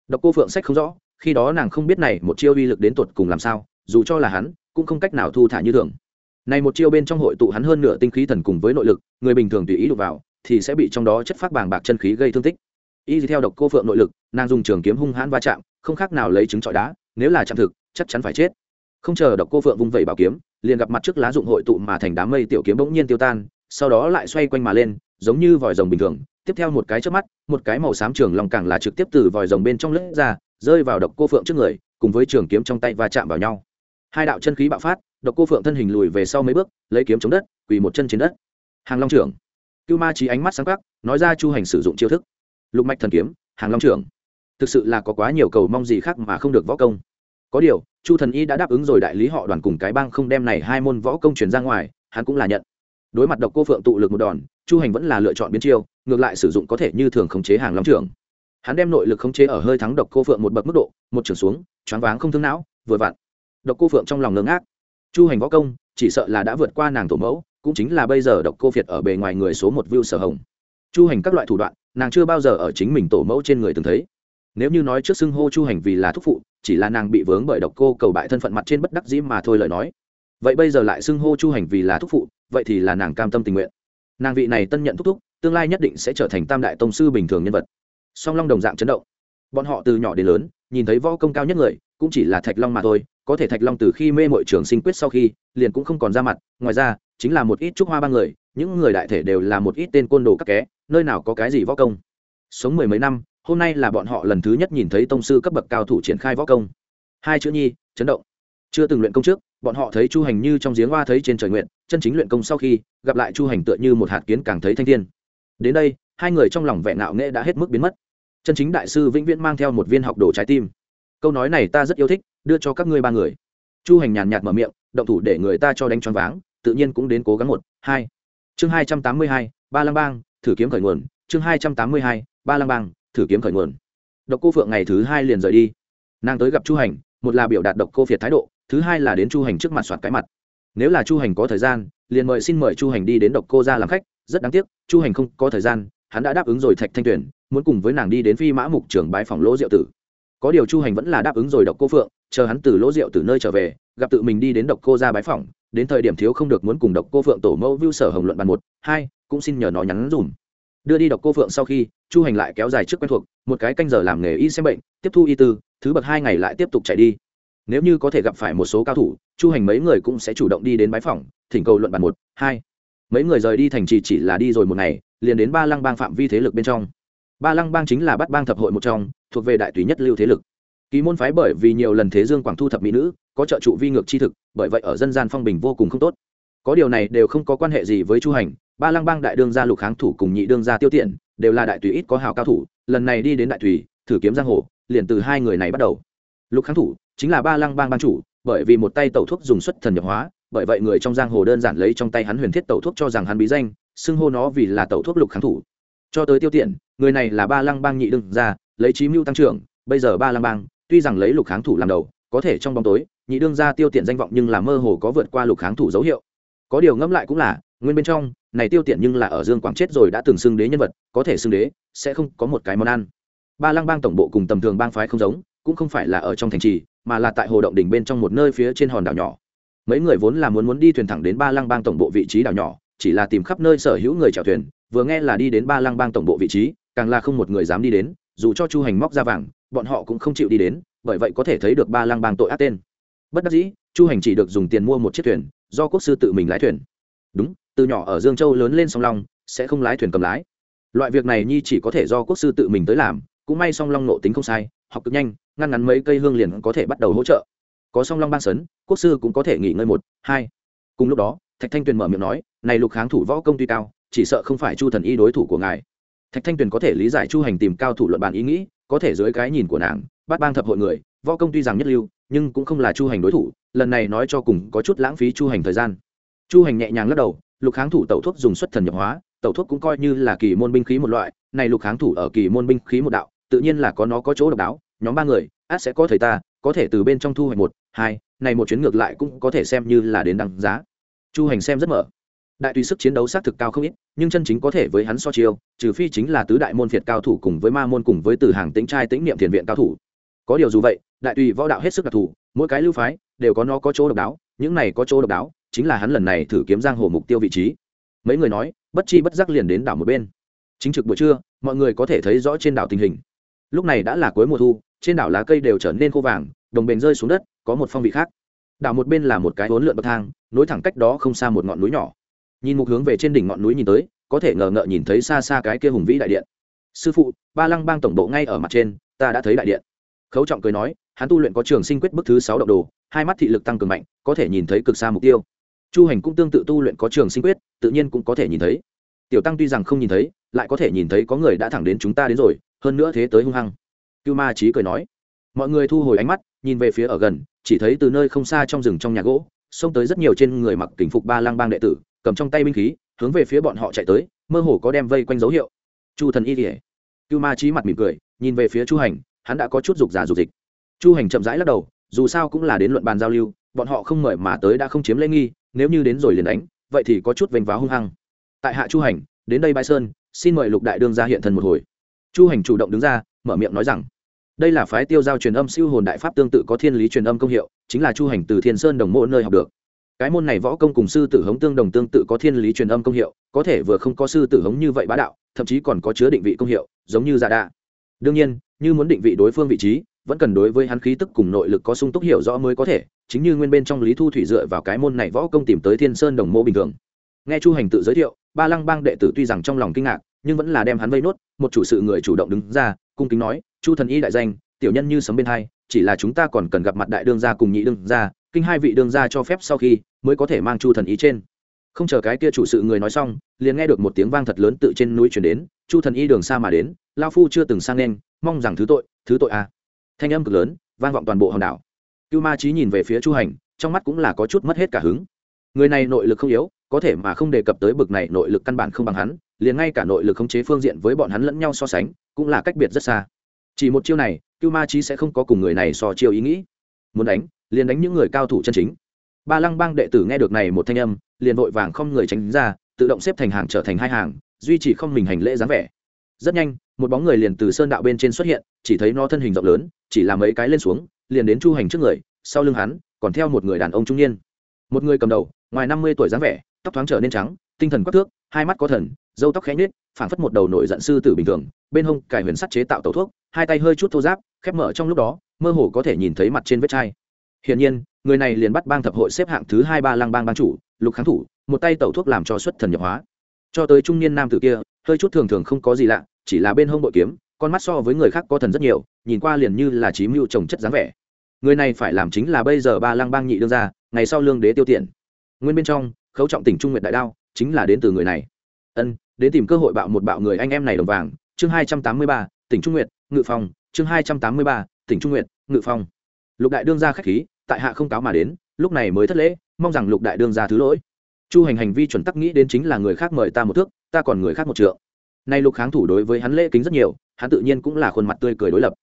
Độc cô phượng sách không rõ, khi đó nàng không biết này một chiêu uy lực đến tột cùng làm sao, dù cho là hắn, cũng không cách nào thu thả như thường này một chiêu bên trong hội tụ hắn hơn nửa tinh khí thần cùng với nội lực, người bình thường tùy ý đụng vào, thì sẽ bị trong đó chất phát bàng bạc chân khí gây thương tích. Y theo độc cô phượng nội lực, nàng dùng trường kiếm hung hãn va chạm, không khác nào lấy trứng trọi đá, nếu là chạm thực, chắc chắn phải chết. Không chờ độc cô phượng vung vẩy bảo kiếm, liền gặp mặt trước lá dụng hội tụ mà thành đám mây tiểu kiếm bỗng nhiên tiêu tan, sau đó lại xoay quanh mà lên, giống như vòi rồng bình thường. Tiếp theo một cái trước mắt, một cái màu xám trường lòng càng là trực tiếp từ vòi rồng bên trong lướt ra, rơi vào độc cô phượng trước người, cùng với trường kiếm trong tay va chạm vào nhau. Hai đạo chân khí bạo phát độc cô phượng thân hình lùi về sau mấy bước, lấy kiếm chống đất, quỳ một chân trên đất. Hàng long trưởng. Cưu ma trí ánh mắt sáng khắc nói ra chu hành sử dụng chiêu thức. Lục mạch thần kiếm, hàng long trưởng. Thực sự là có quá nhiều cầu mong gì khác mà không được võ công. Có điều, chu thần y đã đáp ứng rồi đại lý họ đoàn cùng cái bang không đem này hai môn võ công truyền ra ngoài, hắn cũng là nhận. Đối mặt độc cô phượng tụ lực một đòn, chu hành vẫn là lựa chọn biến chiêu, ngược lại sử dụng có thể như thường khống chế hàng long trưởng. Hắn đem nội lực khống chế ở hơi thắng độc cô phượng một bậc mức độ, một trường xuống, choáng váng không thương não, vừa vặn. Độc cô phượng trong lòng ngưng ác chu hành võ công, chỉ sợ là đã vượt qua nàng tổ mẫu, cũng chính là bây giờ độc cô việt ở bề ngoài người số một view sở hồng. Chu hành các loại thủ đoạn, nàng chưa bao giờ ở chính mình tổ mẫu trên người từng thấy. Nếu như nói trước xưng hô chu hành vì là thúc phụ, chỉ là nàng bị vướng bởi độc cô cầu bại thân phận mặt trên bất đắc dĩ mà thôi lời nói. Vậy bây giờ lại xưng hô chu hành vì là thúc phụ, vậy thì là nàng cam tâm tình nguyện. Nàng vị này tân nhận thúc thúc, tương lai nhất định sẽ trở thành tam đại tông sư bình thường nhân vật. Song long đồng dạng chấn động. Bọn họ từ nhỏ đến lớn, nhìn thấy võ công cao nhất người, cũng chỉ là thạch long mà thôi có thể thạch long từ khi mê mội trường sinh quyết sau khi, liền cũng không còn ra mặt, ngoài ra, chính là một ít trúc hoa ba người, những người đại thể đều là một ít tên côn đồ các ké, nơi nào có cái gì võ công. Sống mười mấy năm, hôm nay là bọn họ lần thứ nhất nhìn thấy tông sư cấp bậc cao thủ triển khai võ công. Hai chữ nhi, chấn động. Chưa từng luyện công trước, bọn họ thấy chu hành như trong giếng hoa thấy trên trời nguyện, chân chính luyện công sau khi, gặp lại chu hành tựa như một hạt kiến càng thấy thanh thiên. Đến đây, hai người trong lòng vẻ nạo nghệ đã hết mức biến mất. Chân chính đại sư vĩnh viễn mang theo một viên học đồ trái tim câu nói này ta rất yêu thích, đưa cho các ngươi ba người. Chu hành nhàn nhạt mở miệng, động thủ để người ta cho đánh choáng váng, tự nhiên cũng đến cố gắng một, hai. Chương hai trăm tám mươi hai, ba lăng bang, thử kiếm khởi nguồn. Chương hai trăm tám mươi hai, ba lăng bang, thử kiếm khởi nguồn. Độc cô phượng ngày thứ hai liền rời đi. Nàng tới gặp chu hành, một là biểu đạt độc cô phiệt thái độ, thứ hai là đến chu hành trước mặt soạt cái mặt. Nếu là chu hành có thời gian, liền mời xin mời chu hành đi đến độc cô ra làm khách, rất đáng tiếc, chu hành không có thời gian, hắn đã đáp ứng rồi thạch thanh tuyển muốn cùng với nàng đi đến phi mã mục trưởng bãi phòng lỗ diệu tử có điều chu hành vẫn là đáp ứng rồi độc cô phượng, chờ hắn từ lỗ diệu từ nơi trở về, gặp tự mình đi đến độc cô ra bãi phỏng, đến thời điểm thiếu không được muốn cùng độc cô phượng tổ mẫu vưu sở hồng luận bàn một, hai, cũng xin nhờ nó nhắn dùm. Đưa đi độc cô phượng sau khi, chu hành lại kéo dài trước quen thuộc, một cái canh giờ làm nghề y xem bệnh, tiếp thu y tư, thứ bậc hai ngày lại tiếp tục chạy đi. Nếu như có thể gặp phải một số cao thủ, chu hành mấy người cũng sẽ chủ động đi đến bái phỏng, thỉnh cầu luận bàn một, hai. Mấy người rời đi thành trì chỉ là đi rồi một ngày, liền đến ba lăng bang phạm vi thế lực bên trong. Ba lăng bang chính là bắt bang thập hội một trong thuộc về đại tùy nhất lưu thế lực. Kỳ môn phái bởi vì nhiều lần thế dương quảng thu thập mỹ nữ, có trợ trụ vi ngược chi thực, bởi vậy ở dân gian phong bình vô cùng không tốt. Có điều này đều không có quan hệ gì với chu hành, ba lăng bang đại đương gia lục kháng thủ cùng nhị đương gia tiêu tiện, đều là đại tùy ít có hào cao thủ, lần này đi đến đại tùy, thử kiếm giang hồ, liền từ hai người này bắt đầu. Lục kháng thủ chính là ba lăng bang ban chủ, bởi vì một tay tẩu thuốc dùng xuất thần nhập hóa, bởi vậy người trong giang hồ đơn giản lấy trong tay hắn huyền thiết tẩu thuốc cho rằng hắn bí danh, xưng hô nó vì là tẩu thuốc lục kháng thủ. Cho tới tiêu tiện, người này là ba lăng bang nhị đương gia lấy trí mưu tăng trưởng, bây giờ ba Lang bang, tuy rằng lấy lục kháng thủ làm đầu, có thể trong bóng tối, nhị đương gia tiêu tiện danh vọng nhưng là mơ hồ có vượt qua lục kháng thủ dấu hiệu. Có điều ngẫm lại cũng là, nguyên bên trong, này tiêu tiện nhưng là ở dương quảng chết rồi đã từng xưng đế nhân vật, có thể xưng đế, sẽ không có một cái món ăn. Ba Lang bang tổng bộ cùng tầm thường bang phái không giống, cũng không phải là ở trong thành trì, mà là tại hồ động đỉnh bên trong một nơi phía trên hòn đảo nhỏ. Mấy người vốn là muốn muốn đi thuyền thẳng đến ba Lang bang tổng bộ vị trí đảo nhỏ, chỉ là tìm khắp nơi sở hữu người chèo thuyền, vừa nghe là đi đến ba Lang bang tổng bộ vị trí, càng là không một người dám đi đến dù cho chu hành móc ra vàng, bọn họ cũng không chịu đi đến, bởi vậy có thể thấy được ba lăng bang tội ác tên. Bất đắc dĩ, chu hành chỉ được dùng tiền mua một chiếc thuyền, do quốc sư tự mình lái thuyền. Đúng, từ nhỏ ở dương châu lớn lên song long, sẽ không lái thuyền cầm lái. Loại việc này nhi chỉ có thể do quốc sư tự mình tới làm, cũng may song long nộ tính không sai, học cực nhanh, ngăn ngắn mấy cây hương liền có thể bắt đầu hỗ trợ. Có song long ban sấn, quốc sư cũng có thể nghỉ ngơi một, hai. Cùng lúc đó, thạch thanh tuyền mở miệng nói, này lục kháng thủ võ công tuy cao, chỉ sợ không phải chu thần y đối thủ của ngài thạch thanh tuyền có thể lý giải chu hành tìm cao thủ luận bàn ý nghĩ, có thể dưới cái nhìn của nàng bắt bang thập hội người, võ công tuy rằng nhất lưu, nhưng cũng không là chu hành đối thủ, lần này nói cho cùng có chút lãng phí chu hành thời gian. Chu hành nhẹ nhàng lắc đầu, lục kháng thủ tẩu thuốc dùng xuất thần nhập hóa, tẩu thuốc cũng coi như là kỳ môn binh khí một loại, này lục kháng thủ ở kỳ môn binh khí một đạo, tự nhiên là có nó có chỗ độc đáo, nhóm ba người, át sẽ có thời ta, có thể từ bên trong thu hoạch một, hai, này một chuyến ngược lại cũng có thể xem như là đến đằng giá. Chu hành xem rất mở đại tùy sức chiến đấu xác thực cao không ít, nhưng chân chính có thể với hắn so chiêu, trừ phi chính là tứ đại môn phiệt cao thủ cùng với ma môn cùng với từ hàng tĩnh trai tĩnh niệm thiền viện cao thủ. Có điều dù vậy, đại tùy võ đạo hết sức đặc thù, mỗi cái lưu phái đều có nó có chỗ độc đáo, những này có chỗ độc đáo, chính là hắn lần này thử kiếm giang hồ mục tiêu vị trí. Mấy người nói, bất chi bất giác liền đến đảo một bên. Chính trực buổi trưa, mọi người có thể thấy rõ trên đảo tình hình. Lúc này đã là cuối mùa thu, trên đảo lá cây đều trở nên khô vàng, đồng bền rơi xuống đất, có một phong vị khác. Đảo một bên là một cái hốn lượn bậc thang, nối thẳng cách đó không xa một ngọn núi nhỏ nhìn mục hướng về trên đỉnh ngọn núi nhìn tới, có thể ngờ ngợ nhìn thấy xa xa cái kia hùng vĩ đại điện. Sư phụ, ba lăng bang tổng bộ ngay ở mặt trên, ta đã thấy đại điện. Khấu trọng cười nói, hắn tu luyện có trường sinh quyết bức thứ sáu động đồ, hai mắt thị lực tăng cường mạnh, có thể nhìn thấy cực xa mục tiêu. Chu hành cũng tương tự tu luyện có trường sinh quyết, tự nhiên cũng có thể nhìn thấy. Tiểu tăng tuy rằng không nhìn thấy, lại có thể nhìn thấy có người đã thẳng đến chúng ta đến rồi, hơn nữa thế tới hung hăng. Cưu ma trí cười nói, mọi người thu hồi ánh mắt, nhìn về phía ở gần, chỉ thấy từ nơi không xa trong rừng trong nhà gỗ, xông tới rất nhiều trên người mặc kính phục ba lang bang đệ tử cầm trong tay binh khí, hướng về phía bọn họ chạy tới, mơ hồ có đem vây quanh dấu hiệu. Chu thần y kỉa cưu ma trí mặt mỉm cười, nhìn về phía chu hành, hắn đã có chút dục giả dục dịch. Chu hành chậm rãi lắc đầu, dù sao cũng là đến luận bàn giao lưu, bọn họ không mời mà tới đã không chiếm lễ nghi, nếu như đến rồi liền đánh, vậy thì có chút vênh váo hung hăng. Tại hạ chu hành, đến đây bãi sơn, xin mời lục đại đương ra hiện thân một hồi. Chu hành chủ động đứng ra, mở miệng nói rằng, đây là phái tiêu giao truyền âm siêu hồn đại pháp tương tự có thiên lý truyền âm công hiệu, chính là chu hành từ thiên sơn đồng mộ nơi học được cái môn này võ công cùng sư tử hống tương đồng tương tự có thiên lý truyền âm công hiệu, có thể vừa không có sư tử hống như vậy bá đạo, thậm chí còn có chứa định vị công hiệu, giống như dạ giả đa đương nhiên, như muốn định vị đối phương vị trí, vẫn cần đối với hắn khí tức cùng nội lực có sung túc hiểu rõ mới có thể, chính như nguyên bên trong lý thu thủy dựa vào cái môn này võ công tìm tới thiên sơn đồng mô bình thường. Nghe chu hành tự giới thiệu, ba lăng bang đệ tử tuy rằng trong lòng kinh ngạc, nhưng vẫn là đem hắn vây nốt, một chủ sự người chủ động đứng ra, cung kính nói, chu thần y đại danh, tiểu nhân như sấm bên hai, chỉ là chúng ta còn cần gặp mặt đại đương gia cùng nhị đương gia kinh hai vị đương gia cho phép sau khi mới có thể mang chu thần ý trên. Không chờ cái kia chủ sự người nói xong, liền nghe được một tiếng vang thật lớn tự trên núi chuyển đến, chu thần y đường xa mà đến lao phu chưa từng sang nên, mong rằng thứ tội thứ tội à. thanh âm cực lớn, vang vọng toàn bộ hòn đảo. Cưu ma trí nhìn về phía chu hành, trong mắt cũng là có chút mất hết cả hứng. Người này nội lực không yếu, có thể mà không đề cập tới bực này nội lực căn bản không bằng hắn, liền ngay cả nội lực khống chế phương diện với bọn hắn lẫn nhau so sánh, cũng là cách biệt rất xa. Chỉ một chiêu này, cưu ma trí sẽ không có cùng người này so chiêu ý nghĩ. Muốn đánh liền đánh những người cao thủ chân chính. Ba lăng bang đệ tử nghe được này một thanh âm, liền vội vàng không người tránh ra, tự động xếp thành hàng trở thành hai hàng, duy trì không mình hành lễ dáng vẻ. Rất nhanh, một bóng người liền từ sơn đạo bên trên xuất hiện, chỉ thấy nó thân hình rộng lớn, chỉ là mấy cái lên xuống, liền đến chu hành trước người, sau lưng hắn, còn theo một người đàn ông trung niên. Một người cầm đầu, ngoài năm mươi tuổi dáng vẻ, tóc thoáng trở nên trắng, tinh thần quắc thước, hai mắt có thần dâu tóc khẽ nhết phảng phất một đầu nổi giận sư tử bình thường, bên hông cài huyền sắt chế tạo tẩu thuốc, hai tay hơi chút thô giáp, khép mở trong lúc đó, mơ hồ có thể nhìn thấy mặt trên vết chai hiển nhiên người này liền bắt bang thập hội xếp hạng thứ hai ba lăng bang bang chủ lục kháng thủ một tay tẩu thuốc làm cho xuất thần nhập hóa. Cho tới trung niên nam tử kia hơi chút thường thường không có gì lạ chỉ là bên hông bội kiếm con mắt so với người khác có thần rất nhiều nhìn qua liền như là trí mưu trồng chất dáng vẻ. Người này phải làm chính là bây giờ ba lăng bang nhị đương ra ngày sau lương đế tiêu tiền. Nguyên bên trong khấu trọng tỉnh trung Nguyệt đại đao chính là đến từ người này. Ân đến tìm cơ hội bạo một bạo người anh em này đồng vàng. Chương hai trăm tám mươi ba tỉnh trung Nguyệt, ngự phòng chương hai trăm tám mươi ba tỉnh trung Nguyệt, ngự phong lục đại đương ra khách khí, tại hạ không cáo mà đến, lúc này mới thất lễ, mong rằng lục đại đương ra thứ lỗi. Chu hành hành vi chuẩn tắc nghĩ đến chính là người khác mời ta một thước, ta còn người khác một trượng. Nay lục kháng thủ đối với hắn lễ kính rất nhiều, hắn tự nhiên cũng là khuôn mặt tươi cười đối lập.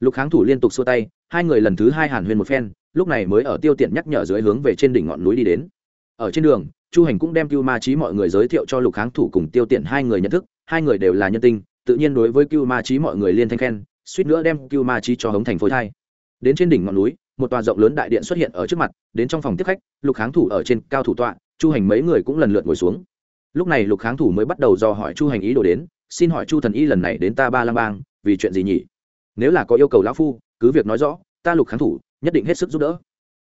Lục kháng thủ liên tục xua tay, hai người lần thứ hai hàn huyên một phen, lúc này mới ở tiêu tiện nhắc nhở dưới hướng về trên đỉnh ngọn núi đi đến. Ở trên đường, chu hành cũng đem cưu ma trí mọi người giới thiệu cho lục kháng thủ cùng tiêu tiện hai người nhận thức, hai người đều là nhân tinh tự nhiên đối với cưu ma trí mọi người liên thanh khen, suýt nữa đem cưu ma trí cho hống thành phối thai đến trên đỉnh ngọn núi, một tòa rộng lớn đại điện xuất hiện ở trước mặt, đến trong phòng tiếp khách, lục kháng thủ ở trên cao thủ tọa, chu hành mấy người cũng lần lượt ngồi xuống. Lúc này lục kháng thủ mới bắt đầu do hỏi chu hành ý đồ đến, xin hỏi chu thần y lần này đến ta ba lang bang, vì chuyện gì nhỉ? Nếu là có yêu cầu lão phu, cứ việc nói rõ, ta lục kháng thủ nhất định hết sức giúp đỡ.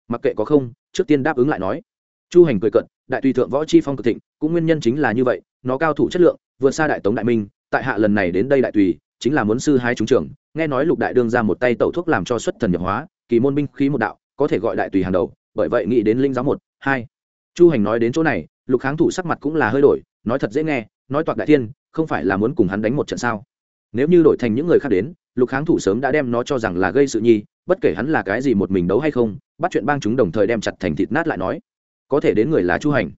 Mặc kệ có không, trước tiên đáp ứng lại nói. Chu hành cười cận đại tùy thượng võ chi phong cực thịnh, cũng nguyên nhân chính là như vậy, nó cao thủ chất lượng, vượt xa đại tống đại minh, tại hạ lần này đến đây đại tùy, chính là muốn sư hai chúng trưởng nghe nói lục đại đương ra một tay tẩu thuốc làm cho xuất thần nhập hóa, kỳ môn binh khí một đạo, có thể gọi đại tùy hàng đầu, bởi vậy nghĩ đến linh giáo một, hai. Chu hành nói đến chỗ này, lục kháng thủ sắc mặt cũng là hơi đổi, nói thật dễ nghe, nói toạc đại thiên, không phải là muốn cùng hắn đánh một trận sao? Nếu như đổi thành những người khác đến, lục kháng thủ sớm đã đem nó cho rằng là gây sự nhi, bất kể hắn là cái gì một mình đấu hay không, bắt chuyện bang chúng đồng thời đem chặt thành thịt nát lại nói. Có thể đến người là chu hành.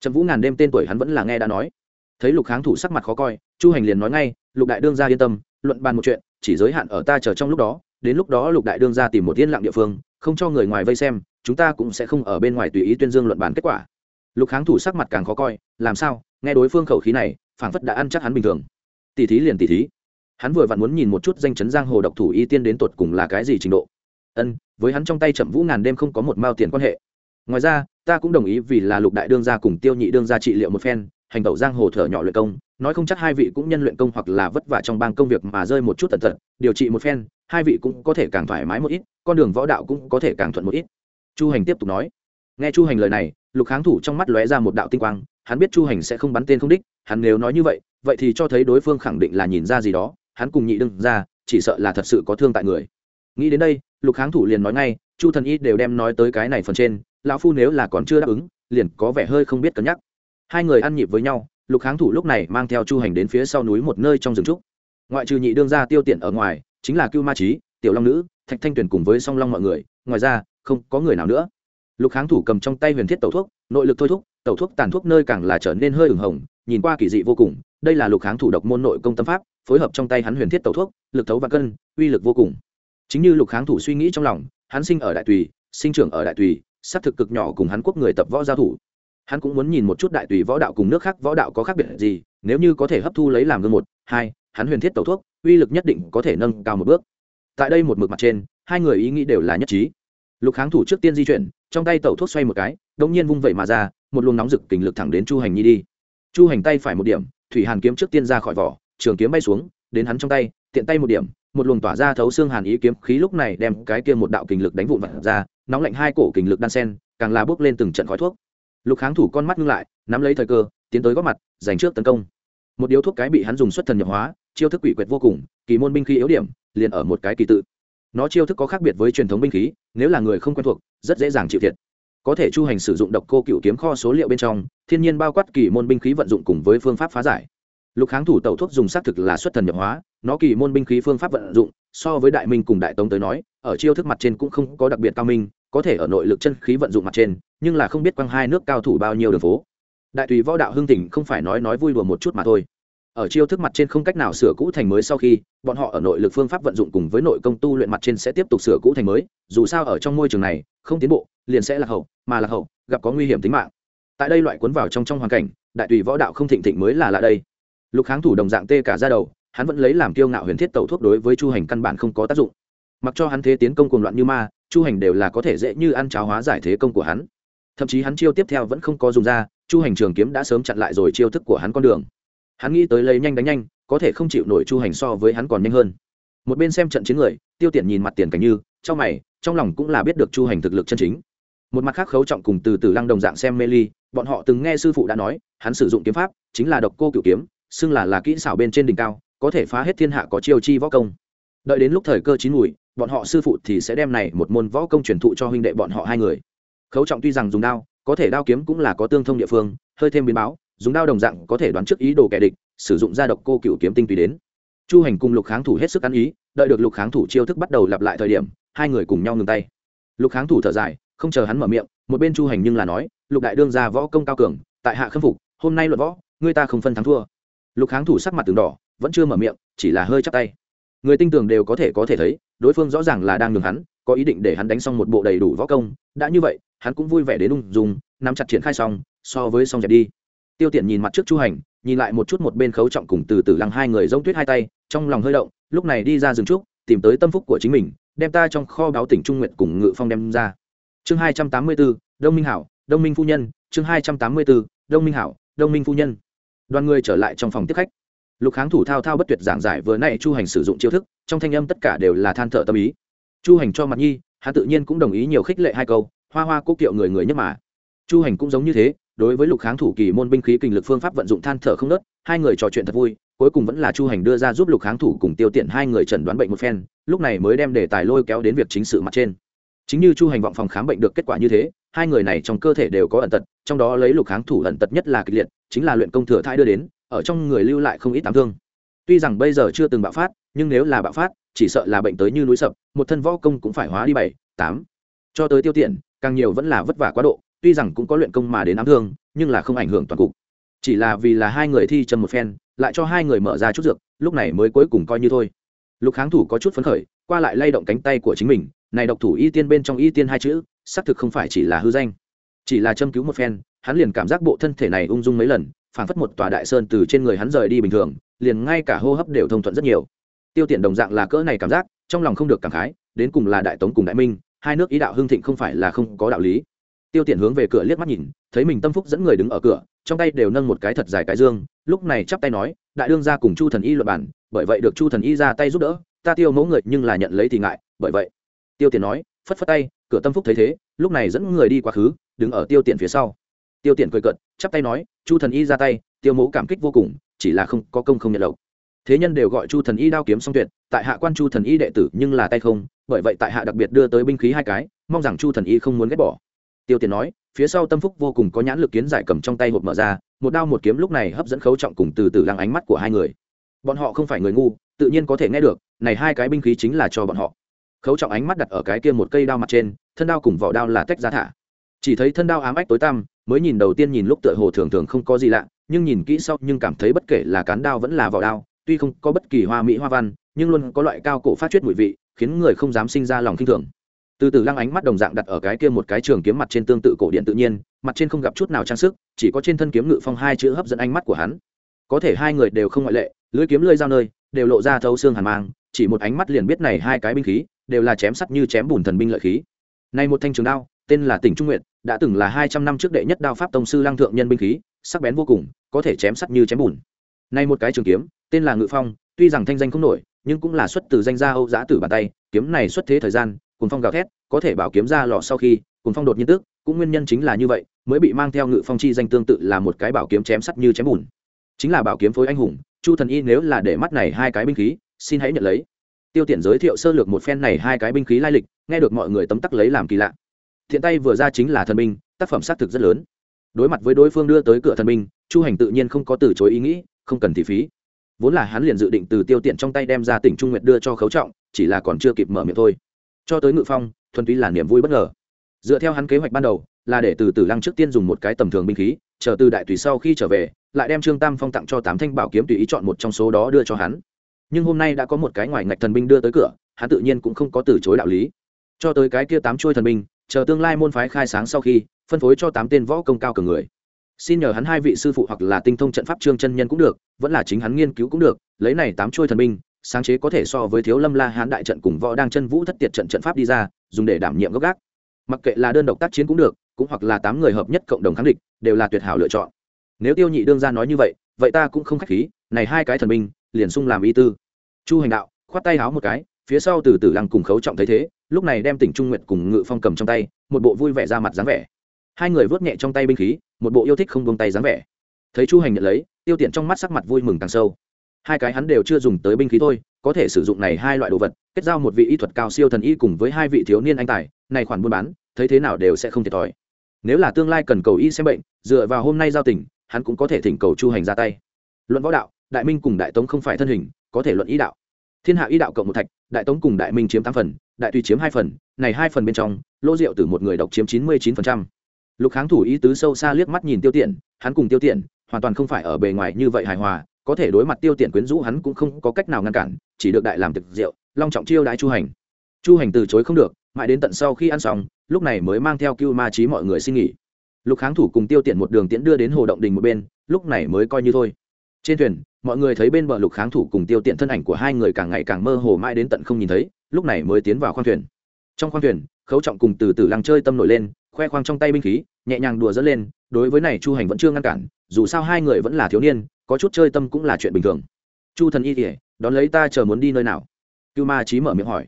Trầm vũ ngàn đêm tên tuổi hắn vẫn là nghe đã nói. Thấy lục kháng thủ sắc mặt khó coi, chu hành liền nói ngay, lục đại đương ra yên tâm, luận bàn một chuyện chỉ giới hạn ở ta chờ trong lúc đó, đến lúc đó lục đại đương ra tìm một yên lặng địa phương, không cho người ngoài vây xem, chúng ta cũng sẽ không ở bên ngoài tùy ý tuyên dương luận bàn kết quả. Lục kháng thủ sắc mặt càng khó coi, làm sao, nghe đối phương khẩu khí này, phảng phất đã ăn chắc hắn bình thường. Tỷ thí liền tỷ thí. Hắn vừa vặn muốn nhìn một chút danh chấn giang hồ độc thủ y tiên đến tột cùng là cái gì trình độ. Ân, với hắn trong tay chậm vũ ngàn đêm không có một mao tiền quan hệ. Ngoài ra, ta cũng đồng ý vì là lục đại đương gia cùng tiêu nhị đương gia trị liệu một phen, hành tẩu giang hồ thở nhỏ luyện công nói không chắc hai vị cũng nhân luyện công hoặc là vất vả trong bang công việc mà rơi một chút tần tật, điều trị một phen, hai vị cũng có thể càng thoải mái một ít, con đường võ đạo cũng có thể càng thuận một ít. Chu hành tiếp tục nói. Nghe chu hành lời này, lục kháng thủ trong mắt lóe ra một đạo tinh quang, hắn biết chu hành sẽ không bắn tên không đích, hắn nếu nói như vậy vậy thì cho thấy đối phương khẳng định là nhìn ra gì đó, hắn cùng nhị đương ra, chỉ sợ là thật sự có thương tại người. Nghĩ đến đây, lục kháng thủ liền nói ngay, chu thần y đều đem nói tới cái này phần trên, lão phu nếu là còn chưa đáp ứng, liền có vẻ hơi không biết cân nhắc. Hai người ăn nhịp với nhau lục kháng thủ lúc này mang theo chu hành đến phía sau núi một nơi trong rừng trúc. Ngoại trừ nhị đương gia tiêu tiện ở ngoài, chính là cưu ma trí tiểu long nữ, thạch thanh tuyền cùng với song long mọi người. Ngoài ra, không có người nào nữa. Lục kháng thủ cầm trong tay huyền thiết tẩu thuốc, nội lực thôi thúc, tẩu thuốc tàn thuốc nơi càng là trở nên hơi ửng hồng, nhìn qua kỳ dị vô cùng. Đây là lục kháng thủ độc môn nội công tâm pháp, phối hợp trong tay hắn huyền thiết tẩu thuốc, lực thấu và cân, uy lực vô cùng. Chính như lục kháng thủ suy nghĩ trong lòng, hắn sinh ở đại tùy, sinh trưởng ở đại tùy xác thực cực nhỏ cùng hắn quốc người tập võ giao thủ hắn cũng muốn nhìn một chút đại tùy võ đạo cùng nước khác võ đạo có khác biệt gì, nếu như có thể hấp thu lấy làm gương một, hai, hắn huyền thiết tẩu thuốc, uy lực nhất định có thể nâng cao một bước. Tại đây một mực mặt trên, hai người ý nghĩ đều là nhất trí. Lục kháng thủ trước tiên di chuyển, trong tay tẩu thuốc xoay một cái đông nhiên vung vẩy mà ra, một luồng nóng rực kình lực thẳng đến chu hành nhi đi. Chu hành tay phải một điểm, thủy hàn kiếm trước tiên ra khỏi vỏ, trường kiếm bay xuống, đến hắn trong tay, tiện tay một điểm, một luồng tỏa ra thấu xương hàn ý kiếm khí lúc này đem cái kia một đạo kình lực đánh vụn vặt ra, nóng lạnh hai cổ kình lực đan sen, càng là bước lên từng trận khói thuốc lục kháng thủ con mắt ngưng lại, nắm lấy thời cơ, tiến tới góp mặt, giành trước tấn công. Một điếu thuốc cái bị hắn dùng xuất thần nhập hóa, chiêu thức quỷ quyệt vô cùng, kỳ môn binh khí yếu điểm, liền ở một cái kỳ tự. Nó chiêu thức có khác biệt với truyền thống binh khí, nếu là người không quen thuộc, rất dễ dàng chịu thiệt. Có thể chu hành sử dụng độc cô cựu kiếm kho số liệu bên trong, thiên nhiên bao quát kỳ môn binh khí vận dụng cùng với phương pháp phá giải. Lục kháng thủ tẩu thuốc dùng xác thực là xuất thần nhập hóa, nó kỳ môn binh khí phương pháp vận dụng, so với đại minh cùng đại tống tới nói, ở chiêu thức mặt trên cũng không có đặc biệt cao minh, có thể ở nội lực chân khí vận dụng mặt trên nhưng là không biết quăng hai nước cao thủ bao nhiêu đường phố. Đại tùy võ đạo hưng tỉnh không phải nói nói vui đùa một chút mà thôi. Ở chiêu thức mặt trên không cách nào sửa cũ thành mới sau khi, bọn họ ở nội lực phương pháp vận dụng cùng với nội công tu luyện mặt trên sẽ tiếp tục sửa cũ thành mới, dù sao ở trong môi trường này, không tiến bộ, liền sẽ là hậu, mà là hậu, gặp có nguy hiểm tính mạng. Tại đây loại cuốn vào trong trong hoàn cảnh, đại tùy võ đạo không thịnh thịnh mới là lạ đây. Lục kháng thủ đồng dạng tê cả ra đầu, hắn vẫn lấy làm kiêu ngạo huyền thiết tẩu thuốc đối với chu hành căn bản không có tác dụng. Mặc cho hắn thế tiến công cuồng loạn như ma, chu hành đều là có thể dễ như ăn cháo hóa giải thế công của hắn thậm chí hắn chiêu tiếp theo vẫn không có dùng ra, chu hành trường kiếm đã sớm chặn lại rồi chiêu thức của hắn con đường. Hắn nghĩ tới lấy nhanh đánh nhanh, có thể không chịu nổi chu hành so với hắn còn nhanh hơn. Một bên xem trận chiến người, tiêu tiện nhìn mặt tiền cảnh như, trong mày, trong lòng cũng là biết được chu hành thực lực chân chính. Một mặt khác khấu trọng cùng từ từ lăng đồng dạng xem mê ly, bọn họ từng nghe sư phụ đã nói, hắn sử dụng kiếm pháp chính là độc cô cựu kiếm, xưng là là kỹ xảo bên trên đỉnh cao, có thể phá hết thiên hạ có chiêu chi võ công. Đợi đến lúc thời cơ chín mùi, bọn họ sư phụ thì sẽ đem này một môn võ công truyền thụ cho huynh đệ bọn họ hai người khấu trọng tuy rằng dùng đao, có thể đao kiếm cũng là có tương thông địa phương, hơi thêm biến báo, dùng đao đồng dạng có thể đoán trước ý đồ kẻ địch, sử dụng gia độc cô cựu kiếm tinh tùy đến. Chu hành cùng lục kháng thủ hết sức ăn ý, đợi được lục kháng thủ chiêu thức bắt đầu lặp lại thời điểm, hai người cùng nhau ngừng tay. Lục kháng thủ thở dài, không chờ hắn mở miệng, một bên chu hành nhưng là nói, lục đại đương ra võ công cao cường, tại hạ khâm phục, hôm nay luận võ người ta không phân thắng thua. Lục kháng thủ sắc mặt từng đỏ, vẫn chưa mở miệng, chỉ là hơi chắc tay người tinh tường đều có thể có thể thấy, đối phương rõ ràng là đang nhường hắn, có ý định để hắn đánh xong một bộ đầy đủ võ công. Đã như vậy, hắn cũng vui vẻ đến ung dùng nắm chặt triển khai xong, so với xong dẹp đi. Tiêu tiện nhìn mặt trước chu hành, nhìn lại một chút một bên khấu trọng cùng từ từ lăng hai người giống tuyết hai tay, trong lòng hơi động, lúc này đi ra rừng trúc, tìm tới tâm phúc của chính mình, đem ta trong kho báo tỉnh trung nguyện cùng ngự phong đem ra. Chương hai trăm tám mươi bốn đông minh hảo, đông minh phu nhân. Chương hai trăm tám mươi bốn đông minh hảo, đông minh phu nhân. Đoàn người trở lại trong phòng tiếp khách lục kháng thủ thao thao bất tuyệt giảng giải vừa nay chu hành sử dụng chiêu thức, trong thanh âm tất cả đều là than thở tâm ý. Chu hành cho mặt nhi, hắn tự nhiên cũng đồng ý nhiều khích lệ hai câu, hoa hoa cố kiệu người người nhất mà. Chu hành cũng giống như thế, đối với lục kháng thủ kỳ môn binh khí kinh lực phương pháp vận dụng than thở không nớt, hai người trò chuyện thật vui, cuối cùng vẫn là chu hành đưa ra giúp lục kháng thủ cùng tiêu tiện hai người chẩn đoán bệnh một phen, lúc này mới đem đề tài lôi kéo đến việc chính sự mặt trên. Chính như chu hành vọng phòng khám bệnh được kết quả như thế, hai người này trong cơ thể đều có ẩn tật, trong đó lấy lục kháng thủ ẩn tật nhất là kịch liệt, chính là luyện công thừa thai đưa đến ở trong người lưu lại không ít tám thương. Tuy rằng bây giờ chưa từng bạo phát, nhưng nếu là bạo phát, chỉ sợ là bệnh tới như núi sập, một thân võ công cũng phải hóa đi bảy, tám. Cho tới tiêu tiện càng nhiều vẫn là vất vả quá độ, tuy rằng cũng có luyện công mà đến ám thương, nhưng là không ảnh hưởng toàn cục. Chỉ là vì là hai người thi chân một phen, lại cho hai người mở ra chút dược, lúc này mới cuối cùng coi như thôi. Lục kháng thủ có chút phấn khởi, qua lại lay động cánh tay của chính mình, này độc thủ y tiên bên trong y tiên hai chữ, xác thực không phải chỉ là hư danh. Chỉ là châm cứu một phen, hắn liền cảm giác bộ thân thể này ung dung mấy lần phảng phất một tòa đại sơn từ trên người hắn rời đi bình thường, liền ngay cả hô hấp đều thông thuận rất nhiều. Tiêu tiện đồng dạng là cỡ này cảm giác, trong lòng không được cảm khái, đến cùng là đại tống cùng đại minh, hai nước ý đạo hưng thịnh không phải là không có đạo lý. Tiêu tiện hướng về cửa liếc mắt nhìn, thấy mình tâm phúc dẫn người đứng ở cửa, trong tay đều nâng một cái thật dài cái dương, lúc này chắp tay nói, đại đương ra cùng chu thần y luật bản bởi vậy được chu thần y ra tay giúp đỡ, ta tiêu mẫu người nhưng là nhận lấy thì ngại, bởi vậy. Tiêu tiện nói, phất phất tay, cửa tâm phúc thấy thế, lúc này dẫn người đi quá khứ, đứng ở tiêu tiện phía sau tiêu tiện cười cận chắp tay nói, chu thần y ra tay, tiêu mẫu cảm kích vô cùng, chỉ là không, có công không nhận lộc. Thế nhân đều gọi chu thần y đao kiếm song tuyệt, tại hạ quan chu thần y đệ tử nhưng là tay không, bởi vậy tại hạ đặc biệt đưa tới binh khí hai cái, mong rằng chu thần y không muốn ghét bỏ. Tiêu tiền nói, phía sau tâm phúc vô cùng có nhãn lực kiến giải cầm trong tay hộp mở ra, một đao một kiếm lúc này hấp dẫn khấu trọng cùng từ từ lăng ánh mắt của hai người. Bọn họ không phải người ngu, tự nhiên có thể nghe được, này hai cái binh khí chính là cho bọn họ. Khấu trọng ánh mắt đặt ở cái kia một cây đao mặt trên, thân đao cùng vỏ đao là tách ra thả. Chỉ thấy thân đao ám ách tối tăm mới nhìn đầu tiên nhìn lúc tựa hồ thường thường không có gì lạ, nhưng nhìn kỹ sau nhưng cảm thấy bất kể là cán đao vẫn là vỏ đao, tuy không có bất kỳ hoa mỹ hoa văn, nhưng luôn có loại cao cổ phát chuyết mùi vị, khiến người không dám sinh ra lòng kinh thường. Từ từ lăng ánh mắt đồng dạng đặt ở cái kia một cái trường kiếm mặt trên tương tự cổ điện tự nhiên, mặt trên không gặp chút nào trang sức, chỉ có trên thân kiếm ngự phong hai chữ hấp dẫn ánh mắt của hắn. Có thể hai người đều không ngoại lệ, lưỡi kiếm lưỡi dao nơi, đều lộ ra thấu xương hàn mang, chỉ một ánh mắt liền biết này hai cái binh khí, đều là chém sắt như chém bùn thần binh lợi khí. Này một thanh trường đao tên là tỉnh trung nguyện đã từng là hai trăm năm trước đệ nhất đao pháp tông sư lăng thượng nhân binh khí, sắc bén vô cùng, có thể chém sắt như chém bùn. Nay một cái trường kiếm, tên là ngự phong, tuy rằng thanh danh không nổi, nhưng cũng là xuất từ danh gia âu giã tử bàn tay, kiếm này xuất thế thời gian cùng phong gào thét, có thể bảo kiếm ra lọ sau khi cùng phong đột nhiên tức, cũng nguyên nhân chính là như vậy, mới bị mang theo ngự phong chi danh tương tự là một cái bảo kiếm chém sắt như chém bùn. Chính là bảo kiếm phối anh hùng, chu thần y nếu là để mắt này hai cái binh khí, xin hãy nhận lấy. Tiêu tiện giới thiệu sơ lược một phen này hai cái binh khí lai lịch, nghe được mọi người tấm tắc lấy làm kỳ lạ thiện tay vừa ra chính là thần minh, tác phẩm xác thực rất lớn. Đối mặt với đối phương đưa tới cửa thần minh, chu hành tự nhiên không có từ chối ý nghĩ không cần thị phí. Vốn là hắn liền dự định từ tiêu tiện trong tay đem ra tỉnh trung nguyệt đưa cho khấu trọng chỉ là còn chưa kịp mở miệng thôi. Cho tới ngự phong thuần túy là niềm vui bất ngờ. Dựa theo hắn kế hoạch ban đầu là để từ tử lăng trước tiên dùng một cái tầm thường binh khí chờ từ đại tùy sau khi trở về lại đem trương tam phong tặng cho tám thanh bảo kiếm tùy ý chọn một trong số đó đưa cho hắn. Nhưng hôm nay đã có một cái ngoài ngạch thần binh đưa tới cửa hắn tự nhiên cũng không có từ chối đạo lý. Cho tới cái kia tám chuôi thần binh chờ tương lai môn phái khai sáng sau khi, phân phối cho tám tên võ công cao cường người. Xin nhờ hắn hai vị sư phụ hoặc là tinh thông trận pháp trương chân nhân cũng được, vẫn là chính hắn nghiên cứu cũng được, lấy này tám trôi thần binh, sáng chế có thể so với thiếu lâm la hán đại trận cùng võ đang chân vũ thất tiệt trận trận pháp đi ra, dùng để đảm nhiệm gốc gác. Mặc kệ là đơn độc tác chiến cũng được, cũng hoặc là tám người hợp nhất cộng đồng kháng địch, đều là tuyệt hảo lựa chọn. Nếu tiêu nhị đương ra nói như vậy vậy ta cũng không khách khí, này hai cái thần binh, liền sung làm y tư. Chu hành đạo, khoát tay háo một cái, phía sau từ từ lăng cùng khấu trọng thấy thế lúc này đem tỉnh trung nguyệt cùng ngự phong cầm trong tay, một bộ vui vẻ ra mặt dáng vẻ. Hai người vớt nhẹ trong tay binh khí, một bộ yêu thích không buông tay dáng vẻ. Thấy chu hành nhận lấy, tiêu tiện trong mắt sắc mặt vui mừng càng sâu. Hai cái hắn đều chưa dùng tới binh khí thôi, có thể sử dụng này hai loại đồ vật, kết giao một vị y thuật cao siêu thần y cùng với hai vị thiếu niên anh tài, này khoản buôn bán, thấy thế nào đều sẽ không thiệt thòi. Nếu là tương lai cần cầu y xem bệnh, dựa vào hôm nay giao tình, hắn cũng có thể thỉnh cầu chu hành ra tay. Luận võ đạo, đại minh cùng đại tống không phải thân hình, có thể luận ý đạo. Thiên hạ ý đạo cộng một thạch, đại tống cùng đại minh chiếm tám phần đại tùy chiếm hai phần, này hai phần bên trong, lỗ rượu từ một người độc chiếm chín mươi chín phần trăm. Lục kháng thủ ý tứ sâu xa liếc mắt nhìn tiêu tiện, hắn cùng tiêu tiện, hoàn toàn không phải ở bề ngoài như vậy hài hòa, có thể đối mặt tiêu tiện quyến rũ hắn cũng không có cách nào ngăn cản, chỉ được đại làm thực rượu, long trọng chiêu đãi chu hành. Chu hành từ chối không được, mãi đến tận sau khi ăn xong, lúc này mới mang theo cưu ma trí mọi người xin nghỉ. Lục kháng thủ cùng tiêu tiện một đường tiễn đưa đến hồ động đình một bên, lúc này mới coi như thôi. Trên thuyền, mọi người thấy bên bờ lục kháng thủ cùng tiêu tiện thân ảnh của hai người càng ngày càng mơ hồ mãi đến tận không nhìn thấy lúc này mới tiến vào khoang thuyền. Trong khoang thuyền, khấu trọng cùng từ từ lăng chơi tâm nổi lên, khoe khoang trong tay binh khí, nhẹ nhàng đùa dẫn lên, đối với này chu hành vẫn chưa ngăn cản, dù sao hai người vẫn là thiếu niên, có chút chơi tâm cũng là chuyện bình thường. Chu thần y kỉa đón lấy ta chờ muốn đi nơi nào? Cưu ma trí mở miệng hỏi.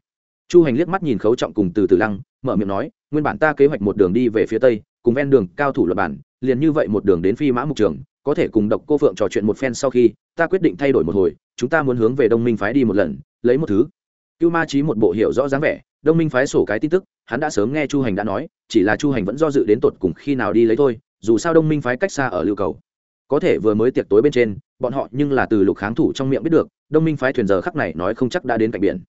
Chu hành liếc mắt nhìn khấu trọng cùng từ từ lăng, mở miệng nói, nguyên bản ta kế hoạch một đường đi về phía tây, cùng ven đường cao thủ luật bản liền như vậy một đường đến phi mã mục trường, có thể cùng độc cô phượng trò chuyện một phen sau khi, ta quyết định thay đổi một hồi, chúng ta muốn hướng về đông minh phái đi một lần, lấy một thứ cưu ma trí một bộ hiểu rõ dáng vẻ, đông minh phái sổ cái tin tức, hắn đã sớm nghe chu hành đã nói, chỉ là chu hành vẫn do dự đến tột cùng khi nào đi lấy thôi, dù sao đông minh phái cách xa ở lưu cầu. Có thể vừa mới tiệc tối bên trên, bọn họ nhưng là từ lục kháng thủ trong miệng biết được, đông minh phái thuyền giờ khắc này nói không chắc đã đến cạnh biển.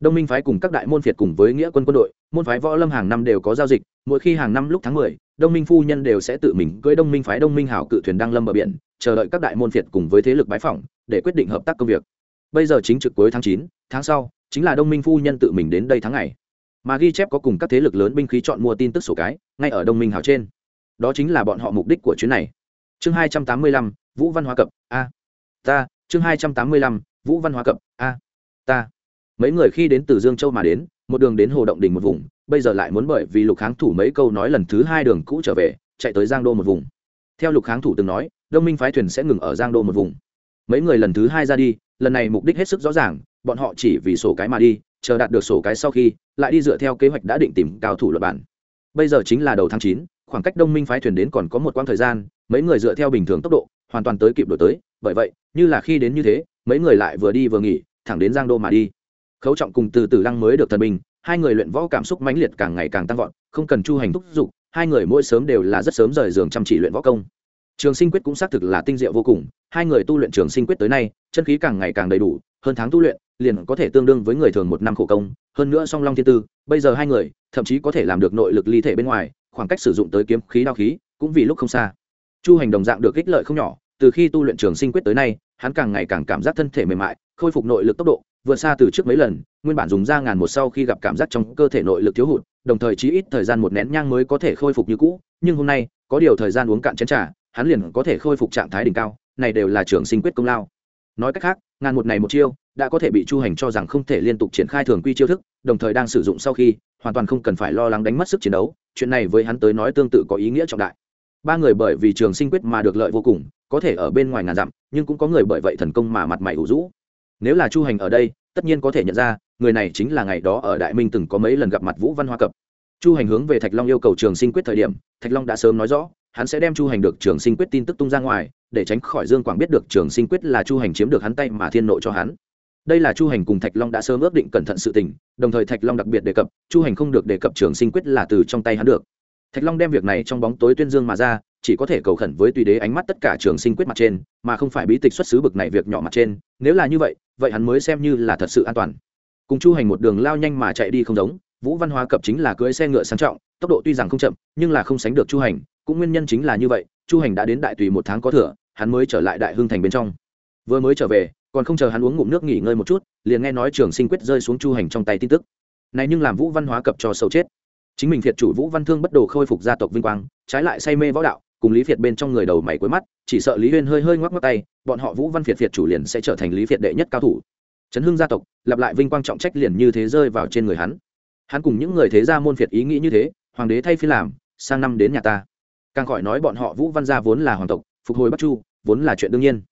Đông minh phái cùng các đại môn phiệt cùng với nghĩa quân quân đội, môn phái võ lâm hàng năm đều có giao dịch, mỗi khi hàng năm lúc tháng mười, đông minh phu nhân đều sẽ tự mình cưỡi đông minh phái đông minh hảo cự thuyền đang lâm bờ biển, chờ đợi các đại môn phiệt cùng với thế lực bái phỏng, để quyết định hợp tác công việc. Bây giờ chính trực cuối tháng chín, tháng sau chính là đông minh phu nhân tự mình đến đây tháng ngày. Mà ghi chép có cùng các thế lực lớn binh khí chọn mua tin tức sổ cái, ngay ở đông minh hảo trên. Đó chính là bọn họ mục đích của chuyến này. Chương hai trăm tám mươi lăm, vũ văn hóa cập, a. Ta, chương hai trăm tám mươi lăm, vũ văn hóa cập, a. Ta. Mấy người khi đến từ dương châu mà đến, một đường đến hồ động đình một vùng, bây giờ lại muốn bởi vì lục kháng thủ mấy câu nói lần thứ hai đường cũ trở về, chạy tới giang đô một vùng. Theo lục kháng thủ từng nói, đông minh phái thuyền sẽ ngừng ở giang đô một vùng. Mấy người lần thứ hai ra đi, lần này mục đích hết sức rõ ràng bọn họ chỉ vì sổ cái mà đi, chờ đạt được sổ cái sau khi, lại đi dựa theo kế hoạch đã định tìm cao thủ luật bản. Bây giờ chính là đầu tháng chín, khoảng cách đông minh phái thuyền đến còn có một quãng thời gian, mấy người dựa theo bình thường tốc độ, hoàn toàn tới kịp đổi tới. Bởi vậy, như là khi đến như thế, mấy người lại vừa đi vừa nghỉ, thẳng đến giang đô mà đi. Khấu trọng cùng từ từ lăng mới được thần bình hai người luyện võ cảm xúc mãnh liệt càng ngày càng tăng vọt, không cần chu hành thúc giục, hai người mỗi sớm đều là rất sớm rời giường chăm chỉ luyện võ công trường sinh quyết cũng xác thực là tinh diệu vô cùng, hai người tu luyện trường sinh quyết tới nay, chân khí càng ngày càng đầy đủ, hơn tháng tu luyện, liền có thể tương đương với người thường một năm khổ công, hơn nữa song long thiên tư, bây giờ hai người, thậm chí có thể làm được nội lực ly thể bên ngoài, khoảng cách sử dụng tới kiếm khí đao khí, cũng vì lúc không xa. Chu hành đồng dạng được ích lợi không nhỏ, từ khi tu luyện trường sinh quyết tới nay, hắn càng ngày càng cảm giác thân thể mềm mại, khôi phục nội lực tốc độ, vượt xa từ trước mấy lần, nguyên bản dùng ra ngàn một sau khi gặp cảm giác trong cơ thể nội lực thiếu hụt, đồng thời chí ít thời gian một nén nhang mới có thể khôi phục như cũ, nhưng hôm nay, có điều thời gian uống cạn chén trà hắn liền có thể khôi phục trạng thái đỉnh cao, này đều là trường sinh quyết công lao. Nói cách khác, ngàn một này một chiêu, đã có thể bị chu hành cho rằng không thể liên tục triển khai thường quy chiêu thức, đồng thời đang sử dụng sau khi, hoàn toàn không cần phải lo lắng đánh mất sức chiến đấu, chuyện này với hắn tới nói tương tự có ý nghĩa trọng đại. Ba người bởi vì trường sinh quyết mà được lợi vô cùng, có thể ở bên ngoài ngàn dặm, nhưng cũng có người bởi vậy thần công mà mặt mày ủ rũ. Nếu là chu hành ở đây, tất nhiên có thể nhận ra, người này chính là ngày đó ở đại minh từng có mấy lần gặp mặt vũ văn hoa cập. Chu hành hướng về thạch long yêu cầu trường sinh quyết thời điểm, thạch long đã sớm nói rõ hắn sẽ đem chu hành được trường sinh quyết tin tức tung ra ngoài, để tránh khỏi dương quảng biết được trường sinh quyết là chu hành chiếm được hắn tay mà thiên nội cho hắn. Đây là chu hành cùng thạch long đã sớm ước định cẩn thận sự tình, đồng thời thạch long đặc biệt đề cập, chu hành không được đề cập trường sinh quyết là từ trong tay hắn được. Thạch long đem việc này trong bóng tối tuyên dương mà ra, chỉ có thể cầu khẩn với tùy đế ánh mắt tất cả trường sinh quyết mặt trên, mà không phải bí tịch xuất xứ bực này việc nhỏ mặt trên, nếu là như vậy vậy hắn mới xem như là thật sự an toàn. Cùng chu hành một đường lao nhanh mà chạy đi không giống, vũ văn hóa cập chính là cưỡi xe ngựa sang trọng, tốc độ tuy rằng không chậm, nhưng là không sánh được chu hành cũng nguyên nhân chính là như vậy, chu hành đã đến đại tùy một tháng có thừa, hắn mới trở lại đại hưng thành bên trong. Vừa mới trở về, còn không chờ hắn uống ngụm nước nghỉ ngơi một chút, liền nghe nói trường sinh quyết rơi xuống chu hành trong tay tin tức. Này nhưng làm vũ văn hóa cập cho sâu chết. Chính mình thiệt chủ vũ văn thương bất đồ khôi phục gia tộc vinh quang, trái lại say mê võ đạo, cùng lý việt bên trong người đầu mày cuối mắt, chỉ sợ lý huyên hơi hơi ngoắc ngoắc tay, bọn họ vũ văn việt việt chủ liền sẽ trở thành lý việt đệ nhất cao thủ. Chấn hưng gia tộc, lặp lại vinh quang trọng trách liền như thế rơi vào trên người hắn. Hắn cùng những người thế gia môn việt ý nghĩ như thế, hoàng đế thay phi làm, sang năm đến nhà ta càng khỏi nói bọn họ vũ văn gia vốn là hoàng tộc, phục hồi bắc chu, vốn là chuyện đương nhiên.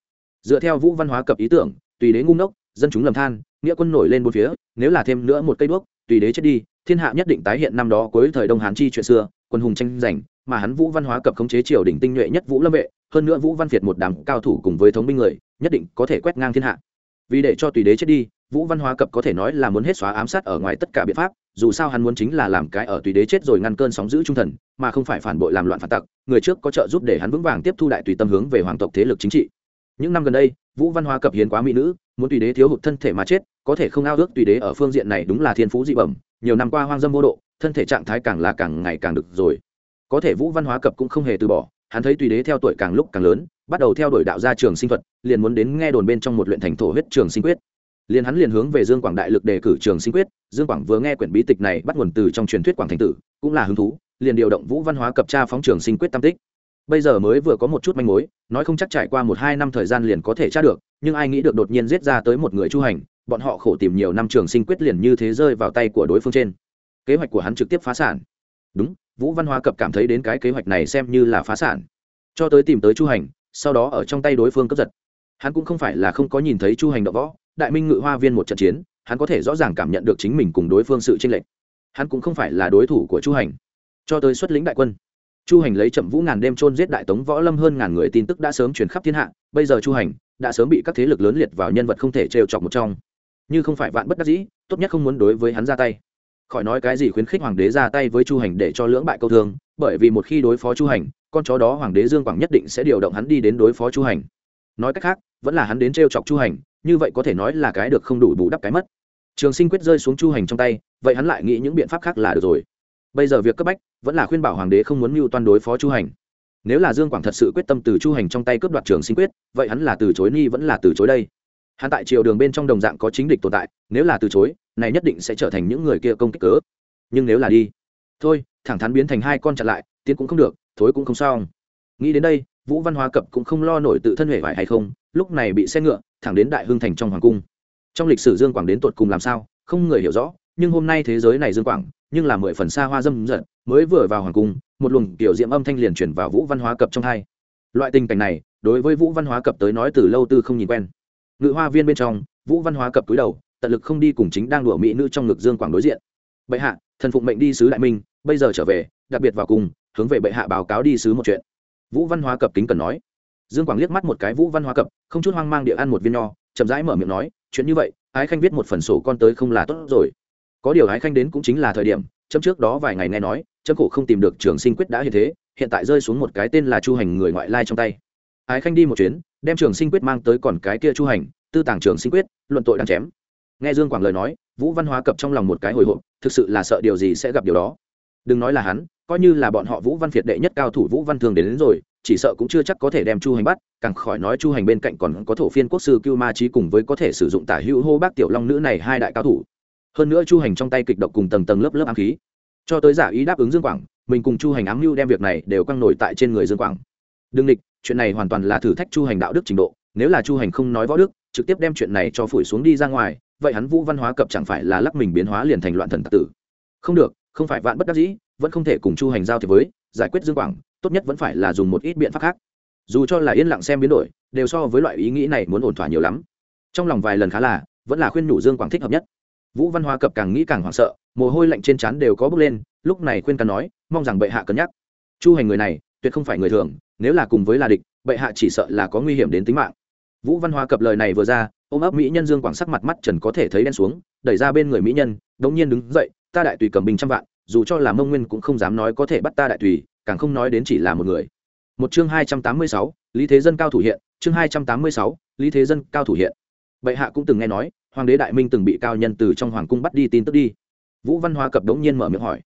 Dựa theo vũ văn hóa cập ý tưởng, tùy đế ngu ngốc, dân chúng lầm than, nghĩa quân nổi lên bốn phía, nếu là thêm nữa một cây đuốc, tùy đế chết đi, thiên hạ nhất định tái hiện năm đó cuối thời đông hán chi chuyện xưa, quân hùng tranh giành, mà hắn vũ văn hóa cập khống chế triều đỉnh tinh nhuệ nhất vũ lâm vệ, hơn nữa vũ văn việt một đám cao thủ cùng với thống binh người, nhất định có thể quét ngang thiên hạ. Vì để cho tùy đế chết đi, vũ văn hóa cập có thể nói là muốn hết xóa ám sát ở ngoài tất cả biện pháp dù sao hắn muốn chính là làm cái ở tùy đế chết rồi ngăn cơn sóng giữ trung thần, mà không phải phản bội làm loạn phản tặc, người trước có trợ giúp để hắn vững vàng tiếp thu đại tùy tâm hướng về hoàng tộc thế lực chính trị. Những năm gần đây, vũ văn hóa cập hiến quá mỹ nữ, muốn tùy đế thiếu hụt thân thể mà chết, có thể không ao ước tùy đế ở phương diện này đúng là thiên phú dị bẩm, nhiều năm qua hoang dâm vô độ, thân thể trạng thái càng là càng ngày càng được rồi. Có thể vũ văn hóa cập cũng không hề từ bỏ, hắn thấy tùy đế theo tuổi càng lúc càng lớn, bắt đầu theo đuổi đạo gia trường sinh thuật, liền muốn đến nghe đồn bên trong một luyện thành thổ huyết trường sinh quyết liền hắn liền hướng về dương quảng đại lực đề cử trường sinh quyết. Dương quảng vừa nghe quyển bí tịch này bắt nguồn từ trong truyền thuyết quảng thành tử, cũng là hứng thú, liền điều động vũ văn hóa cập tra phóng trường sinh quyết tam tích. Bây giờ mới vừa có một chút manh mối, nói không chắc trải qua một hai năm thời gian liền có thể tra được, nhưng ai nghĩ được đột nhiên giết ra tới một người chu hành, bọn họ khổ tìm nhiều năm trường sinh quyết liền như thế rơi vào tay của đối phương trên. Kế hoạch của hắn trực tiếp phá sản. Đúng, vũ văn hóa cập cảm thấy đến cái kế hoạch này xem như là phá sản. Cho tới tìm tới chu hành, sau đó ở trong tay đối phương cướp giật. Hắn cũng không phải là không có nhìn thấy chu hành đ võ đại minh ngự hoa viên một trận chiến, hắn có thể rõ ràng cảm nhận được chính mình cùng đối phương sự tranh lệch. Hắn cũng không phải là đối thủ của chu hành. Cho tới xuất lĩnh đại quân, chu hành lấy chậm vũ ngàn đêm trôn giết đại tống võ lâm hơn ngàn người tin tức đã sớm truyền khắp thiên hạ, bây giờ chu hành đã sớm bị các thế lực lớn liệt vào nhân vật không thể trêu chọc một trong. Như không phải vạn bất đắc dĩ, tốt nhất không muốn đối với hắn ra tay. Khỏi nói cái gì khuyến khích hoàng đế ra tay với chu hành để cho lưỡng bại câu thương, bởi vì một khi đối phó chu hành, con chó đó hoàng đế dương quảng nhất định sẽ điều động hắn đi đến đối phó chu hành. Nói cách khác vẫn là hắn đến t r e o chọc chu hành, như vậy có thể nói là cái được không đủ bù đắp cái mất. Trường sinh quyết rơi xuống chu hành trong tay, vậy hắn lại nghĩ những biện pháp khác là được rồi. Bây giờ việc cấp bách, vẫn là khuyên bảo hoàng đế không muốn mưu toan đối phó chu hành. Nếu là dương quảng thật sự quyết tâm từ chu hành trong tay cướp đoạt trường sinh quyết, vậy hắn là từ chối ni vẫn là từ chối đây. Hắn tại triều đường bên trong đồng dạng có chính địch tồn tại, nếu là từ chối, này nhất định sẽ trở thành những người kia công kích cớ. Nhưng nếu là đi, thôi, thẳng thắn biến thành hai con chặn lại, tiến cũng không được, thối cũng không sao nghĩ đến đây, vũ văn hóa cập cũng không lo nổi tự thân huệ vải hay không lúc này bị xe ngựa, thẳng đến đại hưng thành trong hoàng cung. Trong lịch sử dương quảng đến tột cùng làm sao, không người hiểu rõ, nhưng hôm nay thế giới này dương quảng, nhưng là mười phần xa hoa dâm dật, mới vừa vào hoàng cung, một luồng kiểu diệm âm thanh liền chuyển vào vũ văn hóa cập trong hai. Loại tình cảnh này, đối với vũ văn hóa cập tới nói từ lâu tư không nhìn quen. Ngự hoa viên bên trong, vũ văn hóa cập túi đầu, tận lực không đi cùng chính đang đùa mỹ nữ trong ngực dương quảng đối diện. Bệ hạ, thần phụng mệnh đi sứ đại minh, bây giờ trở về, đặc biệt vào cùng hướng về bệ hạ báo cáo đi sứ một chuyện. Vũ văn hóa cập kính cần nói dương quảng liếc mắt một cái vũ văn hóa cập không chút hoang mang địa ăn một viên nho chậm rãi mở miệng nói chuyện như vậy ái khanh viết một phần sổ con tới không là tốt rồi. Có điều ái khanh đến cũng chính là thời điểm chấm trước đó vài ngày nghe nói chấm cổ không tìm được trường sinh quyết đã hiện thế hiện tại rơi xuống một cái tên là chu hành người ngoại lai trong tay. Ái khanh đi một chuyến đem trường sinh quyết mang tới còn cái kia chu hành tư tàng trường sinh quyết luận tội đang chém. Nghe dương quảng lời nói vũ văn hóa cập trong lòng một cái hồi hộp thực sự là sợ điều gì sẽ gặp điều đó. Đừng nói là hắn coi như là bọn họ vũ văn việt đệ nhất cao thủ vũ văn thường đến, đến rồi chỉ sợ cũng chưa chắc có thể đem chu hành bắt, càng khỏi nói chu hành bên cạnh còn có thổ phiên quốc sư cưu ma trí cùng với có thể sử dụng tả hữu hô bác tiểu long nữ này hai đại cao thủ. Hơn nữa chu hành trong tay kịch độc cùng tầng tầng lớp lớp ám khí. Cho tới giả ý đáp ứng dương quảng, mình cùng chu hành ám mưu đem việc này đều căng nổi tại trên người dương quảng. Đương địch, chuyện này hoàn toàn là thử thách chu hành đạo đức trình độ, nếu là chu hành không nói võ đức, trực tiếp đem chuyện này cho phủi xuống đi ra ngoài, vậy hắn vũ văn hóa cập chẳng phải là lắc mình biến hóa liền thành loạn thần tạc tử. Không được, không phải vạn bất đắc dĩ, vẫn không thể cùng chu hành giao thế với, giải quyết dương quảng tốt nhất vẫn phải là dùng một ít biện pháp khác. Dù cho là yên lặng xem biến đổi, đều so với loại ý nghĩ này muốn ổn thỏa nhiều lắm. Trong lòng vài lần khá là, vẫn là khuyên nhủ dương quảng thích hợp nhất. Vũ văn Hoa cập càng nghĩ càng hoảng sợ, mồ hôi lạnh trên trán đều có bước lên, lúc này khuyên cắn nói, mong rằng bệ hạ cân nhắc. Chu hành người này, tuyệt không phải người thường, nếu là cùng với là địch, bệ hạ chỉ sợ là có nguy hiểm đến tính mạng. Vũ văn Hoa cập lời này vừa ra, ôm ấp mỹ nhân dương quảng sắc mặt mắt trần có thể thấy đen xuống, đẩy ra bên người mỹ nhân, đống nhiên đứng dậy, ta đại tùy cầm binh trăm vạn, dù cho là mông nguyên cũng không dám nói có thể bắt ta đại tùy càng không nói đến chỉ là một người. Một chương hai trăm tám mươi sáu, lý thế dân cao thủ hiện, chương hai trăm tám mươi sáu, lý thế dân cao thủ hiện. Bệ hạ cũng từng nghe nói, hoàng đế đại minh từng bị cao nhân từ trong hoàng cung bắt đi tin tức đi. Vũ văn hoa cập đống nhiên mở miệng hỏi.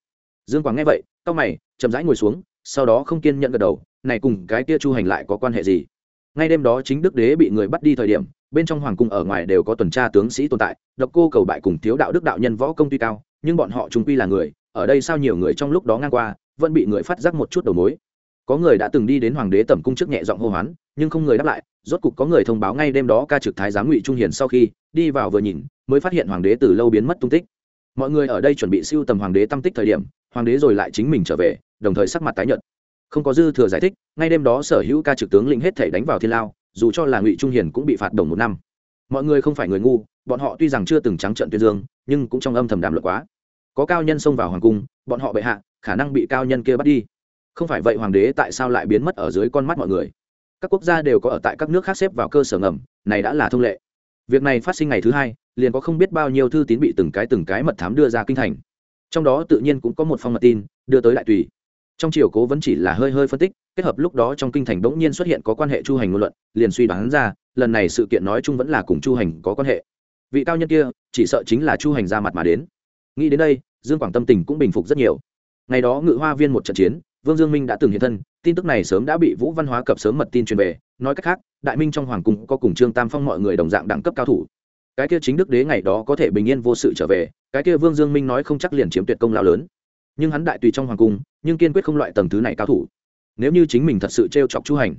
Dương quảng nghe vậy cao mày, chậm rãi ngồi xuống, sau đó không kiên nhận gật đầu, này cùng cái kia chu hành lại có quan hệ gì? Ngay đêm đó chính đức đế bị người bắt đi thời điểm, bên trong hoàng cung ở ngoài đều có tuần tra tướng sĩ tồn tại, độc cô cầu bại cùng thiếu đạo đức đạo nhân võ công tuy cao, nhưng bọn họ trung quy là người, ở đây sao nhiều người trong lúc đó ngang qua vẫn bị người phát giác một chút đầu mối. Có người đã từng đi đến hoàng đế tẩm cung trước nhẹ giọng hô hoán, nhưng không người đáp lại, rốt cục có người thông báo ngay đêm đó ca trực thái giám ngụy trung hiền sau khi đi vào vừa nhìn, mới phát hiện hoàng đế từ lâu biến mất tung tích. Mọi người ở đây chuẩn bị siêu tầm hoàng đế tâm tích thời điểm, hoàng đế rồi lại chính mình trở về, đồng thời sắc mặt tái nhợt. Không có dư thừa giải thích, ngay đêm đó sở hữu ca trực tướng lĩnh hết thể đánh vào thiên lao, dù cho là ngụy trung hiền cũng bị phạt đồng một năm. Mọi người không phải người ngu, bọn họ tuy rằng chưa từng trắng trận tuyên dương, nhưng cũng trong âm thầm đàm luận quá. Có cao nhân xông vào hoàng cung, bọn họ bệ hạ khả năng bị cao nhân kia bắt đi. Không phải vậy hoàng đế tại sao lại biến mất ở dưới con mắt mọi người? Các quốc gia đều có ở tại các nước khác xếp vào cơ sở ngầm, này đã là thông lệ. Việc này phát sinh ngày thứ hai, liền có không biết bao nhiêu thư tín bị từng cái từng cái mật thám đưa ra kinh thành. Trong đó tự nhiên cũng có một phong mật tin, đưa tới đại tùy. Trong triều cố vẫn chỉ là hơi hơi phân tích, kết hợp lúc đó trong kinh thành bỗng nhiên xuất hiện có quan hệ chu hành ngôn luận, liền suy đoán ra, lần này sự kiện nói chung vẫn là cùng chu hành có quan hệ. Vị cao nhân kia, chỉ sợ chính là chu hành ra mặt mà đến. Nghĩ đến đây, dương quảng tâm tình cũng bình phục rất nhiều ngày đó ngự hoa viên một trận chiến, vương dương minh đã từng hiện thân, tin tức này sớm đã bị vũ văn hóa cập sớm mật tin truyền về. Nói cách khác, đại minh trong hoàng cung có cùng trương tam phong mọi người đồng dạng đẳng cấp cao thủ. Cái kia chính đức đế ngày đó có thể bình yên vô sự trở về, cái kia vương dương minh nói không chắc liền chiếm tuyệt công lao lớn. Nhưng hắn đại tùy trong hoàng cung, nhưng kiên quyết không loại tầng thứ này cao thủ. Nếu như chính mình thật sự t r e o chọc chu hành,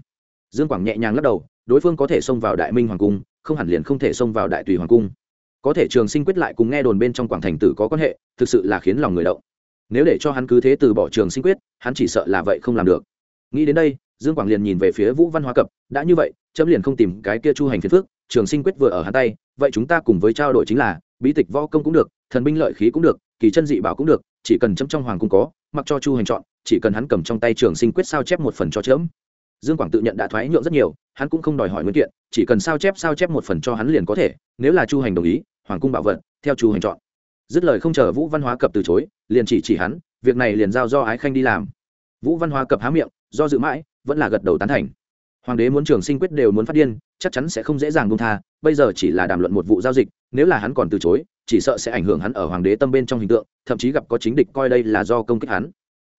dương quảng nhẹ nhàng lắc đầu, đối phương có thể xông vào đại minh hoàng cung, không hẳn liền không thể xông vào đại tùy hoàng cung. Có thể trường sinh quyết lại cùng nghe đồn bên trong quảng thành tử có quan hệ, thực sự là khiến lòng người động nếu để cho hắn cứ thế từ bỏ trường sinh quyết, hắn chỉ sợ là vậy không làm được. Nghĩ đến đây, dương quảng liền nhìn về phía vũ văn hóa cập, đã như vậy, chấm liền không tìm cái kia chu hành phiền phước trường sinh quyết vừa ở hắn tay, vậy chúng ta cùng với trao đổi chính là, bí tịch võ công cũng được, thần binh lợi khí cũng được, kỳ chân dị bảo cũng được, chỉ cần chấm trong hoàng cung có, mặc cho chu hành chọn, chỉ cần hắn cầm trong tay trường sinh quyết sao chép một phần cho chấm. Dương quảng tự nhận đã thoái nhượng rất nhiều, hắn cũng không đòi hỏi nguyên kiện, chỉ cần sao chép sao chép một phần cho hắn liền có thể, nếu là chu hành đồng ý, hoàng cung bảo vật, theo chu hành chọn dứt lời không chờ vũ văn hóa cập từ chối, liền chỉ chỉ hắn, việc này liền giao do ái khanh đi làm. Vũ văn hóa cập há miệng, do dự mãi, vẫn là gật đầu tán thành. Hoàng đế muốn trường sinh quyết đều muốn phát điên, chắc chắn sẽ không dễ dàng buông tha, bây giờ chỉ là đàm luận một vụ giao dịch, nếu là hắn còn từ chối, chỉ sợ sẽ ảnh hưởng hắn ở hoàng đế tâm bên trong hình tượng, thậm chí gặp có chính địch coi đây là do công kích hắn.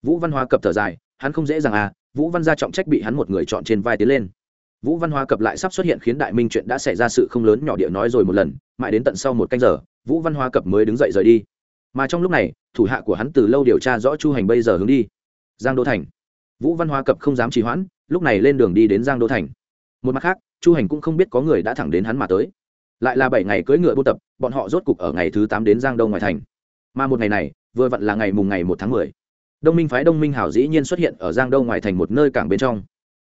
Vũ văn hóa cập thở dài, hắn không dễ dàng à vũ văn gia trọng trách bị hắn một người chọn trên vai tiến lên vũ văn hóa cập lại sắp xuất hiện khiến đại minh chuyện đã xảy ra sự không lớn nhỏ địa nói rồi một lần, mãi đến tận sau một canh giờ, vũ văn hóa cập mới đứng dậy rời đi. Mà trong lúc này, thủ hạ của hắn từ lâu điều tra rõ chu hành bây giờ hướng đi. Giang đô thành. Vũ văn hóa cập không dám trì hoãn, lúc này lên đường đi đến giang đô thành. Một mặt khác, chu hành cũng không biết có người đã thẳng đến hắn mà tới. Lại là bảy ngày cưỡi ngựa buôn tập, bọn họ rốt cục ở ngày thứ tám đến giang đông ngoài thành. Mà một ngày này, vừa vặn là ngày mùng ngày một tháng mười. Đông minh phái đông minh hảo dĩ nhiên xuất hiện ở giang đông ngoài thành một nơi cảng bên trong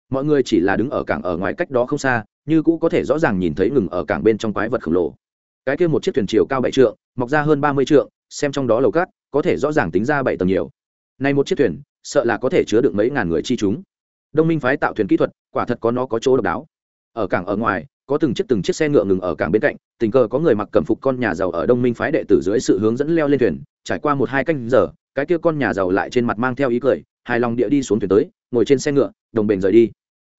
mọi người chỉ là đứng ở cảng ở ngoài cách đó không xa, như cũ có thể rõ ràng nhìn thấy ngừng ở cảng bên trong quái vật khổng lồ. Cái kia một chiếc thuyền chiều cao bảy trượng, mọc ra hơn ba mươi trượng, xem trong đó lầu cát, có thể rõ ràng tính ra bảy tầng nhiều. Này một chiếc thuyền, sợ là có thể chứa được mấy ngàn người chi chúng. Đông minh phái tạo thuyền kỹ thuật, quả thật có nó có chỗ độc đáo. Ở cảng ở ngoài, có từng chiếc từng chiếc xe ngựa ngừng ở cảng bên cạnh, tình cờ có người mặc cẩm phục con nhà giàu ở đông minh phái đệ tử dưới sự hướng dẫn leo lên thuyền, trải qua một hai canh giờ, cái kia con nhà giàu lại trên mặt mang theo ý cười, hài lòng địa đi xuống thuyền tới ngồi trên xe ngựa, đồng bền rời đi.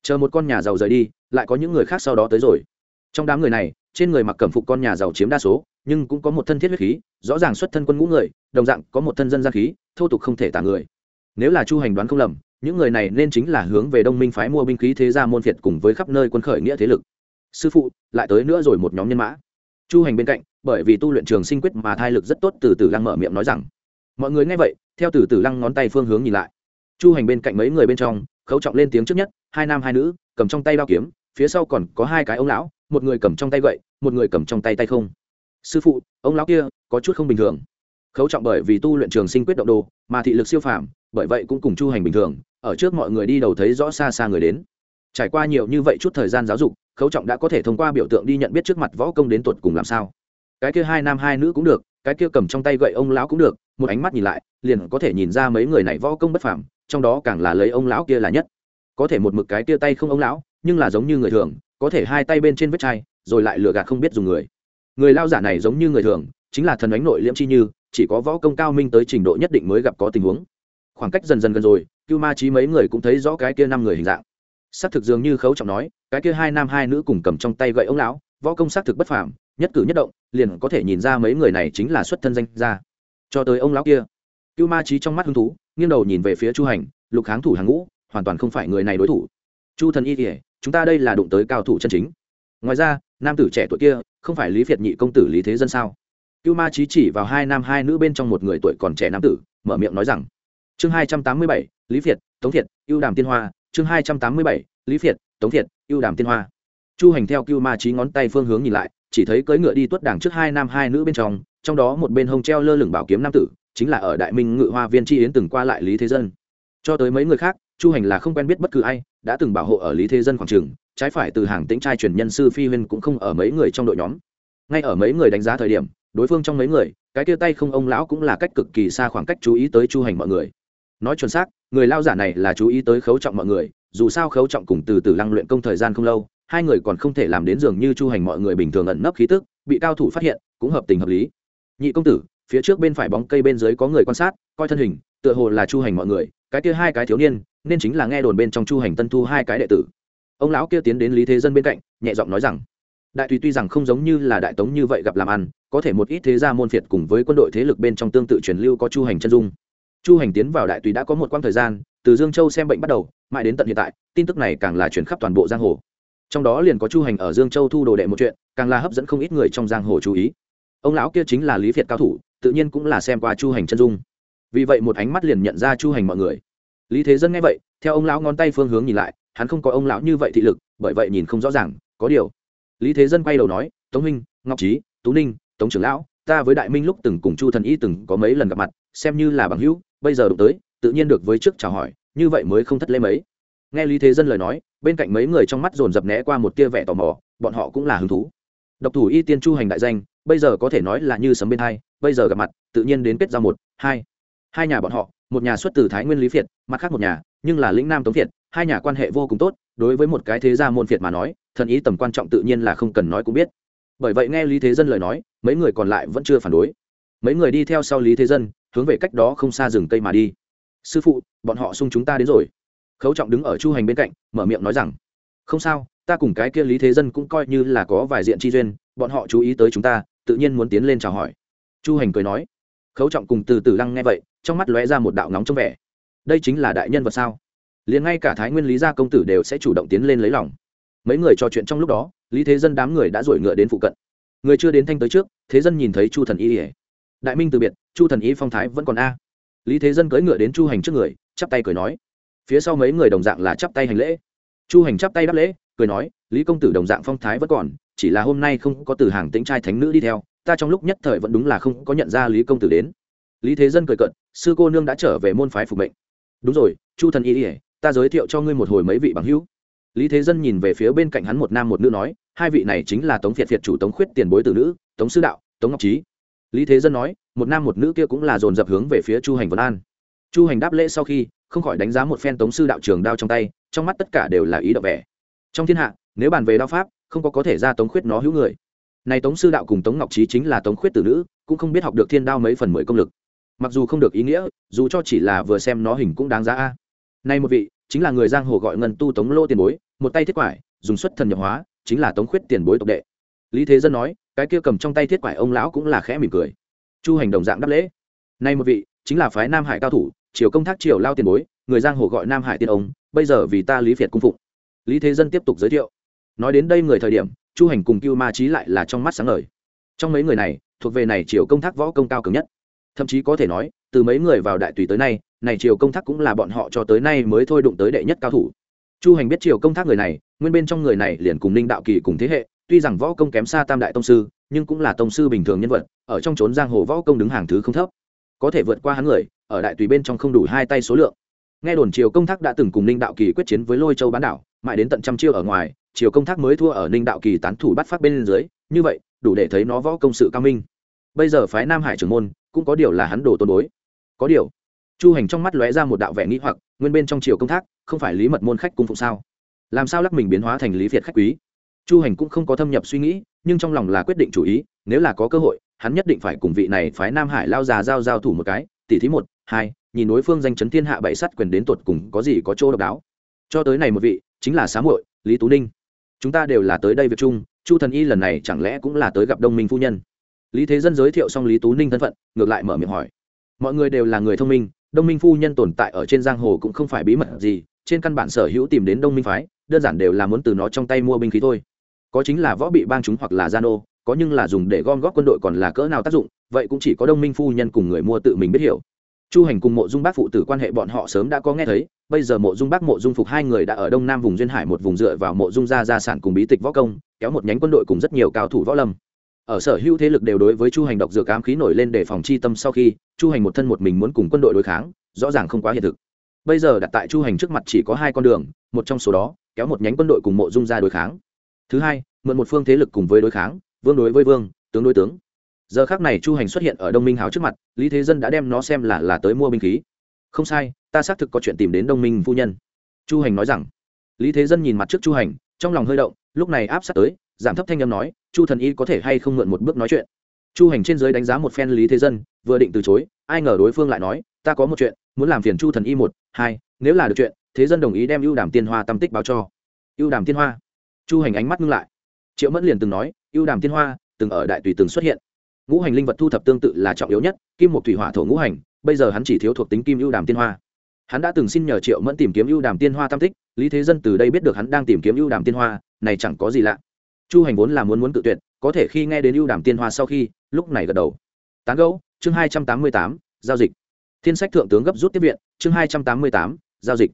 Chờ một con nhà giàu rời đi, lại có những người khác sau đó tới rồi. Trong đám người này, trên người mặc cẩm phục con nhà giàu chiếm đa số, nhưng cũng có một thân thiết huyết khí, rõ ràng xuất thân quân ngũ người, đồng dạng có một thân dân gian khí, thô tục không thể tả người. Nếu là chu hành đoán không lầm, những người này nên chính là hướng về đông minh phái mua binh khí thế gia môn phiệt cùng với khắp nơi quân khởi nghĩa thế lực. Sư phụ, lại tới nữa rồi một nhóm nhân mã. Chu hành bên cạnh, bởi vì tu luyện trường sinh quyết mà thai lực rất tốt, từ từ lăng mở miệng nói rằng, mọi người nghe vậy, theo từ từ lăng ngón tay phương hướng nhìn lại chu hành bên cạnh mấy người bên trong, khấu trọng lên tiếng trước nhất, hai nam hai nữ, cầm trong tay bao kiếm, phía sau còn có hai cái ông lão, một người cầm trong tay gậy, một người cầm trong tay tay không. Sư phụ, ông lão kia, có chút không bình thường. Khấu trọng bởi vì tu luyện trường sinh quyết động đồ, mà thị lực siêu phàm, bởi vậy cũng cùng chu hành bình thường, ở trước mọi người đi đầu thấy rõ xa xa người đến. Trải qua nhiều như vậy chút thời gian giáo dục, khấu trọng đã có thể thông qua biểu tượng đi nhận biết trước mặt võ công đến tuột cùng làm sao. Cái kia hai nam hai nữ cũng được, cái kia cầm trong tay gậy ông lão cũng được, một ánh mắt nhìn lại, liền có thể nhìn ra mấy người này võ công bất phàm trong đó càng là lấy ông lão kia là nhất. Có thể một mực cái kia tay không ông lão, nhưng là giống như người thường, có thể hai tay bên trên vết chai, rồi lại lừa gạt không biết dùng người. Người lao giả này giống như người thường, chính là thần ánh nội liễm chi như, chỉ có võ công cao minh tới trình độ nhất định mới gặp có tình huống. Khoảng cách dần dần gần rồi, cưu ma trí mấy người cũng thấy rõ cái kia năm người hình dạng. Xác thực dường như khấu trọng nói, cái kia hai nam hai nữ cùng cầm trong tay gậy ông lão, võ công xác thực bất phàm, nhất cử nhất động, liền có thể nhìn ra mấy người này chính là xuất thân danh gia. Cho tới ông lão kia, cưu ma trí trong mắt hứng thú nghiêng đầu nhìn về phía chu hành, lục kháng thủ hàng ngũ, hoàn toàn không phải người này đối thủ. Chu thần y kỉa chúng ta đây là đụng tới cao thủ chân chính. Ngoài ra, nam tử trẻ tuổi kia, không phải lý việt nhị công tử lý thế dân sao? Cưu ma trí chỉ vào hai nam hai nữ bên trong một người tuổi còn trẻ nam tử, mở miệng nói rằng, chương hai trăm tám mươi bảy, lý việt tống thiệt, ưu đàm tiên hoa. Chương hai trăm tám mươi bảy, lý việt tống thiệt, ưu đàm tiên hoa. Chu hành theo cưu ma trí ngón tay phương hướng nhìn lại, chỉ thấy cưỡi ngựa đi tuất đảng trước hai nam hai nữ bên trong trong đó một bên hông treo lơ lửng bảo kiếm nam tử chính là ở đại minh ngự hoa viên tri yến từng qua lại lý thế dân. Cho tới mấy người khác, chu hành là không quen biết bất cứ ai, đã từng bảo hộ ở lý thế dân khoảng trường, trái phải từ hàng tĩnh trai truyền nhân sư phi huyên cũng không ở mấy người trong đội nhóm. Ngay ở mấy người đánh giá thời điểm, đối phương trong mấy người, cái kia tay không ông lão cũng là cách cực kỳ xa khoảng cách chú ý tới chu hành mọi người. Nói chuẩn xác, người lao giả này là chú ý tới khấu trọng mọi người, dù sao khấu trọng cùng từ từ lăng luyện công thời gian không lâu, hai người còn không thể làm đến dường như chu hành mọi người bình thường ẩn nấp khí tức, bị cao thủ phát hiện, cũng hợp tình hợp lý. Nhị công tử phía trước bên phải bóng cây bên dưới có người quan sát, coi thân hình, tựa hồ là chu hành mọi người, cái kia hai cái thiếu niên, nên chính là nghe đồn bên trong chu hành tân thu hai cái đệ tử. Ông lão kia tiến đến lý thế dân bên cạnh, nhẹ giọng nói rằng, đại tùy tuy rằng không giống như là đại tống như vậy gặp làm ăn, có thể một ít thế gia môn phiệt cùng với quân đội thế lực bên trong tương tự truyền lưu có chu hành chân dung. Chu hành tiến vào đại tùy đã có một quãng thời gian, từ dương châu xem bệnh bắt đầu, mãi đến tận hiện tại, tin tức này càng là chuyển khắp toàn bộ giang hồ. Trong đó liền có chu hành ở dương châu thu đồ đệ một chuyện, càng là hấp dẫn không ít người trong giang hồ chú ý. Ông lão kia chính là lý việt cao thủ tự nhiên cũng là xem qua chu hành chân dung. Vì vậy một ánh mắt liền nhận ra chu hành mọi người. Lý thế dân nghe vậy, theo ông lão ngón tay phương hướng nhìn lại, hắn không có ông lão như vậy thị lực, bởi vậy nhìn không rõ ràng, có điều. Lý thế dân quay đầu nói, tống minh ngọc trí tú ninh, tống trưởng lão, ta với đại minh lúc từng cùng chu thần y từng có mấy lần gặp mặt, xem như là bằng hữu, bây giờ đụng tới, tự nhiên được với trước chào hỏi, như vậy mới không thất lễ mấy. Nghe lý thế dân lời nói, bên cạnh mấy người trong mắt dồn dập né qua một tia vẻ tò mò, bọn họ cũng là hứng thú. Độc thủ y tiên chu hành đại danh, bây giờ có thể nói là như sấm bên hai bây giờ gặp mặt, tự nhiên đến kết giao một, hai. Hai nhà bọn họ, một nhà xuất từ thái nguyên lý phiệt, mặt khác một nhà, nhưng là lĩnh nam tống phiệt, hai nhà quan hệ vô cùng tốt, đối với một cái thế gia môn phiệt mà nói, thần ý tầm quan trọng tự nhiên là không cần nói cũng biết. Bởi vậy nghe lý thế dân lời nói, mấy người còn lại vẫn chưa phản đối. Mấy người đi theo sau lý thế dân, hướng về cách đó không xa rừng cây mà đi. Sư phụ, bọn họ xung chúng ta đến rồi. Khấu trọng đứng ở chu hành bên cạnh, mở miệng nói rằng, không sao, ta cùng cái kia lý thế dân cũng coi như là có vài diện chi duyên, bọn họ chú ý tới chúng ta, tự nhiên muốn tiến lên chào hỏi chu hành cười nói. Khấu trọng cùng từ từ lăng nghe vậy, trong mắt lóe ra một đạo ngóng trong vẻ. Đây chính là đại nhân vật sao? Liền ngay cả thái nguyên lý gia công tử đều sẽ chủ động tiến lên lấy lòng. Mấy người trò chuyện trong lúc đó, lý thế dân đám người đã rồi ngựa đến phụ cận. Người chưa đến thanh tới trước, thế dân nhìn thấy chu thần y ỉa đại minh từ biệt, chu thần y phong thái vẫn còn a. Lý thế dân cưỡi ngựa đến chu hành trước người, chắp tay cười nói. Phía sau mấy người đồng dạng là chắp tay hành lễ. Chu hành chắp tay đáp lễ, cười nói, lý công tử đồng dạng phong thái vẫn còn, chỉ là hôm nay không có từ hàng tĩnh trai thánh nữ đi theo ta trong lúc nhất thời vẫn đúng là không có nhận ra lý công tử đến. Lý thế dân cười cận sư cô nương đã trở về môn phái phục mệnh. Đúng rồi, chu thần y ỉa ta giới thiệu cho ngươi một hồi mấy vị bằng hữu. Lý thế dân nhìn về phía bên cạnh hắn một nam một nữ nói, hai vị này chính là tống việt việt chủ tống khuyết tiền bối tử nữ, tống sư đạo, tống ngọc trí lý thế dân nói, một nam một nữ kia cũng là dồn dập hướng về phía chu hành vân an. Chu hành đáp lễ sau khi, không khỏi đánh giá một phen tống sư đạo trường đao trong tay, trong mắt tất cả đều là ý đậu vẻ. Trong thiên hạ, nếu bàn về đao pháp, không có có thể ra tống khuyết nó hữu người này tống sư đạo cùng tống ngọc trí chính là tống khuyết tử nữ, cũng không biết học được thiên đao mấy phần mười công lực. Mặc dù không được ý nghĩa, dù cho chỉ là vừa xem nó hình cũng đáng giá a. Nay một vị, chính là người giang hồ gọi ngân tu tống lô tiền bối, một tay thiết quải, dùng xuất thần nhập hóa, chính là tống khuyết tiền bối tộc đệ. Lý thế dân nói, cái kia cầm trong tay thiết quải ông lão cũng là khẽ mỉm cười. Chu hành đồng dạng đáp lễ. Nay một vị, chính là phái nam hải cao thủ, triều công thác triều lao tiền bối, người giang hồ gọi nam hải tiên ông, bây giờ vì ta lý việt cung phụng. Lý thế dân tiếp tục giới thiệu nói đến đây người thời điểm, chu hành cùng cưu ma trí lại là trong mắt sáng ngời. Trong mấy người này, thuộc về này triều công thác võ công cao cường nhất. Thậm chí có thể nói, từ mấy người vào đại tùy tới nay, này triều công thác cũng là bọn họ cho tới nay mới thôi đụng tới đệ nhất cao thủ. Chu hành biết triều công thác người này, nguyên bên trong người này liền cùng ninh đạo kỳ cùng thế hệ, tuy rằng võ công kém xa tam đại tông sư, nhưng cũng là tông sư bình thường nhân vật, ở trong trốn giang hồ võ công đứng hàng thứ không thấp. Có thể vượt qua hắn người, ở đại tùy bên trong không đủ hai tay số lượng. Nghe đồn triều công thác đã từng cùng ninh đạo kỳ quyết chiến với lôi châu bán đảo, mãi đến tận trăm chiêu ở ngoài triều công thác mới thua ở ninh đạo kỳ tán thủ bắt phát bên dưới, như vậy, đủ để thấy nó võ công sự cao minh. Bây giờ phái nam hải trưởng môn, cũng có điều là hắn đồ tôn bối. Có điều, chu hành trong mắt lóe ra một đạo vẻ nghĩ hoặc, nguyên bên trong triều công thác, không phải lý mật môn khách cung phụng sao? Làm sao lắc mình biến hóa thành lý việt khách quý? Chu hành cũng không có thâm nhập suy nghĩ, nhưng trong lòng là quyết định chủ ý, nếu là có cơ hội, hắn nhất định phải cùng vị này phái nam hải lao già giao giao thủ một cái. Tỷ thí một, hai, nhìn đối phương danh chấn thiên hạ bảy sắt quyền đến tột cùng có gì có chỗ độc đáo. Cho tới này một vị, chính là xá muội, lý tú ninh chúng ta đều là tới đây việc chung, chu thần y lần này chẳng lẽ cũng là tới gặp đông minh phu nhân? Lý thế dân giới thiệu xong lý tú ninh thân phận, ngược lại mở miệng hỏi. Mọi người đều là người thông minh, đông minh phu nhân tồn tại ở trên giang hồ cũng không phải bí mật gì, trên căn bản sở hữu tìm đến đông minh phái, đơn giản đều là muốn từ nó trong tay mua binh khí thôi. Có chính là võ bị bang chúng hoặc là gian ô có nhưng là dùng để gom góp quân đội còn là cỡ nào tác dụng, vậy cũng chỉ có đông minh phu nhân cùng người mua tự mình biết hiểu chu hành cùng mộ dung bác phụ tử quan hệ bọn họ sớm đã có nghe thấy, bây giờ mộ dung bác, mộ dung phục hai người đã ở đông nam vùng duyên hải một vùng dựa vào mộ dung gia gia sản cùng bí tịch võ công, kéo một nhánh quân đội cùng rất nhiều cao thủ võ lâm. Ở sở hữu thế lực đều đối với chu hành độc dược ám khí nổi lên để phòng chi tâm sau khi, chu hành một thân một mình muốn cùng quân đội đối kháng, rõ ràng không quá hiện thực. Bây giờ đặt tại chu hành trước mặt chỉ có hai con đường, một trong số đó, kéo một nhánh quân đội cùng mộ dung ra đối kháng. Thứ hai, mượn một phương thế lực cùng với đối kháng, vương đối với vương, tướng đối tướng giờ khác này chu hành xuất hiện ở đông minh hào trước mặt, lý thế dân đã đem nó xem là là tới mua binh khí. Không sai, ta xác thực có chuyện tìm đến đông minh phu nhân. Chu hành nói rằng. Lý thế dân nhìn mặt trước chu hành, trong lòng hơi động, lúc này áp sát tới, giảm thấp thanh âm nói, chu thần y có thể hay không mượn một bước nói chuyện? Chu hành trên giới đánh giá một phen lý thế dân, vừa định từ chối, ai ngờ đối phương lại nói, ta có một chuyện, muốn làm phiền chu thần y một, hai, nếu là được chuyện, thế dân đồng ý đem ưu đàm tiên hoa tâm tích báo cho. Ưu đàm tiên hoa? Chu hành ánh mắt ngưng lại. Triệu mẫn liền từng nói, ưu đàm tiên hoa từng ở đại tùy từng xuất hiện ngũ hành linh vật thu thập tương tự là trọng yếu nhất, kim một thủy hỏa thổ ngũ hành, bây giờ hắn chỉ thiếu thuộc tính kim ưu đàm tiên hoa. Hắn đã từng xin nhờ triệu mẫn tìm kiếm ưu đàm tiên hoa tam tích, lý thế dân từ đây biết được hắn đang tìm kiếm ưu đàm tiên hoa, này chẳng có gì lạ. Chu hành vốn là muốn muốn tự tuyệt, có thể khi nghe đến ưu đàm tiên hoa sau khi, lúc này gật đầu. Tán gẫu, chương hai trăm tám mươi tám, giao dịch. Thiên sách thượng tướng gấp rút tiếp viện, chương hai trăm tám mươi tám, giao dịch.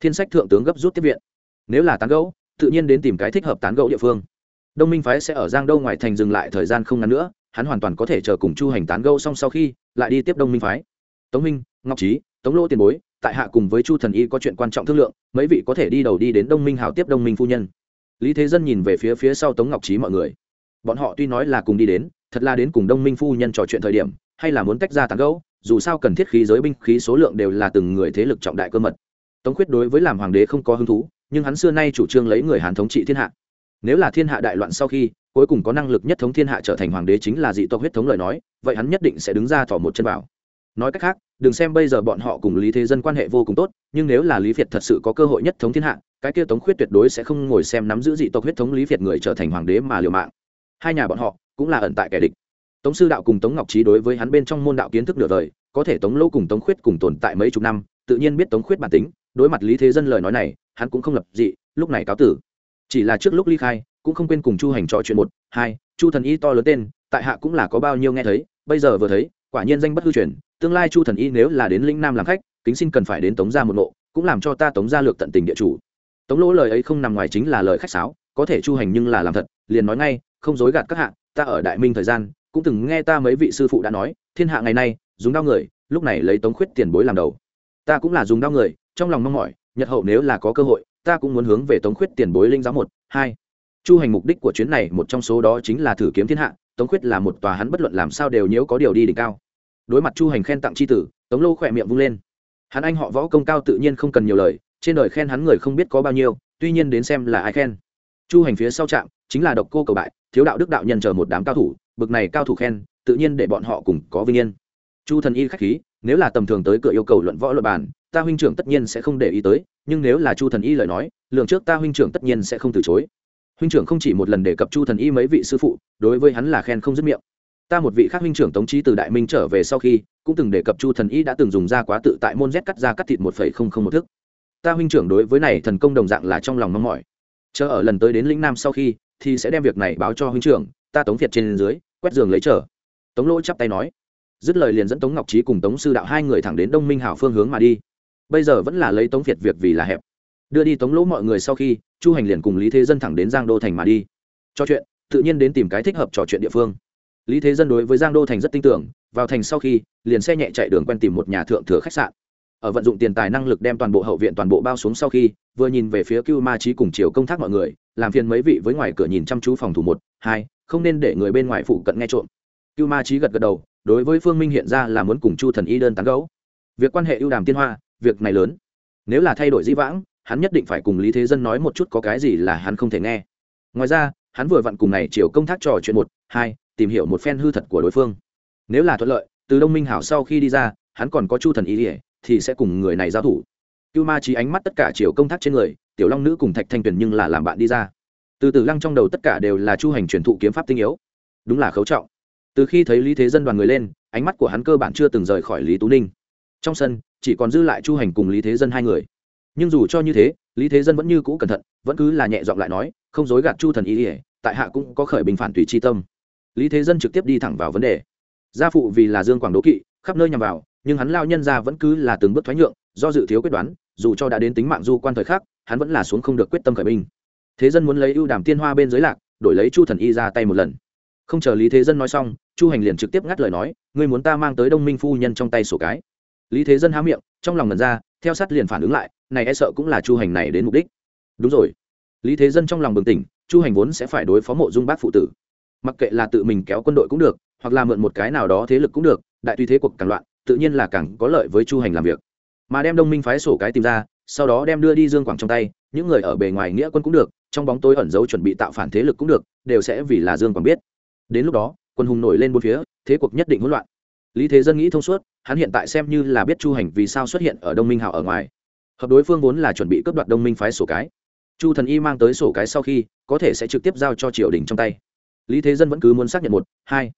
Thiên sách thượng tướng gấp rút tiếp viện. Nếu là tán gẫu, tự nhiên đến tìm cái thích hợp tán gẫu địa phương. Đông minh phái sẽ ở giang đâu ngoài thành dừng lại thời gian không ngắn nữa hắn hoàn toàn có thể chờ cùng chu hành tán gẫu xong sau khi, lại đi tiếp đông minh phái. Tống minh, ngọc trí tống lỗ tiền bối, tại hạ cùng với chu thần y có chuyện quan trọng thương lượng, mấy vị có thể đi đầu đi đến đông minh hào tiếp đông minh phu nhân. Lý thế dân nhìn về phía phía sau tống ngọc trí mọi người. Bọn họ tuy nói là cùng đi đến, thật là đến cùng đông minh phu nhân trò chuyện thời điểm, hay là muốn tách ra tán gẫu, dù sao cần thiết khí giới binh khí số lượng đều là từng người thế lực trọng đại cơ mật. Tống khuyết đối với làm hoàng đế không có hứng thú, nhưng hắn xưa nay chủ trương lấy người hàn thống trị thiên hạ. Nếu là thiên hạ đại loạn sau khi cuối cùng có năng lực nhất thống thiên hạ trở thành hoàng đế chính là dị tộc huyết thống lời nói, vậy hắn nhất định sẽ đứng ra thỏ một chân vào. Nói cách khác, đừng xem bây giờ bọn họ cùng lý thế dân quan hệ vô cùng tốt, nhưng nếu là lý việt thật sự có cơ hội nhất thống thiên hạ, cái kia tống khuyết tuyệt đối sẽ không ngồi xem nắm giữ dị tộc huyết thống lý việt người trở thành hoàng đế mà liều mạng. Hai nhà bọn họ cũng là ẩn tại kẻ địch. Tống sư đạo cùng tống ngọc trí đối với hắn bên trong môn đạo kiến thức nửa đời, có thể tống lỗ cùng tống khuyết cùng tồn tại mấy chục năm, tự nhiên biết tống khuyết bản tính, đối mặt lý thế dân lời nói này, hắn cũng không lập dị, lúc này cáo tử. Chỉ là trước lúc ly khai cũng không quên cùng chu hành trò chuyện một, hai, chu thần y to lớn tên, tại hạ cũng là có bao nhiêu nghe thấy, bây giờ vừa thấy, quả nhiên danh bất hư truyền, tương lai chu thần y nếu là đến lĩnh nam làm khách, kính xin cần phải đến tống ra một nộ, cũng làm cho ta tống ra lược tận tình địa chủ. Tống lỗ lời ấy không nằm ngoài chính là lời khách sáo, có thể chu hành nhưng là làm thật, liền nói ngay, không dối gạt các hạ, ta ở đại minh thời gian, cũng từng nghe ta mấy vị sư phụ đã nói, thiên hạ ngày nay, dùng đau người, lúc này lấy tống khuyết tiền bối làm đầu. Ta cũng là dùng đau người, trong lòng mong mỏi, nhật hậu nếu là có cơ hội, ta cũng muốn hướng về tống khuyết tiền bối linh giáo một, hai chu hành mục đích của chuyến này một trong số đó chính là thử kiếm thiên hạ, tống khuyết là một tòa hắn bất luận làm sao đều nhiễu có điều đi đỉnh cao. Đối mặt chu hành khen tặng c h i tử, tống lô khỏe miệng vung lên. Hắn anh họ võ công cao tự nhiên không cần nhiều lời, trên đời khen hắn người không biết có bao nhiêu, tuy nhiên đến xem là ai khen. Chu hành phía sau trạm chính là độc cô cầu bại, thiếu đạo đức đạo nhân chờ một đám cao thủ, bực này cao thủ khen, tự nhiên để bọn họ cùng có vinh yên. Chu thần y k h á c h khí, nếu là tầm thường tới cửa yêu cầu luận võ luật bàn, ta huynh trưởng tất nhiên sẽ không để ý tới, nhưng nếu là chu thần y lời nói lượng trước ta huynh trưởng tất nhiên sẽ không từ chối huynh trưởng không chỉ một lần đề cập chu thần y mấy vị sư phụ, đối với hắn là khen không dứt miệng. Ta một vị khác huynh trưởng tống trí từ đại minh trở về sau khi, cũng từng đề cập chu thần y đã từng dùng ra quá tự tại môn z cắt ra cắt thịt một phẩy không không một thức ta huynh trưởng đối với này thần công đồng dạng là trong lòng mong mỏi. Chờ ở lần tới đến lĩnh nam sau khi, thì sẽ đem việc này báo cho huynh trưởng, ta tống việt trên dưới, quét giường lấy chờ. Tống lỗ chắp tay nói. Dứt lời liền dẫn tống ngọc trí cùng tống sư đạo hai người thẳng đến đông minh hảo phương hướng mà đi. Bây giờ vẫn là lấy tống việt việc vì là hẹp. Đưa đi tống lỗ mọi người sau khi chu hành liền cùng lý thế dân thẳng đến giang đô thành mà đi. Cho chuyện, tự nhiên đến tìm cái thích hợp trò chuyện địa phương. Lý thế dân đối với giang đô thành rất tin tưởng, vào thành sau khi, liền xe nhẹ chạy đường quen tìm một nhà thượng thừa khách sạn. Ở vận dụng tiền tài năng lực đem toàn bộ hậu viện toàn bộ bao xuống sau khi, vừa nhìn về phía cưu ma trí cùng chiều công tác mọi người, làm phiền mấy vị với ngoài cửa nhìn chăm chú phòng thủ một, hai, không nên để người bên ngoài phụ cận nghe trộm. Cưu ma trí gật gật đầu, đối với phương minh hiện ra là muốn cùng chu thần y đơn tán gấu việc quan hệ ưu đàm tiên hoa, việc này lớn. Nếu là thay đổi dĩ vãng hắn nhất định phải cùng lý thế dân nói một chút có cái gì là hắn không thể nghe. Ngoài ra, hắn vừa vặn cùng này chiều công tác trò chuyện một, hai, tìm hiểu một phen hư thật của đối phương. Nếu là thuận lợi, từ đông minh hảo sau khi đi ra, hắn còn có chu thần ý ỉa thì sẽ cùng người này giao thủ. Cưu ma trí ánh mắt tất cả chiều công tác trên người, tiểu long nữ cùng thạch thanh tuyền nhưng là làm bạn đi ra. Từ từ lăng trong đầu tất cả đều là chu hành truyền thụ kiếm pháp tinh yếu. Đúng là khấu trọng. Từ khi thấy lý thế dân đoàn người lên, ánh mắt của hắn cơ bản chưa từng rời khỏi lý tú ninh. Trong sân, chỉ còn dư lại chu hành cùng lý thế dân hai người nhưng dù cho như thế, lý thế dân vẫn như cũ cẩn thận, vẫn cứ là nhẹ giọng lại nói, không dối gạt chu thần ý ỉa, tại hạ cũng có khởi bình phản tùy chi tâm. Lý thế dân trực tiếp đi thẳng vào vấn đề. Gia phụ vì là dương quảng đố kỵ, khắp nơi nhằm vào, nhưng hắn lao nhân ra vẫn cứ là từng bước thoái nhượng, do dự thiếu quyết đoán, dù cho đã đến tính mạng du quan thời khắc, hắn vẫn là xuống không được quyết tâm khởi binh. Thế dân muốn lấy ưu đàm tiên hoa bên dưới lạc, đổi lấy chu thần y ra tay một lần. Không chờ lý thế dân nói xong, chu hành liền trực tiếp ngắt lời nói, ngươi muốn ta mang tới đông minh phu nhân trong tay sổ cái. Lý thế dân há miệng, trong lòng ngần ra theo sát liền phản ứng lại, này e sợ cũng là chu hành này đến mục đích. Đúng rồi. Lý thế dân trong lòng bừng tỉnh, chu hành vốn sẽ phải đối phó mộ dung bác phụ tử. Mặc kệ là tự mình kéo quân đội cũng được, hoặc là mượn một cái nào đó thế lực cũng được, đại tùy thế cuộc càng loạn, tự nhiên là càng có lợi với chu hành làm việc. Mà đem đông minh phái sổ cái tìm ra, sau đó đem đưa đi dương quảng trong tay, những người ở bề ngoài nghĩa quân cũng được, trong bóng tối ẩn giấu chuẩn bị tạo phản thế lực cũng được, đều sẽ vì là dương quảng biết. Đến lúc đó, quân hùng nổi lên bốn phía, thế cuộc nhất định hỗn loạn lý thế dân nghĩ thông suốt, hắn hiện tại xem như là biết chu hành vì sao xuất hiện ở đông minh hào ở ngoài. Hợp đối phương vốn là chuẩn bị cướp đoạt đông minh phái sổ cái. Chu thần y mang tới sổ cái sau khi, có thể sẽ trực tiếp giao cho triều đình trong tay. Lý thế dân vẫn cứ muốn xác nhận một, hai.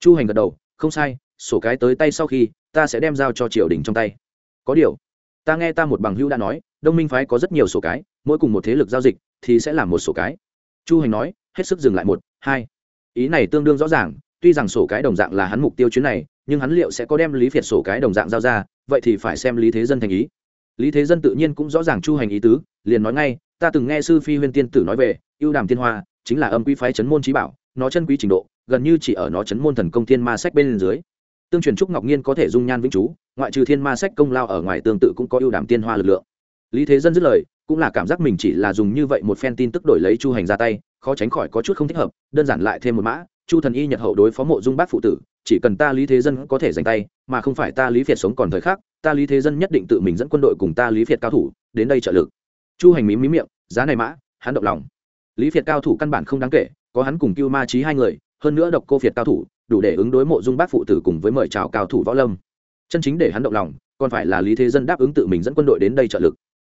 Chu hành gật đầu, không sai, sổ cái tới tay sau khi, ta sẽ đem giao cho triều đình trong tay. Có điều, ta nghe ta một bằng hữu đã nói, đông minh phái có rất nhiều sổ cái, mỗi cùng một thế lực giao dịch thì sẽ làm một sổ cái. Chu hành nói, hết sức dừng lại một, hai. Ý này tương đương rõ ràng, tuy rằng sổ cái đồng dạng là hắn mục tiêu chuyến này nhưng hắn liệu sẽ có đem lý phiệt sổ cái đồng dạng giao ra, vậy thì phải xem lý thế dân thành ý. Lý thế dân tự nhiên cũng rõ ràng chu hành ý tứ, liền nói ngay, ta từng nghe sư phi huyên tiên tử nói về, ưu đàm tiên hoa, chính là âm quy phái chấn môn trí bảo, nó chân quý trình độ, gần như chỉ ở nó chấn môn thần công thiên ma sách bên dưới. Tương truyền trúc ngọc nhiên có thể dung nhan vĩnh chú, ngoại trừ thiên ma sách công lao ở ngoài tương tự cũng có ưu đàm tiên hoa lực lượng. Lý thế dân dứt lời, cũng là cảm giác mình chỉ là dùng như vậy một phen tin tức đổi lấy chu hành ra tay, khó tránh khỏi có chút không thích hợp, đơn giản lại thêm một mã, chu thần y nhật hậu đối phó mộ dung bác phụ tử chỉ cần ta lý thế dân có thể giành tay, mà không phải ta lý việt sống còn thời khắc, ta lý thế dân nhất định tự mình dẫn quân đội cùng ta lý việt cao thủ, đến đây trợ lực. Chu hành mí mí miệng, giá này mã, hắn động lòng. Lý việt cao thủ căn bản không đáng kể, có hắn cùng cưu ma trí hai người, hơn nữa độc cô việt cao thủ, đủ để ứng đối mộ dung bác phụ tử cùng với mời chào cao thủ võ lâm. Chân chính để hắn động lòng, còn phải là lý thế dân đáp ứng tự mình dẫn quân đội đến đây trợ lực.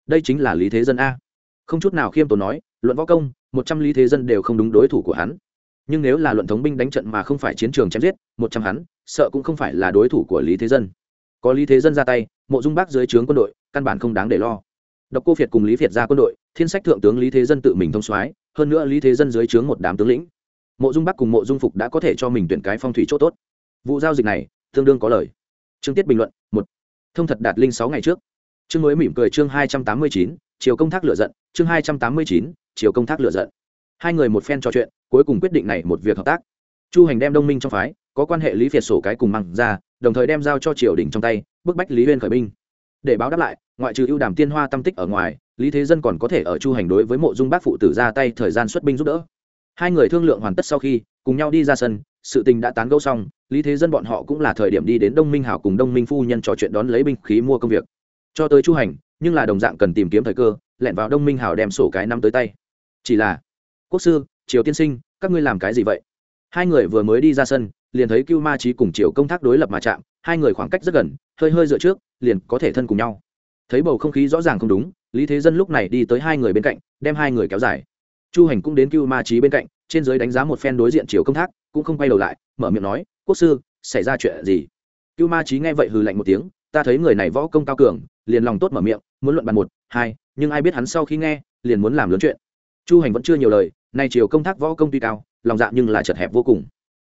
Đây chính là lý thế dân a. Không chút nào khiêm tốn nói, luận võ công, một trăm lý thế dân đều không đúng đối thủ của hắn nhưng nếu là luận thống binh đánh trận mà không phải chiến trường chém giết, một trăm hắn, sợ cũng không phải là đối thủ của lý thế dân. Có lý thế dân ra tay, mộ dung bác dưới trướng quân đội, căn bản không đáng để lo. Độc cô việt cùng lý việt ra quân đội, thiên sách thượng tướng lý thế dân tự mình thông soái, hơn nữa lý thế dân dưới trướng một đám tướng lĩnh. Mộ dung bắc cùng mộ dung phục đã có thể cho mình tuyển cái phong thủy c h ỗ t ố t vụ giao dịch này, tương đương có lời. Chương tiết bình luận, một. Thông thật đạt linh sáu ngày trước. Chương mới mỉm cười chương hai trăm tám mươi chín, chiều công thác lựa giận, chương hai trăm tám mươi chín, chiều công thác lựa giận. Hai người một phen trò chuyện cuối cùng quyết định này một việc hợp tác. Chu hành đem đông minh trong phái, có quan hệ lý việt sổ cái cùng măng ra, đồng thời đem giao cho triều đình trong tay, bức bách lý huyên khởi binh. Để báo đáp lại, ngoại trừ ưu đàm tiên hoa tâm tích ở ngoài, lý thế dân còn có thể ở chu hành đối với mộ dung bác phụ tử ra tay thời gian xuất binh giúp đỡ. Hai người thương lượng hoàn tất sau khi, cùng nhau đi ra sân, sự tình đã tán gẫu xong, lý thế dân bọn họ cũng là thời điểm đi đến đông minh hảo cùng đông minh phu nhân trò chuyện đón lấy binh khí mua công việc. Cho tới chu hành, nhưng là đồng dạng cần tìm kiếm thời cơ lẹn vào đông minh hảo đem sổ cái năm tới tay. Chỉ là, quốc sư triều tiên sinh, các ngươi làm cái gì vậy? Hai người vừa mới đi ra sân, liền thấy cưu ma trí cùng triều công thác đối lập mà chạm, hai người khoảng cách rất gần, hơi hơi dựa trước, liền có thể thân cùng nhau. Thấy bầu không khí rõ ràng không đúng, lý thế dân lúc này đi tới hai người bên cạnh, đem hai người kéo dài. Chu hành cũng đến cưu ma trí bên cạnh, trên giới đánh giá một phen đối diện triều công thác, cũng không quay đầu lại, mở miệng nói, quốc sư, xảy ra chuyện gì? Cưu ma trí nghe vậy hừ lạnh một tiếng, ta thấy người này võ công cao cường, liền lòng tốt mở miệng, muốn luận bàn một, hai, nhưng ai biết hắn sau khi nghe, liền muốn làm lớn chuyện. Chu hành vẫn chưa nhiều lời nay chiều công thác võ công tuy cao, lòng dạ nhưng là chật hẹp vô cùng.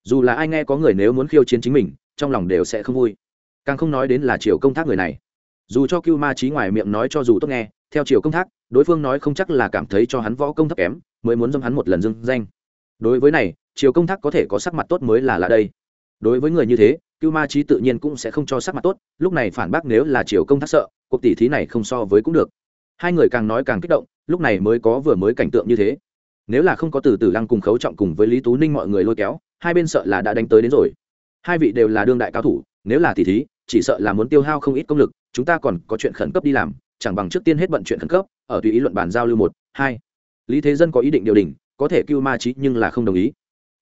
Dù là ai nghe có người nếu muốn khiêu chiến chính mình, trong lòng đều sẽ không vui. Càng không nói đến là chiều công thác người này. Dù cho cưu ma trí ngoài miệng nói cho dù tốt nghe, theo chiều công thác, đối phương nói không chắc là cảm thấy cho hắn võ công thấp kém, mới muốn dâm hắn một lần dưng danh. Đối với này chiều công thác có thể có sắc mặt tốt mới là lạ đây. Đối với người như thế, cưu ma trí tự nhiên cũng sẽ không cho sắc mặt tốt, lúc này phản bác nếu là chiều công thác sợ, cuộc tỷ thí này không so với cũng được. Hai người càng nói càng kích động, lúc này mới có vừa mới cảnh tượng như thế nếu là không có từ từ lăng cùng khấu trọng cùng với lý tú ninh mọi người lôi kéo, hai bên sợ là đã đánh tới đến rồi. Hai vị đều là đương đại cao thủ, nếu là tỷ thí, chỉ sợ là muốn tiêu hao không ít công lực, chúng ta còn có chuyện khẩn cấp đi làm, chẳng bằng trước tiên hết bận chuyện khẩn cấp, ở tùy ý luận bàn giao lưu một, hai. Lý thế dân có ý định điều đình, có thể cưu ma trí nhưng là không đồng ý.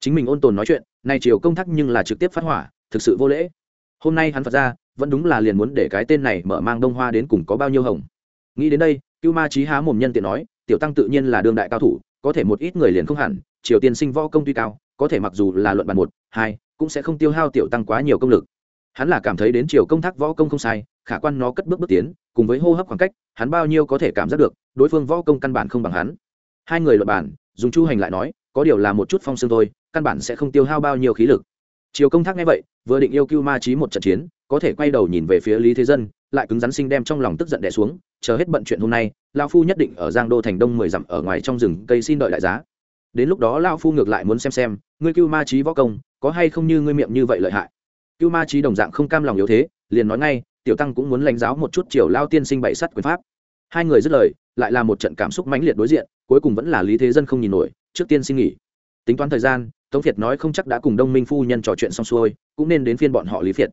Chính mình ôn tồn nói chuyện nay chiều công thắc nhưng là trực tiếp phát hỏa, thực sự vô lễ. Hôm nay hắn phật ra, vẫn đúng là liền muốn để cái tên này mở mang đông hoa đến cùng có bao nhiêu hồng. Nghĩ đến đây, cưu ma trí há mồm nhân tiện nói, tiểu tăng tự nhiên là đương đại cao thủ có thể một ít người liền không hẳn triều tiên sinh võ công tuy cao có thể mặc dù là luận bàn một hai cũng sẽ không tiêu hao tiểu tăng quá nhiều công lực. Hắn là cảm thấy đến triều công thác võ công không sai khả quan nó cất bước bước tiến cùng với hô hấp khoảng cách hắn bao nhiêu có thể cảm giác được đối phương võ công căn bản không bằng hắn. Hai người luận bàn, dùng chu hành lại nói có điều là một chút phong xương thôi căn bản sẽ không tiêu hao bao nhiêu khí lực chiều công thác nghe vậy, vừa định yêu cưu ma trí một trận chiến, có thể quay đầu nhìn về phía lý thế dân, lại cứng rắn sinh đem trong lòng tức giận đẻ xuống, chờ hết bận chuyện hôm nay lao phu nhất định ở giang đô thành đông mười dặm ở ngoài trong rừng cây xin đợi đại giá. Đến lúc đó lao phu ngược lại muốn xem xem, ngươi cưu ma trí võ công, có hay không như ngươi miệng như vậy lợi hại? Cưu ma trí đồng dạng không cam lòng yếu thế, liền nói ngay, tiểu tăng cũng muốn lãnh giáo một chút chiều lao tiên sinh bậy sắt quyền pháp. Hai người dứt lời, lại là một trận cảm xúc mãnh liệt đối diện, cuối cùng vẫn là lý thế dân không nhìn nổi, trước tiên xin nghỉ. Tính toán thời gian tống việt nói không chắc đã cùng đông minh phu nhân trò chuyện xong xuôi, cũng nên đến phiên bọn họ lý việt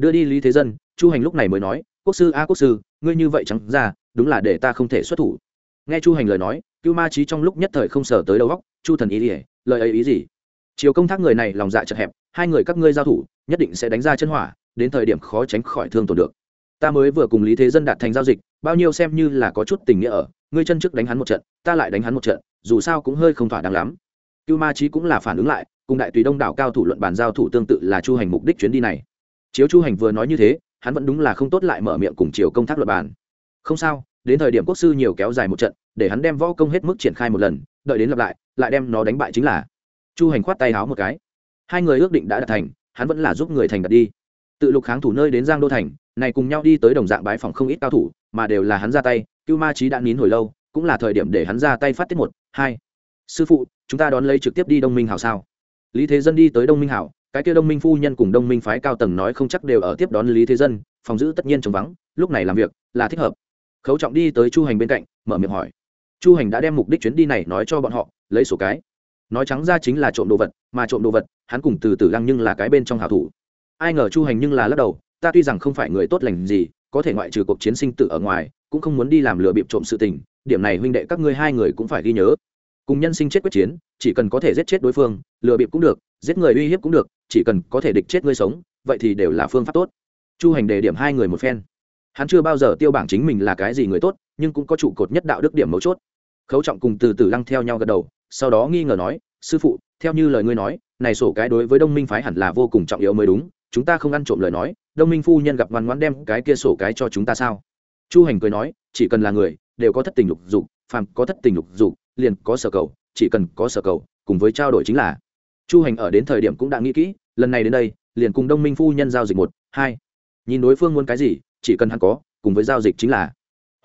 đưa đi lý thế dân, chu hành lúc này mới nói, quốc sư, a à, quốc sư, ngươi như vậy trắng ra, đúng là để ta không thể xuất thủ. Nghe chu hành lời nói, cưu ma trí trong lúc nhất thời không sở tới đầu góc chu thần ý ỉa lời ấy ý gì? Chiều công thác người này lòng dạ chật hẹp, hai người các ngươi giao thủ, nhất định sẽ đánh ra chân hỏa, đến thời điểm khó tránh khỏi thương tổn được. Ta mới vừa cùng lý thế dân đạt thành giao dịch, bao nhiêu xem như là có chút tình nghĩa ở, ngươi chân trước đánh hắn một trận, ta lại đánh hắn một trận, dù sao cũng hơi không thỏa đáng lắm cưu ma trí cũng là phản ứng lại, cùng đại tùy đông đảo cao thủ luận bàn giao thủ tương tự là chu hành mục đích chuyến đi này. Chiếu chu hành vừa nói như thế, hắn vẫn đúng là không tốt lại mở miệng cùng chiều công thác luận bàn. Không sao, đến thời điểm quốc sư nhiều kéo dài một trận, để hắn đem võ công hết mức triển khai một lần, đợi đến lặp lại lại đem nó đánh bại chính là. Chu hành khoát tay háo một cái. Hai người ước định đã đạt thành, hắn vẫn là giúp người thành đặt đi. Tự lục kháng thủ nơi đến giang đô thành, này cùng nhau đi tới đồng dạng bái phòng không ít cao thủ, mà đều là hắn ra tay, cưu ma trí đã nín hồi lâu, cũng là thời điểm để hắn ra tay phát tiết một, hai sư phụ, chúng ta đón lấy trực tiếp đi đông minh hảo sao? Lý thế dân đi tới đông minh hảo, cái kia đông minh phu nhân cùng đông minh phái cao tầng nói không chắc đều ở tiếp đón lý thế dân, phòng giữ tất nhiên trống vắng, lúc này làm việc là thích hợp. Khấu trọng đi tới chu hành bên cạnh, mở miệng hỏi. Chu hành đã đem mục đích chuyến đi này nói cho bọn họ, lấy sổ cái. Nói trắng ra chính là trộm đồ vật, mà trộm đồ vật, hắn cùng từ từ lăng nhưng là cái bên trong hảo thủ. Ai ngờ chu hành nhưng là lắc đầu, ta tuy rằng không phải người tốt lành gì, có thể ngoại trừ cuộc chiến sinh tử ở ngoài, cũng không muốn đi làm lừa bịp trộm sự tình, điểm này huynh đệ các ngươi hai người cũng phải ghi nhớ cùng nhân sinh chết quyết chiến, chỉ cần có thể giết chết đối phương, lừa bịp cũng được, giết người uy hiếp cũng được, chỉ cần có thể địch chết ngươi sống, vậy thì đều là phương pháp tốt. Chu hành đề điểm hai người một phen. Hắn chưa bao giờ tiêu bảng chính mình là cái gì người tốt, nhưng cũng có trụ cột nhất đạo đức điểm mấu chốt. Khấu trọng cùng từ từ lăng theo nhau gật đầu, sau đó nghi ngờ nói, sư phụ, theo như lời ngươi nói, này sổ cái đối với đông minh phái hẳn là vô cùng trọng yếu mới đúng, chúng ta không ăn trộm lời nói, đông minh phu nhân gặp ngoan ngoãn đem cái kia sổ cái cho chúng ta sao? Chu hành cười nói, chỉ cần là người, đều có thất tình lục dục, phàm có thất tình lục dục liền có sở cầu, chỉ cần có sở cầu, cùng với trao đổi chính là. Chu hành ở đến thời điểm cũng đã nghĩ kỹ, lần này đến đây, liền cùng đông minh phu nhân giao dịch một, hai. Nhìn đối phương muốn cái gì, chỉ cần hắn có, cùng với giao dịch chính là.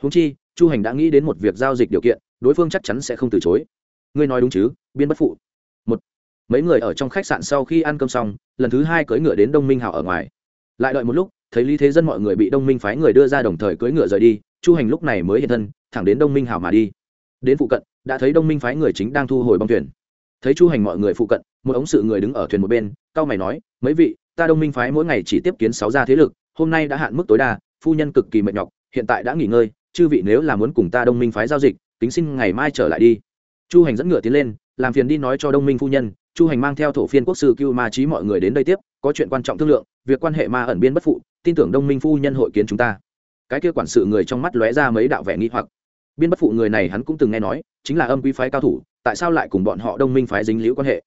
Húng chi, chu hành đã nghĩ đến một việc giao dịch điều kiện, đối phương chắc chắn sẽ không từ chối. Ngươi nói đúng chứ, biên bất phụ. Một. Mấy người ở trong khách sạn sau khi ăn cơm xong, lần thứ hai cưỡi ngựa đến đông minh hào ở ngoài. Lại đợi một lúc, thấy lý thế dân mọi người bị đông minh phái người đưa ra đồng thời cưỡi ngựa rời đi, chu hành lúc này mới hiện thân, thẳng đến đông minh hào mà đi đến phụ cận, đã thấy đông minh phái người chính đang thu hồi bong thuyền. Thấy chu hành mọi người phụ cận, một ống sự người đứng ở thuyền một bên, cao mày nói, mấy vị, ta đông minh phái mỗi ngày chỉ tiếp kiến sáu gia thế lực, hôm nay đã hạn mức tối đa, phu nhân cực kỳ mệt nhọc, hiện tại đã nghỉ ngơi, chư vị nếu là muốn cùng ta đông minh phái giao dịch tính xin ngày mai trở lại đi. Chu hành dẫn ngựa tiến lên, làm phiền đi nói cho đông minh phu nhân, chu hành mang theo thổ phiên quốc sư cưu ma trí mọi người đến đây tiếp, có chuyện quan trọng thương lượng, việc quan hệ ma ẩn biên bất phụ, tin tưởng đông minh phu nhân hội kiến chúng ta. Cái kia quản sự người trong mắt lóe ra mấy đạo vẻ nghi hoặc biên bất phụ người này hắn cũng từng nghe nói, chính là âm quý phái cao thủ, tại sao lại cùng bọn họ đông minh phái dính liễu quan hệ?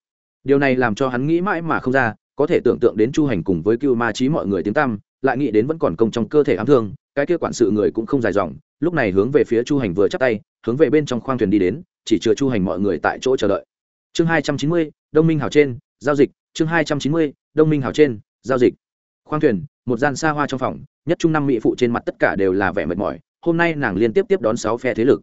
Điều này làm cho hắn nghĩ mãi mà không ra, có thể tưởng tượng đến chu hành cùng với cưu ma trí mọi người tiếng tăm, lại nghĩ đến vẫn còn công trong cơ thể ám thương, cái kia quản sự người cũng không dài dòng, lúc này hướng về phía chu hành vừa chắp tay, hướng về bên trong khoang thuyền đi đến, chỉ chừa chu hành mọi người tại chỗ chờ đợi. Chương hai trăm chín mươi, đông minh hào trên, giao dịch. Chương hai trăm chín mươi, đông minh hào trên, giao dịch. Khoang thuyền, một gian xa hoa trong phòng, nhất trung năm mỹ phụ trên mặt tất cả đều là vẻ mệt mỏi hôm nay nàng liên tiếp tiếp đón sáu phe thế lực.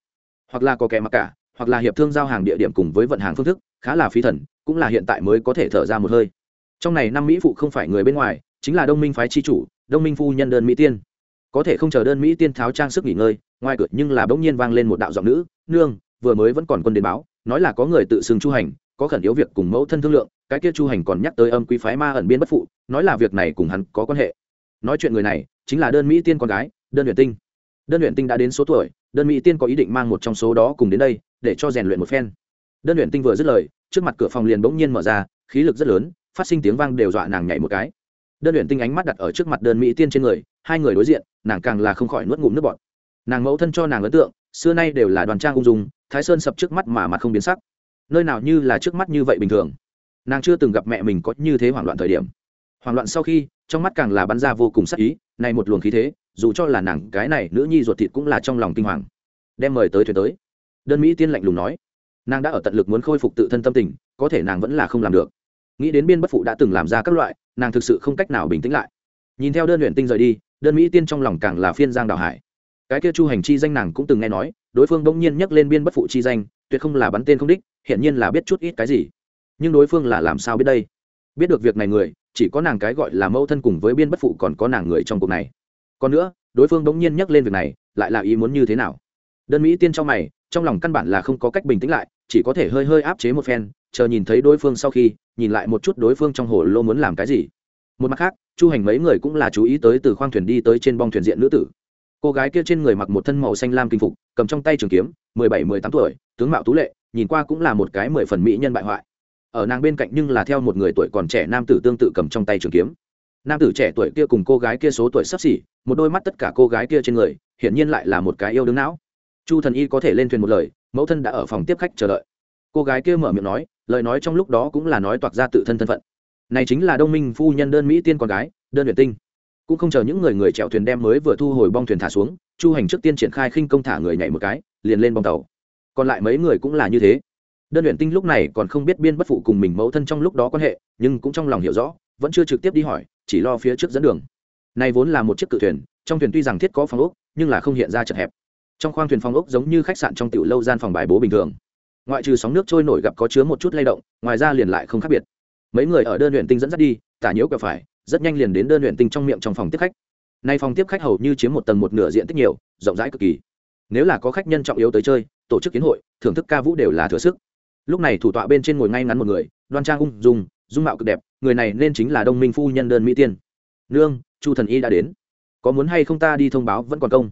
Hoặc là có kẻ mặc cả, hoặc là hiệp thương giao hàng địa điểm cùng với vận hàng phương thức, khá là phí thần, cũng là hiện tại mới có thể thở ra một hơi. Trong này năm mỹ phụ không phải người bên ngoài, chính là đông minh phái chi chủ, đông minh phu nhân đơn mỹ tiên. Có thể không chờ đơn mỹ tiên tháo trang sức nghỉ ngơi, ngoài cửa nhưng là bỗng nhiên vang lên một đạo giọng nữ, nương, vừa mới vẫn còn quân đến báo, nói là có người tự xưng chu hành, có khẩn yếu việc cùng mẫu thân thương lượng, cái kia chu hành còn nhắc tới âm quý phái ma ẩn biên bất phụ, nói là việc này cùng hắn có quan hệ. Nói chuyện người này, chính là đơn mỹ tiên con gái, đơn uyển tinh đơn luyện tinh đã đến số tuổi, đơn mỹ tiên có ý định mang một trong số đó cùng đến đây, để cho rèn luyện một phen. Đơn luyện tinh vừa dứt lời, trước mặt cửa phòng liền bỗng nhiên mở ra, khí lực rất lớn, phát sinh tiếng vang đều dọa nàng nhảy một cái. Đơn luyện tinh ánh mắt đặt ở trước mặt đơn mỹ tiên trên người, hai người đối diện, nàng càng là không khỏi nuốt ngụm nước bọt. Nàng mẫu thân cho nàng ấn tượng, xưa nay đều là đoàn trang ung dung, thái sơn sập trước mắt mà mặt không biến sắc. Nơi nào như là trước mắt như vậy bình thường. Nàng chưa từng gặp mẹ mình có như thế hoảng loạn thời điểm. Hoảng loạn sau khi, trong mắt càng là bắn ra vô cùng sắc ý, này một luồng khí thế dù cho là nàng cái này nữ nhi ruột thịt cũng là trong lòng kinh hoàng. Đem mời tới thuyền tới. Đơn mỹ tiên lạnh lùng nói, nàng đã ở tận lực muốn khôi phục tự thân tâm tình, có thể nàng vẫn là không làm được. Nghĩ đến biên bất phụ đã từng làm ra các loại, nàng thực sự không cách nào bình tĩnh lại. Nhìn theo đơn luyện tinh rời đi, đơn mỹ tiên trong lòng càng là phiên giang đào hải. Cái kia chu hành chi danh nàng cũng từng nghe nói, đối phương bỗng nhiên nhắc lên biên bất phụ chi danh, tuyệt không là bắn tên không đích hiện nhiên là biết chút ít cái gì. Nhưng đối phương là làm sao biết đây? Biết được việc này người, chỉ có nàng cái gọi là mâu thân cùng với biên bất phụ còn có nàng người trong cuộc này còn nữa, đối phương bỗng nhiên nhắc lên việc này, lại là ý muốn như thế nào? Đơn mỹ tiên trong mày, trong lòng căn bản là không có cách bình tĩnh lại, chỉ có thể hơi hơi áp chế một phen, chờ nhìn thấy đối phương sau khi, nhìn lại một chút đối phương trong hồ lô muốn làm cái gì. Một mặt khác, chu hành mấy người cũng là chú ý tới từ khoang thuyền đi tới trên bong thuyền diện nữ tử. Cô gái kia trên người mặc một thân màu xanh lam kinh phục, cầm trong tay trường kiếm, mười bảy, mười tám tuổi, tướng mạo tú lệ, nhìn qua cũng là một cái mười phần mỹ nhân bại hoại. Ở nàng bên cạnh nhưng là theo một người tuổi còn trẻ nam tử tương tự cầm trong tay trường kiếm nam tử trẻ tuổi kia cùng cô gái kia số tuổi sắp xỉ, một đôi mắt tất cả cô gái kia trên người, hiển nhiên lại là một cái yêu đứng não. Chu thần y có thể lên thuyền một lời, mẫu thân đã ở phòng tiếp khách chờ đợi. Cô gái kia mở miệng nói, lời nói trong lúc đó cũng là nói toạc ra tự thân thân phận. Này chính là đông minh phu nhân đơn mỹ tiên con gái, đơn huyền tinh. Cũng không chờ những người người chèo thuyền đem mới vừa thu hồi bong thuyền thả xuống, chu hành trước tiên triển khai khinh công thả người nhảy một cái, liền lên bong tàu. Còn lại mấy người cũng là như thế. Đơn luyện tinh lúc này còn không biết biên bất phụ cùng mình mẫu thân trong lúc đó quan hệ, nhưng cũng trong lòng hiểu rõ, vẫn chưa trực tiếp đi hỏi chỉ lo phía trước dẫn đường. Này vốn là một chiếc cự thuyền, trong thuyền tuy rằng thiết có phòng ốc, nhưng là không hiện ra chật hẹp. Trong khoang thuyền phòng ốc giống như khách sạn trong tiểu lâu gian phòng bài bố bình thường. Ngoại trừ sóng nước trôi nổi gặp có chứa một chút lay động, ngoài ra liền lại không khác biệt. Mấy người ở đơn luyện tinh dẫn dắt đi, tả nhiễu cờ phải, rất nhanh liền đến đơn luyện tinh trong miệng trong phòng tiếp khách. Nay phòng tiếp khách hầu như chiếm một tầng một nửa diện tích nhiều, rộng rãi cực kỳ. Nếu là có khách nhân trọng yếu tới chơi, tổ chức kiến hội, thưởng thức ca vũ đều là thừa sức. Lúc này thủ tọa bên trên ngồi ngay ngắn một người, đoan trang ung dung dung mạo cực đẹp người này nên chính là đông minh phu nhân đơn mỹ tiên. Nương, chu thần y đã đến. Có muốn hay không ta đi thông báo vẫn còn công.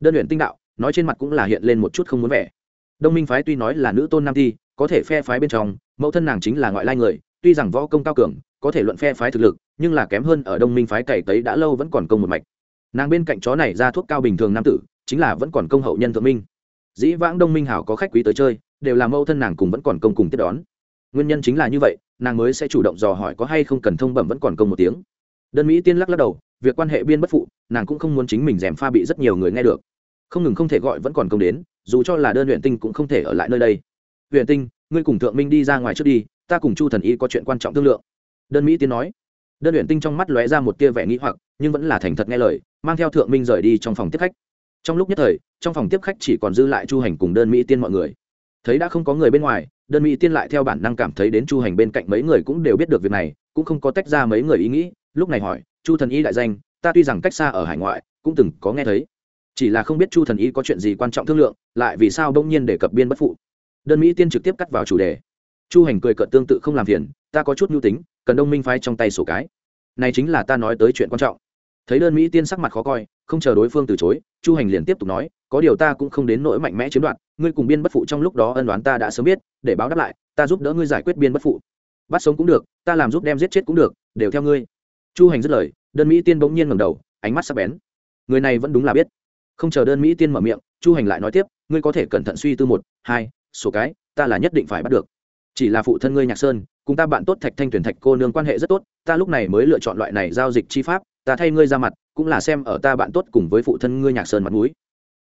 Đơn luyện tinh đạo, nói trên mặt cũng là hiện lên một chút không muốn vẻ. Đông minh phái tuy nói là nữ tôn nam thi có thể phe phái bên trong, mẫu thân nàng chính là ngoại lai người, tuy rằng võ công cao cường, có thể luận phe phái thực lực, nhưng là kém hơn ở đông minh phái cày tấy đã lâu vẫn còn công một mạch. Nàng bên cạnh chó này ra thuốc cao bình thường nam tử, chính là vẫn còn công hậu nhân thượng minh. Dĩ vãng đông minh hảo có khách quý tới chơi, đều là mẫu thân nàng cùng vẫn còn công cùng tiếp đón nguyên nhân chính là như vậy, nàng mới sẽ chủ động dò hỏi có hay không cần thông bẩm vẫn còn công một tiếng. Đơn mỹ tiên lắc lắc đầu, việc quan hệ biên bất phụ, nàng cũng không muốn chính mình dèm pha bị rất nhiều người nghe được. Không ngừng không thể gọi vẫn còn công đến, dù cho là đơn luyện tinh cũng không thể ở lại nơi đây. Huyện tinh, ngươi cùng thượng minh đi ra ngoài trước đi, ta cùng chu thần y có chuyện quan trọng thương lượng. Đơn mỹ tiên nói. Đơn luyện tinh trong mắt lóe ra một tia vẻ nghĩ hoặc, nhưng vẫn là thành thật nghe lời, mang theo thượng minh rời đi trong phòng tiếp khách. Trong lúc nhất thời, trong phòng tiếp khách chỉ còn dư lại chu hành cùng đơn mỹ tiên mọi người. Thấy đã không có người bên ngoài đơn mỹ tiên lại theo bản năng cảm thấy đến chu hành bên cạnh mấy người cũng đều biết được việc này, cũng không có tách ra mấy người ý nghĩ, lúc này hỏi, chu thần y đại danh, ta tuy rằng cách xa ở hải ngoại, cũng từng có nghe thấy. Chỉ là không biết chu thần y có chuyện gì quan trọng thương lượng, lại vì sao bỗng nhiên để cập biên bất phụ. Đơn mỹ tiên trực tiếp cắt vào chủ đề. Chu hành cười cợt tương tự không làm phiền, ta có chút mưu tính, cần đông minh phái trong tay sổ cái. Này chính là ta nói tới chuyện quan trọng. Thấy đơn mỹ tiên sắc mặt khó coi, không chờ đối phương từ chối, chu hành liền tiếp tục nói có điều ta cũng không đến nỗi mạnh mẽ chiếm đoạt, ngươi cùng biên bất phụ trong lúc đó ân đoán ta đã sớm biết, để báo đáp lại, ta giúp đỡ ngươi giải quyết biên bất phụ. Bắt sống cũng được, ta làm giúp đem giết chết cũng được, đều theo ngươi. Chu hành dứt lời, đơn mỹ tiên bỗng nhiên ngầm đầu, ánh mắt sắc bén. Người này vẫn đúng là biết. Không chờ đơn mỹ tiên mở miệng, chu hành lại nói tiếp, ngươi có thể cẩn thận suy tư một, hai số cái, ta là nhất định phải bắt được. Chỉ là phụ thân ngươi nhạc sơn, cùng ta bạn tốt thạch thanh tuyển thạch cô nương quan hệ rất tốt, ta lúc này mới lựa chọn loại này giao dịch chi pháp, ta thay ngươi ra mặt, cũng là xem ở ta bạn tốt cùng với phụ thân ngươi nhạc sơn mặt mũi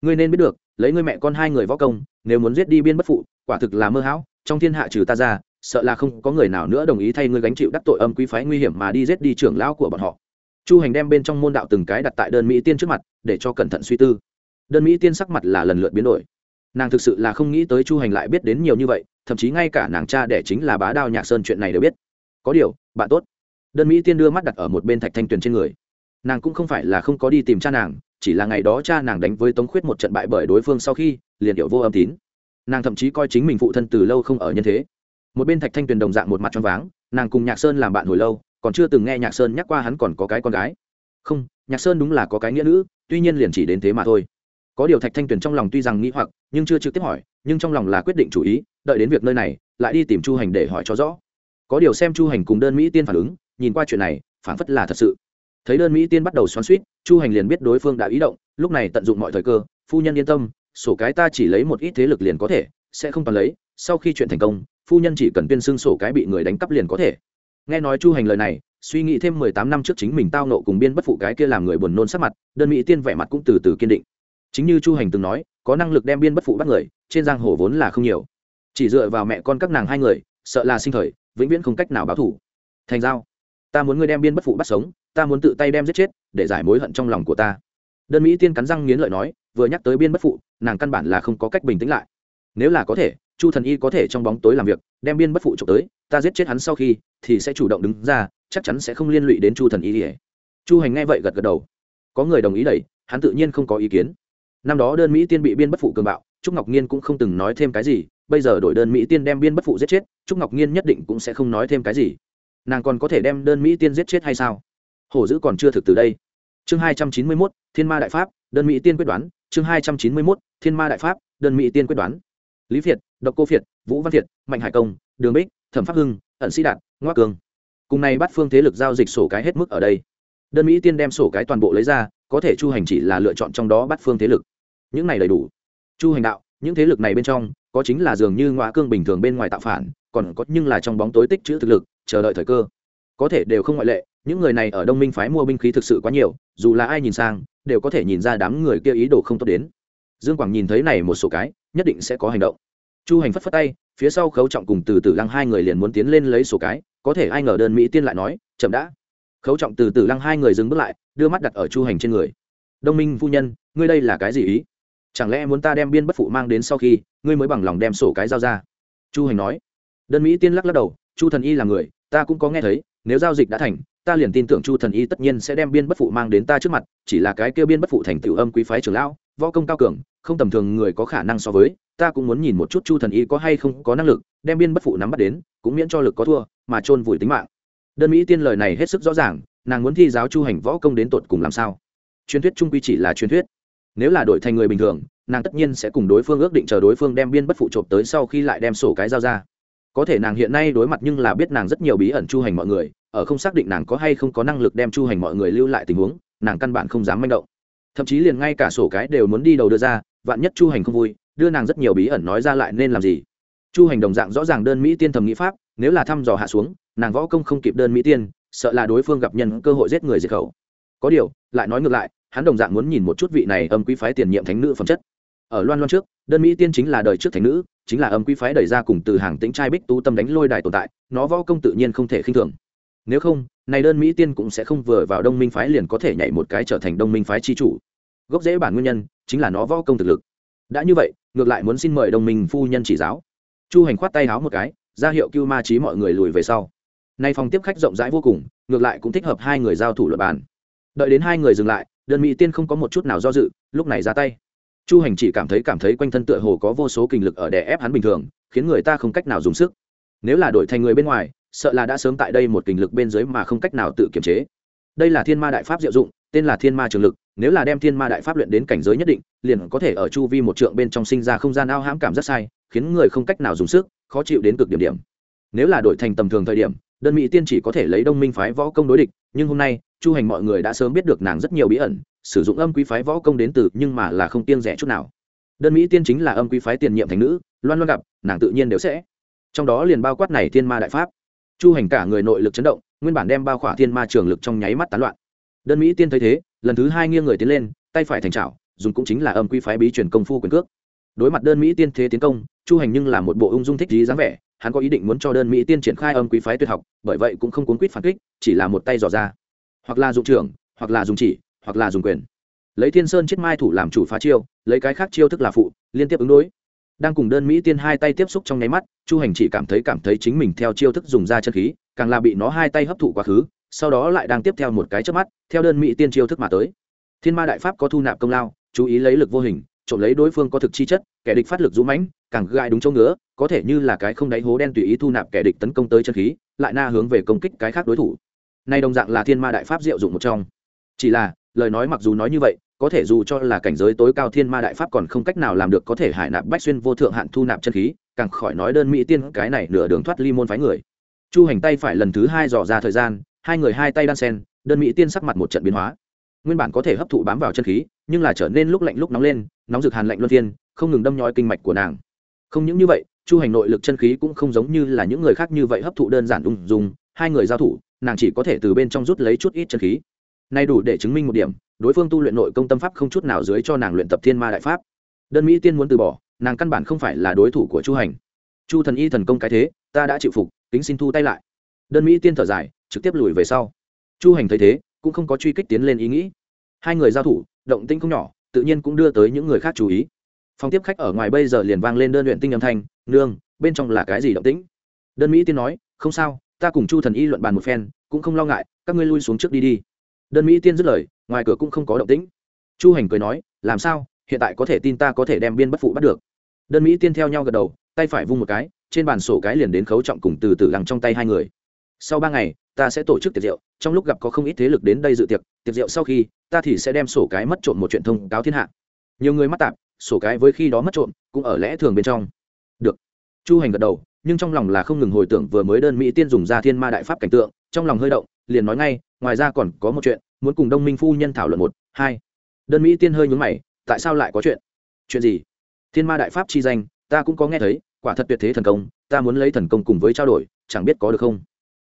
ngươi nên biết được, lấy ngươi mẹ con hai người võ công, nếu muốn giết đi biên bất phụ, quả thực là mơ hão, trong thiên hạ trừ ta ra, sợ là không có người nào nữa đồng ý thay ngươi gánh chịu đắc tội âm quý phái nguy hiểm mà đi giết đi trưởng lão của bọn họ. Chu hành đem bên trong môn đạo từng cái đặt tại đơn mỹ tiên trước mặt, để cho cẩn thận suy tư. Đơn mỹ tiên sắc mặt là lần lượt biến đổi. Nàng thực sự là không nghĩ tới chu hành lại biết đến nhiều như vậy, thậm chí ngay cả nàng cha đẻ chính là bá đao nhạc sơn chuyện này đều biết. Có điều, bạn tốt. Đơn mỹ tiên đưa mắt đặt ở một bên thạch thanh tuyền trên người nàng cũng không phải là không có đi tìm cha nàng, chỉ là ngày đó cha nàng đánh với tống khuyết một trận bại bởi đối phương sau khi, liền điệu vô âm tín. Nàng thậm chí coi chính mình phụ thân từ lâu không ở nhân thế. Một bên thạch thanh tuyền đồng dạng một mặt t r váng, nàng cùng nhạc sơn làm bạn hồi lâu, còn chưa từng nghe nhạc sơn nhắc qua hắn còn có cái con gái. Không, nhạc sơn đúng là có cái nghĩa nữ, tuy nhiên liền chỉ đến thế mà thôi. Có điều thạch thanh tuyền trong lòng tuy rằng nghĩ hoặc, nhưng chưa trực tiếp hỏi, nhưng trong lòng là quyết định chủ ý, đợi đến việc nơi này, lại đi tìm chu hành để hỏi cho rõ. Có điều xem chu hành cùng đơn mỹ tiên phản ứng, nhìn qua chuyện này phản phất là thật sự thấy đơn mỹ tiên bắt đầu xoắn suýt chu hành liền biết đối phương đã ý động, lúc này tận dụng mọi thời cơ, phu nhân yên tâm, sổ cái ta chỉ lấy một ít thế lực liền có thể, sẽ không toàn lấy, sau khi chuyện thành công, phu nhân chỉ cần tuyên xưng sổ cái bị người đánh cắp liền có thể. Nghe nói chu hành lời này, suy nghĩ thêm mười tám năm trước chính mình tao nộ cùng biên bất phụ cái kia làm người buồn nôn sắc mặt, đơn mỹ tiên vẻ mặt cũng từ từ kiên định. Chính như chu hành từng nói, có năng lực đem biên bất phụ bắt người, trên giang hồ vốn là không nhiều. Chỉ dựa vào mẹ con các nàng hai người, sợ là sinh thời, vĩnh viễn không cách nào báo thủ thành giao, ta muốn ngươi đem biên bất phụ bắt sống ta muốn tự tay đem giết chết, để giải mối hận trong lòng của ta. Đơn mỹ tiên cắn răng nghiến lợi nói, vừa nhắc tới biên bất phụ, nàng căn bản là không có cách bình tĩnh lại. Nếu là có thể, chu thần y có thể trong bóng tối làm việc, đem biên bất phụ trộm tới, ta giết chết hắn sau khi, thì sẽ chủ động đứng ra, chắc chắn sẽ không liên lụy đến chu thần y chu hành nghe vậy gật gật đầu. Có người đồng ý đẩy, hắn tự nhiên không có ý kiến. Năm đó đơn mỹ tiên bị biên bất phụ cường bạo, trúc ngọc nhiên cũng không từng nói thêm cái gì, bây giờ đổi đơn mỹ tiên đem biên bất phụ giết chết, trúc ngọc nhiên nhất định cũng sẽ không nói thêm cái gì. Nàng còn có thể đem đơn mỹ tiên giết chết hay sao? Hổ dữ còn chưa thực từ đây. Chương hai trăm chín mươi mốt, thiên ma đại pháp, đơn mỹ tiên quyết đoán. Chương hai trăm chín mươi mốt, thiên ma đại pháp, đơn mỹ tiên quyết đoán. Lý việt độc cô việt vũ văn việt mạnh hải công, đường bích, thẩm pháp hưng, ẩn sĩ đạt, ngoa cường. Cùng này bắt phương thế lực giao dịch sổ cái hết mức ở đây. Đơn mỹ tiên đem sổ cái toàn bộ lấy ra, có thể chu hành chỉ là lựa chọn trong đó bắt phương thế lực. Những này đầy đủ. Chu hành đạo, những thế lực này bên trong, có chính là dường như ngoại cương bình thường bên ngoài tạo phản, còn có nhưng là trong bóng tối tích chữ thực lực, chờ đợi thời cơ có thể đều không ngoại lệ, những người này ở đông minh phái mua binh khí thực sự quá nhiều, dù là ai nhìn sang, đều có thể nhìn ra đám người kia ý đồ không tốt đến. Dương quảng nhìn thấy này một số cái, nhất định sẽ có hành động. Chu hành phất phất tay, phía sau khấu trọng cùng từ từ lăng hai người liền muốn tiến lên lấy sổ cái, có thể ai ngờ đơn mỹ tiên lại nói, chậm đã. Khấu trọng, từ từ lăng hai người dừng bước lại, đưa mắt đặt ở chu hành trên người. Đông minh phu nhân, ngươi đây là cái gì ý? Chẳng lẽ muốn ta đem biên bất phụ mang đến sau khi, ngươi mới bằng lòng đem sổ cái giao ra? Chu hành nói. Đơn mỹ tiên lắc lắc đầu, chu thần y là người, ta cũng có nghe thấy nếu giao dịch đã thành, ta liền tin tưởng chu thần y tất nhiên sẽ đem biên bất phụ mang đến ta trước mặt, chỉ là cái kêu biên bất phụ thành tiểu âm quý phái trưởng lão, võ công cao cường, không tầm thường người có khả năng so với, ta cũng muốn nhìn một chút chu thần y có hay không có năng lực đem biên bất phụ nắm bắt đến, cũng miễn cho lực có thua, mà chôn vùi tính mạng. Đơn mỹ tiên lời này hết sức rõ ràng, nàng muốn thi giáo chu hành võ công đến tột cùng làm sao? Truyền thuyết trung quy chỉ là truyền thuyết. Nếu là đổi thành người bình thường, nàng tất nhiên sẽ cùng đối phương ước định chờ đối phương đem biên bất phụ trộm tới sau khi lại đem sổ cái giao ra có thể nàng hiện nay đối mặt nhưng là biết nàng rất nhiều bí ẩn chu hành mọi người, ở không xác định nàng có hay không có năng lực đem chu hành mọi người lưu lại tình huống, nàng căn bản không dám manh động. Thậm chí liền ngay cả sổ cái đều muốn đi đầu đưa ra, vạn nhất chu hành không vui, đưa nàng rất nhiều bí ẩn nói ra lại nên làm gì? Chu hành đồng dạng rõ ràng đơn mỹ tiên thầm nghĩ pháp, nếu là thăm dò hạ xuống, nàng võ công không kịp đơn mỹ tiên, sợ là đối phương gặp nhân cơ hội giết người diệt khẩu. Có điều, lại nói ngược lại, hắn đồng dạng muốn nhìn một chút vị này âm quý phái tiền nhiệm thánh nữ phẩm chất. Ở loan loan trước, đơn mỹ tiên chính là đời trước thánh nữ chính là âm quý phái đẩy ra cùng từ hàng tĩnh trai bích tú tâm đánh lôi đài tồn tại, nó võ công tự nhiên không thể khinh thường. Nếu không, này đơn mỹ tiên cũng sẽ không vừa vào đông minh phái liền có thể nhảy một cái trở thành đông minh phái chi chủ. Gốc rễ bản nguyên nhân chính là nó võ công thực lực. Đã như vậy, ngược lại muốn xin mời đông minh phu nhân chỉ giáo. Chu hành khoát tay háo một cái, ra hiệu cưu ma trí mọi người lùi về sau. Nay phòng tiếp khách rộng rãi vô cùng, ngược lại cũng thích hợp hai người giao thủ luật bàn. Đợi đến hai người dừng lại, đơn mỹ tiên không có một chút nào do dự, lúc này ra tay chu hành chỉ cảm thấy cảm thấy quanh thân tựa hồ có vô số kinh lực ở đè ép hắn bình thường, khiến người ta không cách nào dùng sức. Nếu là đổi thành người bên ngoài, sợ là đã sớm tại đây một kinh lực bên dưới mà không cách nào tự kiềm chế. Đây là thiên ma đại pháp diệu dụng, tên là thiên ma trường lực, nếu là đem thiên ma đại pháp luyện đến cảnh giới nhất định, liền có thể ở chu vi một trượng bên trong sinh ra không gian ao hãm cảm rất sai, khiến người không cách nào dùng sức, khó chịu đến cực điểm điểm. Nếu là đổi thành tầm thường thời điểm, đơn mỹ tiên chỉ có thể lấy đông minh phái võ công đối địch, nhưng hôm nay, chu hành mọi người đã sớm biết được nàng rất nhiều bí ẩn sử dụng âm quý phái võ công đến từ nhưng mà là không tiên rẻ chút nào. Đơn mỹ tiên chính là âm quý phái tiền nhiệm thành nữ, loan loan gặp, nàng tự nhiên đều sẽ. Trong đó liền bao quát này thiên ma đại pháp. Chu hành cả người nội lực chấn động, nguyên bản đem bao khỏa thiên ma trường lực trong nháy mắt tán loạn. Đơn mỹ tiên thấy thế, lần thứ hai nghiêng người tiến lên, tay phải thành trào dùng cũng chính là âm quý phái bí truyền công phu quyền cước. Đối mặt đơn mỹ tiên thế tiến công, chu hành nhưng là một bộ ung dung thích lý dáng vẻ, hắn có ý định muốn cho đơn mỹ tiên triển khai âm quý phái tuyệt học, bởi vậy cũng không cuốn quýt phản kích, chỉ là một tay dò ra. Hoặc là dụng trưởng, hoặc là dùng chỉ hoặc là dùng quyền. Lấy thiên sơn chiết mai thủ làm chủ phá chiêu, lấy cái khác chiêu thức là phụ, liên tiếp ứng đối. Đang cùng đơn mỹ tiên hai tay tiếp xúc trong nháy mắt, chu hành chỉ cảm thấy cảm thấy chính mình theo chiêu thức dùng ra chân khí, càng là bị nó hai tay hấp thụ quá khứ, sau đó lại đang tiếp theo một cái chớp mắt, theo đơn mỹ tiên chiêu thức mà tới. Thiên ma đại pháp có thu nạp công lao, chú ý lấy lực vô hình, trộm lấy đối phương có thực chi chất, kẻ địch phát lực dũng mãnh, càng gai đúng chỗ ngứa, có thể như là cái không đáy hố đen tùy ý thu nạp kẻ địch tấn công tới chân khí, lại na hướng về công kích cái khác đối thủ. Nay đồng dạng là thiên ma đại pháp diệu dụng một trong. Chỉ là lời nói mặc dù nói như vậy, có thể dù cho là cảnh giới tối cao thiên ma đại pháp còn không cách nào làm được có thể hải nạp bách xuyên vô thượng hạn thu nạp chân khí, càng khỏi nói đơn mỹ tiên cái này nửa đường thoát ly môn phái người. Chu hành tay phải lần thứ hai dò ra thời gian, hai người hai tay đan sen, đơn mỹ tiên sắc mặt một trận biến hóa. Nguyên bản có thể hấp thụ bám vào chân khí, nhưng là trở nên lúc lạnh lúc nóng lên, nóng rực hàn lạnh luân phiên, không ngừng đâm nhói kinh mạch của nàng. Không những như vậy, chu hành nội lực chân khí cũng không giống như là những người khác như vậy hấp thụ đơn giản ung dung, hai người giao thủ, nàng chỉ có thể từ bên trong rút lấy chút ít chân khí nay đủ để chứng minh một điểm, đối phương tu luyện nội công tâm pháp không chút nào dưới cho nàng luyện tập thiên ma đại pháp. Đơn mỹ tiên muốn từ bỏ, nàng căn bản không phải là đối thủ của chu hành. Chu thần y thần công cái thế, ta đã chịu phục, kính xin thu tay lại. Đơn mỹ tiên thở dài, trực tiếp lùi về sau. Chu hành thấy thế, cũng không có truy kích tiến lên ý nghĩ. Hai người giao thủ, động tinh không nhỏ, tự nhiên cũng đưa tới những người khác chú ý. Phòng tiếp khách ở ngoài bây giờ liền vang lên đơn luyện tinh âm thanh, nương, bên trong là cái gì động tĩnh? Đơn mỹ tiên nói, không sao, ta cùng chu thần y luận bàn một phen, cũng không lo ngại, các ngươi lui xuống trước đi đi đơn mỹ tiên dứt lời, ngoài cửa cũng không có động tĩnh. Chu hành cười nói, làm sao? Hiện tại có thể tin ta có thể đem biên bất phụ bắt được? Đơn mỹ tiên theo nhau gật đầu, tay phải vung một cái, trên bàn sổ cái liền đến khấu trọng cùng từ từ lằng trong tay hai người. Sau ba ngày, ta sẽ tổ chức tiệc rượu, trong lúc gặp có không ít thế lực đến đây dự tiệc tiệc rượu sau khi, ta thì sẽ đem sổ cái mất trộm một chuyện thông cáo thiên hạ. Nhiều người mắc tạp, sổ cái với khi đó mất trộm cũng ở lẽ thường bên trong. Được. Chu hành gật đầu, nhưng trong lòng là không ngừng hồi tưởng vừa mới đơn mỹ tiên dùng ra thiên ma đại pháp cảnh tượng, trong lòng hơi động, liền nói ngay ngoài ra còn có một chuyện, muốn cùng đông minh phu nhân thảo luận một, hai. Đơn mỹ tiên hơi nhún mày, tại sao lại có chuyện? Chuyện gì? Thiên ma đại pháp chi danh, ta cũng có nghe thấy, quả thật tuyệt thế thần công, ta muốn lấy thần công cùng với trao đổi, chẳng biết có được không?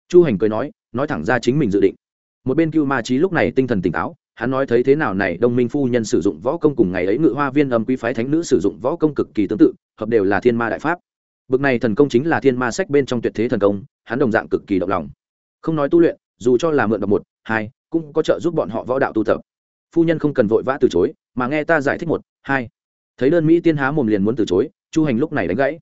Chu hành cười nói nói thẳng ra chính mình dự định. Một bên cưu ma trí lúc này tinh thần tỉnh táo, hắn nói thấy thế nào này, đông minh phu nhân sử dụng võ công cùng ngày ấy ngự hoa viên âm quý phái thánh nữ sử dụng võ công cực kỳ tương tự, hợp đều là thiên ma đại pháp. Bực này thần công chính là thiên ma sách bên trong tuyệt thế thần công, hắn đồng dạng cực kỳ động lòng. Không nói tu luyện dù cho là mượn đọc một, hai, cũng có trợ giúp bọn họ võ đạo tu tập. Phu nhân không cần vội vã từ chối, mà nghe ta giải thích một, hai. Thấy đơn mỹ tiên há mồm liền muốn từ chối, chu hành lúc này đánh gãy.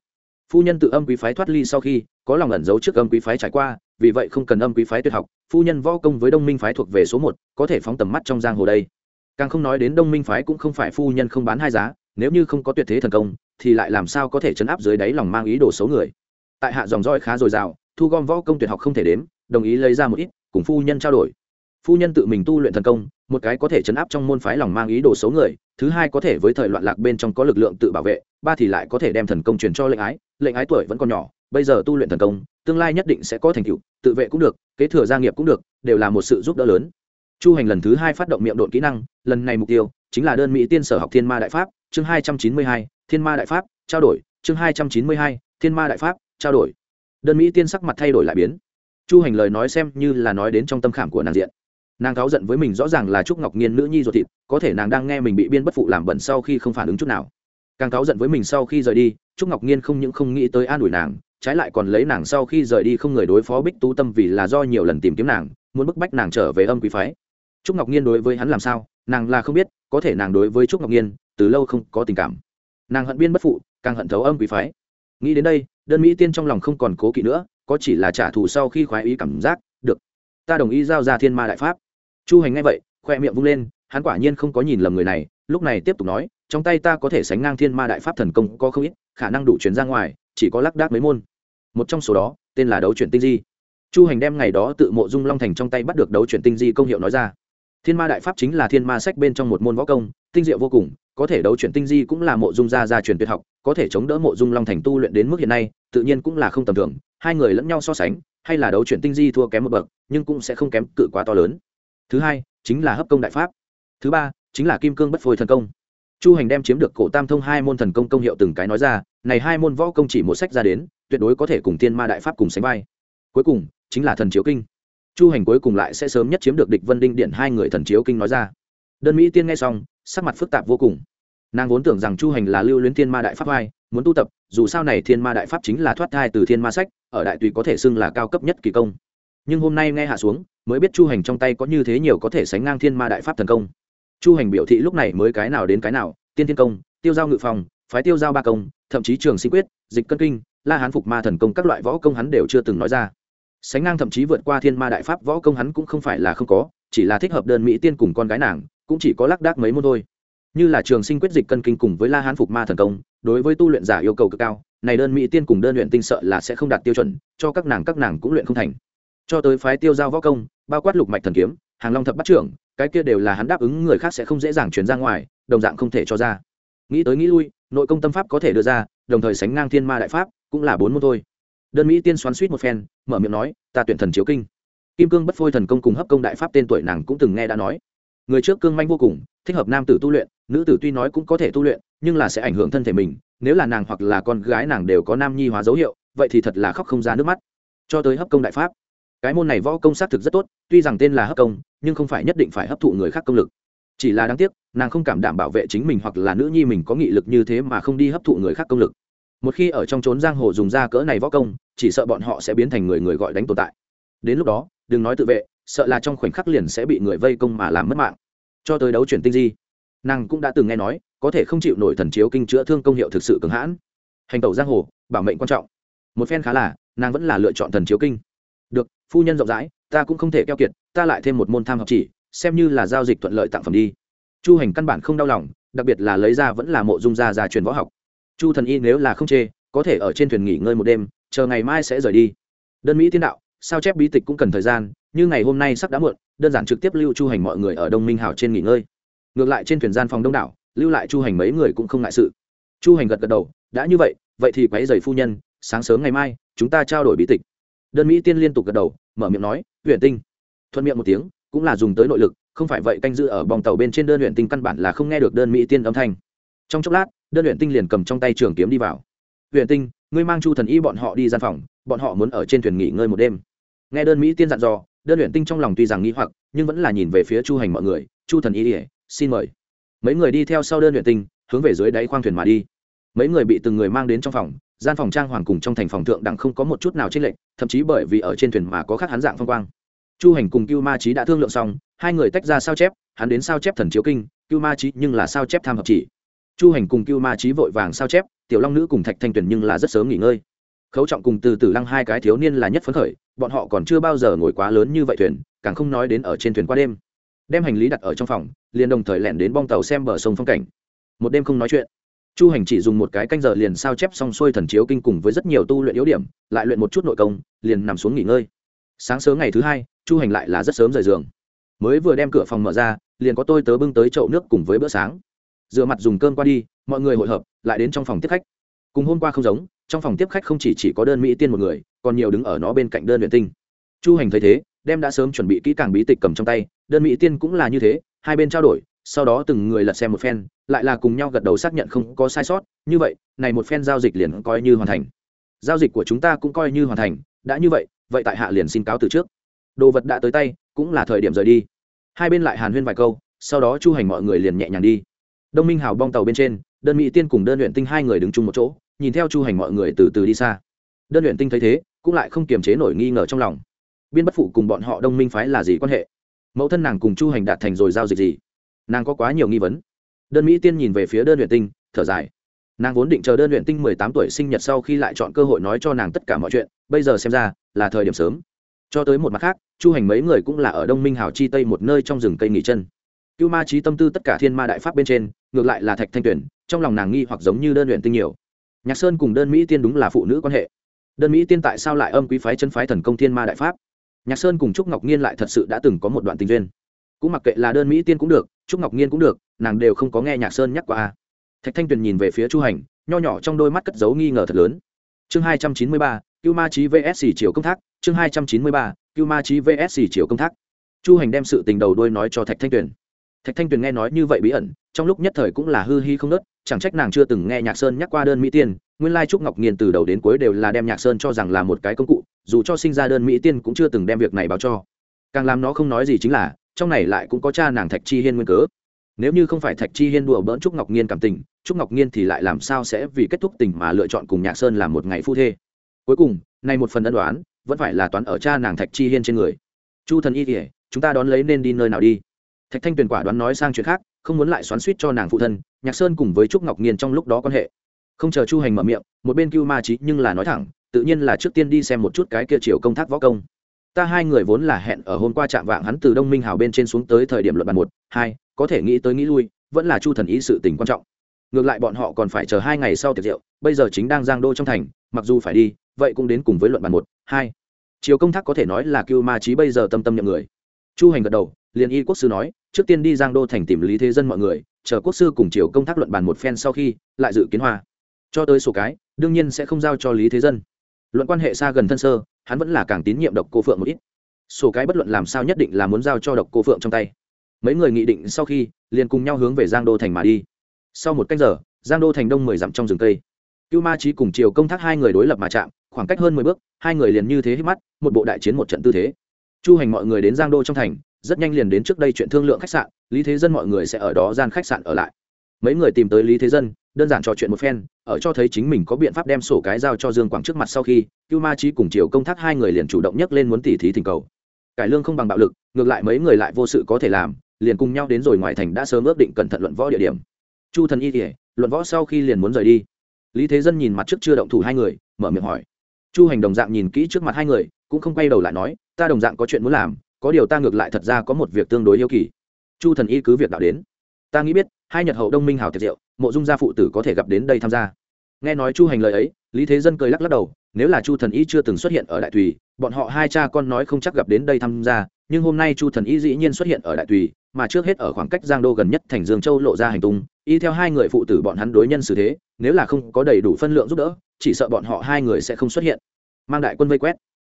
Phu nhân tự âm quý phái thoát ly sau khi, có lòng ẩn giấu trước âm quý phái trải qua, vì vậy không cần âm quý phái tuyệt học, phu nhân võ công với đông minh phái thuộc về số một, có thể phóng tầm mắt trong giang hồ đây. Càng không nói đến đông minh phái cũng không phải phu nhân không bán hai giá, nếu như không có tuyệt thế thần công, thì lại làm sao có thể chấn áp dưới đáy lòng mang ý đồ xấu người. Tại hạ dòng roi khá dồi dào, thu gom võ công tuyệt học không thể đếm, đồng ý lấy ra một ít cùng phu nhân trao đổi. Phu nhân tự mình tu luyện thần công, một cái có thể chấn áp trong môn phái lòng mang ý đồ xấu người, thứ hai có thể với thời loạn lạc bên trong có lực lượng tự bảo vệ, ba thì lại có thể đem thần công truyền cho lệnh ái lệnh ái tuổi vẫn còn nhỏ, bây giờ tu luyện thần công, tương lai nhất định sẽ có thành tựu, tự vệ cũng được, kế thừa gia nghiệp cũng được, đều là một sự giúp đỡ lớn. Chu hành lần thứ hai phát động miệng độn kỹ năng, lần này mục tiêu chính là đơn mỹ tiên sở học thiên ma đại pháp, chương hai trăm chín mươi hai, thiên ma đại pháp, trao đổi, chương hai trăm chín mươi hai, thiên ma đại pháp, trao đổi. Đơn mỹ tiên sắc mặt thay đổi lại biến chu hành lời nói xem như là nói đến trong tâm khảm của nàng diện. Nàng cáu giận với mình rõ ràng là trúc ngọc nhiên nữ nhi ruột thịt, có thể nàng đang nghe mình bị biên bất phụ làm bẩn sau khi không phản ứng chút nào. Càng cáu giận với mình sau khi rời đi, trúc ngọc nhiên không những không nghĩ tới an ủi nàng, trái lại còn lấy nàng sau khi rời đi không người đối phó bích tú tâm vì là do nhiều lần tìm kiếm nàng, muốn bức bách nàng trở về âm quý phái. Trúc ngọc nhiên đối với hắn làm sao, nàng là không biết, có thể nàng đối với trúc ngọc nhiên từ lâu không có tình cảm. Nàng hận biên bất phụ, càng hận thấu âm quý phái. Nghĩ đến đây, đơn mỹ tiên trong lòng không còn cố kỵ nữa có chỉ là trả thù sau khi khoái ý cảm giác, được. Ta đồng ý giao ra thiên ma đại pháp. Chu hành ngay vậy, khoe miệng vung lên, hắn quả nhiên không có nhìn lầm người này, lúc này tiếp tục nói, trong tay ta có thể sánh ngang thiên ma đại pháp thần công có không ít, khả năng đủ chuyển ra ngoài, chỉ có lác đác mấy môn. Một trong số đó, tên là đấu chuyển tinh di. Chu hành đem ngày đó tự mộ dung long thành trong tay bắt được đấu chuyển tinh di công hiệu nói ra thiên ma đại pháp chính là thiên ma sách bên trong một môn võ công, tinh diệu vô cùng, có thể đấu chuyển tinh di cũng là mộ dung gia gia truyền tuyệt học, có thể chống đỡ mộ dung long thành tu luyện đến mức hiện nay, tự nhiên cũng là không tầm thường, hai người lẫn nhau so sánh, hay là đấu chuyển tinh di thua kém một bậc, nhưng cũng sẽ không kém cự quá to lớn. Thứ hai, chính là hấp công đại pháp. Thứ ba, chính là kim cương bất phôi thần công. Chu hành đem chiếm được cổ tam thông hai môn thần công công hiệu từng cái nói ra, này hai môn võ công chỉ một sách ra đến, tuyệt đối có thể cùng tiên ma đại pháp cùng sánh vai. Cuối cùng, chính là thần chiếu kinh chu hành cuối cùng lại sẽ sớm nhất chiếm được địch vân đinh điện hai người thần chiếu kinh nói ra. Đơn mỹ tiên nghe xong sắc mặt phức tạp vô cùng. Nàng vốn tưởng rằng chu hành là lưu luyến thiên ma đại pháp hai, muốn tu tập dù sao này thiên ma đại pháp chính là thoát thai từ thiên ma sách ở đại tùy có thể xưng là cao cấp nhất kỳ công. Nhưng hôm nay nghe hạ xuống mới biết chu hành trong tay có như thế nhiều có thể sánh ngang thiên ma đại pháp thần công. Chu hành biểu thị lúc này mới cái nào đến cái nào tiên thiên công tiêu giao ngự phòng phái tiêu giao ba công thậm chí trường sinh quyết dịch cân kinh la hán phục ma thần công các loại võ công hắn đều chưa từng nói ra sánh ngang thậm chí vượt qua thiên ma đại pháp võ công hắn cũng không phải là không có, chỉ là thích hợp đơn mỹ tiên cùng con gái nàng, cũng chỉ có lác đác mấy môn thôi. Như là trường sinh quyết dịch cân kinh cùng với la hán phục ma thần công, đối với tu luyện giả yêu cầu cực cao, này đơn mỹ tiên cùng đơn luyện tinh sợ là sẽ không đạt tiêu chuẩn, cho các nàng các nàng cũng luyện không thành. Cho tới phái tiêu giao võ công, bao quát lục mạch thần kiếm, hàng long thập bắt trưởng, cái kia đều là hắn đáp ứng người khác sẽ không dễ dàng chuyển ra ngoài, đồng dạng không thể cho ra. Nghĩ tới nghĩ lui, nội công tâm pháp có thể đưa ra, đồng thời sánh ngang thiên ma đại pháp, cũng là bốn môn thôi đơn mỹ tiên xoắn suýt một phen, mở miệng nói, ta tuyển thần chiếu kinh. Kim cương bất phôi thần công cùng hấp công đại pháp tên tuổi nàng cũng từng nghe đã nói. Người trước cương manh vô cùng, thích hợp nam tử tu luyện, nữ tử tuy nói cũng có thể tu luyện, nhưng là sẽ ảnh hưởng thân thể mình, nếu là nàng hoặc là con gái nàng đều có nam nhi hóa dấu hiệu, vậy thì thật là khóc không ra nước mắt. Cho tới hấp công đại pháp, cái môn này võ công xác thực rất tốt, tuy rằng tên là hấp công, nhưng không phải nhất định phải hấp thụ người khác công lực. Chỉ là đáng tiếc, nàng không cảm đảm bảo vệ chính mình hoặc là nữ nhi mình có nghị lực như thế mà không đi hấp thụ người khác công lực một khi ở trong trốn giang hồ dùng ra cỡ này võ công, chỉ sợ bọn họ sẽ biến thành người người gọi đánh tồn tại. Đến lúc đó, đừng nói tự vệ, sợ là trong khoảnh khắc liền sẽ bị người vây công mà làm mất mạng. Cho tới đấu chuyển tinh di, nàng cũng đã từng nghe nói, có thể không chịu nổi thần chiếu kinh chữa thương công hiệu thực sự cường hãn. Hành tẩu giang hồ, bảo mệnh quan trọng. Một phen khá là, nàng vẫn là lựa chọn thần chiếu kinh. Được, phu nhân rộng rãi, ta cũng không thể keo kiệt, ta lại thêm một môn tham học chỉ, xem như là giao dịch thuận lợi tặng phẩm đi. Chu hành căn bản không đau lòng, đặc biệt là lấy ra vẫn là mộ dung gia gia truyền võ học chu thần y nếu là không chê, có thể ở trên thuyền nghỉ ngơi một đêm, chờ ngày mai sẽ rời đi. Đơn mỹ tiên đạo, sao chép bí tịch cũng cần thời gian, như ngày hôm nay sắp đã muộn, đơn giản trực tiếp lưu chu hành mọi người ở đông minh hào trên nghỉ ngơi. Ngược lại trên thuyền gian phòng đông đảo, lưu lại chu hành mấy người cũng không ngại sự. Chu hành gật gật đầu, đã như vậy vậy thì quấy giày phu nhân, sáng sớm ngày mai, chúng ta trao đổi bí tịch. Đơn mỹ tiên liên tục gật đầu, mở miệng nói huyện tinh. Thuận miệng một tiếng, cũng là dùng tới nội lực, không phải vậy canh giữ ở bong tàu bên trên đơn huyện tinh căn bản là không nghe được đơn mỹ tiên âm thanh trong chốc lát, đơn luyện tinh liền cầm trong tay trường kiếm đi vào. Luyện tinh, ngươi mang chu thần y bọn họ đi gian phòng, bọn họ muốn ở trên thuyền nghỉ ngơi một đêm. Nghe đơn mỹ tiên dặn dò, đơn luyện tinh trong lòng tuy rằng nghĩ hoặc, nhưng vẫn là nhìn về phía chu hành mọi người, chu thần y ỉa xin mời. Mấy người đi theo sau đơn luyện tinh, hướng về dưới đáy khoang thuyền mà đi. Mấy người bị từng người mang đến trong phòng, gian phòng trang hoàng cùng trong thành phòng thượng đẳng không có một chút nào trên lệnh thậm chí bởi vì ở trên thuyền mà có khác hắn dạng phong quang. Chu hành cùng cưu ma trí đã thương lượng xong, hai người tách ra sao chép, hắn đến sao chép thần chiếu kinh, cưu ma trí nhưng là sao chép tham hợp chỉ chu hành cùng cưu ma trí vội vàng sao chép, tiểu long nữ cùng thạch thanh tuyền nhưng là rất sớm nghỉ ngơi. Khấu trọng cùng từ từ lăng hai cái thiếu niên là nhất phấn khởi, bọn họ còn chưa bao giờ ngồi quá lớn như vậy thuyền, càng không nói đến ở trên thuyền qua đêm. Đem hành lý đặt ở trong phòng, liền đồng thời lẻn đến bong tàu xem bờ sông phong cảnh. Một đêm không nói chuyện, chu hành chỉ dùng một cái canh giờ liền sao chép xong xuôi thần chiếu kinh cùng với rất nhiều tu luyện yếu điểm, lại luyện một chút nội công, liền nằm xuống nghỉ ngơi. Sáng sớm ngày thứ hai, chu hành lại là rất sớm rời giường. Mới vừa đem cửa phòng mở ra, liền có tôi tớ bưng tới chậu nước cùng với bữa sáng rửa mặt dùng cơm qua đi mọi người hội hợp lại đến trong phòng tiếp khách. Cùng hôm qua không giống trong phòng tiếp khách không chỉ, chỉ có đơn mỹ tiên một người còn nhiều đứng ở nó bên cạnh đơn luyện tinh. Chu hành thấy thế đem đã sớm chuẩn bị kỹ càng bí tịch cầm trong tay đơn mỹ tiên cũng là như thế hai bên trao đổi sau đó từng người lật xem một phen lại là cùng nhau gật đầu xác nhận không có sai sót như vậy này một phen giao dịch liền coi như hoàn thành. Giao dịch của chúng ta cũng coi như hoàn thành đã như vậy vậy tại hạ liền xin cáo từ trước. Đồ vật đã tới tay cũng là thời điểm rời đi. Hai bên lại hàn huyên vài câu sau đó chu hành mọi người liền nhẹ nhàng đi đông minh hào bong tàu bên trên, đơn mỹ tiên cùng đơn luyện tinh hai người đứng chung một chỗ, nhìn theo chu hành mọi người từ từ đi xa. Đơn luyện tinh thấy thế, cũng lại không kiềm chế nổi nghi ngờ trong lòng. Biên bất phụ cùng bọn họ đông minh phái là gì quan hệ? Mẫu thân nàng cùng chu hành đạt thành rồi giao dịch gì? Nàng có quá nhiều nghi vấn. Đơn mỹ tiên nhìn về phía đơn luyện tinh, thở dài. Nàng vốn định chờ đơn luyện tinh mười tám tuổi sinh nhật sau khi lại chọn cơ hội nói cho nàng tất cả mọi chuyện, bây giờ xem ra là thời điểm sớm. Cho tới một mặt khác, chu hành mấy người cũng là ở đông minh hảo chi tây một nơi trong rừng cây nghỉ chân cưu ma trí tâm tư tất cả thiên ma đại pháp bên trên, ngược lại là thạch thanh tuyển, trong lòng nàng nghi hoặc giống như đơn luyện tinh nhiều. Nhạc sơn cùng đơn mỹ tiên đúng là phụ nữ quan hệ. Đơn mỹ tiên tại sao lại âm quý phái chân phái thần công thiên ma đại pháp? Nhạc sơn cùng trúc ngọc nhiên lại thật sự đã từng có một đoạn tình duyên. Cũng mặc kệ là đơn mỹ tiên cũng được, trúc ngọc nhiên cũng được, nàng đều không có nghe nhạc sơn nhắc qua thạch thanh tuyền nhìn về phía chu hành, nho nhỏ trong đôi mắt cất giấu nghi ngờ thật lớn. Chương hai trăm chín mươi ba, cưu ma trí vsc chiều công thác, chương hai trăm chín mươi ba, cưu ma trí vsc chiều công thác. Chu hành đem sự tình đầu đôi nói cho thạch thanh tuyền thạch thanh tuyền nghe nói như vậy bí ẩn, trong lúc nhất thời cũng là hư hi không nớt chẳng trách nàng chưa từng nghe nhạc sơn nhắc qua đơn mỹ tiên, nguyên lai trúc ngọc nhiên từ đầu đến cuối đều là đem nhạc sơn cho rằng là một cái công cụ, dù cho sinh ra đơn mỹ tiên cũng chưa từng đem việc này báo cho. Càng làm nó không nói gì chính là, trong này lại cũng có cha nàng thạch chi hiên nguyên cớ. Nếu như không phải thạch chi hiên đùa bỡn trúc ngọc nhiên cảm tình, trúc ngọc nhiên thì lại làm sao sẽ vì kết thúc tình mà lựa chọn cùng nhạc sơn làm một ngày phu thê? Cuối cùng, nay một phần ân đoán vẫn phải là toán ở cha nàng thạch chi hiên trên người. Chu thần y kỉa chúng ta đón lấy nên đi nơi nào đi? Thạch thanh tuyền quả đoán nói sang chuyện khác, không muốn lại xoắn suýt cho nàng phụ thân, nhạc sơn cùng với trúc ngọc nhiên trong lúc đó quan hệ. Không chờ chu hành mở miệng, một bên cưu ma trí nhưng là nói thẳng, tự nhiên là trước tiên đi xem một chút cái kia chiều công thác võ công. Ta hai người vốn là hẹn ở hôm qua chạm vạng hắn từ đông minh hào bên trên xuống tới thời điểm luận bàn một, hai, có thể nghĩ tới nghĩ lui, vẫn là chu thần ý sự tình quan trọng. Ngược lại bọn họ còn phải chờ hai ngày sau tiệc rượu, bây giờ chính đang giang đô trong thành, mặc dù phải đi, vậy cũng đến cùng với luận bàn một, hai. Chiều công thác có thể nói là cưu ma trí bây giờ tâm tâm nhậm người. Chu hành gật đầu liền y quốc sư nói, trước tiên đi giang đô thành tìm lý thế dân mọi người, chờ quốc sư cùng triều công thác luận bàn một phen sau khi, lại dự kiến hoa. Cho tới sổ cái, đương nhiên sẽ không giao cho lý thế dân. Luận quan hệ xa gần thân sơ, hắn vẫn là càng tín nhiệm độc cô phượng một ít. Sổ cái bất luận làm sao nhất định là muốn giao cho độc cô phượng trong tay. Mấy người nghị định sau khi, liền cùng nhau hướng về giang đô thành mà đi. Sau một cách giờ, giang đô thành đông mười dặm trong rừng cây. Cưu ma trí cùng triều công thác hai người đối lập mà chạm, khoảng cách hơn mười bước, hai người liền như thế hít mắt, một bộ đại chiến một trận tư thế. Chu hành mọi người đến giang đô trong thành rất nhanh liền đến trước đây chuyện thương lượng khách sạn, lý thế dân mọi người sẽ ở đó gian khách sạn ở lại. Mấy người tìm tới lý thế dân, đơn giản trò chuyện một phen, ở cho thấy chính mình có biện pháp đem sổ cái giao cho dương quảng trước mặt sau khi, cưu ma trí cùng triều công thác hai người liền chủ động nhấc lên muốn tỉ thí thỉnh cầu. Cải lương không bằng bạo lực, ngược lại mấy người lại vô sự có thể làm, liền cùng nhau đến rồi ngoài thành đã sớm ước định cẩn thận luận võ địa điểm. Chu thần y kể luận võ sau khi liền muốn rời đi. Lý thế dân nhìn mặt trước chưa động thủ hai người, mở miệng hỏi. Chu hành đồng dạng nhìn kỹ trước mặt hai người, cũng không quay đầu lại nói, ta đồng dạng có chuyện muốn làm có điều ta ngược lại thật ra có một việc tương đối yêu kỳ. Chu thần y cứ việc đạo đến. Ta nghĩ biết, hai nhật hậu đông minh hào tiệt diệu mộ dung gia phụ tử có thể gặp đến đây tham gia. Nghe nói chu hành lời ấy, lý thế dân cười lắc lắc đầu, nếu là chu thần y chưa từng xuất hiện ở đại tùy, bọn họ hai cha con nói không chắc gặp đến đây tham gia, nhưng hôm nay chu thần y dĩ nhiên xuất hiện ở đại tùy, mà trước hết ở khoảng cách giang đô gần nhất thành dương châu lộ ra hành tung, y theo hai người phụ tử bọn hắn đối nhân xử thế, nếu là không có đầy đủ phân lượng giúp đỡ, chỉ sợ bọn họ hai người sẽ không xuất hiện. Mang đại quân vây quét.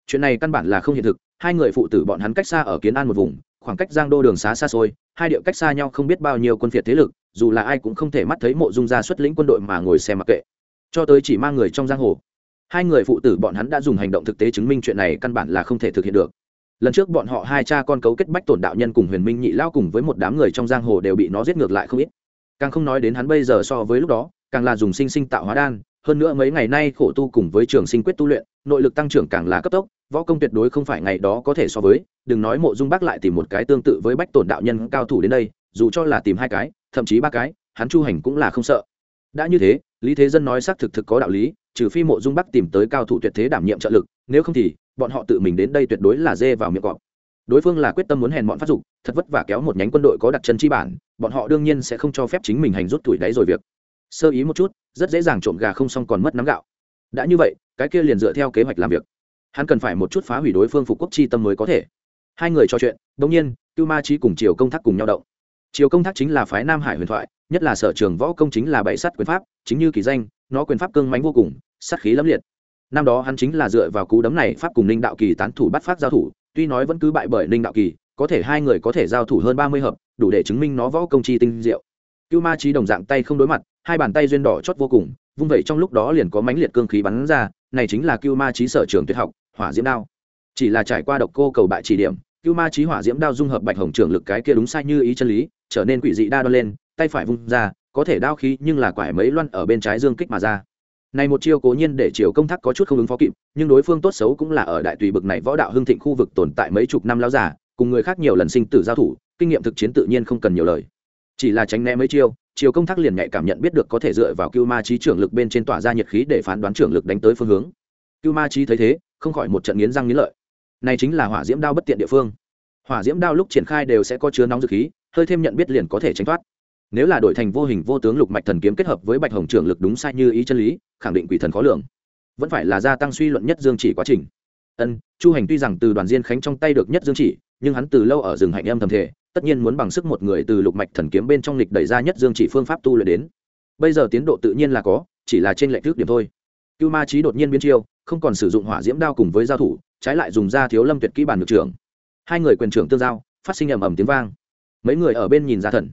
Chuyện này căn bản là không hiện thực hai người phụ tử bọn hắn cách xa ở kiến an một vùng, khoảng cách giang đô đường xá xa xôi, hai điệu cách xa nhau không biết bao nhiêu quân phiệt thế lực, dù là ai cũng không thể mắt thấy mộ dung ra xuất lĩnh quân đội mà ngồi xem mặc kệ. Cho tới chỉ mang người trong giang hồ. Hai người phụ tử bọn hắn đã dùng hành động thực tế chứng minh chuyện này căn bản là không thể thực hiện được. Lần trước bọn họ hai cha con cấu kết bách tổn đạo nhân cùng huyền minh nhị lao cùng với một đám người trong giang hồ đều bị nó giết ngược lại không ít. Càng không nói đến hắn bây giờ so với lúc đó, càng là dùng sinh sinh tạo hóa đan hơn nữa mấy ngày nay khổ tu cùng với trường sinh quyết tu luyện, nội lực tăng trưởng càng là cấp tốc, võ công tuyệt đối không phải ngày đó có thể so với. Đừng nói mộ dung bác lại tìm một cái tương tự với bách tổn đạo nhân cao thủ đến đây, dù cho là tìm hai cái, thậm chí ba cái, hắn chu hành cũng là không sợ. Đã như thế, lý thế dân nói xác thực thực có đạo lý, trừ phi mộ dung bắc tìm tới cao thủ tuyệt thế đảm nhiệm trợ lực, nếu không thì, bọn họ tự mình đến đây tuyệt đối là dê vào miệng cọp. Đối phương là quyết tâm muốn hèn bọn phát dục, thật vất vả kéo một nhánh quân đội có đặt chân chi bản, bọn họ đương nhiên sẽ không cho phép chính mình hành rút tuổi đáy rồi việc. Sơ ý một chút rất dễ dàng trộm gà không xong còn mất nắm gạo. Đã như vậy, cái kia liền dựa theo kế hoạch làm việc. Hắn cần phải một chút phá hủy đối phương phục quốc chi tâm mới có thể. Hai người trò chuyện đ nhiên, cưu ma trí cùng triều công thác cùng nhau động. Triều công thác chính là phái nam hải huyền thoại, nhất là sở trường võ công chính là bảy sắt quyền pháp, chính như kỳ danh, nó quyền pháp cương mánh vô cùng, sát khí lẫm liệt. Năm đó hắn chính là dựa vào cú đấm này pháp cùng ninh đạo kỳ tán thủ bắt phát giao thủ, tuy nói vẫn cứ bại bởi ninh đạo kỳ, có thể hai người có thể giao thủ hơn ba mươi hợp, đủ để chứng minh nó võ công chi tinh diệu. Cưu ma trí đồng dạng tay không đối mặt hai bàn tay duyên đỏ chót vô cùng, vung vẩy trong lúc đó liền có mánh liệt cương khí bắn ra, này chính là cưu ma trí sở trường tuyệt học, hỏa diễm đao. Chỉ là trải qua độc cô cầu bại chỉ điểm, cưu ma trí hỏa diễm đao dung hợp bạch hồng trường lực cái kia đúng sai như ý chân lý, trở nên quỷ dị đa đoan lên, tay phải vung ra, có thể đao khí nhưng là quải mấy loan ở bên trái dương kích mà ra. Này một chiêu cố nhiên để triều công thác có chút không ứng phó kịp, nhưng đối phương tốt xấu cũng là ở đại tùy bực này võ đạo hưng thịnh khu vực tồn tại mấy chục năm lao giả cùng người khác nhiều lần sinh tử giao thủ, kinh nghiệm thực chiến tự nhiên không cần nhiều lời chỉ là tránh né mấy chiêu chiều công thác liền nhạy cảm nhận biết được có thể dựa vào cưu ma trí trưởng lực bên trên tỏa ra nhiệt khí để phán đoán trưởng lực đánh tới phương hướng. Cưu ma trí thấy thế, không khỏi một trận nghiến răng nghiến lợi. Này chính là hỏa diễm đao bất tiện địa phương. Hỏa diễm đao lúc triển khai đều sẽ có chứa nóng dược khí, hơi thêm nhận biết liền có thể tránh thoát. Nếu là đổi thành vô hình vô tướng lục mạch thần kiếm kết hợp với bạch hồng trưởng lực đúng sai như ý chân lý, khẳng định quỷ thần khó lường. Vẫn phải là gia tăng suy luận nhất dương chỉ quá trình ân, chu hành tuy rằng từ đoàn diên khánh trong tay được nhất dương chỉ, nhưng hắn từ lâu ở rừng hạnh em thầm thể tất nhiên muốn bằng sức một người từ lục mạch thần kiếm bên trong lịch đẩy ra nhất dương chỉ phương pháp tu luyện đến. Bây giờ tiến độ tự nhiên là có, chỉ là trên lệnh thước điểm thôi. Cưu ma trí đột nhiên biến chiêu, không còn sử dụng hỏa diễm đao cùng với giao thủ, trái lại dùng ra thiếu lâm tuyệt kỹ bản được trưởng. Hai người quyền trưởng tương giao, phát sinh ầm ầm tiếng vang. Mấy người ở bên nhìn ra thần.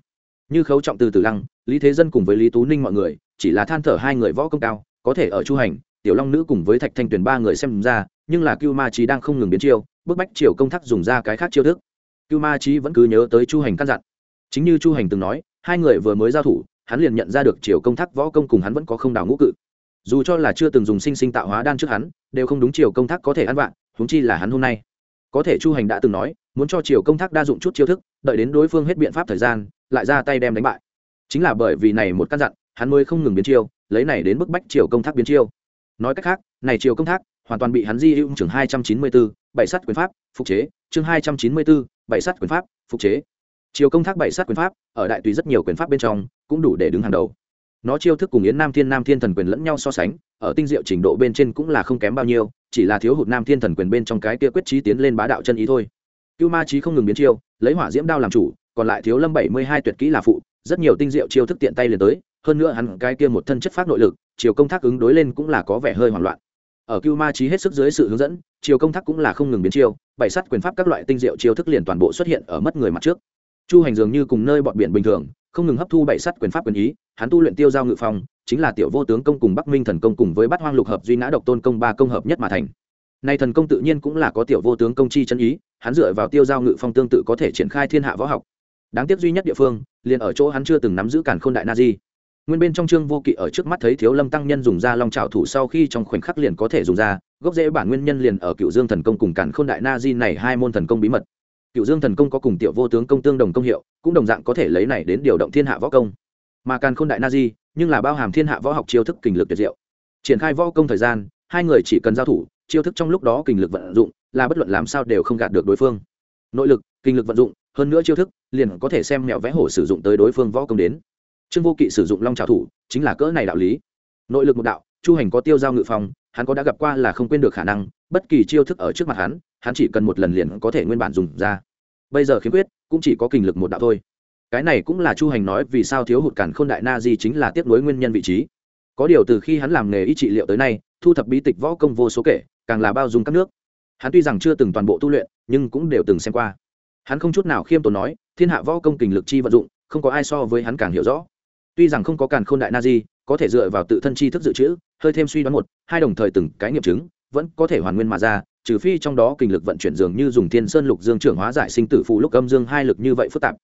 Như khấu trọng từ Tử lăng, lý thế dân cùng với lý tú ninh mọi người, chỉ là than thở hai người võ công cao, có thể ở chu hành tiểu long nữ cùng với thạch thanh tuyền ba người xem ra, nhưng là cưu ma trí đang không ngừng biến chiêu, bức bách triều công thắc dùng ra cái khác chiêu thức. Cưu ma trí vẫn cứ nhớ tới chu hành căn dặn. Chính như chu hành từng nói, hai người vừa mới giao thủ, hắn liền nhận ra được triều công thắc võ công cùng hắn vẫn có không đào ngũ cự. Dù cho là chưa từng dùng sinh sinh tạo hóa đan trước hắn, đều không đúng triều công thắc có thể ăn vạn huống chi là hắn hôm nay. Có thể chu hành đã từng nói, muốn cho triều công thác đa dụng chút chiêu thức, đợi đến đối phương hết biện pháp thời gian, lại ra tay đem đánh bại. Chính là bởi vì này một căn dặn, hắn mới không ngừng biến chiêu, lấy này đến bức bách triều công thác biến chiêu nói cách khác, này chiều công thác, hoàn toàn bị hắn di hữu chương hai trăm chín mươi bốn bảy sắt quyền pháp, phục chế. Chương hai trăm chín mươi bốn bảy sắt quyền pháp, phục chế. Chiều công thác bảy sắt quyền pháp, ở đại tùy rất nhiều quyền pháp bên trong, cũng đủ để đứng hàng đầu. Nó chiêu thức cùng yến nam thiên nam thiên thần quyền lẫn nhau so sánh, ở tinh diệu trình độ bên trên cũng là không kém bao nhiêu, chỉ là thiếu hụt nam thiên thần quyền bên trong cái kia quyết trí tiến lên bá đạo chân ý thôi. Cưu ma trí không ngừng biến chiêu, lấy hỏa diễm đao làm chủ, còn lại thiếu lâm bảy mươi hai tuyệt kỹ là phụ, rất nhiều tinh diệu chiêu thức tiện tay liền tới hơn nữa hắn cái kia một thân chất phát nội lực, chiều công thác ứng đối lên cũng là có vẻ hơi hoảng loạn. Ở cưu ma trí hết sức dưới sự hướng dẫn, chiều công thác cũng là không ngừng biến chiêu, bảy sắt quyền pháp các loại tinh diệu chiêu thức liền toàn bộ xuất hiện ở mất người mặt trước. Chu hành dường như cùng nơi bọn biển bình thường, không ngừng hấp thu bảy sắt quyền pháp quyền ý, hắn tu luyện tiêu giao ngự phong, chính là tiểu vô tướng công cùng bắc minh thần công cùng với bát hoang lục hợp duy ngã độc tôn công ba công hợp nhất mà thành. Nay thần công tự nhiên cũng là có tiểu vô tướng công chi chân ý, hắn dựa vào tiêu giao ngự phong tương tự có thể triển khai thiên hạ võ học. Đáng tiếc duy nhất địa phương, liền ở chỗ hắn chưa từng nắm giữ cản khôn đại na di nguyên bên trong trương vô kỵ ở trước mắt thấy thiếu lâm tăng nhân dùng ra long trào thủ sau khi trong khoảnh khắc liền có thể dùng ra, gốc rễ bản nguyên nhân liền ở cựu dương thần công cùng cản khôn đại na di này hai môn thần công bí mật. cựu dương thần công có cùng tiểu vô tướng công tương đồng công hiệu, cũng đồng dạng có thể lấy này đến điều động thiên hạ võ công. mà càn khôn đại na di, nhưng là bao hàm thiên hạ võ học chiêu thức kình lực tuyệt diệu. triển khai võ công thời gian, hai người chỉ cần giao thủ, chiêu thức trong lúc đó kình lực vận dụng, là bất luận làm sao đều không gạt được đối phương. nội lực, kinh lực vận dụng, hơn nữa chiêu thức, liền có thể xem mẹo vẽ hổ sử dụng tới đối phương võ công đến trương vô kỵ sử dụng long trào thủ, chính là cỡ này đạo lý. Nội lực một đạo, chu hành có tiêu giao ngự phòng hắn có đã gặp qua là không quên được khả năng, bất kỳ chiêu thức ở trước mặt hắn hắn chỉ cần một lần liền có thể nguyên bản dùng ra. Bây giờ khiếm khuyết, cũng chỉ có kình lực một đạo thôi. Cái này cũng là chu hành nói vì sao thiếu hụt cản k h ô n đại na di chính là tiếp nối nguyên nhân vị trí. Có điều từ khi hắn làm nghề y trị liệu tới nay, thu thập bí tịch võ công vô số kể, càng là bao dung các nước. Hắn tuy rằng chưa từng toàn bộ tu luyện, nhưng cũng đều từng xem qua. Hắn không chút nào khiêm tốn nói, thiên hạ võ công kình lực chi vận dụng, không có ai so với hắn càng hiểu rõ tuy rằng không có càn k h ô n đại na di, có thể dựa vào tự thân tri thức dự trữ, hơi thêm suy đoán một, hai đồng thời từng cái nghiệm chứng, vẫn có thể hoàn nguyên mà ra, trừ phi trong đó kinh lực vận chuyển dường như dùng thiên sơn lục dương trưởng hóa giải sinh tử phụ lúc âm dương hai lực như vậy phức tạp.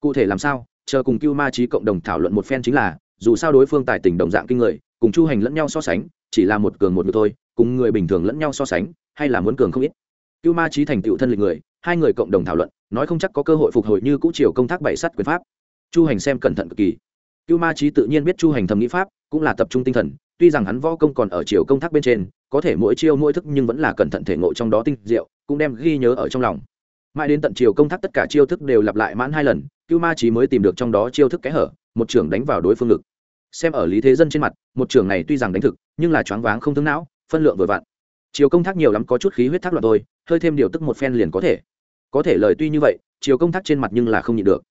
Cụ thể làm sao, chờ cùng cưu ma trí cộng đồng thảo luận một phen chính là, dù sao đối phương tài tình đồng dạng kinh người, cùng chu hành lẫn nhau so sánh, chỉ là một cường một người thôi, cùng người bình thường lẫn nhau so sánh, hay là muốn cường không ít. Cưu ma trí thành tựu thân lịch người, hai người cộng đồng thảo luận, nói không chắc có cơ hội phục hồi như cũ triều công tác bảy sắt quyền pháp. Chu hành xem cẩn thận cực kỳ cưu ma trí tự nhiên biết chu hành thầm nghĩ pháp, cũng là tập trung tinh thần, tuy rằng hắn võ công còn ở chiều công thác bên trên, có thể mỗi chiêu mỗi thức nhưng vẫn là cẩn thận thể ngộ trong đó tinh diệu, cũng đem ghi nhớ ở trong lòng. Mãi đến tận chiều công thác tất cả chiêu thức đều lặp lại mãn hai lần, cưu ma trí mới tìm được trong đó chiêu thức kẽ hở, một trưởng đánh vào đối phương ngực. Xem ở lý thế dân trên mặt, một trưởng này tuy rằng đánh thực, nhưng là choáng váng không thương não, phân lượng vừa vặn. Chiều công thác nhiều lắm có chút khí huyết thác loạn thôi, hơi thêm điều tức một phen liền có thể. Có thể lời tuy như vậy, chiều công thác trên mặt nhưng là không nhịn được.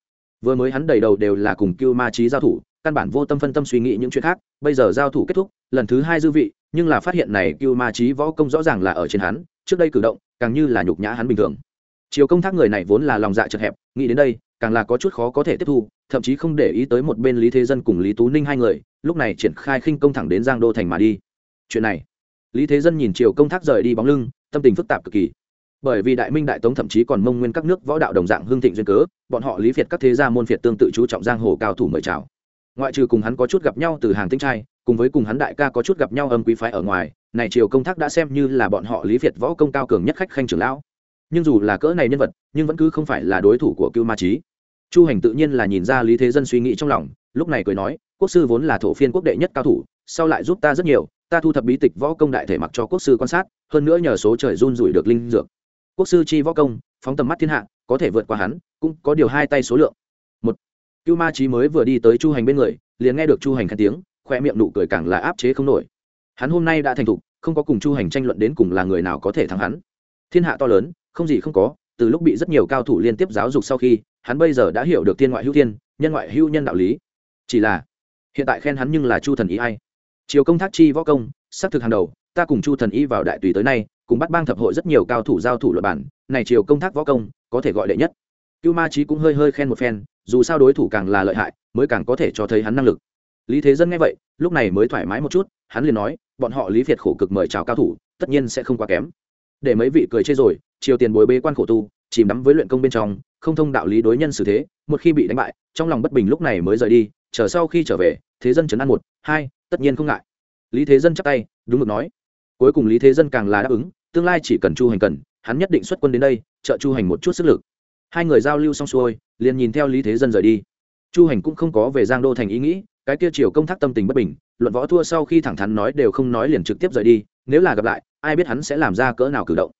Vừa mới hắn đầy đầu đều là cùng cưu ma trí giao thủ căn bản vô tâm phân tâm suy nghĩ những chuyện khác, bây giờ giao thủ kết thúc, lần thứ hai dư vị, nhưng là phát hiện này cưu ma trí võ công rõ ràng là ở trên hắn, trước đây cử động, càng như là nhục nhã hắn bình thường. Chiều công thác người này vốn là lòng dạ chật hẹp, nghĩ đến đây, càng là có chút khó có thể tiếp thu, thậm chí không để ý tới một bên lý thế dân cùng lý tú ninh hai người, lúc này triển khai khinh công thẳng đến giang đô thành mà đi. Chuyện này, lý thế dân nhìn chiều công thác rời đi bóng lưng, tâm tình phức tạp cực kỳ. Bởi vì đại minh đại tống thậm chí còn mông nguyên các nước võ đạo đồng dạng hương thịnh duyên cớ, bọn họ lý việt các thế gia môn việt tương tự chú trọng giang hồ cao thủ mời chào ngoại trừ cùng hắn có chút gặp nhau từ hàng tinh trai, cùng với cùng hắn đại ca có chút gặp nhau âm quý phái ở ngoài, này triều công thác đã xem như là bọn họ lý việt võ công cao cường nhất khách khanh trưởng lão. Nhưng dù là cỡ này nhân vật, nhưng vẫn cứ không phải là đối thủ của cưu ma trí chu hành tự nhiên là nhìn ra lý thế dân suy nghĩ trong lòng, lúc này cười nói, quốc sư vốn là thổ phiên quốc đệ nhất cao thủ, sau lại giúp ta rất nhiều, ta thu thập bí tịch võ công đại thể mặc cho quốc sư quan sát, hơn nữa nhờ số trời run rủi được linh dược. Quốc sư chi võ công, phóng tầm mắt thiên hạ, có thể vượt qua hắn, cũng có điều hai tay số lượng cưu ma trí mới vừa đi tới chu hành bên người, liền nghe được chu hành khen tiếng khoe miệng nụ cười càng là áp chế không nổi. Hắn hôm nay đã thành thục, không có cùng chu hành tranh luận đến cùng là người nào có thể thắng hắn. Thiên hạ to lớn, không gì không có, từ lúc bị rất nhiều cao thủ liên tiếp giáo dục sau khi, hắn bây giờ đã hiểu được thiên ngoại hữu thiên, nhân ngoại hữu nhân đạo lý. Chỉ là, hiện tại khen hắn nhưng là chu thần ý ai? Chiều công thác chi võ công, xác thực hàng đầu, ta cùng chu thần y vào đại tùy tới nay, cùng bắt bang thập hội rất nhiều cao thủ giao thủ luật bản này chiều công thác võ công, có thể gọi đệ nhất. Cưu ma trí cũng hơi hơi khen một phen dù sao đối thủ càng là lợi hại, mới càng có thể cho thấy hắn năng lực. Lý thế dân nghe vậy, lúc này mới thoải mái một chút, hắn liền nói, bọn họ lý việt khổ cực mời chào cao thủ, tất nhiên sẽ không quá kém. Để mấy vị cười chê rồi chiều tiền bối bế quan khổ tu, chìm đắm với luyện công bên trong, không thông đạo lý đối nhân xử thế, một khi bị đánh bại, trong lòng bất bình lúc này mới rời đi, chờ sau khi trở về, thế dân chấn an một, hai, tất nhiên không ngại. Lý thế dân chắp tay, đúng mực nói. Cuối cùng lý thế dân càng là đáp ứng, tương lai chỉ cần chu hành cần, hắn nhất định xuất quân đến đây, trợ chu hành một chút sức lực hai người giao lưu xong xuôi, liền nhìn theo lý thế dân rời đi. Chu hành cũng không có về giang đô thành ý nghĩ, cái kia chiều công thác tâm tình bất bình, luận võ thua sau khi thẳng thắn nói đều không nói liền trực tiếp rời đi, nếu là gặp lại, ai biết hắn sẽ làm ra cỡ nào cử động.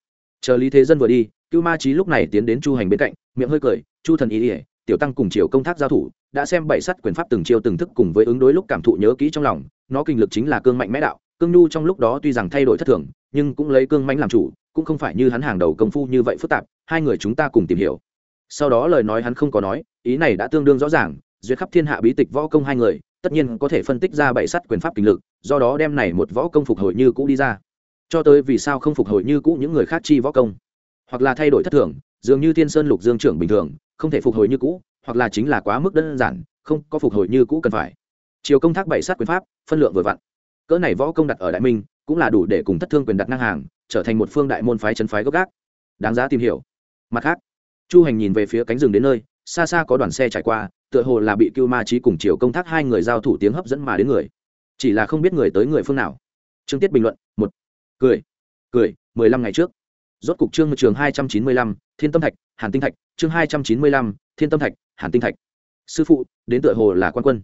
Chờ lý thế dân vừa đi, cưu ma trí lúc này tiến đến chu hành bên cạnh, miệng hơi cười, chu thần ý ỉa tiểu tăng cùng chiều công thác giao thủ, đã xem bảy sắt quyền pháp từng chiêu từng thức cùng với ứng đối lúc cảm thụ nhớ kỹ trong lòng, nó kinh lực chính là cương mạnh mẽ đạo, cương nhu trong lúc đó tuy rằng thay đổi thất thường, nhưng cũng lấy cương mạnh làm chủ, cũng không phải như hắn hàng đầu công phu như vậy phức tạp, hai người chúng ta cùng tìm hiểu sau đó lời nói hắn không có nói, ý này đã tương đương rõ ràng, duyệt khắp thiên hạ bí tịch võ công hai người, tất nhiên có thể phân tích ra bảy sắt quyền pháp kinh lực, do đó đem này một võ công phục hồi như cũ đi ra. Cho tới vì sao không phục hồi như cũ những người khác chi võ công? Hoặc là thay đổi thất thường, dường như thiên sơn lục dương trưởng bình thường, không thể phục hồi như cũ, hoặc là chính là quá mức đơn giản, không có phục hồi như cũ cần phải. Chiều công thác bảy sát quyền pháp, phân lượng vừa vặn. Cỡ này võ công đặt ở đại minh, cũng là đủ để cùng thất thương quyền đặt ngang hàng, trở thành một phương đại môn phái chân phái gốc gác. Đáng giá tìm hiểu. Mặt khác chu hành nhìn về phía cánh rừng đến nơi, xa xa có đoàn xe trải qua, tựa hồ là bị cưu ma trí cùng chiều công thác hai người giao thủ tiếng hấp dẫn mà đến người. Chỉ là không biết người tới người phương nào. Trương tiết bình luận, một, cười cười, mười lăm ngày trước. Rốt cục chương trường hai trăm chín mươi lăm, thiên tâm thạch, hàn tinh thạch, chương hai trăm chín mươi lăm, thiên tâm thạch, hàn tinh thạch. Sư phụ, đến tựa hồ là quan quân.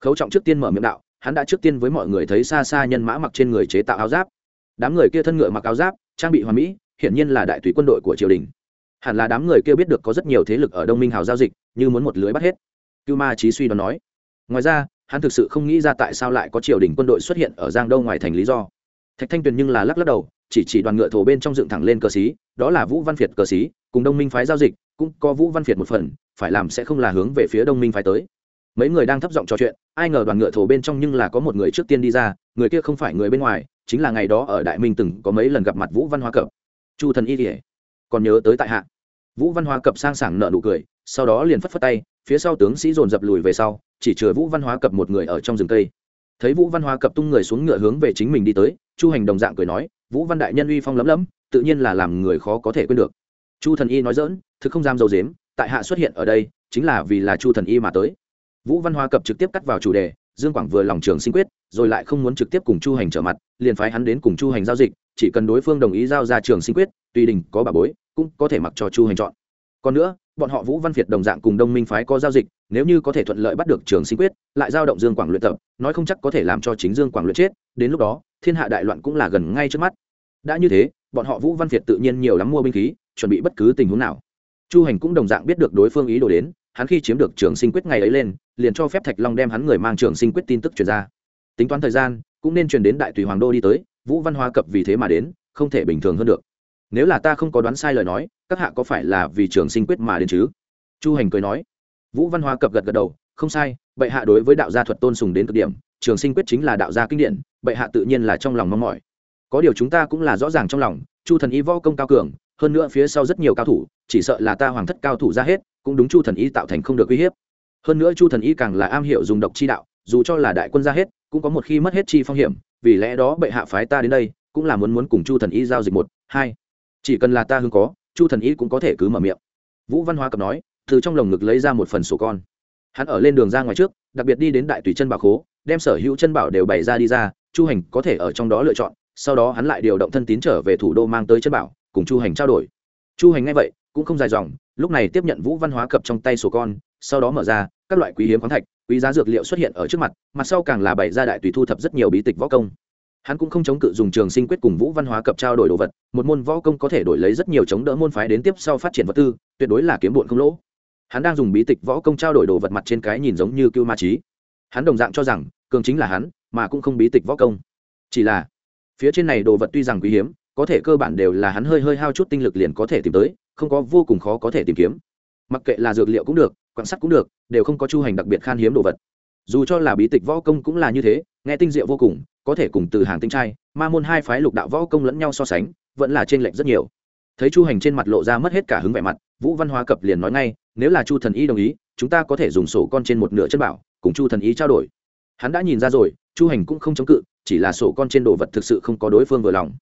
Khấu trọng trước tiên mở miệng đạo, hắn đã trước tiên với mọi người thấy xa xa nhân mã mặc trên người chế tạo áo giáp. Đám người kia thân ngựa mặc áo giáp, trang bị hoàn mỹ, hiển nhiên là đại tùy quân đội của triều đình hẳn là đám người kia biết được có rất nhiều thế lực ở đông minh hào giao dịch, như muốn một lưới bắt hết. Cưu ma trí suy đoán nói. Ngoài ra, hắn thực sự không nghĩ ra tại sao lại có triều đình quân đội xuất hiện ở giang đâu ngoài thành lý do. Thạch thanh tuyền nhưng là lắc lắc đầu, chỉ chỉ đoàn ngựa thổ bên trong dựng thẳng lên cờ xí, đó là vũ văn việt cờ xí, cùng đông minh phái giao dịch, cũng có vũ văn việt một phần, phải làm sẽ không là hướng về phía đông minh phái tới. Mấy người đang thấp giọng trò chuyện, ai ngờ đoàn ngựa thổ bên trong nhưng là có một người trước tiên đi ra, người kia không phải người bên ngoài, chính là ngày đó ở đại minh từng có mấy lần gặp mặt vũ văn hoa cập chu thần y kỉa còn nhớ tới tại hạ. Vũ văn hoa cập sang sảng nợ nụ cười, sau đó liền phất phất tay, phía sau tướng sĩ dồn dập lùi về sau, chỉ chừa vũ văn hóa cập một người ở trong rừng cây. Thấy vũ văn hóa cập tung người xuống ngựa hướng về chính mình đi tới, chu hành đồng dạng cười nói, vũ văn đại nhân uy phong lấm lấm tự nhiên là làm người khó có thể quên được. Chu thần y nói dỡn thực không dám dầu dếm tại hạ xuất hiện ở đây, chính là vì là chu thần y mà tới. Vũ văn hóa cập trực tiếp cắt vào chủ đề, dương quảng vừa lòng trường sinh quyết, rồi lại không muốn trực tiếp cùng chu hành trở mặt, liền phái hắn đến cùng chu hành giao dịch, chỉ cần đối phương đồng ý giao ra trường sinh quyết, tùy đình có bà bối cũng có thể mặc cho chu hành chọn. Còn nữa, bọn họ vũ văn việt đồng dạng cùng đông minh phái có giao dịch, nếu như có thể thuận lợi bắt được trường sinh quyết, lại giao động dương quảng luyện tập, nói không chắc có thể làm cho chính dương quảng luyện chết, đến lúc đó, thiên hạ đại loạn cũng là gần ngay trước mắt. Đã như thế, bọn họ vũ văn việt tự nhiên nhiều lắm mua binh khí, chuẩn bị bất cứ tình huống nào. Chu hành cũng đồng dạng biết được đối phương ý đồ đến, hắn khi chiếm được trường sinh quyết ngày ấy lên, liền cho phép thạch long đem hắn người mang trường sinh quyết tin tức truyền ra. Tính toán thời gian, cũng nên truyền đến đại tùy hoàng đô đi tới, vũ văn hoa cập vì thế mà đến, không thể bình thường hơn được nếu là ta không có đoán sai lời nói, các hạ có phải là vì trường sinh quyết mà đến chứ? Chu hành cười nói. Vũ văn hoa cập gật gật đầu, không sai, bệ hạ đối với đạo gia thuật tôn sùng đến cực điểm, trường sinh quyết chính là đạo gia kinh điển, bệ hạ tự nhiên là trong lòng mong mỏi. Có điều chúng ta cũng là rõ ràng trong lòng, chu thần y võ công cao cường, hơn nữa phía sau rất nhiều cao thủ, chỉ sợ là ta hoàng thất cao thủ ra hết, cũng đúng chu thần y tạo thành không được uy hiếp. Hơn nữa chu thần y càng là am hiểu dùng độc chi đạo, dù cho là đại quân ra hết, cũng có một khi mất hết chi phong hiểm, vì lẽ đó bệ hạ phái ta đến đây, cũng là muốn muốn cùng chu thần y giao dịch một, hai chỉ cần là ta hưng có, chu thần y cũng có thể cứ mở miệng. Vũ văn hóa cập nói, từ trong lồng ngực lấy ra một phần sổ con. Hắn ở lên đường ra ngoài trước, đặc biệt đi đến đại tùy chân bảo khố, đem sở hữu chân bảo đều bày ra đi ra, chu hành có thể ở trong đó lựa chọn, sau đó hắn lại điều động thân tín trở về thủ đô mang tới chân bảo, cùng chu hành trao đổi. Chu hành ngay vậy, cũng không dài dòng, lúc này tiếp nhận vũ văn hóa cập trong tay sổ con, sau đó mở ra, các loại quý hiếm khoáng thạch, quý giá dược liệu xuất hiện ở trước mặt mặt sau càng là bày ra đại tùy thu thập rất nhiều bí tịch võ công hắn cũng không chống cự dùng trường sinh quyết cùng vũ văn hóa cập trao đổi đồ vật, một môn võ công có thể đổi lấy rất nhiều chống đỡ môn phái đến tiếp sau phát triển vật tư, tuyệt đối là kiếm bụn không lỗ. Hắn đang dùng bí tịch võ công trao đổi đồ vật mặt trên cái nhìn giống như cưu ma trí. Hắn đồng dạng cho rằng, cường chính là hắn, mà cũng không bí tịch võ công. Chỉ là, phía trên này đồ vật tuy rằng quý hiếm, có thể cơ bản đều là hắn hơi hơi hao chút tinh lực liền có thể tìm tới, không có vô cùng khó có thể tìm kiếm. Mặc kệ là dược liệu cũng được quan sát cũng được, đều không có chu hành đặc biệt khan hiếm đồ vật. Dù cho là bí tịch võ công cũng là như thế nghe tinh diệu vô cùng, có thể cùng từ hàng tinh trai, ma môn hai phái lục đạo võ công lẫn nhau so sánh, vẫn là trên lệch rất nhiều. Thấy chu hành trên mặt lộ ra mất hết cả hứng vẻ mặt, vũ văn hóa cập liền nói ngay, nếu là chu thần y đồng ý, chúng ta có thể dùng sổ con trên một nửa chân bảo, cùng chu thần y trao đổi. Hắn đã nhìn ra rồi, chu hành cũng không chống cự, chỉ là sổ con trên đồ vật thực sự không có đối phương vừa lòng.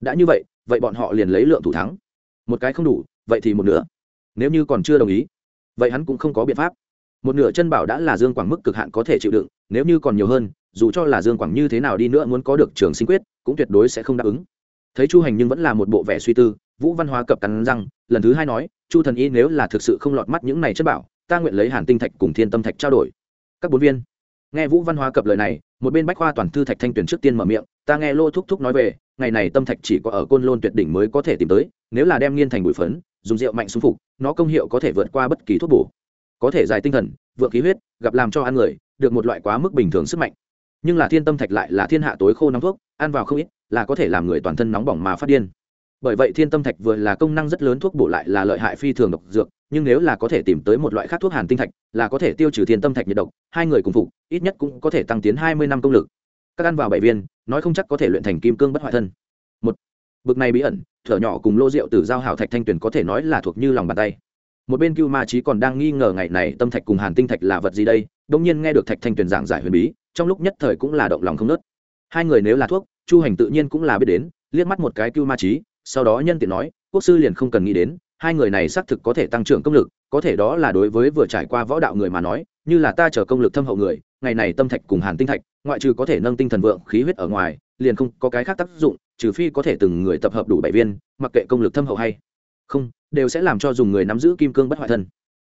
Đã như vậy vậy bọn họ liền lấy lượng thủ thắng. Một cái không đủ, vậy thì một nửa. Nếu như còn chưa đồng ý, vậy hắn cũng không có biện pháp. Một nửa chân bảo đã là dương quảng mức cực hạn có thể chịu đựng, nếu như còn nhiều hơn dù cho là dương quảng như thế nào đi nữa muốn có được trường sinh quyết, cũng tuyệt đối sẽ không đáp ứng. Thấy chu hành nhưng vẫn là một bộ vẻ suy tư, vũ văn hóa cập cắn răng, lần thứ hai nói, chu thần y nếu là thực sự không lọt mắt những này chất bảo, ta nguyện lấy hàn tinh thạch cùng thiên tâm thạch trao đổi. Các bốn viên. Nghe vũ văn hóa cập lời này, một bên bách khoa toàn thư thạch thanh tuyển trước tiên mở miệng, ta nghe lô thúc thúc nói về, ngày này tâm thạch chỉ có ở côn lôn tuyệt đỉnh mới có thể tìm tới, nếu là đem nghiên thành bụi phấn, dùng rượu mạnh xung phục, nó công hiệu có thể vượt qua bất kỳ thuốc bổ. Có thể giải tinh thần, vượng khí huyết, gặp làm cho ăn người, được một loại quá mức bình thường sức mạnh nhưng là thiên tâm thạch lại là thiên hạ tối khô nóng thuốc, ăn vào không ít, là có thể làm người toàn thân nóng bỏng mà phát điên. Bởi vậy thiên tâm thạch vừa là công năng rất lớn thuốc bổ lại là lợi hại phi thường độc dược, nhưng nếu là có thể tìm tới một loại khác thuốc hàn tinh thạch, là có thể tiêu trừ thiên tâm thạch nhiệt độc, hai người cùng phục, ít nhất cũng có thể tăng tiến hai mươi năm công lực. Các ăn vào bảy viên, nói không chắc có thể luyện thành kim cương bất hoại thân. Một, bực này bí ẩn, thở nhỏ cùng lô rượu từ giao hảo thạch thanh tuyền có thể nói là thuộc như lòng bàn tay. Một bên cưu ma trí còn đang nghi ngờ ngày này tâm thạch cùng hàn tinh thạch là vật gì đây đông nhiên nghe được thạch thanh tuyền giảng giải huyền bí trong lúc nhất thời cũng là động lòng không nớt. Hai người nếu là thuốc, chu hành tự nhiên cũng là biết đến, liếc mắt một cái cưu ma trí sau đó nhân tiện nói, quốc sư liền không cần nghĩ đến, hai người này xác thực có thể tăng trưởng công lực, có thể đó là đối với vừa trải qua võ đạo người mà nói, như là ta chờ công lực thâm hậu người, ngày này tâm thạch cùng hàn tinh thạch, ngoại trừ có thể nâng tinh thần vượng khí huyết ở ngoài, liền không có cái khác tác dụng, trừ phi có thể từng người tập hợp đủ bảy viên, mặc kệ công lực thâm hậu hay không, đều sẽ làm cho dùng người nắm giữ kim cương bất hoại thân.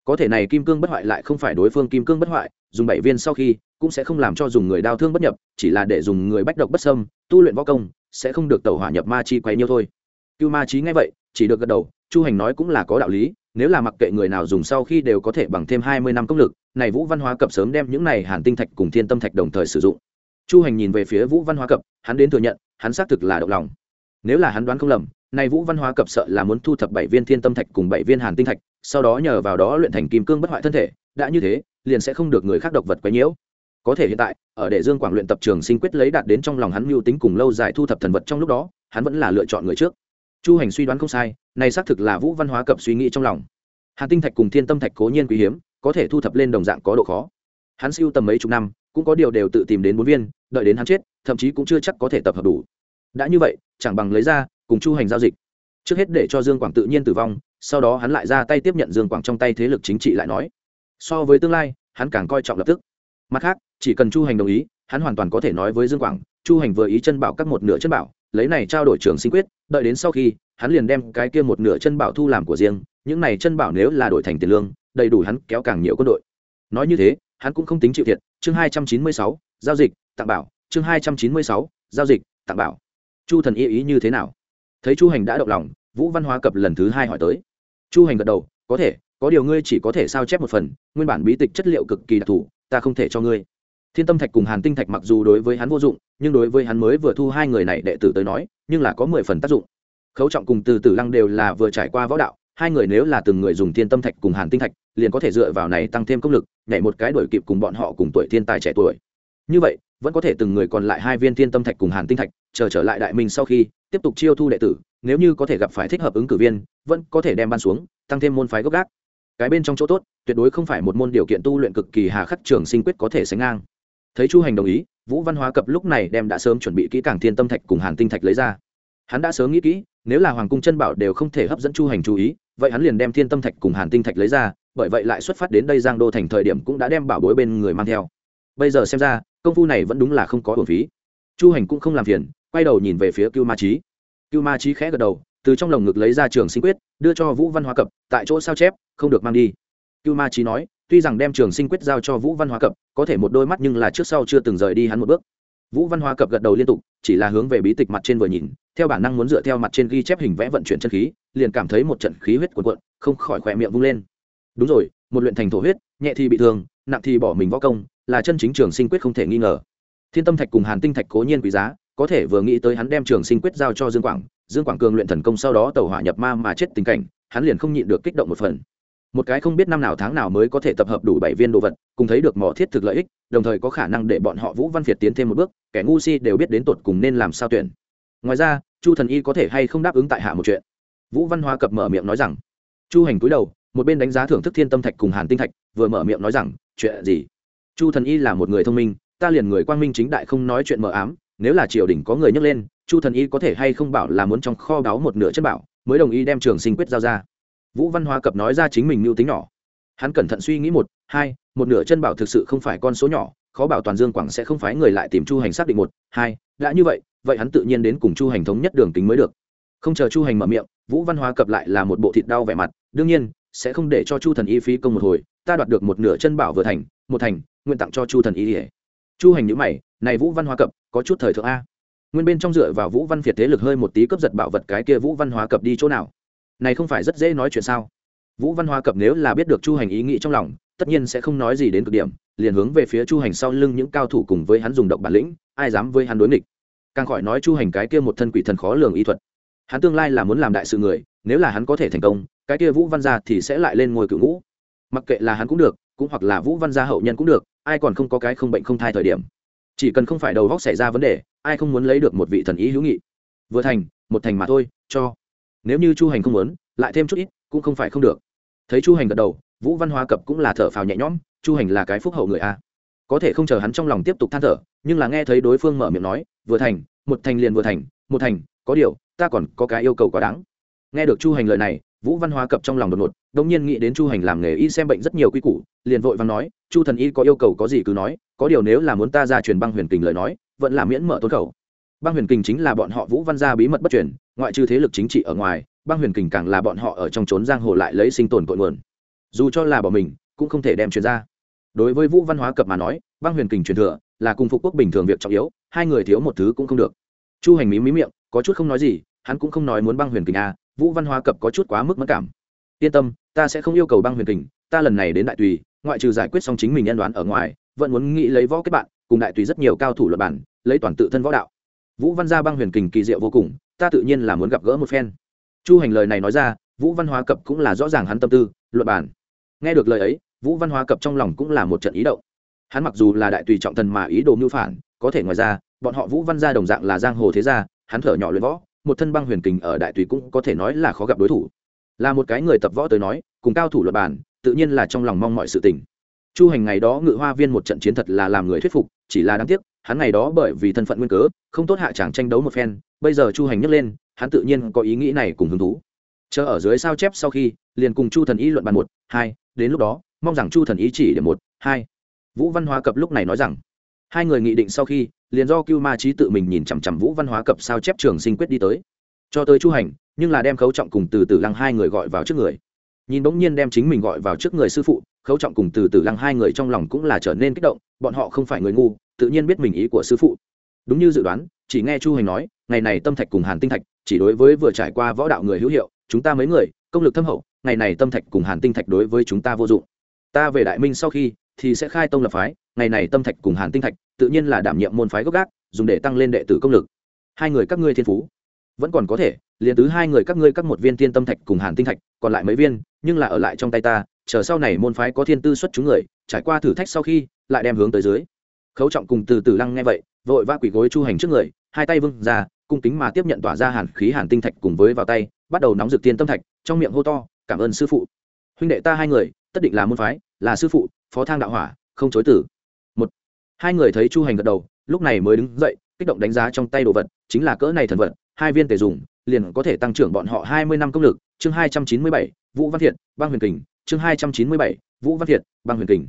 Có thể này kim cương bất hoại lại không phải đối phương kim cương bất hoại, dùng bảy viên sau khi cũng sẽ không làm cho dùng người đau thương bất nhập, chỉ là để dùng người bách độc bất sâm tu luyện võ công, sẽ không được tẩu hỏa nhập ma chi quay nhiêu thôi. Cưu ma trí nghe vậy, chỉ được gật đầu, chu hành nói cũng là có đạo lý, nếu là mặc kệ người nào dùng sau khi đều có thể bằng thêm hai mươi năm công lực, này vũ văn hóa cập sớm đem những này hàn tinh thạch cùng thiên tâm thạch đồng thời sử dụng. Chu hành nhìn về phía vũ văn hóa cập, hắn đến thừa nhận, hắn xác thực là động lòng. Nếu là hắn đoán không lầm, này vũ văn hóa cập sợ là muốn thu thập bảy viên thiên tâm thạch cùng bảy viên hàn tinh thạch, sau đó nhờ vào đó luyện thành kim cương bất hoại thân thể, đã như thế, liền sẽ không được người khác độc vật quấy nhiễu có thể hiện tại, ở để dương quảng luyện tập trường sinh quyết lấy đạt đến trong lòng hắn mưu tính cùng lâu dài thu thập thần vật trong lúc đó, hắn vẫn là lựa chọn người trước. Chu hành suy đoán không sai, này xác thực là vũ văn hóa cập suy nghĩ trong lòng. Hàn tinh thạch cùng thiên tâm thạch cố nhiên quý hiếm, có thể thu thập lên đồng dạng có độ khó. Hắn siêu tầm mấy chục năm, cũng có điều đều tự tìm đến bốn viên, đợi đến hắn chết, thậm chí cũng chưa chắc có thể tập hợp đủ. Đã như vậy, chẳng bằng lấy ra, cùng chu hành giao dịch. Trước hết để cho dương quảng tự nhiên tử vong, sau đó hắn lại ra tay tiếp nhận dương quảng trong tay thế lực chính trị lại nói. So với tương lai, hắn càng coi trọng lập tức mặt khác, chỉ cần chu hành đồng ý, hắn hoàn toàn có thể nói với dương quảng, chu hành vừa ý chân bảo các một nửa chân bảo, lấy này trao đổi trường sinh quyết, đợi đến sau khi, hắn liền đem cái kia một nửa chân bảo thu làm của riêng, những này chân bảo nếu là đổi thành tiền lương, đầy đủ hắn kéo càng nhiều quân đội. Nói như thế, hắn cũng không tính chịu thiệt, chương hai trăm chín mươi sáu, giao dịch, tặng bảo, chương hai trăm chín mươi sáu, giao dịch, tặng bảo. Chu thần y ý như thế nào? Thấy chu hành đã động lòng, vũ văn hóa cập lần thứ hai hỏi tới. Chu hành gật đầu, có thể, có điều ngươi chỉ có thể sao chép một phần, nguyên bản bí tịch chất liệu cực kỳ đặc thù ta không thể cho ngươi. Thiên tâm thạch cùng hàn tinh thạch mặc dù đối với hắn vô dụng, nhưng đối với hắn mới vừa thu hai người này đệ tử tới nói, nhưng là có mười phần tác dụng. Khấu trọng cùng từ tử lăng đều là vừa trải qua võ đạo, hai người nếu là từng người dùng thiên tâm thạch cùng hàn tinh thạch, liền có thể dựa vào này tăng thêm công lực, nhảy một cái đổi kịp cùng bọn họ cùng tuổi thiên tài trẻ tuổi. Như vậy, vẫn có thể từng người còn lại hai viên thiên tâm thạch cùng hàn tinh thạch, chờ trở lại đại minh sau khi, tiếp tục chiêu thu đệ tử, nếu như có thể gặp phải thích hợp ứng cử viên, vẫn có thể đem ban xuống, tăng thêm môn phái gốc gác cái bên trong chỗ tốt, tuyệt đối không phải một môn điều kiện tu luyện cực kỳ hà khắc trường sinh quyết có thể sánh ngang. Thấy chu hành đồng ý, vũ văn hóa cập lúc này đem đã sớm chuẩn bị kỹ càng thiên tâm thạch cùng hàn tinh thạch lấy ra. Hắn đã sớm nghĩ kỹ, nếu là hoàng cung chân bảo đều không thể hấp dẫn chu hành chú ý, vậy hắn liền đem thiên tâm thạch cùng hàn tinh thạch lấy ra, bởi vậy lại xuất phát đến đây giang đô thành thời điểm cũng đã đem bảo bối bên người mang theo. Bây giờ xem ra, công phu này vẫn đúng là không có hồn phí. Chu hành cũng không làm phiền, quay đầu nhìn về phía cưu ma trí cưu ma trí khẽ gật đầu từ trong lồng ngực lấy ra trường sinh quyết, đưa cho vũ văn hóa cập, tại chỗ sao chép, không được mang đi. Cưu ma trí nói, tuy rằng đem trường sinh quyết giao cho vũ văn hóa cập, có thể một đôi mắt nhưng là trước sau chưa từng rời đi hắn một bước. Vũ văn hóa cập gật đầu liên tục, chỉ là hướng về bí tịch mặt trên vừa nhìn, theo bản năng muốn dựa theo mặt trên ghi chép hình vẽ vận chuyển chân khí, liền cảm thấy một trận khí huyết cuộn cuộn, không khỏi khỏe miệng vung lên. Đúng rồi, một luyện thành thổ huyết, nhẹ thì bị thương, nặng thì bỏ mình võ công, là chân chính trường sinh quyết không thể nghi ngờ. Thiên tâm thạch cùng hàn tinh thạch cố nhiên quý giá, có thể vừa nghĩ tới hắn đem trường sinh quyết giao cho dương quảng dương quảng cường luyện thần công sau đó tàu hỏa nhập ma mà chết tình cảnh, hắn liền không nhịn được kích động một phần. Một cái không biết năm nào tháng nào mới có thể tập hợp đủ bảy viên đồ vật, cùng thấy được mỏ thiết thực lợi ích, đồng thời có khả năng để bọn họ vũ văn việt tiến thêm một bước, kẻ ngu si đều biết đến tột cùng nên làm sao tuyển. Ngoài ra, chu thần y có thể hay không đáp ứng tại hạ một chuyện. Vũ văn hoa cập mở miệng nói rằng, chu hành cúi đầu, một bên đánh giá thưởng thức thiên tâm thạch cùng hàn tinh thạch, vừa mở miệng nói rằng, chuyện gì? Chu thần y là một người thông minh, ta liền người quang minh chính đại không nói chuyện mờ ám, nếu là triều đình có người nhấc lên chu thần y có thể hay không bảo là muốn trong kho đáo một nửa chất bảo, mới đồng ý đem trường sinh quyết giao ra. Vũ văn hoa cập nói ra chính mình mưu tính nhỏ. Hắn cẩn thận suy nghĩ một, hai, một nửa chân bảo thực sự không phải con số nhỏ, khó bảo toàn dương quảng sẽ không phái người lại tìm chu hành xác định một, hai, đã như vậy vậy hắn tự nhiên đến cùng chu hành thống nhất đường tính mới được. Không chờ chu hành mở miệng, vũ văn hóa cập lại là một bộ thịt đau vẻ mặt, đương nhiên, sẽ không để cho chu thần y phí công một hồi, ta đoạt được một nửa chân bảo vừa thành, một thành, nguyện tặng cho chu thần y ỉa chu hành nhữ mày, này vũ văn hóa cập, có chút thời thượng a nguyên bên trong dựa vào vũ văn việt thế lực hơi một tí cấp giật bảo vật cái kia vũ văn hóa cập đi chỗ nào? Này không phải rất dễ nói chuyện sao? Vũ văn hóa cập nếu là biết được chu hành ý nghĩ trong lòng, tất nhiên sẽ không nói gì đến cực điểm, liền hướng về phía chu hành sau lưng những cao thủ cùng với hắn dùng động bản lĩnh, ai dám với hắn đối nghịch. Càng khỏi nói chu hành cái kia một thân quỷ thần khó lường y thuật. Hắn tương lai là muốn làm đại sự người, nếu là hắn có thể thành công, cái kia vũ văn gia thì sẽ lại lên ngôi cựu ngũ. Mặc kệ là hắn cũng được, cũng hoặc là vũ văn gia hậu nhân cũng được, ai còn không có cái không bệnh không thai thời điểm. Chỉ cần không phải đầu góc xảy ra vấn đề ai không muốn lấy được một vị thần ý hữu nghị? Vừa thành, một thành mà thôi, cho. Nếu như chu hành không muốn, lại thêm chút ít, cũng không phải không được. Thấy chu hành gật đầu, vũ văn hóa cập cũng là thở phào nhẹ nhõm, chu hành là cái phúc hậu người a. Có thể không chờ hắn trong lòng tiếp tục than thở, nhưng là nghe thấy đối phương mở miệng nói, vừa thành, một thành liền vừa thành, một thành, có điều, ta còn có cái yêu cầu quá đáng. Nghe được chu hành lời này, vũ văn hóa cập trong lòng đột ngột đông nhiên nghĩ đến chu hành làm nghề y xem bệnh rất nhiều quy củ, liền vội văn nói, chu thần y có yêu cầu có gì cứ nói, có điều nếu là muốn ta ra truyền băng huyền kình lời nói vẫn là miễn mở tôn khẩu. Băng huyền kình chính là bọn họ vũ văn gia bí mật bất truyền, ngoại trừ thế lực chính trị ở ngoài, băng huyền kình càng là bọn họ ở trong trốn giang hồ lại lấy sinh tồn cội nguồn. Dù cho là bỏ mình, cũng không thể đem truyền ra. Đối với vũ văn hóa cập mà nói, băng huyền kình truyền thừa là cùng phục quốc bình thường việc trọng yếu, hai người thiếu một thứ cũng không được. Chu hành mí mí miệng, có chút không nói gì, hắn cũng không nói muốn băng huyền kình a vũ văn hóa cập có chút quá mức mất cảm. Yên tâm, ta sẽ không yêu cầu băng huyền kình, ta lần này đến đại tùy, ngoại trừ giải quyết xong chính mình nhân đoán ở ngoài, vẫn muốn nghĩ lấy võ kết bạn cùng đại tùy rất nhiều cao thủ luật bản, lấy toàn tự thân võ đạo. Vũ văn gia băng huyền kình kỳ diệu vô cùng, ta tự nhiên là muốn gặp gỡ một phen. Chu hành lời này nói ra, vũ văn hóa cập cũng là rõ ràng hắn tâm tư, luật bản. Nghe được lời ấy, vũ văn hóa cập trong lòng cũng là một trận ý động. Hắn mặc dù là đại tùy trọng thần mà ý đồ mưu phản, có thể ngoài ra, bọn họ vũ văn gia đồng dạng là giang hồ thế gia, hắn thở nhỏ luyện võ, một thân băng huyền kình ở đại tùy cũng có thể nói là khó gặp đối thủ. Là một cái người tập võ tới nói, cùng cao thủ luật bản, tự nhiên là trong lòng mong mọi sự tình chu hành ngày đó ngự hoa viên một trận chiến thật là làm người thuyết phục, chỉ là đáng tiếc, hắn ngày đó bởi vì thân phận nguyên cớ, không tốt hạ chẳng tranh đấu một phen, bây giờ chu hành nhấc lên, hắn tự nhiên có ý nghĩ này cùng hứng thú. Chờ ở dưới sao chép sau khi, liền cùng chu thần ý luận bàn một, hai, đến lúc đó, mong rằng chu thần ý chỉ để một, hai. Vũ văn hóa cập lúc này nói rằng, hai người nghị định sau khi, liền do cưu ma trí tự mình nhìn chằm chằm vũ văn hóa cập sao chép trường sinh quyết đi tới. Cho tới chu hành, nhưng là đem khấu trọng cùng từ từ lăng hai người gọi vào trước người nhìn bỗng nhiên đem chính mình gọi vào trước người sư phụ, khấu trọng cùng từ từ lăng hai người trong lòng cũng là trở nên kích động, bọn họ không phải người ngu, tự nhiên biết mình ý của sư phụ. Đúng như dự đoán, chỉ nghe chu hành nói, ngày này tâm thạch cùng hàn tinh thạch, chỉ đối với vừa trải qua võ đạo người hữu hiệu, chúng ta mấy người, công lực thâm hậu, ngày này tâm thạch cùng hàn tinh thạch đối với chúng ta vô dụng. Ta về đại minh sau khi, thì sẽ khai tông lập phái, ngày này tâm thạch cùng hàn tinh thạch, tự nhiên là đảm nhiệm môn phái gốc gác, dùng để tăng lên đệ tử công lực. Hai người các ngươi thiên phú vẫn còn có thể, liền tứ hai người các ngươi các một viên thiên tâm thạch cùng hàn tinh thạch, còn lại mấy viên, nhưng là ở lại trong tay ta, chờ sau này môn phái có thiên tư xuất chúng người, trải qua thử thách sau khi, lại đem hướng tới dưới. Khấu trọng cùng từ từ lăng nghe vậy, vội vã quỷ gối chu hành trước người, hai tay vưng ra, cung kính mà tiếp nhận tỏa ra hàn khí hàn tinh thạch cùng với vào tay, bắt đầu nóng rực tiên tâm thạch, trong miệng hô to, cảm ơn sư phụ. Huynh đệ ta hai người, tất định là môn phái, là sư phụ, phó thang đạo hỏa, không chối tử một, hai người thấy chu hành gật đầu, lúc này mới đứng dậy kích động đánh giá trong tay đồ vật, chính là cỡ này thần vật, hai viên tề dùng, liền có thể tăng trưởng bọn họ hai mươi năm công lực. Chương hai trăm chín mươi bảy, vũ văn thiệt, băng huyền kình. Chương hai trăm chín mươi bảy, vũ văn thiệt, băng huyền kình.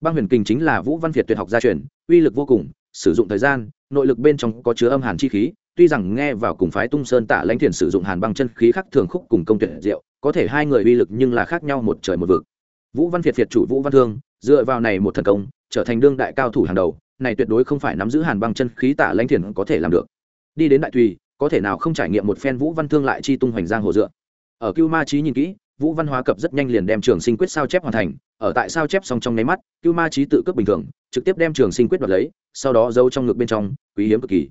Băng huyền kình chính là vũ văn thiện tuyệt học gia truyền, uy lực vô cùng, sử dụng thời gian, nội lực bên trong có chứa âm hàn chi khí, tuy rằng nghe vào cùng phái tung sơn tạ lãnh thiền sử dụng hàn băng chân khí khác thường khúc cùng công tuyệt diệu, có thể hai người uy lực nhưng là khác nhau một trời một vực. Vũ văn việt việt chủ vũ văn thương, dựa vào này một thần công, trở thành đương đại cao thủ hàng đầu này tuyệt đối không phải nắm giữ hàn băng chân khí tạ lãnh thiền có thể làm được. Đi đến đại tùy có thể nào không trải nghiệm một phen vũ văn thương lại chi tung hoành giang hồ dựa. Ở cưu ma trí nhìn kỹ, vũ văn hóa cập rất nhanh liền đem trường sinh quyết sao chép hoàn thành, ở tại sao chép xong trong nháy mắt, cưu ma trí tự cướp bình thường, trực tiếp đem trường sinh quyết đoạt lấy, sau đó giấu trong ngực bên trong, quý hiếm cực kỳ.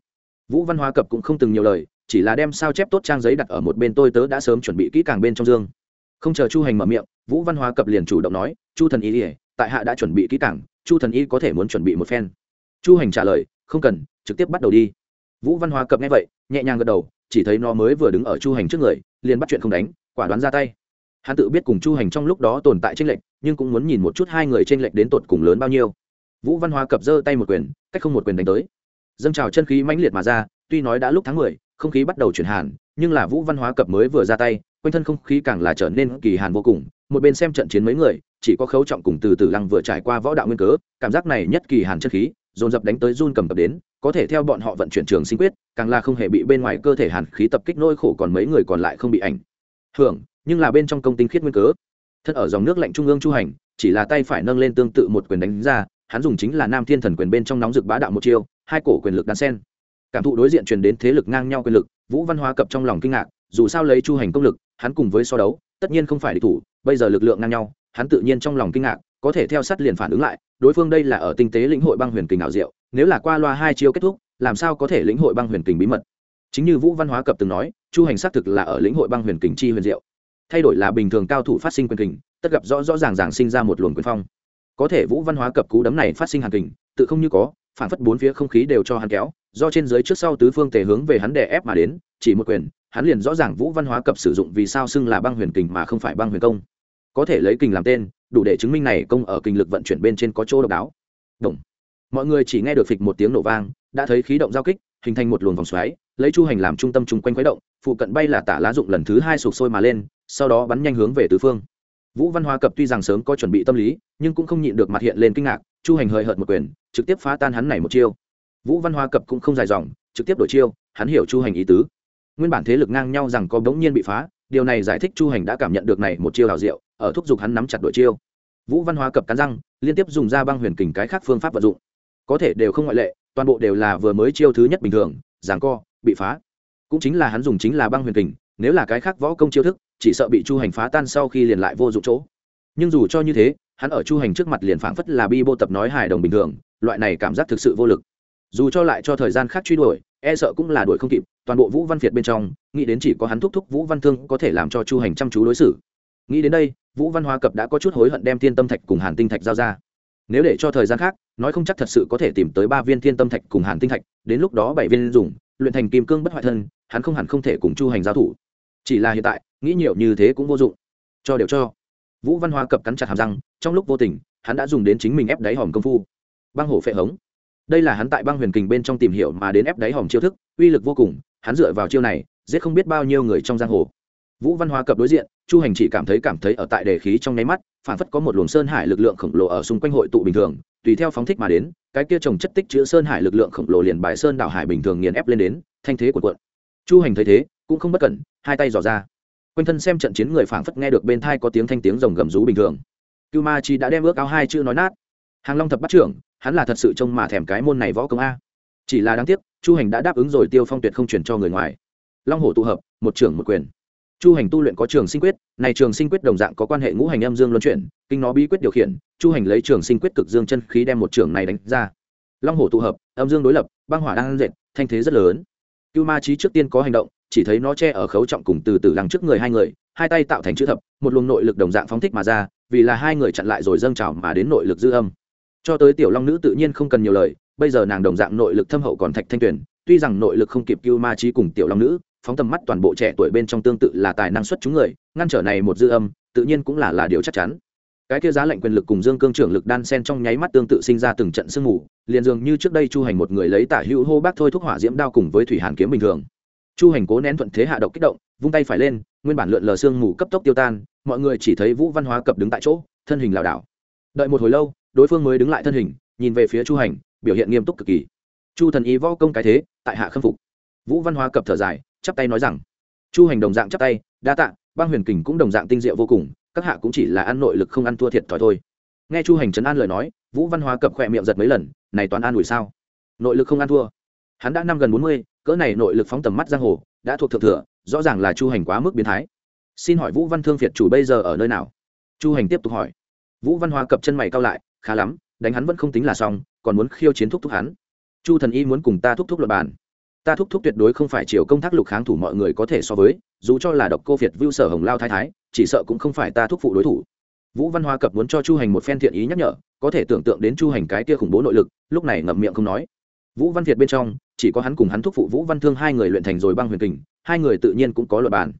Vũ văn hóa cập cũng không từng nhiều lời, chỉ là đem sao chép tốt trang giấy đặt ở một bên tôi tớ đã sớm chuẩn bị kỹ càng bên trong dương. Không chờ chu hành mở miệng, vũ văn hóa cập liền chủ động nói, chu thần y, tại hạ đã chuẩn bị kỹ càng, chu thần y có thể muốn chuẩn bị một phen chu hành trả lời, không cần, trực tiếp bắt đầu đi. Vũ văn hóa cập nghe vậy, nhẹ nhàng gật đầu, chỉ thấy nó mới vừa đứng ở chu hành trước người, liền bắt chuyện không đánh, quả đoán ra tay. Hắn tự biết cùng chu hành trong lúc đó tồn tại tranh lệch, nhưng cũng muốn nhìn một chút hai người tranh lệch đến tột cùng lớn bao nhiêu. Vũ văn hóa cập giơ tay một quyền, cách không một quyền đánh tới. Dâng trào chân khí mãnh liệt mà ra, tuy nói đã lúc tháng mười, không khí bắt đầu chuyển hàn, nhưng là vũ văn hóa cập mới vừa ra tay, quanh thân không khí càng là trở nên kỳ hàn vô cùng, một bên xem trận chiến mấy người, chỉ có khấu trọng cùng từ từ lăng vừa trải qua võ đạo nguyên cớ, cảm giác này nhất kỳ hàn chân khí dồn dập đánh tới run cầm tập đến, có thể theo bọn họ vận chuyển trường sinh quyết, càng là không hề bị bên ngoài cơ thể hàn khí tập kích nỗi khổ còn mấy người còn lại không bị ảnh. Hưởng, nhưng là bên trong công tinh khiết nguyên cớ. Thân ở dòng nước lạnh trung ương chu hành, chỉ là tay phải nâng lên tương tự một quyền đánh ra, hắn dùng chính là nam thiên thần quyền bên trong nóng rực bá đạo một chiêu, hai cổ quyền lực đan sen cảm thụ đối diện truyền đến thế lực ngang nhau quyền lực, vũ văn hóa cập trong lòng kinh ngạc, dù sao lấy chu hành công lực, hắn cùng với so đấu, tất nhiên không phải địch thủ, bây giờ lực lượng ngang nhau, hắn tự nhiên trong lòng kinh ngạc có thể theo sát liền phản ứng lại, đối phương đây là ở tinh tế lĩnh hội băng huyền kình ảo diệu, nếu là qua loa hai chiêu kết thúc, làm sao có thể lĩnh hội băng huyền kình bí mật? Chính như vũ văn hóa cập từng nói, chu hành xác thực là ở lĩnh hội băng huyền kình chi huyền diệu. Thay đổi là bình thường cao thủ phát sinh quyền kình, tất gặp rõ rõ ràng ràng sinh ra một luồng quyền phong. Có thể vũ văn hóa cập cú đấm này phát sinh hàn kình, tự không như có, phản phất bốn phía không khí đều cho hắn kéo, do trên dưới trước sau tứ phương tề hướng về hắn đè ép mà đến, chỉ một quyền, hắn liền rõ ràng vũ văn hóa cập sử dụng vì sao xưng là băng huyền kình mà không phải băng huyền công. Có thể lấy kình làm tên đủ để chứng minh này công ở kinh lực vận chuyển bên trên có chỗ độc đáo. Động. mọi người chỉ nghe được phịch một tiếng nổ vang, đã thấy khí động giao kích, hình thành một luồng vòng xoáy, lấy chu hành làm trung tâm chung quanh khuấy động, phụ cận bay là tả lá dụng lần thứ hai sụp sôi mà lên, sau đó bắn nhanh hướng về tứ phương. Vũ văn Hoa cập tuy rằng sớm có chuẩn bị tâm lý, nhưng cũng không nhịn được mặt hiện lên kinh ngạc, chu hành hời hợt một quyền, trực tiếp phá tan hắn này một chiêu. Vũ văn Hoa cập cũng không dài dòng, trực tiếp đổi chiêu, hắn hiểu chu hành ý tứ. Nguyên bản thế lực ngang nhau rằng có bỗng nhiên bị phá điều này giải thích chu hành đã cảm nhận được này một chiêu hào diệu, ở thúc giục hắn nắm chặt đội chiêu. Vũ văn hóa cập cắn răng, liên tiếp dùng ra băng huyền kình cái khác phương pháp vận dụng. Có thể đều không ngoại lệ, toàn bộ đều là vừa mới chiêu thứ nhất bình thường giảng co, bị phá. Cũng chính là hắn dùng chính là băng huyền kình, nếu là cái khác võ công chiêu thức, chỉ sợ bị chu hành phá tan sau khi liền lại vô dụng chỗ. Nhưng dù cho như thế, hắn ở chu hành trước mặt liền phảng phất là bi bô tập nói hài đồng bình thường, loại này cảm giác thực sự vô lực. Dù cho lại cho thời gian khác truy đuổi e sợ cũng là đuổi không kịp, toàn bộ vũ văn việt bên trong, nghĩ đến chỉ có hắn thúc thúc vũ văn thương có thể làm cho chu hành chăm chú đối xử. Nghĩ đến đây, vũ văn hóa cập đã có chút hối hận đem thiên tâm thạch cùng hàn tinh thạch giao ra. Nếu để cho thời gian khác, nói không chắc thật sự có thể tìm tới ba viên thiên tâm thạch cùng hàn tinh thạch, đến lúc đó bảy viên dùng, luyện thành kim cương bất hoại thân, hắn không hẳn không thể cùng chu hành giao thủ. Chỉ là hiện tại, nghĩ nhiều như thế cũng vô dụng. Cho đều cho. Vũ văn hóa cập cắn chặt hàm răng, trong lúc vô tình, hắn đã dùng đến chính mình ép đáy hòm công phu. Băng hổ phệ hống đây là hắn tại băng huyền kình bên trong tìm hiểu mà đến ép đáy hòm chiêu thức, uy lực vô cùng, hắn dựa vào chiêu này, giết không biết bao nhiêu người trong giang hồ. Vũ văn hóa cập đối diện, chu hành chỉ cảm thấy cảm thấy ở tại đề khí trong nháy mắt, phản phất có một luồng sơn hải lực lượng khổng lồ ở xung quanh hội tụ bình thường, tùy theo phóng thích mà đến, cái kia trồng chất tích chứa sơn hải lực lượng khổng lồ liền bài sơn đảo hải bình thường nghiền ép lên đến, thanh thế của quận chu hành thấy thế, cũng không bất cẩn, hai tay dò ra. Quanh thân xem trận chiến người phảng phất nghe được bên thai có tiếng thanh tiếng rồng gầm rú bình thường. Cưu ma chi đã đem ước áo hai chữ nói nát. Hàng long thập bắt trưởng hắn là thật sự trông mà thèm cái môn này võ công a. Chỉ là đáng tiếc, chu hành đã đáp ứng rồi tiêu phong tuyệt không chuyển cho người ngoài. Long hổ tụ hợp, một trưởng một quyền. Chu hành tu luyện có trường sinh quyết, này trường sinh quyết đồng dạng có quan hệ ngũ hành âm dương luân chuyển, kinh nó bí quyết điều khiển, chu hành lấy trường sinh quyết cực dương chân khí đem một trưởng này đánh ra. Long hổ tụ hợp, âm dương đối lập, băng hỏa đang dệt, thanh thế rất lớn. Cưu ma trí trước tiên có hành động, chỉ thấy nó che ở khấu trọng cùng từ từ lăng trước người hai người, hai tay tạo thành chữ thập, một luồng nội lực đồng dạng phóng thích mà ra, vì là hai người chặn lại rồi dâng trào mà đến nội lực dư âm cho tới tiểu long nữ tự nhiên không cần nhiều lời, bây giờ nàng đồng dạng nội lực thâm hậu còn thạch thanh tuyển tuy rằng nội lực không kịp cưu ma trí cùng tiểu long nữ, phóng tầm mắt toàn bộ trẻ tuổi bên trong tương tự là tài năng xuất chúng người, ngăn trở này một dư âm, tự nhiên cũng là là điều chắc chắn. Cái kia giá lệnh quyền lực cùng dương cương trưởng lực đan sen trong nháy mắt tương tự sinh ra từng trận sương mù, liền dường như trước đây chu hành một người lấy tả hữu hô bác thôi thúc hỏa diễm đao cùng với thủy hàn kiếm bình thường. Chu hành cố nén thuận thế hạ độc kích động, vung tay phải lên, nguyên bản lượn lờ sương mù cấp tốc tiêu tan, mọi người chỉ thấy vũ văn hóa cập đứng tại chỗ, thân hình lảo đảo. Đợi một hồi lâu đối phương mới đứng lại thân hình, nhìn về phía chu hành, biểu hiện nghiêm túc cực kỳ. Chu thần ý võ công cái thế, tại hạ khâm phục. Vũ văn hóa cập thở dài, chắp tay nói rằng, chu hành đồng dạng chắp tay, đa tạ, băng huyền kình cũng đồng dạng tinh diệu vô cùng, các hạ cũng chỉ là ăn nội lực không ăn thua thiệt thòi thôi. Nghe chu hành trấn an lời nói, vũ văn hóa cập khỏe miệng giật mấy lần, này toán an ủi sao? Nội lực không ăn thua. Hắn đã năm gần bốn mươi, cỡ này nội lực phóng tầm mắt giang hồ, đã thuộc thượng thừa, rõ ràng là chu hành quá mức biến thái. Xin hỏi vũ văn thương việt chủ bây giờ ở nơi nào? Chu hành tiếp tục hỏi. Vũ văn hóa cập chân mày cao lại khá lắm, đánh hắn vẫn không tính là xong, còn muốn khiêu chiến thúc thúc hắn. Chu thần y muốn cùng ta thúc thúc luật bàn. Ta thúc thúc tuyệt đối không phải chiều công thác lục kháng thủ mọi người có thể so với, dù cho là độc cô việt vưu sở hồng lao thái thái, chỉ sợ cũng không phải ta thúc phụ đối thủ. Vũ văn hoa cập muốn cho chu hành một phen thiện ý nhắc nhở, có thể tưởng tượng đến chu hành cái kia khủng bố nội lực, lúc này ngậm miệng không nói. Vũ văn việt bên trong, chỉ có hắn cùng hắn thúc phụ vũ văn thương hai người luyện thành rồi băng huyền kình, hai người tự nhiên cũng có luật bàn.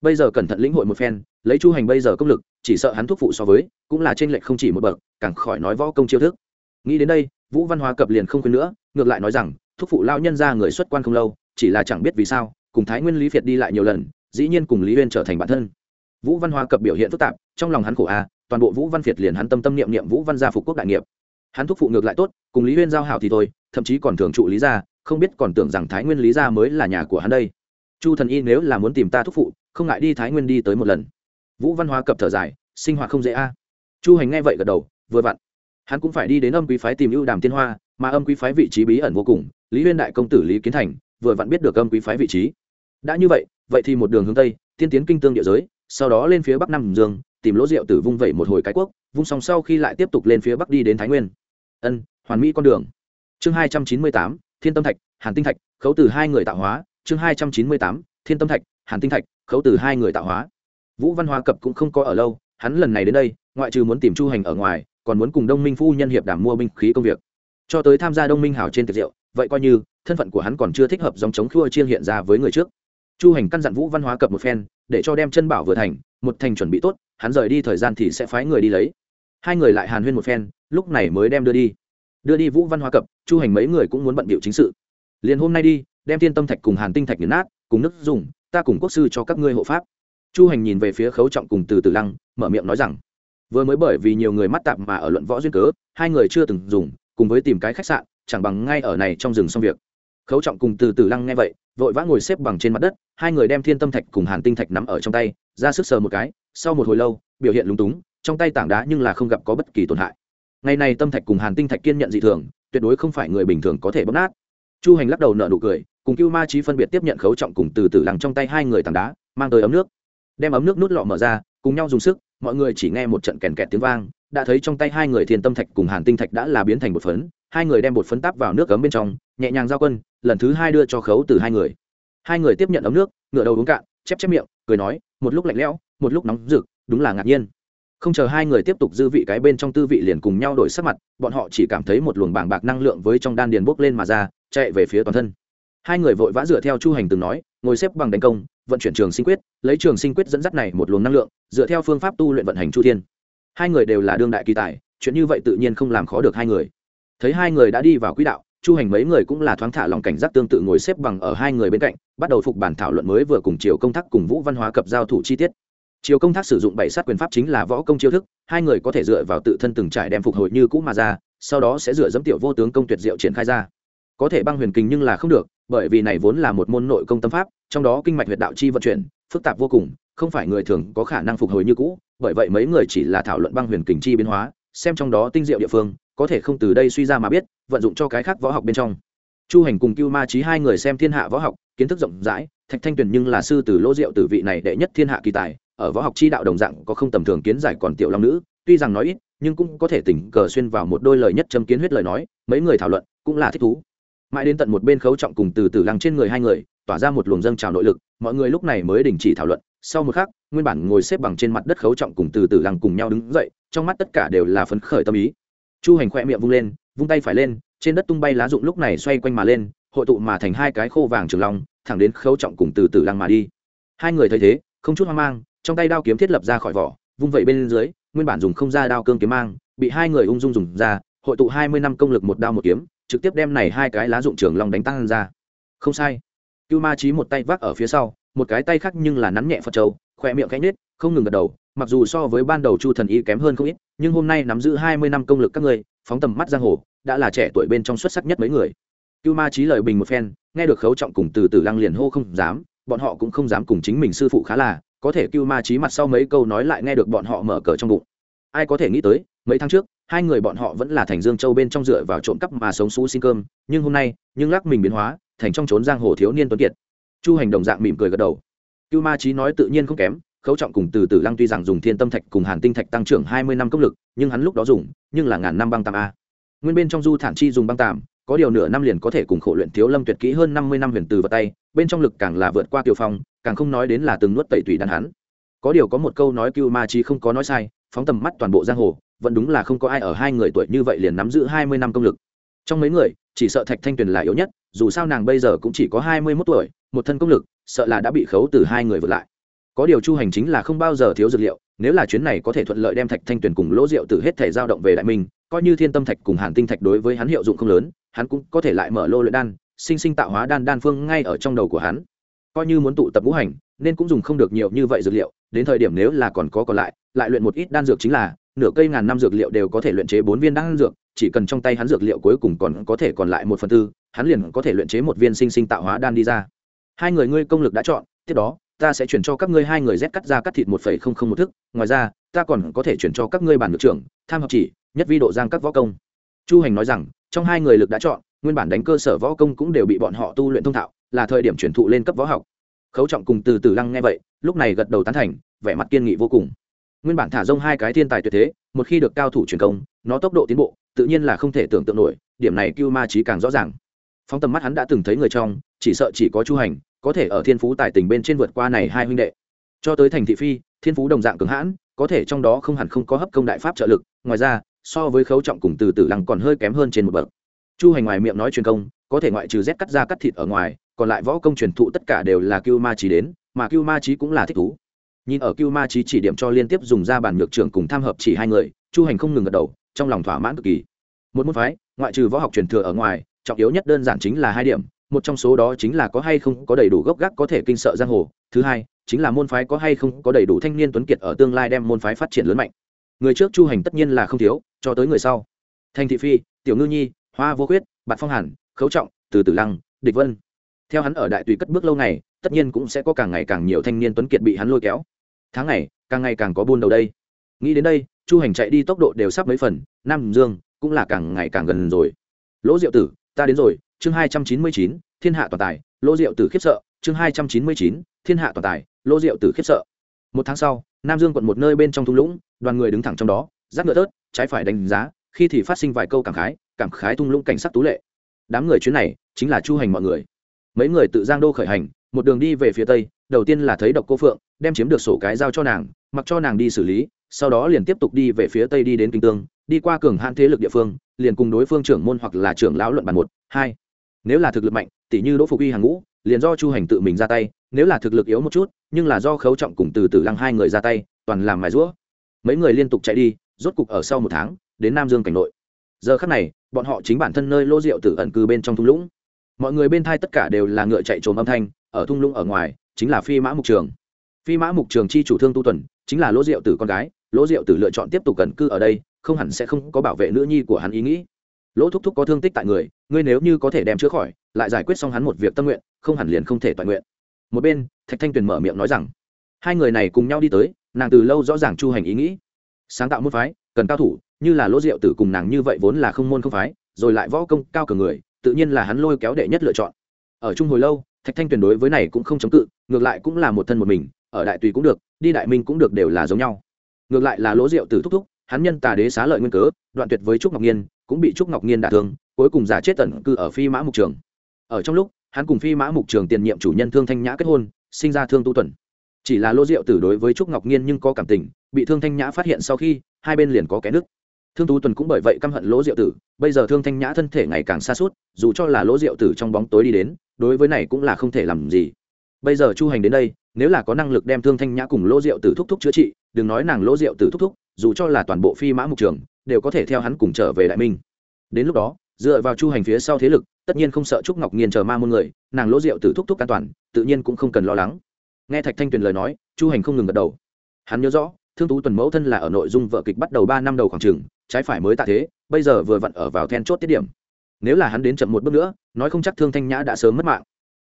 Bây giờ cẩn thận lĩnh hội một phen, lấy chu hành bây giờ công lực, chỉ sợ hắn thúc phụ so với, cũng là trên lệnh không chỉ một bậc càng khỏi nói võ công chiêu thức. Nghĩ đến đây, vũ văn hóa cập liền không khuyên nữa, ngược lại nói rằng, thúc phụ lao nhân ra người xuất quan không lâu, chỉ là chẳng biết vì sao, cùng thái nguyên lý việt đi lại nhiều lần, dĩ nhiên cùng lý uyên trở thành bản thân. Vũ văn hóa cập biểu hiện phức tạp, trong lòng hắn khổ a, toàn bộ vũ văn việt liền hắn tâm tâm niệm niệm vũ văn gia phục quốc đại nghiệp. Hắn thúc phụ ngược lại tốt, cùng lý uyên giao hảo thì thôi, thậm chí còn thường trụ lý gia, không biết còn tưởng rằng thái nguyên lý gia mới là nhà của hắn đây. Chu thần y nếu là muốn tìm ta thúc phụ, không ngại đi thái nguyên đi tới một lần. Vũ văn hóa cập thở dài, sinh hoạt không dễ a. Chu hành nghe vậy gật đầu vừa vặn. Hắn cũng phải đi đến âm quý phái tìm ưu đàm tiên hoa, mà âm quý phái vị trí bí ẩn vô cùng, lý huyên đại công tử lý kiến thành vừa vặn biết được âm quý phái vị trí. Đã như vậy vậy thì một đường hướng tây, tiên tiến kinh tương địa giới, sau đó lên phía bắc nam dương, tìm lỗ rượu tử vung vẩy một hồi cái quốc, vung xong sau khi lại tiếp tục lên phía bắc đi đến thái nguyên. Ân, hoàn mỹ con đường. Chương hai trăm chín mươi tám, thiên tâm thạch, hàn tinh thạch, khấu từ hai người tạo hóa. Chương hai trăm chín mươi tám, thiên tâm thạch, hàn tinh thạch, khấu từ hai người tạo hóa. Vũ văn hóa cập cũng không có ở lâu, hắn lần này đến đây, ngoại trừ muốn tìm chu hành ở ngoài còn muốn cùng đông minh phu nhân hiệp đảm mua binh khí công việc. Cho tới tham gia đông minh hào trên tiệc rượu, vậy coi như, thân phận của hắn còn chưa thích hợp dòng chống khua chiên hiện ra với người trước. Chu hành căn dặn vũ văn hóa cập một phen, để cho đem chân bảo vừa thành, một thành chuẩn bị tốt, hắn rời đi thời gian thì sẽ phái người đi lấy. Hai người lại hàn huyên một phen, lúc này mới đem đưa đi. Đưa đi vũ văn hóa cập, chu hành mấy người cũng muốn bận bịu chính sự. Liền hôm nay đi, đem thiên tâm thạch cùng hàn tinh thạch nghiền nát, cùng nước dùng, ta cùng quốc sư cho các ngươi hộ pháp. Chu hành nhìn về phía khấu trọng cùng từ từ lăng, mở miệng nói rằng vừa mới bởi vì nhiều người mắt tạp mà ở luận võ duyên cớ, hai người chưa từng dùng, cùng với tìm cái khách sạn, chẳng bằng ngay ở này trong rừng xong việc. Khấu trọng cùng từ từ lăng nghe vậy, vội vã ngồi xếp bằng trên mặt đất, hai người đem thiên tâm thạch cùng hàn tinh thạch nắm ở trong tay, ra sức sờ một cái, sau một hồi lâu, biểu hiện lúng túng, trong tay tảng đá nhưng là không gặp có bất kỳ tổn hại. Ngày này tâm thạch cùng hàn tinh thạch kiên nhận dị thường, tuyệt đối không phải người bình thường có thể bóp nát. Chu hành lắc đầu nợ nụ cười, cùng cưu ma trí phân biệt tiếp nhận khấu trọng cùng từ từ lăng trong tay hai người tảng đá, mang tới ấm nước. Đem ấm nước nút lọ mở ra, cùng nhau dùng sức mọi người chỉ nghe một trận kèn kẹt tiếng vang, đã thấy trong tay hai người thiên tâm thạch cùng hàn tinh thạch đã là biến thành một phấn, hai người đem bột phấn táp vào nước cấm bên trong, nhẹ nhàng giao quân, lần thứ hai đưa cho khấu từ hai người. Hai người tiếp nhận ấm nước ngựa đầu uống cạn, chép chép miệng, cười nói, một lúc lạnh lẽo, một lúc nóng rực, đúng là ngạc nhiên. Không chờ hai người tiếp tục dư vị cái bên trong tư vị liền cùng nhau đổi sắc mặt, bọn họ chỉ cảm thấy một luồng bảng bạc năng lượng với trong đan điền bốc lên mà ra, chạy về phía toàn thân. Hai người vội vã dựa theo chu hành từng nói, ngồi xếp bằng đánh công vận chuyển trường sinh quyết, lấy trường sinh quyết dẫn dắt này một luồng năng lượng, dựa theo phương pháp tu luyện vận hành chu thiên. Hai người đều là đương đại kỳ tài, chuyện như vậy tự nhiên không làm khó được hai người. Thấy hai người đã đi vào quỹ đạo, chu hành mấy người cũng là thoáng thả lòng cảnh giác tương tự ngồi xếp bằng ở hai người bên cạnh, bắt đầu phục bản thảo luận mới vừa cùng chiều công tác cùng vũ văn hóa cập giao thủ chi tiết. Chiều công tác sử dụng bảy sát quyền pháp chính là võ công chiêu thức, hai người có thể dựa vào tự thân từng trải đem phục hồi như cũ mà ra, sau đó sẽ dựa dẫm tiểu vô tướng công tuyệt diệu triển khai ra. Có thể băng huyền kình nhưng là không được bởi vì này vốn là một môn nội công tâm pháp, trong đó kinh mạch huyệt đạo chi vận chuyển, phức tạp vô cùng, không phải người thường có khả năng phục hồi như cũ, bởi vậy mấy người chỉ là thảo luận băng huyền kình chi biến hóa, xem trong đó tinh diệu địa phương, có thể không từ đây suy ra mà biết, vận dụng cho cái khác võ học bên trong. Chu hành cùng cưu ma trí hai người xem thiên hạ võ học, kiến thức rộng rãi, thạch thanh tuyền nhưng là sư từ lỗ diệu tử vị này đệ nhất thiên hạ kỳ tài, ở võ học chi đạo đồng dạng có không tầm thường kiến giải còn tiểu long nữ, tuy rằng nói ít, nhưng cũng có thể tỉnh cờ xuyên vào một đôi lời nhất châm kiến huyết lời nói, mấy người thảo luận cũng là thích thú mãi đến tận một bên khấu trọng cùng từ từ lăng trên người hai người, tỏa ra một luồng dâng trào nội lực, mọi người lúc này mới đình chỉ thảo luận. Sau một khắc, nguyên bản ngồi xếp bằng trên mặt đất khấu trọng cùng từ từ lăng cùng nhau đứng dậy, trong mắt tất cả đều là phấn khởi tâm ý. Chu hành khoe miệng vung lên, vung tay phải lên, trên đất tung bay lá rụng lúc này xoay quanh mà lên, hội tụ mà thành hai cái khô vàng trường long, thẳng đến khấu trọng cùng từ từ lăng mà đi. Hai người thấy thế, không chút hoang mang, trong tay đao kiếm thiết lập ra khỏi vỏ, vung vẩy bên dưới, nguyên bản dùng không ra đao cương kiếm mang, bị hai người ung dung dùng ra, hội tụ hai mươi năm công lực một đao một kiếm trực tiếp đem này hai cái lá dụng trường long đánh tăng ra. Không sai. Cưu ma trí một tay vác ở phía sau, một cái tay khác nhưng là nắn nhẹ phật trâu khoe miệng cánh nết không ngừng gật đầu, mặc dù so với ban đầu chu thần y kém hơn không ít, nhưng hôm nay nắm giữ hai mươi năm công lực các người, phóng tầm mắt giang hồ, đã là trẻ tuổi bên trong xuất sắc nhất mấy người. Cưu ma trí lời bình một phen, nghe được khấu trọng cùng từ từ lăng liền hô không dám, bọn họ cũng không dám cùng chính mình sư phụ khá là, có thể cưu ma trí mặt sau mấy câu nói lại nghe được bọn họ mở cờ trong bụng. Ai có thể nghĩ tới, mấy tháng trước hai người bọn họ vẫn là thành dương châu bên trong dựa vào trộm cắp mà sống xú xin cơm, nhưng hôm nay, nhưng lắc mình biến hóa, thành trong trốn giang hồ thiếu niên tuấn kiệt. Chu hành đồng dạng mỉm cười gật đầu. Cưu ma trí nói tự nhiên không kém, khấu trọng cùng từ từ lăng tuy rằng dùng thiên tâm thạch cùng hàn tinh thạch tăng trưởng hai mươi năm công lực, nhưng hắn lúc đó dùng, nhưng là ngàn năm băng tạm a. Nguyên bên trong du thản chi dùng băng tạm có điều nửa năm liền có thể cùng khổ luyện thiếu lâm tuyệt kỹ hơn năm mươi năm huyền từ vào tay, bên trong lực càng là vượt qua tiêu phong, càng không nói đến là từng nuốt tẩy tùy đàn hắn. Có điều có một câu nói cưu ma trí không có nói sai, phóng tầm mắt toàn bộ giang hồ vẫn đúng là không có ai ở hai người tuổi như vậy liền nắm giữ hai mươi năm công lực. Trong mấy người, chỉ sợ thạch thanh tuyền là yếu nhất, dù sao nàng bây giờ cũng chỉ có hai mươi mốt tuổi, một thân công lực, sợ là đã bị khấu từ hai người vượt lại. Có điều chu hành chính là không bao giờ thiếu dược liệu, nếu là chuyến này có thể thuận lợi đem thạch thanh tuyền cùng lỗ rượu từ hết thể giao động về đại minh, coi như thiên tâm thạch cùng hàn tinh thạch đối với hắn hiệu dụng không lớn, hắn cũng có thể lại mở lô luyện đan, sinh sinh tạo hóa đan đan phương ngay ở trong đầu của hắn. Coi như muốn tụ tập ngũ hành, nên cũng dùng không được nhiều như vậy dược liệu, đến thời điểm nếu là còn có còn lại lại luyện một ít đan dược chính là nửa cây ngàn năm dược liệu đều có thể luyện chế bốn viên đan dược, chỉ cần trong tay hắn dược liệu cuối cùng còn có thể còn lại một phần tư, hắn liền có thể luyện chế một viên sinh sinh tạo hóa đan đi ra. Hai người ngươi công lực đã chọn, tiếp đó, ta sẽ chuyển cho các ngươi hai người rét cắt ra cắt thịt một phẩy không không một thức ngoài ra, ta còn có thể chuyển cho các ngươi bản ngược trưởng, tham học chỉ, nhất vi độ giang các võ công. Chu hành nói rằng, trong hai người lực đã chọn, nguyên bản đánh cơ sở võ công cũng đều bị bọn họ tu luyện thông thạo, là thời điểm chuyển thụ lên cấp võ học. Khấu trọng cùng từ từ lăng nghe vậy, lúc này gật đầu tán thành, vẻ mặt kiên nghị vô cùng nguyên bản thả rông hai cái thiên tài tuyệt thế, một khi được cao thủ truyền công, nó tốc độ tiến bộ, tự nhiên là không thể tưởng tượng nổi, điểm này cưu ma trí càng rõ ràng. Phóng tầm mắt hắn đã từng thấy người trong, chỉ sợ chỉ có chu hành, có thể ở thiên phú tài tình bên trên vượt qua này hai huynh đệ. Cho tới thành thị phi, thiên phú đồng dạng cường hãn, có thể trong đó không hẳn không có hấp công đại pháp trợ lực, ngoài ra, so với khấu trọng cùng từ Tử lăng còn hơi kém hơn trên một bậc. Chu hành ngoài miệng nói truyền công, có thể ngoại trừ rét cắt ra cắt thịt ở ngoài, còn lại võ công truyền thụ tất cả đều là cưu ma trí đến, mà cưu ma trí cũng là thích thú nhìn ở cưu ma trí chỉ điểm cho liên tiếp dùng ra bản nhược trưởng cùng tham hợp chỉ hai người, chu hành không ngừng gật đầu, trong lòng thỏa mãn cực kỳ. Một môn phái, ngoại trừ võ học truyền thừa ở ngoài, trọng yếu nhất đơn giản chính là hai điểm. Một trong số đó chính là có hay không có đầy đủ gốc gác có thể kinh sợ giang hồ. Thứ hai, chính là môn phái có hay không có đầy đủ thanh niên tuấn kiệt ở tương lai đem môn phái phát triển lớn mạnh. Người trước chu hành tất nhiên là không thiếu, cho tới người sau. Thanh thị phi, tiểu ngư nhi, hoa vô khuyết, bạt phong hàn, khấu trọng, từ tử lăng, địch vân. Theo hắn ở đại tùy cất bước lâu ngày tất nhiên cũng sẽ có càng ngày càng nhiều thanh niên tuấn kiệt bị hắn lôi kéo. Tháng này, càng ngày càng có buôn đầu đây. Nghĩ đến đây chu hành chạy đi tốc độ đều sắp mấy phần nam dương cũng là càng ngày càng gần rồi. Lỗ diệu tử ta đến rồi chương hai trăm chín mươi chín thiên hạ toàn tài. Lỗ diệu tử khiếp sợ chương hai trăm chín mươi chín thiên hạ toàn tài. Lỗ diệu tử khiếp sợ. Một tháng sau nam dương quận một nơi bên trong thung lũng đoàn người đứng thẳng trong đó giáp ngựa tớt trái phải đánh giá khi thì phát sinh vài câu cảm khái cảm khái thung lũng cảnh sắc tú lệ. Đám người chuyến này chính là chu hành mọi người. Mấy người tự giang đô khởi hành một đường đi về phía tây, đầu tiên là thấy độc cô phượng, đem chiếm được sổ cái giao cho nàng, mặc cho nàng đi xử lý, sau đó liền tiếp tục đi về phía tây đi đến kinh tương, đi qua cường hạn thế lực địa phương, liền cùng đối phương trưởng môn hoặc là trưởng lão luận bàn một, hai. Nếu là thực lực mạnh tỷ như đỗ phục uy hàng ngũ, liền do chu hành tự mình ra tay, nếu là thực lực yếu một chút, nhưng là do khấu trọng cùng từ từ lăng hai người ra tay, toàn làm mài rũa. Mấy người liên tục chạy đi, rốt cục ở sau một tháng, đến nam dương cảnh nội. Giờ khắc này, bọn họ chính bản thân nơi lô rượu tử ẩn cư bên trong thung lũng. Mọi người bên thai tất cả đều là ngựa chạy trồm âm thanh ở thung lũng ở ngoài, chính là phi mã mục trường. Phi mã mục trường chi chủ thương tu tuần, chính là lỗ rượu tử con gái. Lỗ rượu tử lựa chọn tiếp tục cẩn cư ở đây, không hẳn sẽ không có bảo vệ nữ nhi của hắn ý nghĩ. Lỗ thúc thúc có thương tích tại người, ngươi nếu như có thể đem chữa khỏi, lại giải quyết xong hắn một việc tâm nguyện, không hẳn liền không thể toàn nguyện. Một bên, thạch thanh tuyền mở miệng nói rằng, hai người này cùng nhau đi tới, nàng từ lâu rõ ràng chu hành ý nghĩ. Sáng tạo môn phái, cần cao thủ, như là lỗ rượu tử cùng nàng như vậy vốn là không môn không phái, rồi lại võ công cao cường người, tự nhiên là hắn lôi kéo đệ nhất lựa chọn. Ở chung hồi lâu thạch thanh tuyền đối với này cũng không chống cự, ngược lại cũng là một thân một mình, ở đại tùy cũng được, đi đại minh cũng được đều là giống nhau. Ngược lại là lỗ rượu tử thúc thúc, hắn nhân tà đế xá lợi nguyên cớ, đoạn tuyệt với trúc ngọc nhiên cũng bị trúc ngọc nhiên đả thương, cuối cùng giả chết tận cư ở phi mã mục trường. Ở trong lúc, hắn cùng phi mã mục trường tiền nhiệm chủ nhân thương thanh nhã kết hôn, sinh ra thương tu tuần. Chỉ là lỗ rượu tử đối với trúc ngọc nhiên nhưng có cảm tình, bị thương thanh nhã phát hiện sau khi, hai bên liền có kẻ nước thương tú tuần cũng bởi vậy căm hận lỗ diệu tử, bây giờ thương thanh nhã thân thể ngày càng xa suốt dù cho là lỗ diệu tử trong bóng tối đi đến đối với này cũng là không thể làm gì. Bây giờ chu hành đến đây, nếu là có năng lực đem thương thanh nhã cùng lỗ diệu tử thúc thúc chữa trị, đừng nói nàng lỗ diệu tử thúc thúc, dù cho là toàn bộ phi mã mục trường, đều có thể theo hắn cùng trở về đại minh. Đến lúc đó, dựa vào chu hành phía sau thế lực, tất nhiên không sợ trúc ngọc nghiên chờ ma môn người, nàng lỗ diệu tử thúc thúc an toàn, tự nhiên cũng không cần lo lắng. Nghe thạch thanh tuyền lời nói, chu hành không ngừng gật đầu. Hắn nhớ rõ, thương tú tuần mẫu thân là ở nội dung vợ kịch bắt đầu ba năm đầu khoảng trường, trái phải mới tạ thế, bây giờ vừa vặn ở vào then chốt tiết điểm nếu là hắn đến chậm một bước nữa, nói không chắc thương thanh nhã đã sớm mất mạng.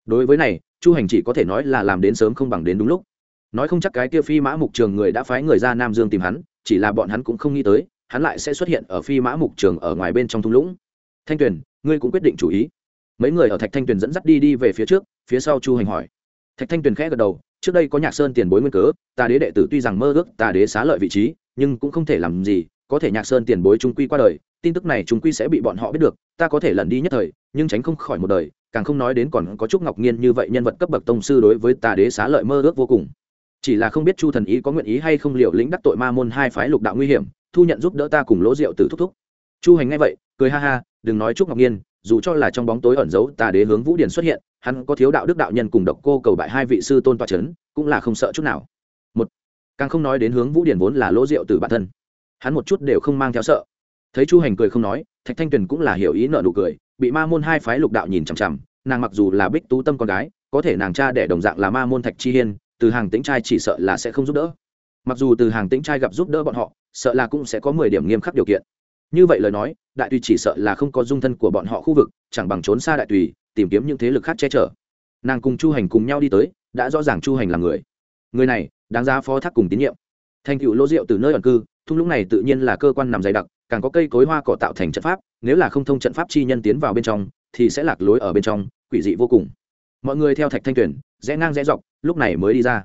Đối với này, chu hành chỉ có thể nói là làm đến sớm không bằng đến đúng lúc. Nói không chắc cái kia phi mã mục trường người đã phái người ra nam dương tìm hắn, chỉ là bọn hắn cũng không nghĩ tới, hắn lại sẽ xuất hiện ở phi mã mục trường ở ngoài bên trong thung lũng. Thanh tuyền, ngươi cũng quyết định chủ ý. Mấy người ở thạch thanh tuyền dẫn dắt đi đi về phía trước, phía sau chu hành hỏi. Thạch thanh tuyền khẽ gật đầu, trước đây có nhạc sơn tiền bối nguyên cớ tà đế đệ tử tuy rằng mơ ước tà đế xá lợi vị trí, nhưng cũng không thể làm gì có thể nhạc sơn tiền bối trung quy qua đời, tin tức này trung quy sẽ bị bọn họ biết được, ta có thể lần đi nhất thời, nhưng tránh không khỏi một đời, càng không nói đến còn có trúc ngọc nhiên như vậy nhân vật cấp bậc tông sư đối với tà đế xá lợi mơ ước vô cùng. Chỉ là không biết chu thần ý có nguyện ý hay không liệu lĩnh đắc tội ma môn hai phái lục đạo nguy hiểm, thu nhận giúp đỡ ta cùng lỗ rượu từ thúc thúc. Chu hành ngay vậy, cười ha ha, đừng nói trúc ngọc nhiên dù cho là trong bóng tối ẩn giấu tà đế hướng vũ điển xuất hiện, hắn có thiếu đạo đức đạo nhân cùng độc cô cầu bại hai vị sư tôn toa c cũng là không sợ chút nào. Một, càng không nói đến hướng vũ điển vốn là lỗ rượu từ bản thân hắn một chút đều không mang theo sợ. Thấy chu hành cười không nói, thạch thanh tuyền cũng là hiểu ý nợ nụ cười, bị ma môn hai phái lục đạo nhìn chằm chằm, nàng mặc dù là bích tú tâm con gái, có thể nàng cha đẻ đồng dạng là ma môn thạch chi hiên, từ hàng tính trai chỉ sợ là sẽ không giúp đỡ. Mặc dù từ hàng tính trai gặp giúp đỡ bọn họ, sợ là cũng sẽ có mười điểm nghiêm khắc điều kiện. Như vậy lời nói, đại tùy chỉ sợ là không có dung thân của bọn họ khu vực, chẳng bằng trốn xa đại tùy, tìm kiếm những thế lực khác che chở. Nàng cùng chu hành cùng nhau đi tới, đã rõ ràng chu hành là người. Người này, đáng giá phó thác cùng tín nhiệm. Thành cựu lỗ rượu từ nơi ẩn cư thung lũng này tự nhiên là cơ quan nằm dày đặc, càng có cây cối hoa cỏ tạo thành trận pháp, nếu là không thông trận pháp chi nhân tiến vào bên trong, thì sẽ lạc lối ở bên trong, quỷ dị vô cùng. Mọi người theo thạch thanh tuyển, rẽ ngang rẽ dọc, lúc này mới đi ra.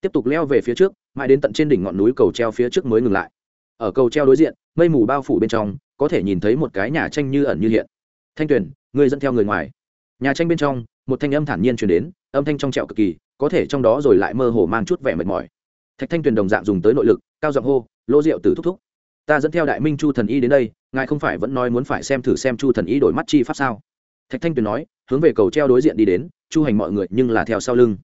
Tiếp tục leo về phía trước, mãi đến tận trên đỉnh ngọn núi cầu treo phía trước mới ngừng lại. Ở cầu treo đối diện, mây mù bao phủ bên trong, có thể nhìn thấy một cái nhà tranh như ẩn như hiện. Thanh tuyền người dẫn theo người ngoài. Nhà tranh bên trong, một thanh âm thản nhiên truyền đến, âm thanh trong trẹo cực kỳ, có thể trong đó rồi lại mơ hồ mang chút vẻ mệt mỏi. Thạch thanh tuyền đồng dạng dùng tới nội lực, cao giọng hô lô rượu Tử thúc thúc. Ta dẫn theo đại minh chu thần y đến đây, ngài không phải vẫn nói muốn phải xem thử xem chu thần y đổi mắt chi pháp sao? Thạch thanh tuyền nói, hướng về cầu treo đối diện đi đến, chu hành mọi người nhưng là theo sau lưng.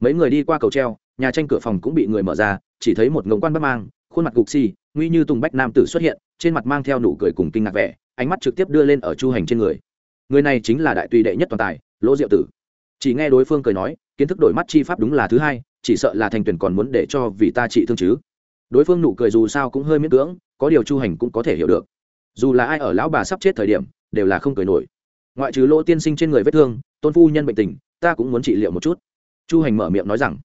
Mấy người đi qua cầu treo, nhà tranh cửa phòng cũng bị người mở ra, chỉ thấy một ngống quan bắc mang, khuôn mặt gục xì, nguy như tùng bách nam tử xuất hiện, trên mặt mang theo nụ cười cùng kinh ngạc vẻ, ánh mắt trực tiếp đưa lên ở chu hành trên người. Người này chính là đại tùy đệ nhất toàn tài, lỗ diệu tử. Chỉ nghe đối phương cười nói, kiến thức đổi mắt chi pháp đúng là thứ hai, chỉ sợ là thành tuyển còn muốn để cho vì ta trị thương chứ đối phương nụ cười dù sao cũng hơi miễn cưỡng, có điều chu hành cũng có thể hiểu được. Dù là ai ở lão bà sắp chết thời điểm, đều là không cười nổi. Ngoại trừ lỗ tiên sinh trên người vết thương, tôn phu nhân bệnh tình, ta cũng muốn trị liệu một chút. Chu hành mở miệng nói rằng,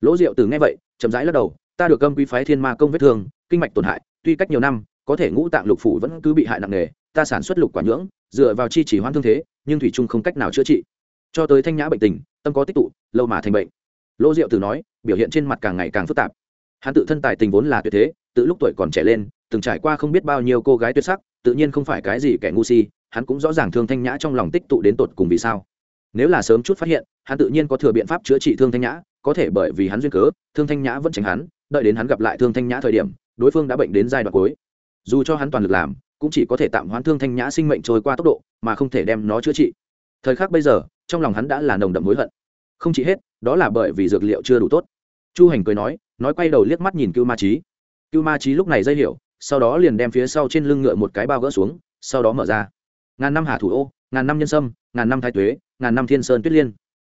lỗ diệu từ nghe vậy, chậm rãi lắc đầu, ta được gâm quý phái thiên ma công vết thương, kinh mạch tổn hại, tuy cách nhiều năm, có thể ngũ tạng lục phủ vẫn cứ bị hại nặng nề, ta sản xuất lục quả nhưỡng, dựa vào chi chỉ hoãn thương thế, nhưng thủy trung không cách nào chữa trị. Cho tới thanh nhã bệnh tình, tâm có tích tụ, lâu mà thành bệnh. Lỗ diệu từ nói, biểu hiện trên mặt càng ngày càng phức tạp hắn tự thân tài tình vốn là tuyệt thế tự lúc tuổi còn trẻ lên, từng trải qua không biết bao nhiêu cô gái tuyệt sắc, tự nhiên không phải cái gì kẻ ngu si, hắn cũng rõ ràng thương thanh nhã trong lòng tích tụ đến tột cùng vì sao. Nếu là sớm chút phát hiện, hắn tự nhiên có thừa biện pháp chữa trị thương thanh nhã, có thể bởi vì hắn duyên cớ, thương thanh nhã vẫn tránh hắn, đợi đến hắn gặp lại thương thanh nhã thời điểm, đối phương đã bệnh đến giai đoạn cuối. Dù cho hắn toàn lực làm, cũng chỉ có thể tạm hoãn thương thanh nhã sinh mệnh trôi qua tốc độ, mà không thể đem nó chữa trị. Thời khắc bây giờ, trong lòng hắn đã là nồng đậm hối hận. Không chỉ hết, đó là bởi vì dược liệu chưa đủ tốt. Chu hành cười nói nói quay đầu liếc mắt nhìn cưu ma trí cưu ma trí lúc này dây hiểu, sau đó liền đem phía sau trên lưng ngựa một cái bao gỡ xuống, sau đó mở ra. Ngàn năm hà thủ ô, ngàn năm nhân sâm, ngàn năm thái tuế, ngàn năm thiên sơn tuyết liên.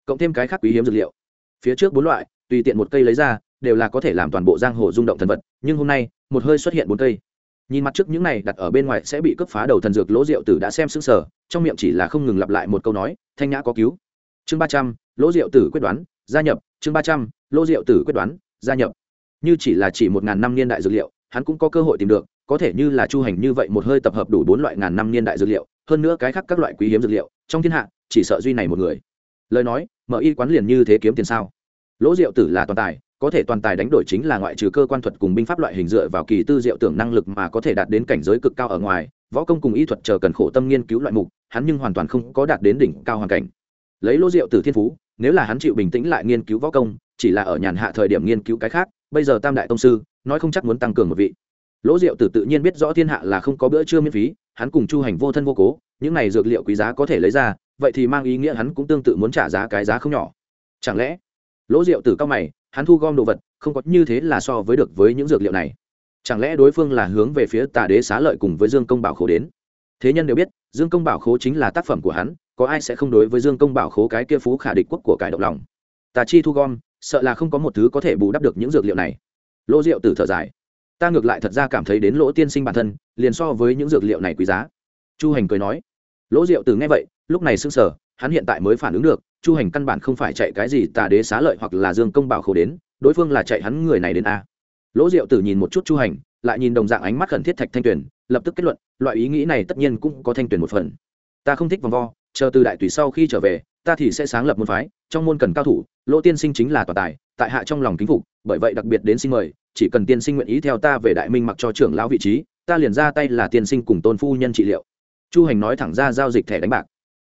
Cộng thêm cái khác quý hiếm dược liệu. Phía trước bốn loại, tùy tiện một cây lấy ra, đều là có thể làm toàn bộ giang hồ rung động thần vật, nhưng hôm nay, một hơi xuất hiện bốn cây. Nhìn mặt trước những này đặt ở bên ngoài sẽ bị cướp phá đầu thần dược lỗ rượu tử đã xem xứng sở trong miệng chỉ là không ngừng lặp lại một câu nói, thanh nhã có cứu. Chương ba trăm, lỗ rượu tử quyết đoán, gia nhập. Chương ba trăm, lỗ rượu tử quyết đoán gia nhập. Như chỉ là chỉ một ngàn năm niên đại dược liệu, hắn cũng có cơ hội tìm được, có thể như là chu hành như vậy một hơi tập hợp đủ bốn loại ngàn năm niên đại dược liệu, hơn nữa cái khác các loại quý hiếm dược liệu, trong thiên hạ, chỉ sợ duy này một người. Lời nói, mở y quán liền như thế kiếm tiền sao? Lỗ diệu tử là toàn tài, có thể toàn tài đánh đổi chính là ngoại trừ cơ quan thuật cùng binh pháp loại hình dựa vào kỳ tư diệu tưởng năng lực mà có thể đạt đến cảnh giới cực cao ở ngoài, võ công cùng y thuật chờ cần khổ tâm nghiên cứu loại mục, hắn nhưng hoàn toàn không có đạt đến đỉnh cao hoàn cảnh. Lấy lỗ diệu tử thiên phú nếu là hắn chịu bình tĩnh lại nghiên cứu võ công, chỉ là ở nhàn hạ thời điểm nghiên cứu cái khác, bây giờ tam đại tông sư, nói không chắc muốn tăng cường một vị. Lỗ diệu tử tự nhiên biết rõ thiên hạ là không có bữa trưa miễn phí, hắn cùng chu hành vô thân vô cố, những này dược liệu quý giá có thể lấy ra, vậy thì mang ý nghĩa hắn cũng tương tự muốn trả giá cái giá không nhỏ. Chẳng lẽ? Lỗ Diệu Tử cao mày, hắn thu gom đồ vật, không có như thế là so với được với những dược liệu này. Chẳng lẽ đối phương là hướng về phía tà đế xá lợi cùng với dương công bảo khố đến? Thế nhân đều biết, dương công bảo khố chính là tác phẩm của hắn có ai sẽ không đối với dương công bảo khố cái kia phú khả địch quốc của cải động lòng? Tà chi thu gom, sợ là không có một thứ có thể bù đắp được những dược liệu này. Lỗ rượu tử thở dài. Ta ngược lại thật ra cảm thấy đến lỗ tiên sinh bản thân, liền so với những dược liệu này quý giá. Chu hành cười nói. Lỗ diệu tử nghe vậy, lúc này sững sờ, hắn hiện tại mới phản ứng được, chu hành căn bản không phải chạy cái gì tà đế xá lợi hoặc là dương công bảo khổ đến, đối phương là chạy hắn người này đến a. Lỗ diệu tử nhìn một chút chu hành, lại nhìn đồng dạng ánh mắt khẩn thiết thạch thanh tuyền, lập tức kết luận, loại ý nghĩ này tất nhiên cũng có thanh tuyền một phần. Ta không thích vòng vo chờ từ đại tùy sau khi trở về, ta thì sẽ sáng lập môn phái, trong môn cần cao thủ, lỗ tiên sinh chính là tòa tài, tại hạ trong lòng kính phục, bởi vậy đặc biệt đến xin mời, chỉ cần tiên sinh nguyện ý theo ta về đại minh mặc cho trưởng lão vị trí, ta liền ra tay là tiên sinh cùng tôn phu nhân trị liệu. Chu hành nói thẳng ra giao dịch thẻ đánh bạc.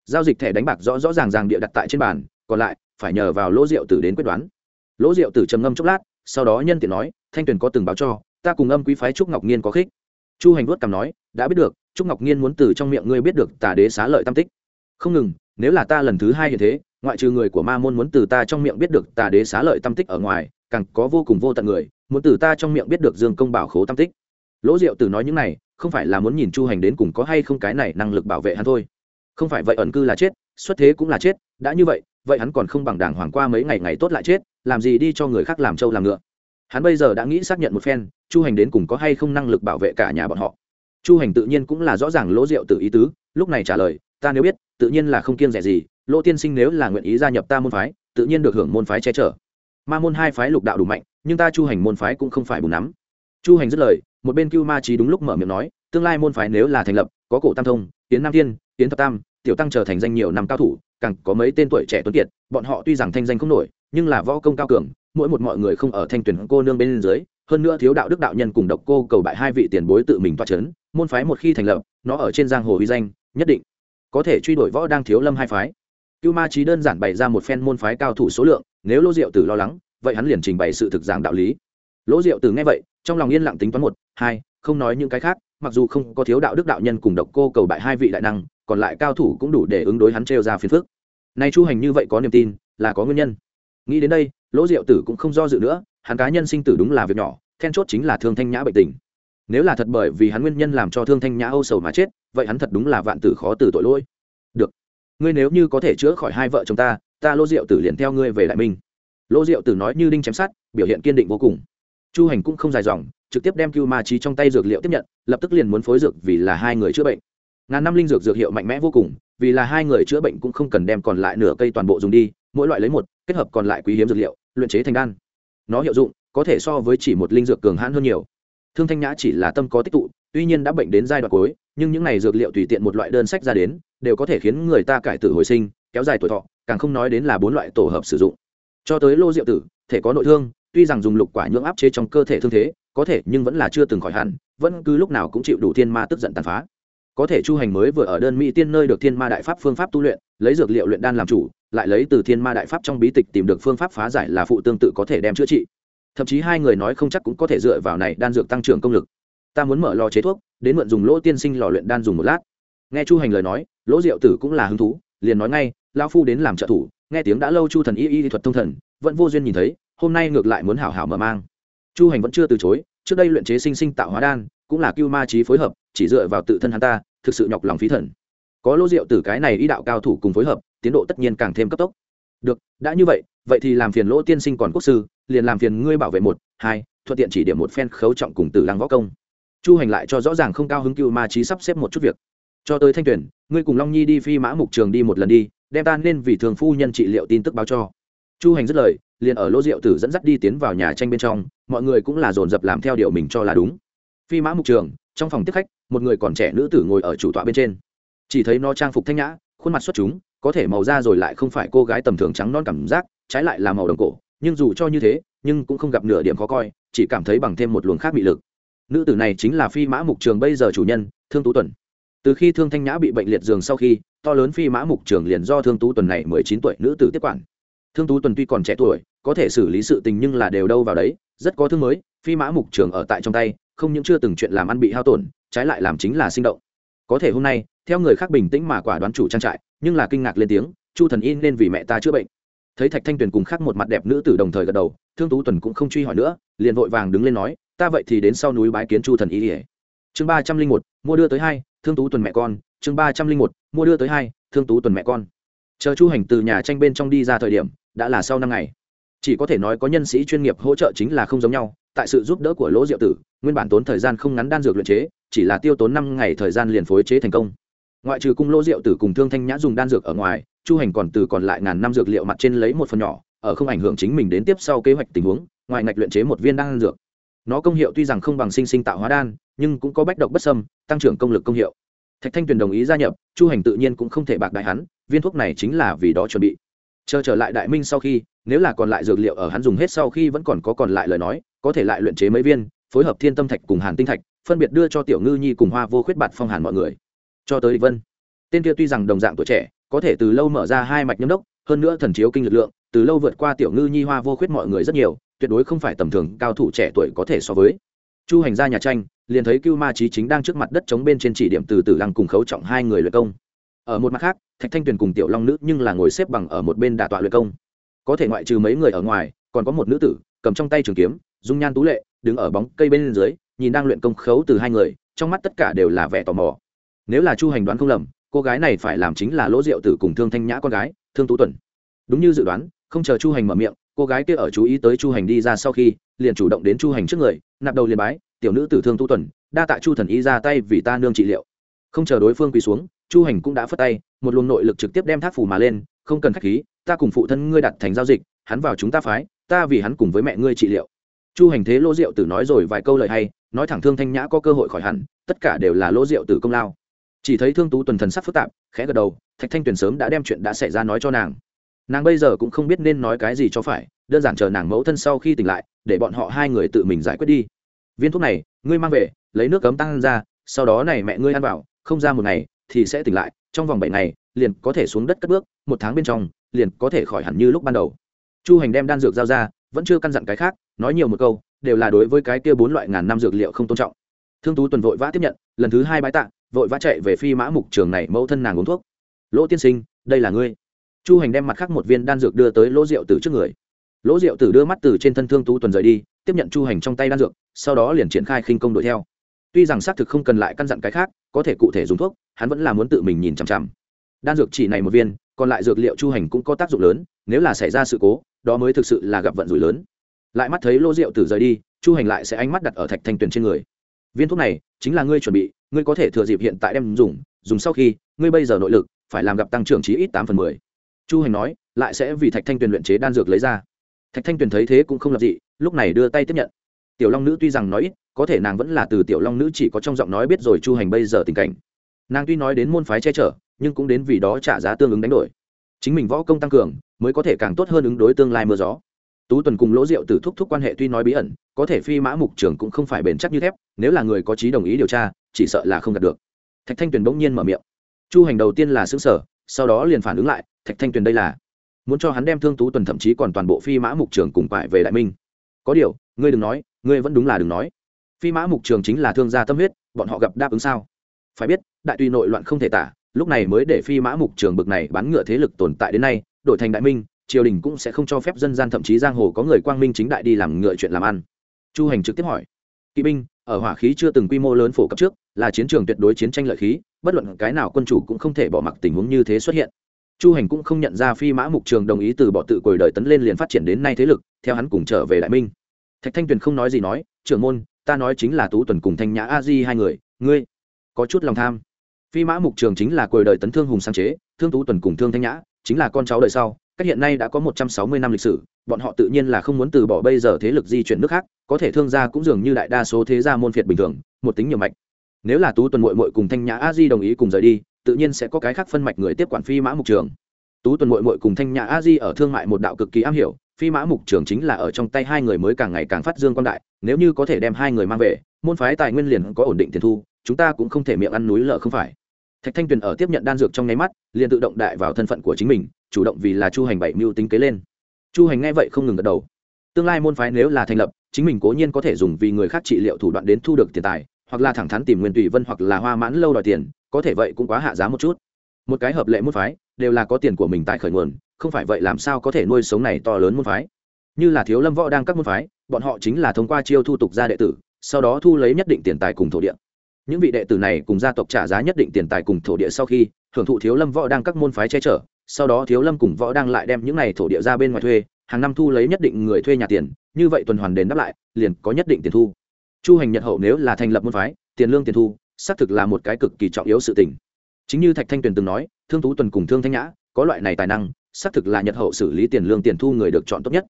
Giao dịch thẻ đánh bạc rõ rõ ràng ràng địa đặt tại trên bàn, còn lại, phải nhờ vào lỗ rượu tử đến quyết đoán. Lỗ rượu tử trầm ngâm chốc lát, sau đó nhân tiện nói, thanh tuyền có từng báo cho, ta cùng âm quý phái trúc ngọc nhiên có khích. Chu hành vuốt cằm nói, đã biết được, trúc ngọc nhiên muốn từ trong miệng ngươi biết được tà đế xá lợi tam tích không ngừng, nếu là ta lần thứ hai hiện thế, ngoại trừ người của ma môn muốn từ ta trong miệng biết được tà đế xá lợi tam tích ở ngoài, càng có vô cùng vô tận người, muốn từ ta trong miệng biết được dương công bảo khố tam tích. Lỗ diệu tử nói những này, không phải là muốn nhìn chu hành đến cùng có hay không cái này năng lực bảo vệ hắn thôi. Không phải vậy ẩn cư là chết, xuất thế cũng là chết, đã như vậy vậy hắn còn không bằng đảng hoàng qua mấy ngày ngày tốt lại chết, làm gì đi cho người khác làm trâu làm ngựa. Hắn bây giờ đã nghĩ xác nhận một phen, chu hành đến cùng có hay không năng lực bảo vệ cả nhà bọn họ. Chu hành tự nhiên cũng là rõ ràng lỗ diệu từ ý tứ, lúc này trả lời ta nếu biết, tự nhiên là không kiêng rẻ gì lỗ tiên sinh nếu là nguyện ý gia nhập ta môn phái, tự nhiên được hưởng môn phái che chở. Ma môn hai phái lục đạo đủ mạnh, nhưng ta chu hành môn phái cũng không phải bùn nắm. Chu hành dứt lời, một bên cưu ma trí đúng lúc mở miệng nói, tương lai môn phái nếu là thành lập, có cổ tam thông tiến nam thiên tiến thập tam, tiểu tăng trở thành danh nhiều năm cao thủ, càng có mấy tên tuổi trẻ tuấn kiệt, bọn họ tuy rằng thanh danh không nổi, nhưng là võ công cao cường, mỗi một mọi người không ở thanh tuyển cô nương bên dưới, hơn nữa thiếu đạo đức đạo nhân cùng độc cô cầu bại hai vị tiền bối tự mình toa c môn phái một khi thành lập, nó ở trên giang hồ uy danh, nhất định có thể truy đuổi võ đang thiếu lâm hai phái. Cưu ma trí đơn giản bày ra một phen môn phái cao thủ số lượng, nếu lỗ diệu tử lo lắng, vậy hắn liền trình bày sự thực giảng đạo lý. Lỗ diệu tử nghe vậy, trong lòng yên lặng tính toán một, hai, không nói những cái khác, mặc dù không có thiếu đạo đức đạo nhân cùng độc cô cầu bại hai vị đại năng, còn lại cao thủ cũng đủ để ứng đối hắn trêu ra phiền phức. Nay chu hành như vậy có niềm tin, là có nguyên nhân. Nghĩ đến đây lỗ diệu tử cũng không do dự nữa, hắn cá nhân sinh tử đúng là việc nhỏ, then chốt chính là thương thanh nhã bệnh tình nếu là thật bởi vì hắn nguyên nhân làm cho thương thanh nhã âu sầu mà chết, vậy hắn thật đúng là vạn tử khó từ tội lỗi. Được. Ngươi nếu như có thể chữa khỏi hai vợ chồng ta ta lô diệu tử liền theo ngươi về đại minh. Lô diệu tử nói như đinh chém sát biểu hiện kiên định vô cùng. Chu hành cũng không dài dòng, trực tiếp đem cưu ma trí trong tay dược liệu tiếp nhận, lập tức liền muốn phối dược vì là hai người chữa bệnh. Ngàn năm linh dược dược hiệu mạnh mẽ vô cùng, vì là hai người chữa bệnh cũng không cần đem còn lại nửa cây toàn bộ dùng đi, mỗi loại lấy một, kết hợp còn lại quý hiếm dược liệu, luyện chế thành đan. Nó hiệu dụng, có thể so với chỉ một linh dược cường hãn hơn nhiều thương thanh nhã chỉ là tâm có tích tụ, tuy nhiên đã bệnh đến giai đoạn cuối, nhưng những này dược liệu tùy tiện một loại đơn sách ra đến, đều có thể khiến người ta cải tử hồi sinh, kéo dài tuổi thọ, càng không nói đến là bốn loại tổ hợp sử dụng. Cho tới lô diệu tử, thể có nội thương, tuy rằng dùng lục quả nhưỡng áp chế trong cơ thể thương thế, có thể nhưng vẫn là chưa từng khỏi hẳn, vẫn cứ lúc nào cũng chịu đủ thiên ma tức giận tàn phá. Có thể chu hành mới vừa ở đơn mỹ tiên nơi được thiên ma đại pháp phương pháp tu luyện, lấy dược liệu luyện đan làm chủ, lại lấy từ thiên ma đại pháp trong bí tịch tìm được phương pháp phá giải là phụ tương tự có thể đem chữa trị thậm chí hai người nói không chắc cũng có thể dựa vào này đan dược tăng trưởng công lực. Ta muốn mở lò chế thuốc, đến mượn dùng lỗ tiên sinh lò luyện đan dùng một lát. Nghe chu hành lời nói, lỗ diệu tử cũng là hứng thú, liền nói ngay lao phu đến làm trợ thủ, nghe tiếng đã lâu chu thần y y thuật thông thần, vẫn vô duyên nhìn thấy, hôm nay ngược lại muốn hảo hảo mở mang. Chu hành vẫn chưa từ chối, trước đây luyện chế sinh sinh tạo hóa đan, cũng là cưu ma trí phối hợp, chỉ dựa vào tự thân hắn ta, thực sự nhọc lòng phí thần. Có lỗ diệu tử cái này y đạo cao thủ cùng phối hợp, tiến độ tất nhiên càng thêm cấp tốc. Được, đã như vậy vậy thì làm phiền lỗ tiên sinh còn quốc sư, liền làm phiền ngươi bảo vệ một, hai, thuận tiện chỉ điểm một phen khấu trọng cùng tử lăng võ công. Chu hành lại cho rõ ràng không cao hứng cựu ma trí sắp xếp một chút việc. Cho tới thanh tuyển, ngươi cùng long nhi đi phi mã mục trường đi một lần đi, đem ta nên vì thường phu nhân trị liệu tin tức báo cho. Chu hành dứt lời, liền ở lô rượu tử dẫn dắt đi tiến vào nhà tranh bên trong, mọi người cũng là dồn dập làm theo điều mình cho là đúng. Phi mã mục trường, trong phòng tiếp khách, một người còn trẻ nữ tử ngồi ở chủ tọa bên trên. Chỉ thấy nó trang phục thanh nhã, khuôn mặt xuất chúng, có thể màu da rồi lại không phải cô gái tầm thường trắng non cảm giác trái lại là màu đồng cổ, nhưng dù cho như thế, nhưng cũng không gặp nửa điểm khó coi, chỉ cảm thấy bằng thêm một luồng khác bị lực. Nữ tử này chính là phi mã mục trường bây giờ chủ nhân, thương tú tuần. Từ khi thương thanh nhã bị bệnh liệt giường sau khi, to lớn phi mã mục trường liền do thương tú tuần này mười chín tuổi nữ tử tiếp quản. Thương tú tuần tuy còn trẻ tuổi, có thể xử lý sự tình nhưng là đều đâu vào đấy, rất có thương mới, phi mã mục trường ở tại trong tay, không những chưa từng chuyện làm ăn bị hao tổn, trái lại làm chính là sinh động. Có thể hôm nay, theo người khác bình tĩnh mà quả đoán chủ trang trại, nhưng là kinh ngạc lên tiếng, chu thần in nên vì mẹ ta chữa bệnh thấy thạch thanh tuyền cùng khác một mặt đẹp nữ tử đồng thời gật đầu, thương tú tuần cũng không truy hỏi nữa, liền vội vàng đứng lên nói, ta vậy thì đến sau núi bái kiến chu thần y ỉa chương ba trăm linh một, mua đưa tới hai, thương tú tuần mẹ con. Chương ba trăm linh một, mua đưa tới hai, thương tú tuần mẹ con. Chờ chu hành từ nhà tranh bên trong đi ra thời điểm, đã là sau năm ngày. Chỉ có thể nói có nhân sĩ chuyên nghiệp hỗ trợ chính là không giống nhau, tại sự giúp đỡ của lỗ diệu tử, nguyên bản tốn thời gian không ngắn đan dược luyện chế, chỉ là tiêu tốn năm ngày thời gian liền phối chế thành công ngoại trừ cung lô rượu tử cùng thương thanh nhã dùng đan dược ở ngoài, chu hành còn từ còn lại ngàn năm dược liệu mặt trên lấy một phần nhỏ, ở không ảnh hưởng chính mình đến tiếp sau kế hoạch tình huống, ngoài ngạch luyện chế một viên đan dược. Nó công hiệu tuy rằng không bằng sinh sinh tạo hóa đan, nhưng cũng có bách độc bất sâm tăng trưởng công lực công hiệu. Thạch thanh tuyền đồng ý gia nhập, chu hành tự nhiên cũng không thể bạc đại hắn, viên thuốc này chính là vì đó chuẩn bị. Chờ trở lại đại minh sau khi, nếu là còn lại dược liệu ở hắn dùng hết sau khi vẫn còn có còn lại lời nói, có thể lại luyện chế mấy viên, phối hợp thiên tâm thạch cùng hàn tinh thạch, phân biệt đưa cho tiểu ngư nhi cùng hoa vô khuyết bạt phong hàn mọi người cho tới địch vân. Tên kia tuy rằng đồng dạng tuổi trẻ, có thể từ lâu mở ra hai mạch nhâm đốc, hơn nữa thần chiếu kinh lực lượng, từ lâu vượt qua tiểu ngư nhi hoa vô khuyết mọi người rất nhiều, tuyệt đối không phải tầm thường, cao thủ trẻ tuổi có thể so với. Chu hành ra nhà tranh, liền thấy cưu ma trí chính đang trước mặt đất chống bên trên chỉ điểm từ từ lăng cùng khấu trọng hai người luyện công. Ở một mặt khác, thạch thanh tuyền cùng tiểu long nữ nhưng là ngồi xếp bằng ở một bên đà tọa luyện công. Có thể ngoại trừ mấy người ở ngoài, còn có một nữ tử, cầm trong tay trường kiếm, dung nhan tú lệ, đứng ở bóng cây bên dưới, nhìn đang luyện công khấu từ hai người, trong mắt tất cả đều là vẻ tò mò nếu là chu hành đoán không lầm, cô gái này phải làm chính là lỗ diệu tử cùng thương thanh nhã con gái, thương tú tuần. Đúng như dự đoán, không chờ chu hành mở miệng, cô gái kia ở chú ý tới chu hành đi ra sau khi, liền chủ động đến chu hành trước người, nạp đầu liền bái, tiểu nữ tử thương tu tuần, đa tạ chu thần y ra tay vì ta nương trị liệu. Không chờ đối phương quỳ xuống, chu hành cũng đã phất tay, một luồng nội lực trực tiếp đem thác phủ mà lên, không cần k h á c h khí, ta cùng phụ thân ngươi đặt thành giao dịch, hắn vào chúng ta phái, ta vì hắn cùng với mẹ ngươi trị liệu. Chu hành thế lỗ diệu tử nói rồi vài câu lời hay, nói thẳng thương thanh nhã có cơ hội khỏi hẳn, tất cả đều là lỗ diệu tử công lao chỉ thấy thương tú tuần thần sắc phức tạp, khẽ gật đầu, thạch thanh tuyền sớm đã đem chuyện đã xảy ra nói cho nàng. Nàng bây giờ cũng không biết nên nói cái gì cho phải, đơn giản chờ nàng mẫu thân sau khi tỉnh lại, để bọn họ hai người tự mình giải quyết đi. Viên thuốc này, ngươi mang về, lấy nước cấm tăng ra, sau đó này mẹ ngươi ăn vào, không ra một ngày, thì sẽ tỉnh lại, trong vòng bảy ngày, liền có thể xuống đất cất bước, một tháng bên trong, liền có thể khỏi hẳn như lúc ban đầu. Chu hành đem đan dược giao ra, vẫn chưa căn dặn cái khác, nói nhiều một câu, đều là đối với cái kia bốn loại ngàn năm dược liệu không tôn trọng. Thương tú tuần vội vã tiếp nhận, lần thứ hai bái tạ vội vã chạy về phi mã mục trường này mẫu thân nàng uống thuốc. Lỗ tiên sinh, đây là ngươi. Chu hành đem mặt khác một viên đan dược đưa tới lỗ rượu tử trước người. Lỗ rượu tử đưa mắt từ trên thân thương tú tuần rời đi, tiếp nhận chu hành trong tay đan dược, sau đó liền triển khai khinh công đuổi theo. Tuy rằng xác thực không cần lại căn dặn cái khác, có thể cụ thể dùng thuốc, hắn vẫn là muốn tự mình nhìn chằm chằm. Đan dược chỉ này một viên, còn lại dược liệu chu hành cũng có tác dụng lớn, nếu là xảy ra sự cố, đó mới thực sự là gặp vận rủi lớn. Lại mắt thấy lô rượu tử rời đi, chu hành lại sẽ ánh mắt đặt ở thạch thanh tuyền trên người. Viên thuốc này chính là ngươi chuẩn bị ngươi có thể thừa dịp hiện tại đem dùng dùng sau khi, ngươi bây giờ nội lực, phải làm gặp tăng trưởng chí ít tám phần mười. Chu hành nói, lại sẽ vì thạch thanh tuyền luyện chế đan dược lấy ra. Thạch thanh tuyền thấy thế cũng không lập dị, lúc này đưa tay tiếp nhận. Tiểu long nữ tuy rằng nói ít, có thể nàng vẫn là từ tiểu long nữ chỉ có trong giọng nói biết rồi chu hành bây giờ tình cảnh. Nàng tuy nói đến môn phái che chở, nhưng cũng đến vì đó trả giá tương ứng đánh đổi. Chính mình võ công tăng cường, mới có thể càng tốt hơn ứng đối tương lai mưa gió. Tú tuần cùng lỗ rượu từ thúc thúc quan hệ tuy nói bí ẩn, có thể phi mã mục trưởng cũng không phải bền chắc như thép, nếu là người có trí đồng ý điều tra chỉ sợ là không đạt được. Thạch thanh tuyền bỗng nhiên mở miệng. Chu hành đầu tiên là xứng sở sau đó liền phản ứng lại, thạch thanh tuyền đây là muốn cho hắn đem thương tú tuần thậm chí còn toàn bộ phi mã mục trường cùng quại về đại minh. Có điều, ngươi đừng nói, ngươi vẫn đúng là đừng nói. Phi mã mục trường chính là thương gia tâm huyết, bọn họ gặp đáp ứng sao? Phải biết, đại tùy nội loạn không thể tả, lúc này mới để phi mã mục trường bực này bán ngựa thế lực tồn tại đến nay, đổi thành đại minh, triều đình cũng sẽ không cho phép dân gian thậm chí giang hồ có người quang minh chính đại đi làm ngựa chuyện làm ăn. Chu hành trực tiếp hỏi kỵ binh, ở hỏa khí chưa từng quy mô lớn phổ cập trước, là chiến trường tuyệt đối chiến tranh lợi khí, bất luận cái nào quân chủ cũng không thể bỏ mặc tình huống như thế xuất hiện. Chu hành cũng không nhận ra phi mã mục trường đồng ý từ bỏ tự cồi đời tấn lên liền phát triển đến nay thế lực, theo hắn cùng trở về đại minh. Thạch thanh tuyền không nói gì nói, trưởng môn, ta nói chính là tú tuần cùng thanh nhã a di hai người, ngươi có chút lòng tham. Phi mã mục trường chính là cồi đời tấn thương hùng sáng chế, thương tú tuần cùng thương thanh nhã, chính là con cháu đời sau, cách hiện nay đã có một trăm sáu mươi năm lịch sử bọn họ tự nhiên là không muốn từ bỏ bây giờ thế lực di chuyển nước khác, có thể thương gia cũng dường như đại đa số thế gia môn phiệt bình thường, một tính nhiều mạch. Nếu là tú tuần mội mội cùng thanh nhã a di đồng ý cùng rời đi, tự nhiên sẽ có cái khác phân mạch người tiếp quản phi mã mục trường. Tú tuần mội mội cùng thanh nhã a di ở thương mại một đạo cực kỳ am hiểu, phi mã mục trường chính là ở trong tay hai người mới càng ngày càng phát dương quan đại, nếu như có thể đem hai người mang về, môn phái tài nguyên liền có ổn định tiền thu, chúng ta cũng không thể miệng ăn núi lợ không phải. Thạch thanh tuyền ở tiếp nhận đan dược trong nháy mắt, liền tự động đại vào thân phận của chính mình, chủ động vì là chu hành bảy mưu tính kế lên chu hành nghe vậy không ngừng gật đầu. Tương lai môn phái nếu là thành lập, chính mình cố nhiên có thể dùng vì người khác trị liệu thủ đoạn đến thu được tiền tài, hoặc là thẳng thắn tìm nguyên tùy vân hoặc là hoa mãn lâu đòi tiền, có thể vậy cũng quá hạ giá một chút. Một cái hợp lệ môn phái, đều là có tiền của mình tại khởi nguồn, không phải vậy làm sao có thể nuôi sống này to lớn môn phái? Như là thiếu lâm võ đang các môn phái, bọn họ chính là thông qua chiêu thu tục ra đệ tử, sau đó thu lấy nhất định tiền tài cùng thổ địa. Những vị đệ tử này cùng gia tộc trả giá nhất định tiền tài cùng thổ địa sau khi hưởng thụ thiếu lâm võ đang các môn phái che chở sau đó thiếu lâm cùng võ đang lại đem những này thổ địa ra bên ngoài thuê, hàng năm thu lấy nhất định người thuê nhà tiền, như vậy tuần hoàn đền đáp lại, liền có nhất định tiền thu. Chu hành nhật hậu nếu là thành lập môn phái, tiền lương tiền thu, xác thực là một cái cực kỳ trọng yếu sự tình. Chính như thạch thanh tuyền từng nói, thương tú tuần cùng thương thanh nhã, có loại này tài năng, xác thực là nhật hậu xử lý tiền lương tiền thu người được chọn tốt nhất.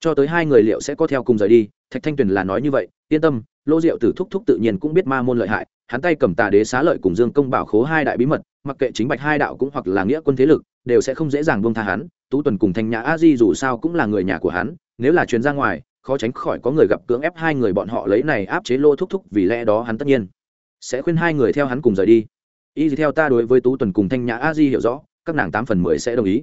Cho tới hai người liệu sẽ có theo cùng rời đi, thạch thanh tuyền là nói như vậy, yên tâm, lô diệu tử thúc thúc tự nhiên cũng biết ma môn lợi hại, hắn tay cầm tà đế xá lợi cùng dương công bảo khố hai đại bí mật, mặc kệ chính bạch hai đạo cũng hoặc là nghĩa quân thế lực đều sẽ không dễ dàng buông tha hắn, tú tuần cùng thanh nhã a di dù sao cũng là người nhà của hắn, nếu là chuyến ra ngoài, khó tránh khỏi có người gặp cưỡng ép hai người bọn họ lấy này áp chế lô thúc thúc, vì lẽ đó hắn tất nhiên sẽ khuyên hai người theo hắn cùng rời đi. Y theo ta đối với tú tuần cùng thanh nhã a di hiểu rõ, các nàng tám phần mười sẽ đồng ý.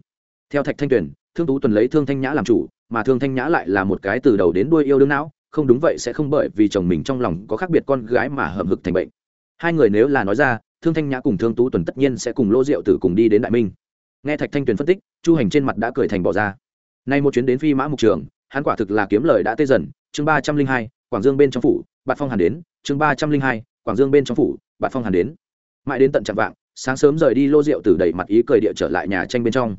Theo thạch thanh tuyền, thương tú tuần lấy thương thanh nhã làm chủ, mà thương thanh nhã lại là một cái từ đầu đến đuôi yêu đương não, không đúng vậy sẽ không bởi vì chồng mình trong lòng có khác biệt con gái mà hậm hực thành bệnh. Hai người nếu là nói ra, thương thanh nhã cùng thương tú tuần tất nhiên sẽ cùng lô rượu tử cùng đi đến đại minh nghe thạch thanh tuyền phân tích, chu hành trên mặt đã cười thành bỏ ra. Nay một chuyến đến phi mã mục trường, hắn quả thực là kiếm lời đã tê dần. Chương ba trăm linh hai, quảng dương bên trong phủ, bạt phong hàn đến. Chương ba trăm linh hai, quảng dương bên trong phủ, bạt phong hàn đến. Mãi đến tận chạm vạng, sáng sớm rời đi lô rượu tử đẩy mặt ý cười địa trở lại nhà tranh bên trong.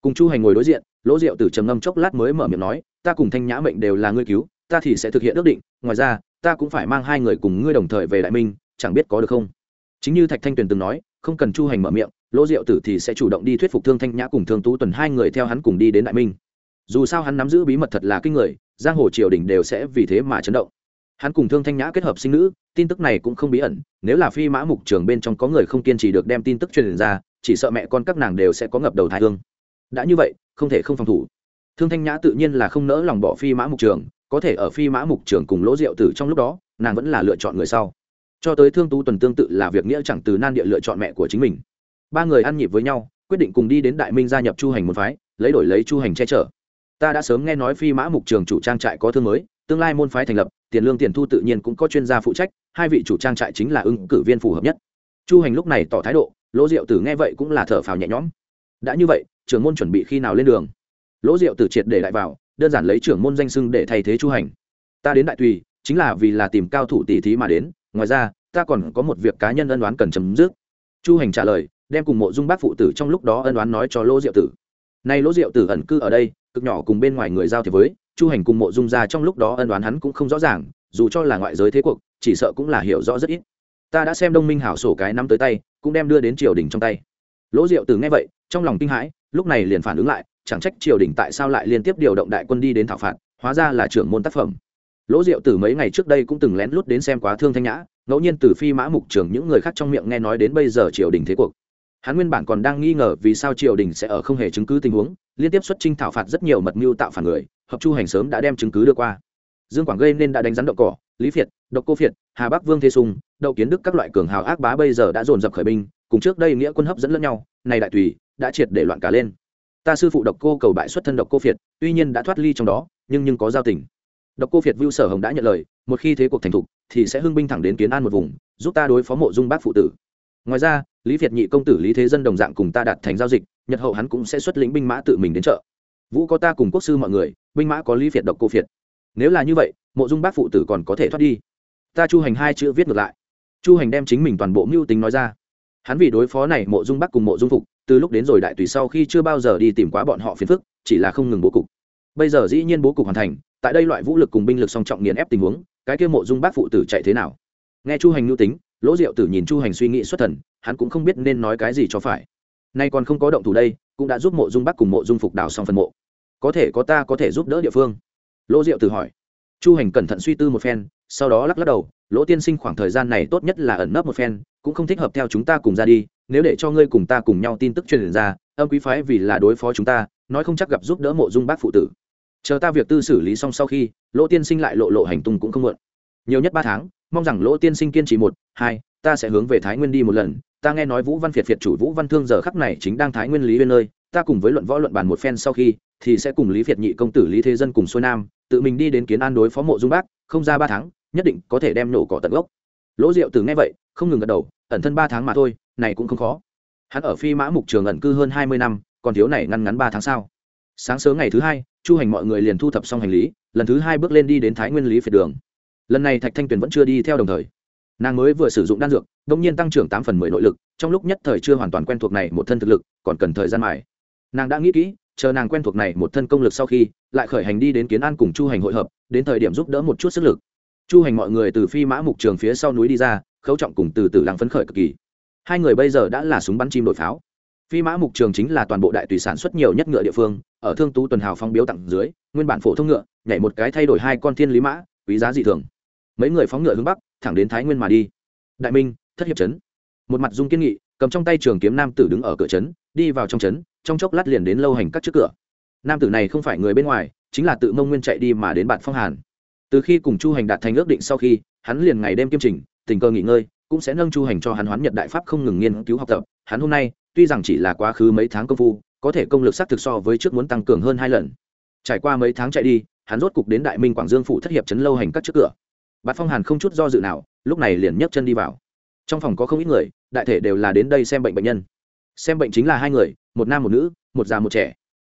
Cùng chu hành ngồi đối diện lỗ rượu tử trầm ngâm chốc lát mới mở miệng nói, ta cùng thanh nhã mệnh đều là ngươi cứu, ta thì sẽ thực hiện ước định. Ngoài ra, ta cũng phải mang hai người cùng ngươi đồng thời về đại minh, chẳng biết có được không? Chính như thạch thanh tuyền từng nói không cần chu hành mở miệng, lỗ diệu tử thì sẽ chủ động đi thuyết phục thương thanh nhã cùng thương tú tuần, hai người theo hắn cùng đi đến đại minh. Dù sao hắn nắm giữ bí mật thật là kinh người, giang hồ triều đình đều sẽ vì thế mà chấn động. Hắn cùng thương thanh nhã kết hợp sinh nữ, tin tức này cũng không bí ẩn, nếu là phi mã mục trường bên trong có người không kiên trì được đem tin tức truyền ra, chỉ sợ mẹ con các nàng đều sẽ có ngập đầu thái thương đã như vậy, không thể không phòng thủ. Thương thanh nhã tự nhiên là không nỡ lòng bỏ phi mã mục trường, có thể ở phi mã mục trường cùng lỗ diệu tử trong lúc đó, nàng vẫn là lựa chọn người sau cho tới thương tú tuần tương tự là việc nghĩa chẳng từ nan địa lựa chọn mẹ của chính mình. Ba người ăn nhịp với nhau, quyết định cùng đi đến đại minh gia nhập chu hành một phái, lấy đổi lấy chu hành che chở. Ta đã sớm nghe nói phi mã mục trường chủ trang trại có thương mới, tương lai môn phái thành lập, tiền lương tiền thu tự nhiên cũng có chuyên gia phụ trách, hai vị chủ trang trại chính là ứng cử viên phù hợp nhất. Chu hành lúc này tỏ thái độ, lỗ diệu tử nghe vậy cũng là thở phào nhẹ nhõm. Đã như vậy, trưởng môn chuẩn bị khi nào lên đường? Lỗ diệu tử triệt để lại vào, đơn giản lấy trưởng môn danh sưng để thay thế chu hành. Ta đến đại tùy, chính là vì là tìm cao thủ tỷ thí mà đến ngoài ra, ta còn có một việc cá nhân ân đoán cần chấm dứt. Chu hành trả lời, đem cùng mộ dung bác phụ tử trong lúc đó ân đoán nói cho lỗ diệu tử. Nay lỗ diệu tử ẩn cư ở đây, cực nhỏ cùng bên ngoài người giao thì với, chu hành cùng mộ dung ra trong lúc đó ân đoán hắn cũng không rõ ràng, dù cho là ngoại giới thế cuộc, chỉ sợ cũng là hiểu rõ rất ít. Ta đã xem đông minh hảo sổ cái năm tới tay, cũng đem đưa đến triều đình trong tay. Lỗ diệu tử nghe vậy, trong lòng kinh hãi, lúc này liền phản ứng lại, chẳng trách triều đình tại sao lại liên tiếp điều động đại quân đi đến thảo phạt, hóa ra là trưởng môn tác phẩm lỗ diệu tử mấy ngày trước đây cũng từng lén lút đến xem quá thương thanh nhã, ngẫu nhiên từ phi mã mục trường những người khác trong miệng nghe nói đến bây giờ triều đình thế cuộc. Hắn nguyên bản còn đang nghi ngờ vì sao triều đình sẽ ở không hề chứng cứ tình huống, liên tiếp xuất trinh thảo phạt rất nhiều mật mưu tạo phản người, hợp chu hành sớm đã đem chứng cứ đưa qua. Dương quảng gây nên đã đánh rắn đậu cỏ, lý phiệt, độc cô phiệt, hà bắc vương thế sùng, đậu kiến đức các loại cường hào ác bá bây giờ đã dồn dập khởi binh, cùng trước đây nghĩa quân hấp dẫn lẫn nhau, này đại tùy, đã triệt để loạn cả lên. Ta sư phụ độc cô cầu bại xuất thân độc cô phiệt, tuy nhiên đã thoát ly trong đó, nhưng nhưng có giao tình độc cô việt vưu sở hồng đã nhận lời, một khi thế cuộc thành thục, thì sẽ hưng binh thẳng đến kiến an một vùng, giúp ta đối phó mộ dung bác phụ tử. Ngoài ra, lý việt nhị công tử lý thế dân đồng dạng cùng ta đạt thành giao dịch, nhật hậu hắn cũng sẽ xuất lĩnh binh mã tự mình đến trợ vũ có ta cùng quốc sư mọi người, binh mã có lý việt độc cô việt. nếu là như vậy, mộ dung bác phụ tử còn có thể thoát đi. Ta chu hành hai chữ viết ngược lại. Chu hành đem chính mình toàn bộ mưu tính nói ra. Hắn vì đối phó này mộ dung bác cùng mộ dung phục, từ lúc đến rồi đại tùy sau khi chưa bao giờ đi tìm quá bọn họ phiền phức, chỉ là không ngừng bố cục. Bây giờ dĩ nhiên bố cục hoàn thành tại đây loại vũ lực cùng binh lực song trọng nghiền ép tình huống, cái kia mộ dung bác phụ tử chạy thế nào? Nghe chu hành nhu tính, lỗ diệu tử nhìn chu hành suy nghĩ xuất thần, hắn cũng không biết nên nói cái gì cho phải. Nay còn không có động thủ đây, cũng đã giúp mộ dung bắc cùng mộ dung phục đào xong phần mộ. Có thể có ta có thể giúp đỡ địa phương. Lỗ diệu tử hỏi. Chu hành cẩn thận suy tư một phen, sau đó lắc lắc đầu, lỗ tiên sinh, khoảng thời gian này tốt nhất là ẩn nấp một phen, cũng không thích hợp theo chúng ta cùng ra đi, nếu để cho ngươi cùng ta cùng nhau tin tức truyền ra, âm quý phái vì là đối phó chúng ta, nói không chắc gặp giúp đỡ mộ dung bác phụ tử chờ ta việc tư xử lý xong sau khi, lỗ tiên sinh lại lộ lộ hành tung cũng không muộn. Nhiều nhất ba tháng, mong rằng lỗ tiên sinh kiên trì một, hai, ta sẽ hướng về thái nguyên đi một lần. Ta nghe nói vũ văn việt việt chủ vũ văn thương giờ khắc này chính đang thái nguyên lý bên nơi. Ta cùng với luận võ luận bàn một phen sau khi, thì sẽ cùng lý việt nhị công tử, lý thế dân cùng xuôi nam, tự mình đi đến kiến an đối phó mộ dung bác, không ra ba tháng, nhất định có thể đem nổ cỏ tận gốc. Lỗ diệu từ nghe vậy, không ngừng gật đầu, ẩn thân ba tháng mà thôi, này cũng không khó. Hắn ở phi mã mục trường ẩn cư hơn hai mươi năm, còn thiếu này ngăn ngắn ba tháng sau sáng sớm ngày thứ hai chu hành mọi người liền thu thập xong hành lý, lần thứ hai bước lên đi đến thái nguyên lý phiệt đường. Lần này thạch thanh tuyền vẫn chưa đi theo đồng thời. Nàng mới vừa sử dụng đan dược đ ỗ n g nhiên tăng trưởng tám phần mười nội lực, trong lúc nhất thời chưa hoàn toàn quen thuộc này một thân thực lực, còn cần thời gian mài. Nàng đã nghĩ kỹ, chờ nàng quen thuộc này một thân công lực sau khi, lại khởi hành đi đến kiến an cùng chu hành hội hợp, đến thời điểm giúp đỡ một chút sức lực. Chu hành mọi người từ phi mã mục trường phía sau núi đi ra, khấu trọng cùng từ từ làng phấn khởi cực kỳ. Hai người bây giờ đã là súng bắn chim đội pháo phi mã mục trường chính là toàn bộ đại tùy sản xuất nhiều nhất ngựa địa phương, ở thương tú tuần hào phong biếu tặng dưới, nguyên bản phổ thông ngựa, nhảy một cái thay đổi hai con thiên lý mã, quý giá dị thường. Mấy người phóng ngựa hướng bắc, thẳng đến thái nguyên mà đi. Đại minh, thất hiệp trấn. Một mặt dung kiên nghị, cầm trong tay trường kiếm nam tử đứng ở cửa trấn, đi vào trong trấn, trong chốc lát liền đến lâu hành các trước cửa. Nam tử này không phải người bên ngoài, chính là tự mông nguyên chạy đi mà đến bạn phong hàn. Từ khi cùng chu hành đạt thành ước định sau khi, hắn liền ngày đêm kiêm trình, tình cờ nghỉ ngơi, cũng sẽ nâng chu hành cho hắn hoán nhật đại pháp không ngừng nghiên cứu học tập. Hắn hôm nay tuy rằng chỉ là quá khứ mấy tháng công phu, có thể công lực s á t thực so với trước muốn tăng cường hơn hai lần. Trải qua mấy tháng chạy đi, hắn rốt cục đến đại minh quảng dương phủ thất hiệp trấn lâu hành các trước cửa. Bạt phong hàn không chút do dự nào, lúc này liền nhấc chân đi vào. Trong phòng có không ít người, đại thể đều là đến đây xem bệnh bệnh nhân. Xem bệnh chính là hai người, một nam một nữ, một già một trẻ.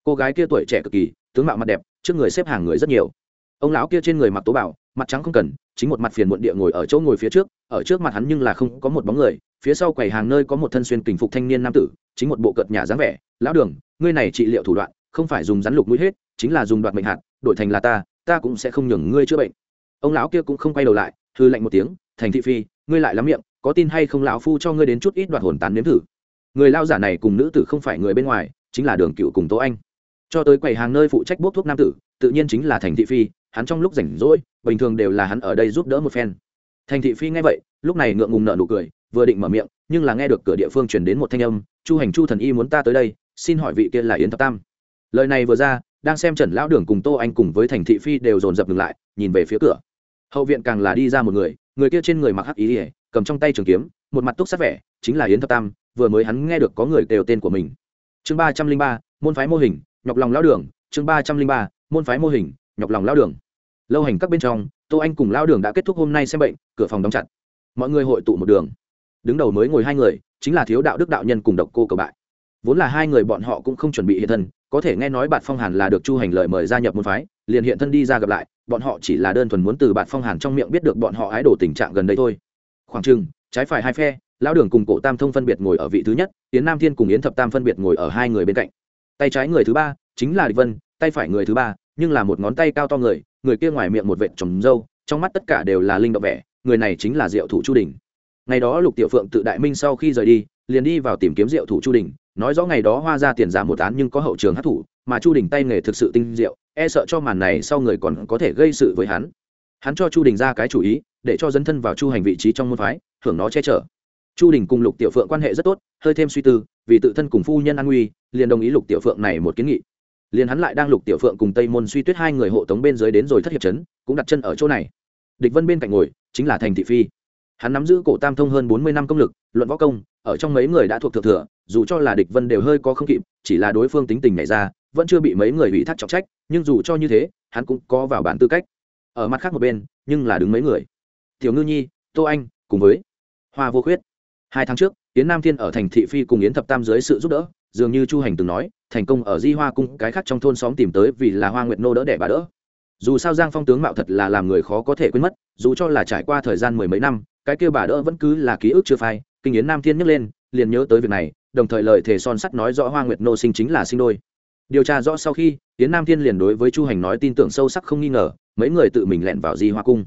Cô gái kia tuổi trẻ cực kỳ, tướng mạo mặt đẹp, trước người xếp hàng người rất nhiều. Ông lão kia trên người mặc tố bảo mặt trắng không cần, chính một mặt phiền muộn địa ngồi ở chỗ ngồi phía trước, ở trước mặt hắn nhưng là không có một bóng người, phía sau quầy hàng nơi có một thân xuyên kình phục thanh niên nam tử, chính một bộ cợt nhà dáng vẻ, lão đường, ngươi này trị liệu thủ đoạn, không phải dùng rắn lục mũi hết, chính là dùng đoạt mệnh hạt, đổi thành là ta ta cũng sẽ không nhường ngươi chữa bệnh. Ông lão kia cũng không quay đầu lại, hư lạnh một tiếng, thành thị phi, ngươi lại lắm miệng, có tin hay không lão phu cho ngươi đến chút ít đoạt hồn tán nếm thử? Người lao giả này cùng nữ tử không phải người bên ngoài, chính là đường cựu cùng tố anh. Cho tới quầy hàng nơi phụ trách bốc thuốc nam tử, tự nhiên chính là thành thị phi hắn trong lúc rảnh rỗi, bình thường đều là hắn ở đây giúp đỡ một phen. Thành thị phi nghe vậy, lúc này ngượng ngùng nợ nụ cười, vừa định mở miệng, nhưng là nghe được cửa địa phương chuyển đến một thanh âm, chu hành chu thần y muốn ta tới đây, xin hỏi vị kia là yến thập tam. Lời này vừa ra, đang xem trần lão đường cùng tô anh cùng với thành thị phi đều dồn dập ngừng lại, nhìn về phía cửa. Hậu viện càng là đi ra một người người kia trên người mặc hắc ý ỉa cầm trong tay trường kiếm, một mặt túc sát vẻ, chính là yến thập tam, vừa mới hắn nghe được có người đều tên của mình. Chương ba trăm linh ba, môn phái mô hình, nhọc lòng lao đường, chương ba trăm linh ba, môn phái mô hình, nhọc lòng lao đường lâu hành các bên trong, tô anh cùng lao đường đã kết thúc hôm nay xem bệnh, cửa phòng đóng chặt. Mọi người hội tụ một đường. Đứng đầu mới ngồi hai người, chính là thiếu đạo đức đạo nhân cùng độc cô cầu bại. Vốn là hai người bọn họ cũng không chuẩn bị hiện thân, có thể nghe nói bạn phong hàn là được chu hành lời mời gia nhập môn phái, liền hiện thân đi ra gặp lại, bọn họ chỉ là đơn thuần muốn từ bạn phong hàn trong miệng biết được bọn họ ái đổ tình trạng gần đây thôi. Khoảng chừng, trái phải hai phe lão đường cùng cổ tam thông phân biệt ngồi ở vị thứ nhất, yến nam thiên cùng yến thập tam phân biệt ngồi ở hai người bên cạnh. Tay trái người thứ ba chính là địch vân, tay phải người thứ ba nhưng là một ngón tay cao to người người kia ngoài miệng một vệt trồng râu, trong mắt tất cả đều là linh động vẻ, người này chính là diệu thủ chu đình. Ngày đó lục tiểu phượng tự đại minh sau khi rời đi, liền đi vào tìm kiếm diệu thủ chu đình, nói rõ ngày đó hoa ra tiền giả một án nhưng có hậu trường hát thủ mà chu đình tay nghề thực sự tinh diệu e sợ cho màn này sau người còn có thể gây sự với hắn. Hắn cho chu đình ra cái chủ ý, để cho dân thân vào chu hành vị trí trong môn phái, hưởng nó che chở. Chu đình cùng lục tiểu phượng quan hệ rất tốt, hơi thêm suy tư, vì tự thân cùng phu nhân an nguy, liền đồng ý lục tiểu phượng này một kiến nghị liền hắn lại đang lục tiểu phượng cùng tây môn suy tuyết hai người hộ tống bên dưới đến rồi thất hiệp trấn, cũng đặt chân ở chỗ này. Địch vân bên cạnh ngồi, chính là thành thị phi. Hắn nắm giữ cổ tam thông hơn bốn mươi năm công lực, luận võ công, ở trong mấy người đã thuộc thượng thừa, dù cho là địch vân đều hơi có không kịp, chỉ là đối phương tính tình nhảy ra, vẫn chưa bị mấy người ủy thác trọng trách, nhưng dù cho như thế, hắn cũng có vào bản tư cách. Ở mặt khác một bên, nhưng là đứng mấy người. Tiểu ngư nhi, tô anh, cùng với hoa vô khuyết. Hai tháng trước, yến nam thiên ở thành thị phi cùng yến thập tam dưới sự giúp đỡ dường như chu hành từng nói, thành công ở di hoa cung, cái khác trong thôn xóm tìm tới vì là hoa nguyệt nô đỡ để bà đỡ. Dù sao giang phong tướng mạo thật là làm người khó có thể quên mất, dù cho là trải qua thời gian mười mấy năm, cái kia bà đỡ vẫn cứ là ký ức chưa phai. Kinh yến nam thiên nhấc lên, liền nhớ tới việc này, đồng thời lời thề son sắt nói rõ hoa nguyệt nô sinh chính là sinh đôi. Điều tra rõ sau khi, yến nam thiên liền đối với chu hành nói tin tưởng sâu sắc không nghi ngờ, mấy người tự mình lẻn vào di hoa cung.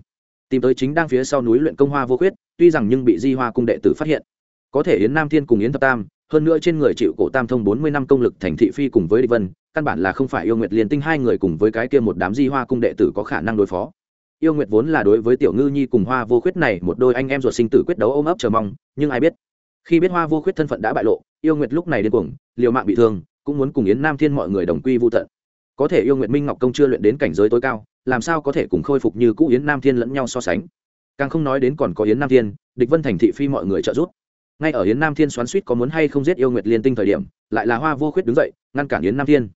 Tìm tới chính đang phía sau núi luyện công hoa vô khuyết, tuy rằng nhưng bị di hoa cung đệ tử phát hiện. Có thể yến nam thiên cùng yến thập tam hơn nữa trên người chịu cổ tam thông bốn mươi năm công lực thành thị phi cùng với địch vân, căn bản là không phải yêu nguyệt liền tinh hai người cùng với cái kia một đám di hoa cung đệ tử có khả năng đối phó. Yêu nguyệt vốn là đối với tiểu ngư nhi cùng hoa vô khuyết này một đôi anh em ruột sinh tử quyết đấu ôm ấp chờ mong, nhưng ai biết, khi biết hoa vô khuyết thân phận đã bại lộ, yêu nguyệt lúc này điên cuồng, liều mạng bị thương, cũng muốn cùng yến nam thiên mọi người đồng quy vô tận. Có thể yêu nguyệt minh ngọc công chưa luyện đến cảnh giới tối cao, làm sao có thể cùng khôi phục như cũ yến nam thiên lẫn nhau so sánh? Càng không nói đến còn có yến nam thiên, địch vân thành thị phi mọi người trợ giúp ngay ở yến nam thiên xoắn suýt có muốn hay không giết yêu nguyệt liên tinh thời điểm, lại là hoa vô khuyết đứng dậy, ngăn cản yến nam thiên.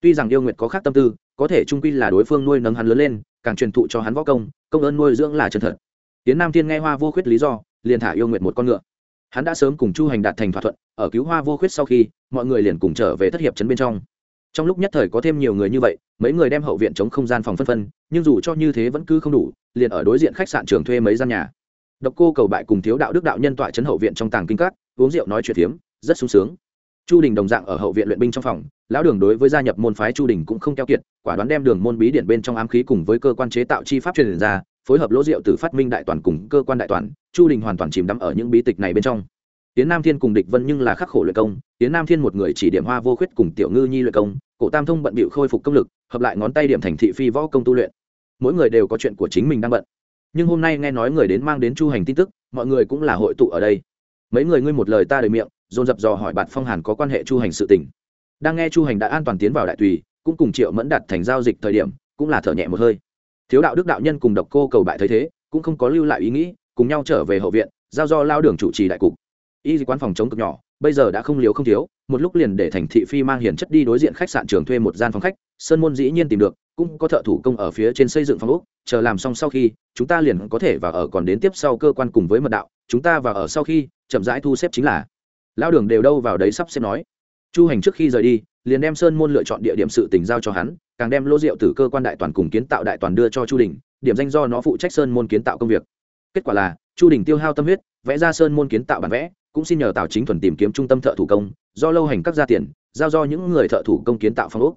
Tuy rằng yêu nguyệt có khác tâm tư, có thể trung quy là đối phương nuôi nấng hắn lớn lên, càng truyền thụ cho hắn võ công công ơn nuôi dưỡng là chân thật. Yến nam thiên nghe hoa vô khuyết lý do, liền thả yêu nguyệt một con ngựa. Hắn đã sớm cùng chu hành đạt thành thỏa thuận, ở cứu hoa vô khuyết sau khi, mọi người liền cùng trở về thất hiệp trấn bên trong. Trong lúc nhất thời có thêm nhiều người như vậy, mấy người đem hậu viện chống không gian phòng phân phân, nhưng dù cho như thế vẫn cứ không đủ, liền ở đối diện khách sạn trường thuê mấy gian nhà độc cô cầu bại cùng thiếu đạo đức đạo nhân tọa chấn hậu viện trong tàng kinh các, uống rượu nói chuyện phiếm, rất sung sướng. Chu đình đồng dạng ở hậu viện luyện binh trong phòng, lão đường đối với gia nhập môn phái chu đình cũng không keo kiệt, quả đoán đem đường môn bí điển bên trong ám khí cùng với cơ quan chế tạo chi pháp truyền ra, phối hợp lỗ rượu từ phát minh đại toàn cùng cơ quan đại toàn, chu đình hoàn toàn chìm đắm ở những bí tịch này bên trong. Tiến nam thiên cùng địch vân nhưng là khắc khổ luyện công, tiến nam thiên một người chỉ điểm hoa vô khuyết cùng tiểu ngư nhi luyện công, cổ tam thông bận bịu khôi phục công lực, hợp lại ngón tay điểm thành thị phi võ công tu luyện. Mỗi người đều có chuyện của chính mình đang bận nhưng hôm nay nghe nói người đến mang đến chu hành tin tức, mọi người cũng là hội tụ ở đây. Mấy người ngươi một lời ta đời miệng, dồn dập dò hỏi bạn phong hàn có quan hệ chu hành sự tình. Đang nghe chu hành đã an toàn tiến vào đại tùy, cũng cùng triệu mẫn đặt thành giao dịch thời điểm, cũng là thở nhẹ một hơi. Thiếu đạo đức đạo nhân cùng độc cô cầu bại thấy thế, cũng không có lưu lại ý nghĩ, cùng nhau trở về hậu viện, giao do lao đường chủ trì đại cục. Y quán phòng chống cực nhỏ, bây giờ đã không liếu không thiếu, một lúc liền để thành thị phi mang hiền chất đi đối diện khách sạn trường thuê một gian phòng khách sơn môn dĩ nhiên tìm được, cũng có thợ thủ công ở phía trên xây dựng phòng úc chờ làm xong sau khi, chúng ta liền có thể vào ở còn đến tiếp sau cơ quan cùng với mật đạo, chúng ta vào ở sau khi, chậm rãi thu xếp chính là. Lao đường đều đâu vào đấy sắp xếp nói. Chu hành trước khi rời đi, liền đem sơn môn lựa chọn địa điểm sự tình giao cho hắn, càng đem lô rượu từ cơ quan đại toàn cùng kiến tạo đại toàn đưa cho chu đình, điểm danh do nó phụ trách sơn môn kiến tạo công việc. Kết quả là, chu đình tiêu hao tâm huyết, vẽ ra sơn môn kiến tạo bản vẽ, cũng xin nhờ tào chính thuần tìm kiếm trung tâm thợ thủ công, do lâu hành các gia tiền, giao do những người thợ thủ công kiến tạo phong ốc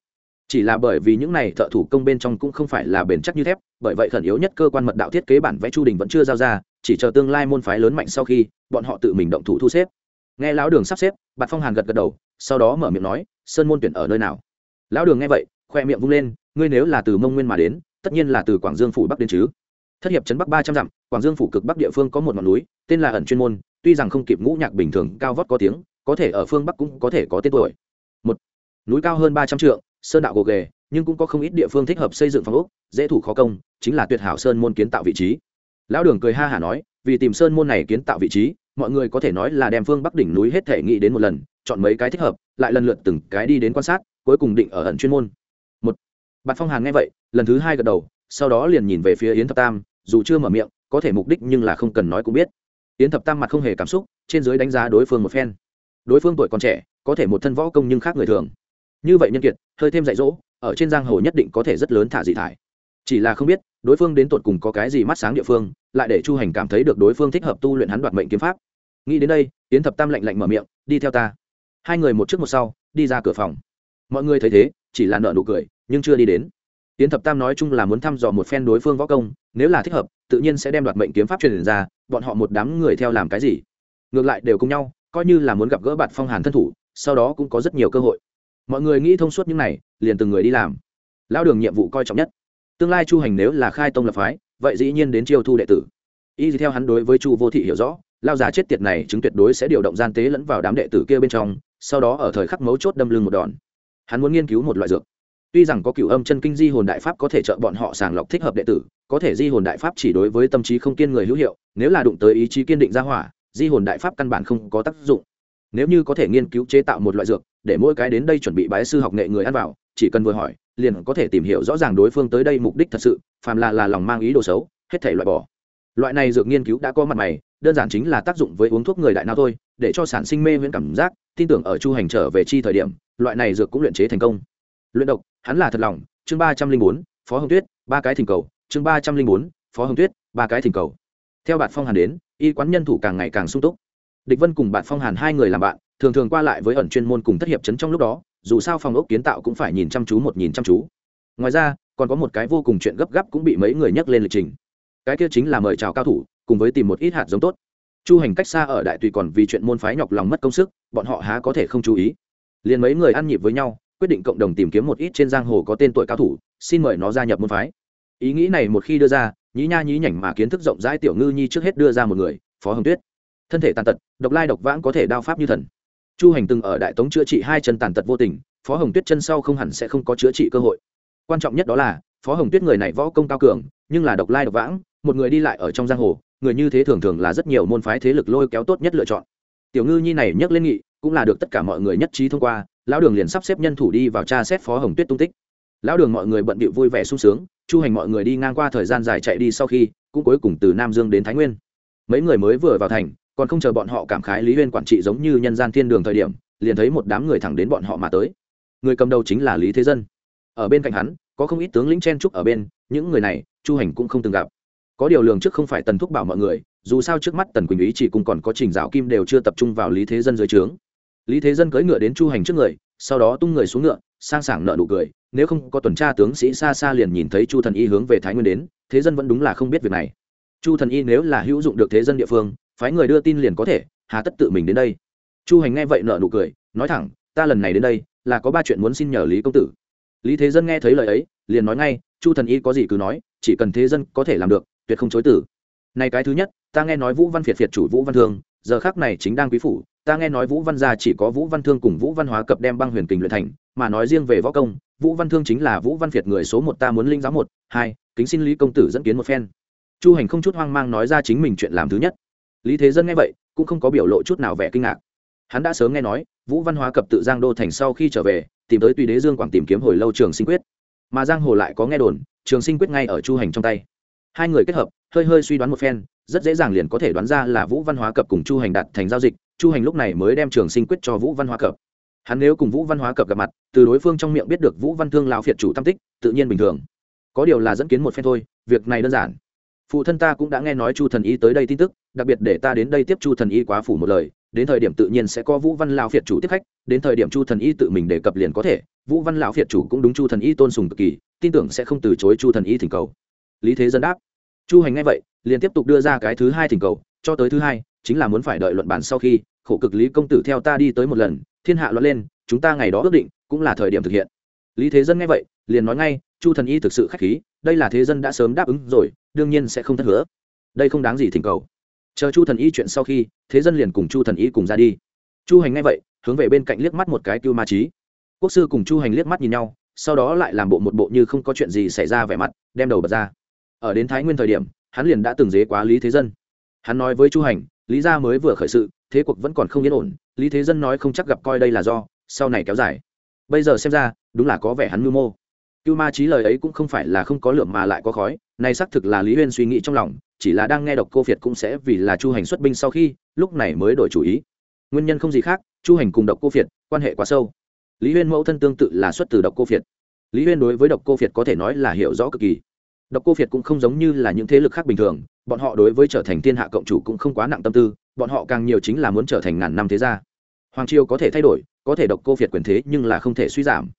chỉ là bởi vì những này thợ thủ công bên trong cũng không phải là bền chắc như thép, bởi vậy khẩn yếu nhất cơ quan mật đạo thiết kế bản vẽ chu đình vẫn chưa giao ra, chỉ chờ tương lai môn phái lớn mạnh sau khi, bọn họ tự mình động thủ thu xếp. Nghe lão đường sắp xếp, bạt phong hàn gật gật đầu, sau đó mở miệng nói, sơn môn tuyển ở nơi nào? Lão đường nghe vậy, khoe miệng vung lên, ngươi nếu là từ mông nguyên mà đến, tất nhiên là từ quảng dương phủ bắc đến chứ. Thất hiệp trấn bắc ba trăm dặm, quảng dương phủ cực bắc địa phương có một ngọn núi, tên là ẩn chuyên môn, tuy rằng không kịp ngũ nhạc bình thường, cao vót có tiếng, có thể ở phương bắc cũng có thể có tên tuổi. Một, núi cao hơn ba trăm trượng sơn đạo gồ ghề, nhưng cũng có không ít địa phương thích hợp xây dựng phòng ốc, dễ thủ khó công, chính là tuyệt hảo sơn môn kiến tạo vị trí. Lão đường cười ha hả nói, vì tìm sơn môn này kiến tạo vị trí, mọi người có thể nói là đem phương bắc đỉnh núi hết thể nghĩ đến một lần, chọn mấy cái thích hợp, lại lần lượt từng cái đi đến quan sát, cuối cùng định ở ẩn chuyên môn. Một bạn phong hàn nghe vậy, lần thứ hai gật đầu, sau đó liền nhìn về phía yến thập tam, dù chưa mở miệng, có thể mục đích nhưng là không cần nói cũng biết. Yến thập tam mặt không hề cảm xúc, trên dưới đánh giá đối phương một phen. Đối phương tuổi còn trẻ, có thể một thân võ công nhưng khác người thường như vậy nhân kiệt, hơi thêm dạy dỗ, ở trên giang hồ nhất định có thể rất lớn thả dị thải. Chỉ là không biết, đối phương đến tột cùng có cái gì mắt sáng địa phương, lại để chu hành cảm thấy được đối phương thích hợp tu luyện hắn đoạt mệnh kiếm pháp. Nghĩ đến đây, yến thập tam lạnh lạnh mở miệng, đi theo ta. Hai người một trước một sau, đi ra cửa phòng. Mọi người thấy thế, chỉ là nợ nụ cười, nhưng chưa đi đến. Yến thập tam nói chung là muốn thăm dò một phen đối phương võ công, nếu là thích hợp, tự nhiên sẽ đem đoạt mệnh kiếm pháp truyền ra, bọn họ một đám người theo làm cái gì? Ngược lại đều cùng nhau, coi như là muốn gặp gỡ bạn phong hàn thân thủ, sau đó cũng có rất nhiều cơ hội mọi người nghĩ thông suốt những này, liền từng người đi làm. Lao đường nhiệm vụ coi trọng nhất. Tương lai chu hành nếu là khai tông lập phái, vậy dĩ nhiên đến chiêu thu đệ tử. Y theo hắn đối với chu vô thị hiểu rõ lao già chết tiệt này chứng tuyệt đối sẽ điều động gian tế lẫn vào đám đệ tử kia bên trong, sau đó ở thời khắc mấu chốt đâm lưng một đòn. Hắn muốn nghiên cứu một loại dược. Tuy rằng có cựu âm chân kinh di hồn đại pháp có thể trợ bọn họ sàng lọc thích hợp đệ tử, có thể di hồn đại pháp chỉ đối với tâm trí không kiên người hữu hiệu, nếu là đụng tới ý chí kiên định ra hỏa, di hồn đại pháp căn bản không có tác dụng. Nếu như có thể nghiên cứu chế tạo một loại dược để mỗi cái đến đây chuẩn bị bái sư học nghệ người ăn vào, chỉ cần vừa hỏi, liền có thể tìm hiểu rõ ràng đối phương tới đây mục đích thật sự, phàm là là lòng mang ý đồ xấu, hết thể loại bỏ. Loại này dược nghiên cứu đã có mặt mày, đơn giản chính là tác dụng với uống thuốc người đại nào thôi, để cho sản sinh mê viễn cảm giác, tin tưởng ở chu hành trở về chi thời điểm, loại này dược cũng luyện chế thành công. Luyện độc, hắn là thật lòng, chương ba trăm linh bốn, phó hồng tuyết, ba cái thỉnh cầu, chương ba trăm linh bốn, phó hồng tuyết, ba cái thỉnh cầu. Theo bạn phong hàn đến, y quán nhân thủ càng ngày càng sung túc. Địch vân cùng bạn phong hàn hai người làm bạn thường thường qua lại với ẩn chuyên môn cùng thất hiệp chấn trong lúc đó, dù sao phòng ốc kiến tạo cũng phải nhìn chăm chú một nhìn chăm chú. Ngoài ra, còn có một cái vô cùng chuyện gấp gáp cũng bị mấy người nhắc lên lịch trình. Cái kia chính là mời chào cao thủ, cùng với tìm một ít hạt giống tốt. Chu hành cách xa ở đại tùy còn vì chuyện môn phái nhọc lòng mất công sức, bọn họ há có thể không chú ý. Liền mấy người ăn nhịp với nhau, quyết định cộng đồng tìm kiếm một ít trên giang hồ có tên tuổi cao thủ, xin mời nó gia nhập môn phái. Ý nghĩ này một khi đưa ra, nhí nha nhí nhảnh mà kiến thức rộng rãi tiểu ngư nhi trước hết đưa ra một người, phó hồng tuyết. Thân thể tàn tật, độc lai độc vãng có thể đao pháp như thần chu hành từng ở đại tống chữa trị hai chân tàn tật vô tình, phó hồng tuyết chân sau không hẳn sẽ không có chữa trị cơ hội. Quan trọng nhất đó là, phó hồng tuyết người này võ công cao cường, nhưng là độc lai độc vãng, một người đi lại ở trong giang hồ, người như thế thường thường là rất nhiều môn phái thế lực lôi kéo tốt nhất lựa chọn. Tiểu ngư nhi này nhắc lên nghị, cũng là được tất cả mọi người nhất trí thông qua, lão đường liền sắp xếp nhân thủ đi vào tra xét phó hồng tuyết tung tích. Lão đường mọi người bận bịu vui vẻ sung sướng, chu hành mọi người đi ngang qua thời gian dài chạy đi sau khi, cũng cuối cùng từ nam dương đến thái nguyên. Mấy người mới vừa vào thành còn không chờ bọn họ cảm khái lý huyên quản trị giống như nhân gian thiên đường thời điểm, liền thấy một đám người thẳng đến bọn họ mà tới. Người cầm đầu chính là lý thế dân. Ở bên cạnh hắn, có không ít tướng lĩnh chen trúc ở bên, những người này, chu hành cũng không từng gặp. Có điều lường trước không phải tần thúc bảo mọi người, dù sao trước mắt tần quỳnh ý chỉ cùng còn có trình dạo kim đều chưa tập trung vào lý thế dân dưới trướng. Lý thế dân cưỡi ngựa đến chu hành trước người, sau đó tung người xuống ngựa, sang sảng nợ nụ cười, nếu không có tuần tra tướng sĩ xa xa liền nhìn thấy chu thần y hướng về thái nguyên đến, thế dân vẫn đúng là không biết việc này. Chu thần y nếu là hữu dụng được thế dân địa phương phái người đưa tin liền có thể, hà tất tự mình đến đây. Chu hành nghe vậy nợ nụ cười, nói thẳng, ta lần này đến đây, là có ba chuyện muốn xin nhờ lý công tử. Lý thế dân nghe thấy lời ấy, liền nói ngay, chu thần y có gì cứ nói, chỉ cần thế dân có thể làm được, tuyệt không chối tử này cái thứ nhất, ta nghe nói vũ văn phiệt phiệt chủ vũ văn thương, giờ khác này chính đang quý phủ, ta nghe nói vũ văn gia chỉ có vũ văn thương cùng vũ văn hóa cập đem băng huyền kình luyện thành, mà nói riêng về võ công, vũ văn thương chính là vũ văn phiệt người số một ta muốn linh giáo một, hai, kính xin lý công tử dẫn kiến một phen. Chu hành không chút hoang mang nói ra chính mình chuyện làm thứ nhất lý thế dân nghe vậy, cũng không có biểu lộ chút nào vẻ kinh ngạc. Hắn đã sớm nghe nói, vũ văn hóa cập tự giang đô thành sau khi trở về, tìm tới tùy đế dương quảng tìm kiếm hồi lâu trường sinh quyết. Mà giang hồ lại có nghe đồn, trường sinh quyết ngay ở chu hành trong tay. Hai người kết hợp, hơi hơi suy đoán một phen, rất dễ dàng liền có thể đoán ra là vũ văn hóa cập cùng chu hành đạt thành giao dịch, chu hành lúc này mới đem trường sinh quyết cho vũ văn hóa cập. Hắn nếu cùng vũ văn hóa cập gặp mặt, từ đối phương trong miệng biết được vũ văn thương lao phiệt chủ tam tích, tự nhiên bình thường. Có điều là dẫn kiến một phen thôi, việc này đơn giản phụ thân ta cũng đã nghe nói chu thần y tới đây tin tức, đặc biệt để ta đến đây tiếp chu thần y quá phủ một lời, đến thời điểm tự nhiên sẽ có vũ văn lão phiệt chủ tiếp khách, đến thời điểm chu thần y tự mình đề cập liền có thể, vũ văn lão phiệt chủ cũng đúng chu thần y tôn sùng cực kỳ, tin tưởng sẽ không từ chối chu thần y thỉnh cầu. Lý thế dân đáp. Chu hành ngay vậy, liền tiếp tục đưa ra cái thứ hai thỉnh cầu, cho tới thứ hai, chính là muốn phải đợi luận bản sau khi, khổ cực lý công tử theo ta đi tới một lần, thiên hạ luận lên, chúng ta ngày đó ước định, cũng là thời điểm thực hiện. Lý thế dân nghe vậy, liền nói ngay, chu thần y thực sự khách khí, đây là thế dân đã sớm đáp ứng rồi đương nhiên sẽ không thất hứa. Đây không đáng gì thỉnh cầu. Chờ chu thần y chuyện sau khi, thế dân liền cùng chu thần y cùng ra đi. Chu hành nghe vậy, hướng về bên cạnh liếc mắt một cái cưu ma trí quốc sư cùng chu hành liếc mắt nhìn nhau, sau đó lại làm bộ một bộ như không có chuyện gì xảy ra vẻ mặt, đem đầu bật ra. Ở đến thái nguyên thời điểm, hắn liền đã từng dế quá lý thế dân. Hắn nói với chu hành, lý gia mới vừa khởi sự, thế cuộc vẫn còn không yên ổn, lý thế dân nói không chắc gặp coi đây là do, sau này kéo dài. Bây giờ xem ra, đúng là có vẻ hắn mưu mô. Cưu ma trí lời ấy cũng không phải là không có lượng mà lại có khói này xác thực là lý huyên suy nghĩ trong lòng, chỉ là đang nghe độc cô việt cũng sẽ vì là chu hành xuất binh sau khi, lúc này mới đổi chủ ý. Nguyên nhân không gì khác, chu hành cùng độc cô việt, quan hệ quá sâu. Lý huyên mẫu thân tương tự là xuất từ độc cô việt. Lý huyên đối với độc cô việt có thể nói là hiểu rõ cực kỳ. Độc cô việt cũng không giống như là những thế lực khác bình thường, bọn họ đối với trở thành thiên hạ cộng chủ cũng không quá nặng tâm tư, bọn họ càng nhiều chính là muốn trở thành ngàn năm thế gia. Hoàng triều có thể thay đổi, có thể độc cô việt quyền thế nhưng là không thể suy giảm.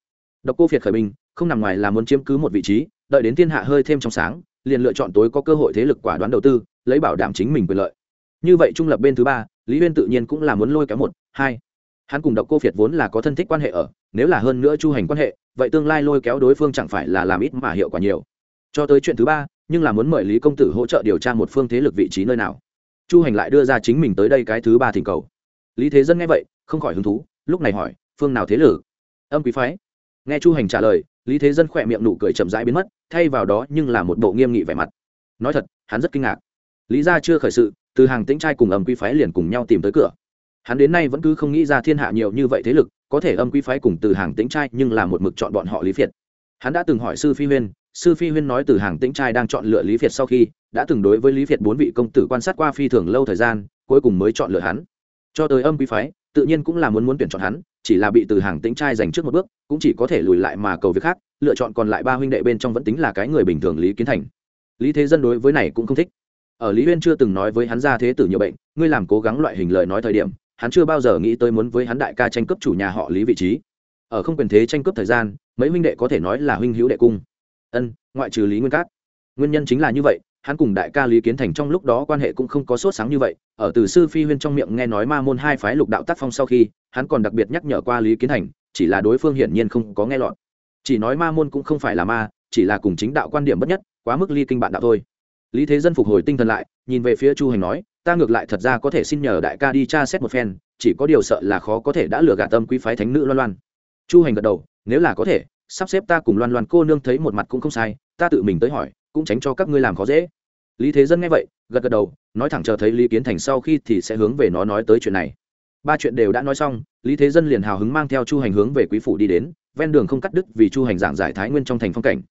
Độc cô việt khởi binh không nằm ngoài là muốn chiếm cứ một vị trí, đợi đến thiên hạ hơi thêm trong sáng, liền lựa chọn tối có cơ hội thế lực quả đoán đầu tư, lấy bảo đảm chính mình quyền lợi. Như vậy trung lập bên thứ ba, lý huyên tự nhiên cũng là muốn lôi kéo một, hai. Hắn cùng độc cô việt vốn là có thân thích quan hệ ở, nếu là hơn nữa chu hành quan hệ, vậy tương lai lôi kéo đối phương chẳng phải là làm ít mà hiệu quả nhiều. Cho tới chuyện thứ ba, nhưng là muốn mời lý công tử hỗ trợ điều tra một phương thế lực vị trí nơi nào. Chu hành lại đưa ra chính mình tới đây cái thứ ba thỉnh cầu. Lý thế dân nghe vậy, không khỏi hứng thú, lúc này hỏi, phương nào thế lực? Âm quý phái nghe chu hành trả lời, lý thế dân khỏe miệng nụ cười chậm rãi biến mất, thay vào đó nhưng là một bộ nghiêm nghị vẻ mặt. Nói thật, hắn rất kinh ngạc. Lý gia chưa khởi sự, từ hàng tĩnh trai cùng âm quý phái liền cùng nhau tìm tới cửa. Hắn đến nay vẫn cứ không nghĩ ra thiên hạ nhiều như vậy thế lực, có thể âm quý phái cùng từ hàng tĩnh trai nhưng là một mực chọn bọn họ lý việt hắn đã từng hỏi sư phi huyên, sư phi huyên nói từ hàng tĩnh trai đang chọn lựa lý việt sau khi, đã từng đối với lý việt bốn vị công tử quan sát qua phi thường lâu thời gian, cuối cùng mới chọn lựa hắn. Cho tới âm quý phái tự nhiên cũng là muốn muốn tuyển chọn hắn, chỉ là bị từ hàng tính trai giành trước một bước, cũng chỉ có thể lùi lại mà cầu việc khác, lựa chọn còn lại ba huynh đệ bên trong vẫn tính là cái người bình thường lý kiến thành. Lý thế dân đối với này cũng không thích. Ở lý huyên chưa từng nói với hắn ra thế tử nhiều bệnh, ngươi làm cố gắng loại hình lời nói thời điểm, hắn chưa bao giờ nghĩ tới muốn với hắn đại ca tranh cướp chủ nhà họ lý vị trí. Ở không quyền thế tranh cướp thời gian, mấy huynh đệ có thể nói là huynh hữu đệ cung. Ân, ngoại trừ lý nguyên cát. Nguyên nhân chính là như vậy hắn cùng đại ca lý kiến thành trong lúc đó quan hệ cũng không có sốt sáng như vậy, ở từ sư phi huyên trong miệng nghe nói ma môn hai phái lục đạo tác phong sau khi, hắn còn đặc biệt nhắc nhở qua lý kiến thành, chỉ là đối phương hiển nhiên không có nghe lọt. Chỉ nói ma môn cũng không phải là ma, chỉ là cùng chính đạo quan điểm bất nhất, quá mức ly kinh bạn đạo thôi. Lý thế dân phục hồi tinh thần lại, nhìn về phía chu hành nói, ta ngược lại thật ra có thể xin nhờ đại ca đi tra xét một phen, chỉ có điều sợ là khó có thể đã lừa gạt tâm quý phái thánh nữ loan loan. Chu hành gật đầu, nếu là có thể, sắp xếp ta cùng loan loan cô nương thấy một mặt cũng không sai, ta tự mình tới hỏi cũng tránh cho các ngươi làm khó dễ. Lý thế dân nghe vậy, gật gật đầu, nói thẳng chờ thấy lý kiến thành sau khi thì sẽ hướng về nó nói tới chuyện này. Ba chuyện đều đã nói xong, lý thế dân liền hào hứng mang theo chu hành hướng về quý phủ đi đến, ven đường không cắt đứt vì chu hành giảng giải thái nguyên trong thành phong cảnh.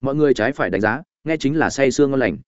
Mọi người trái phải đánh giá, nghe chính là say sương ngon lành.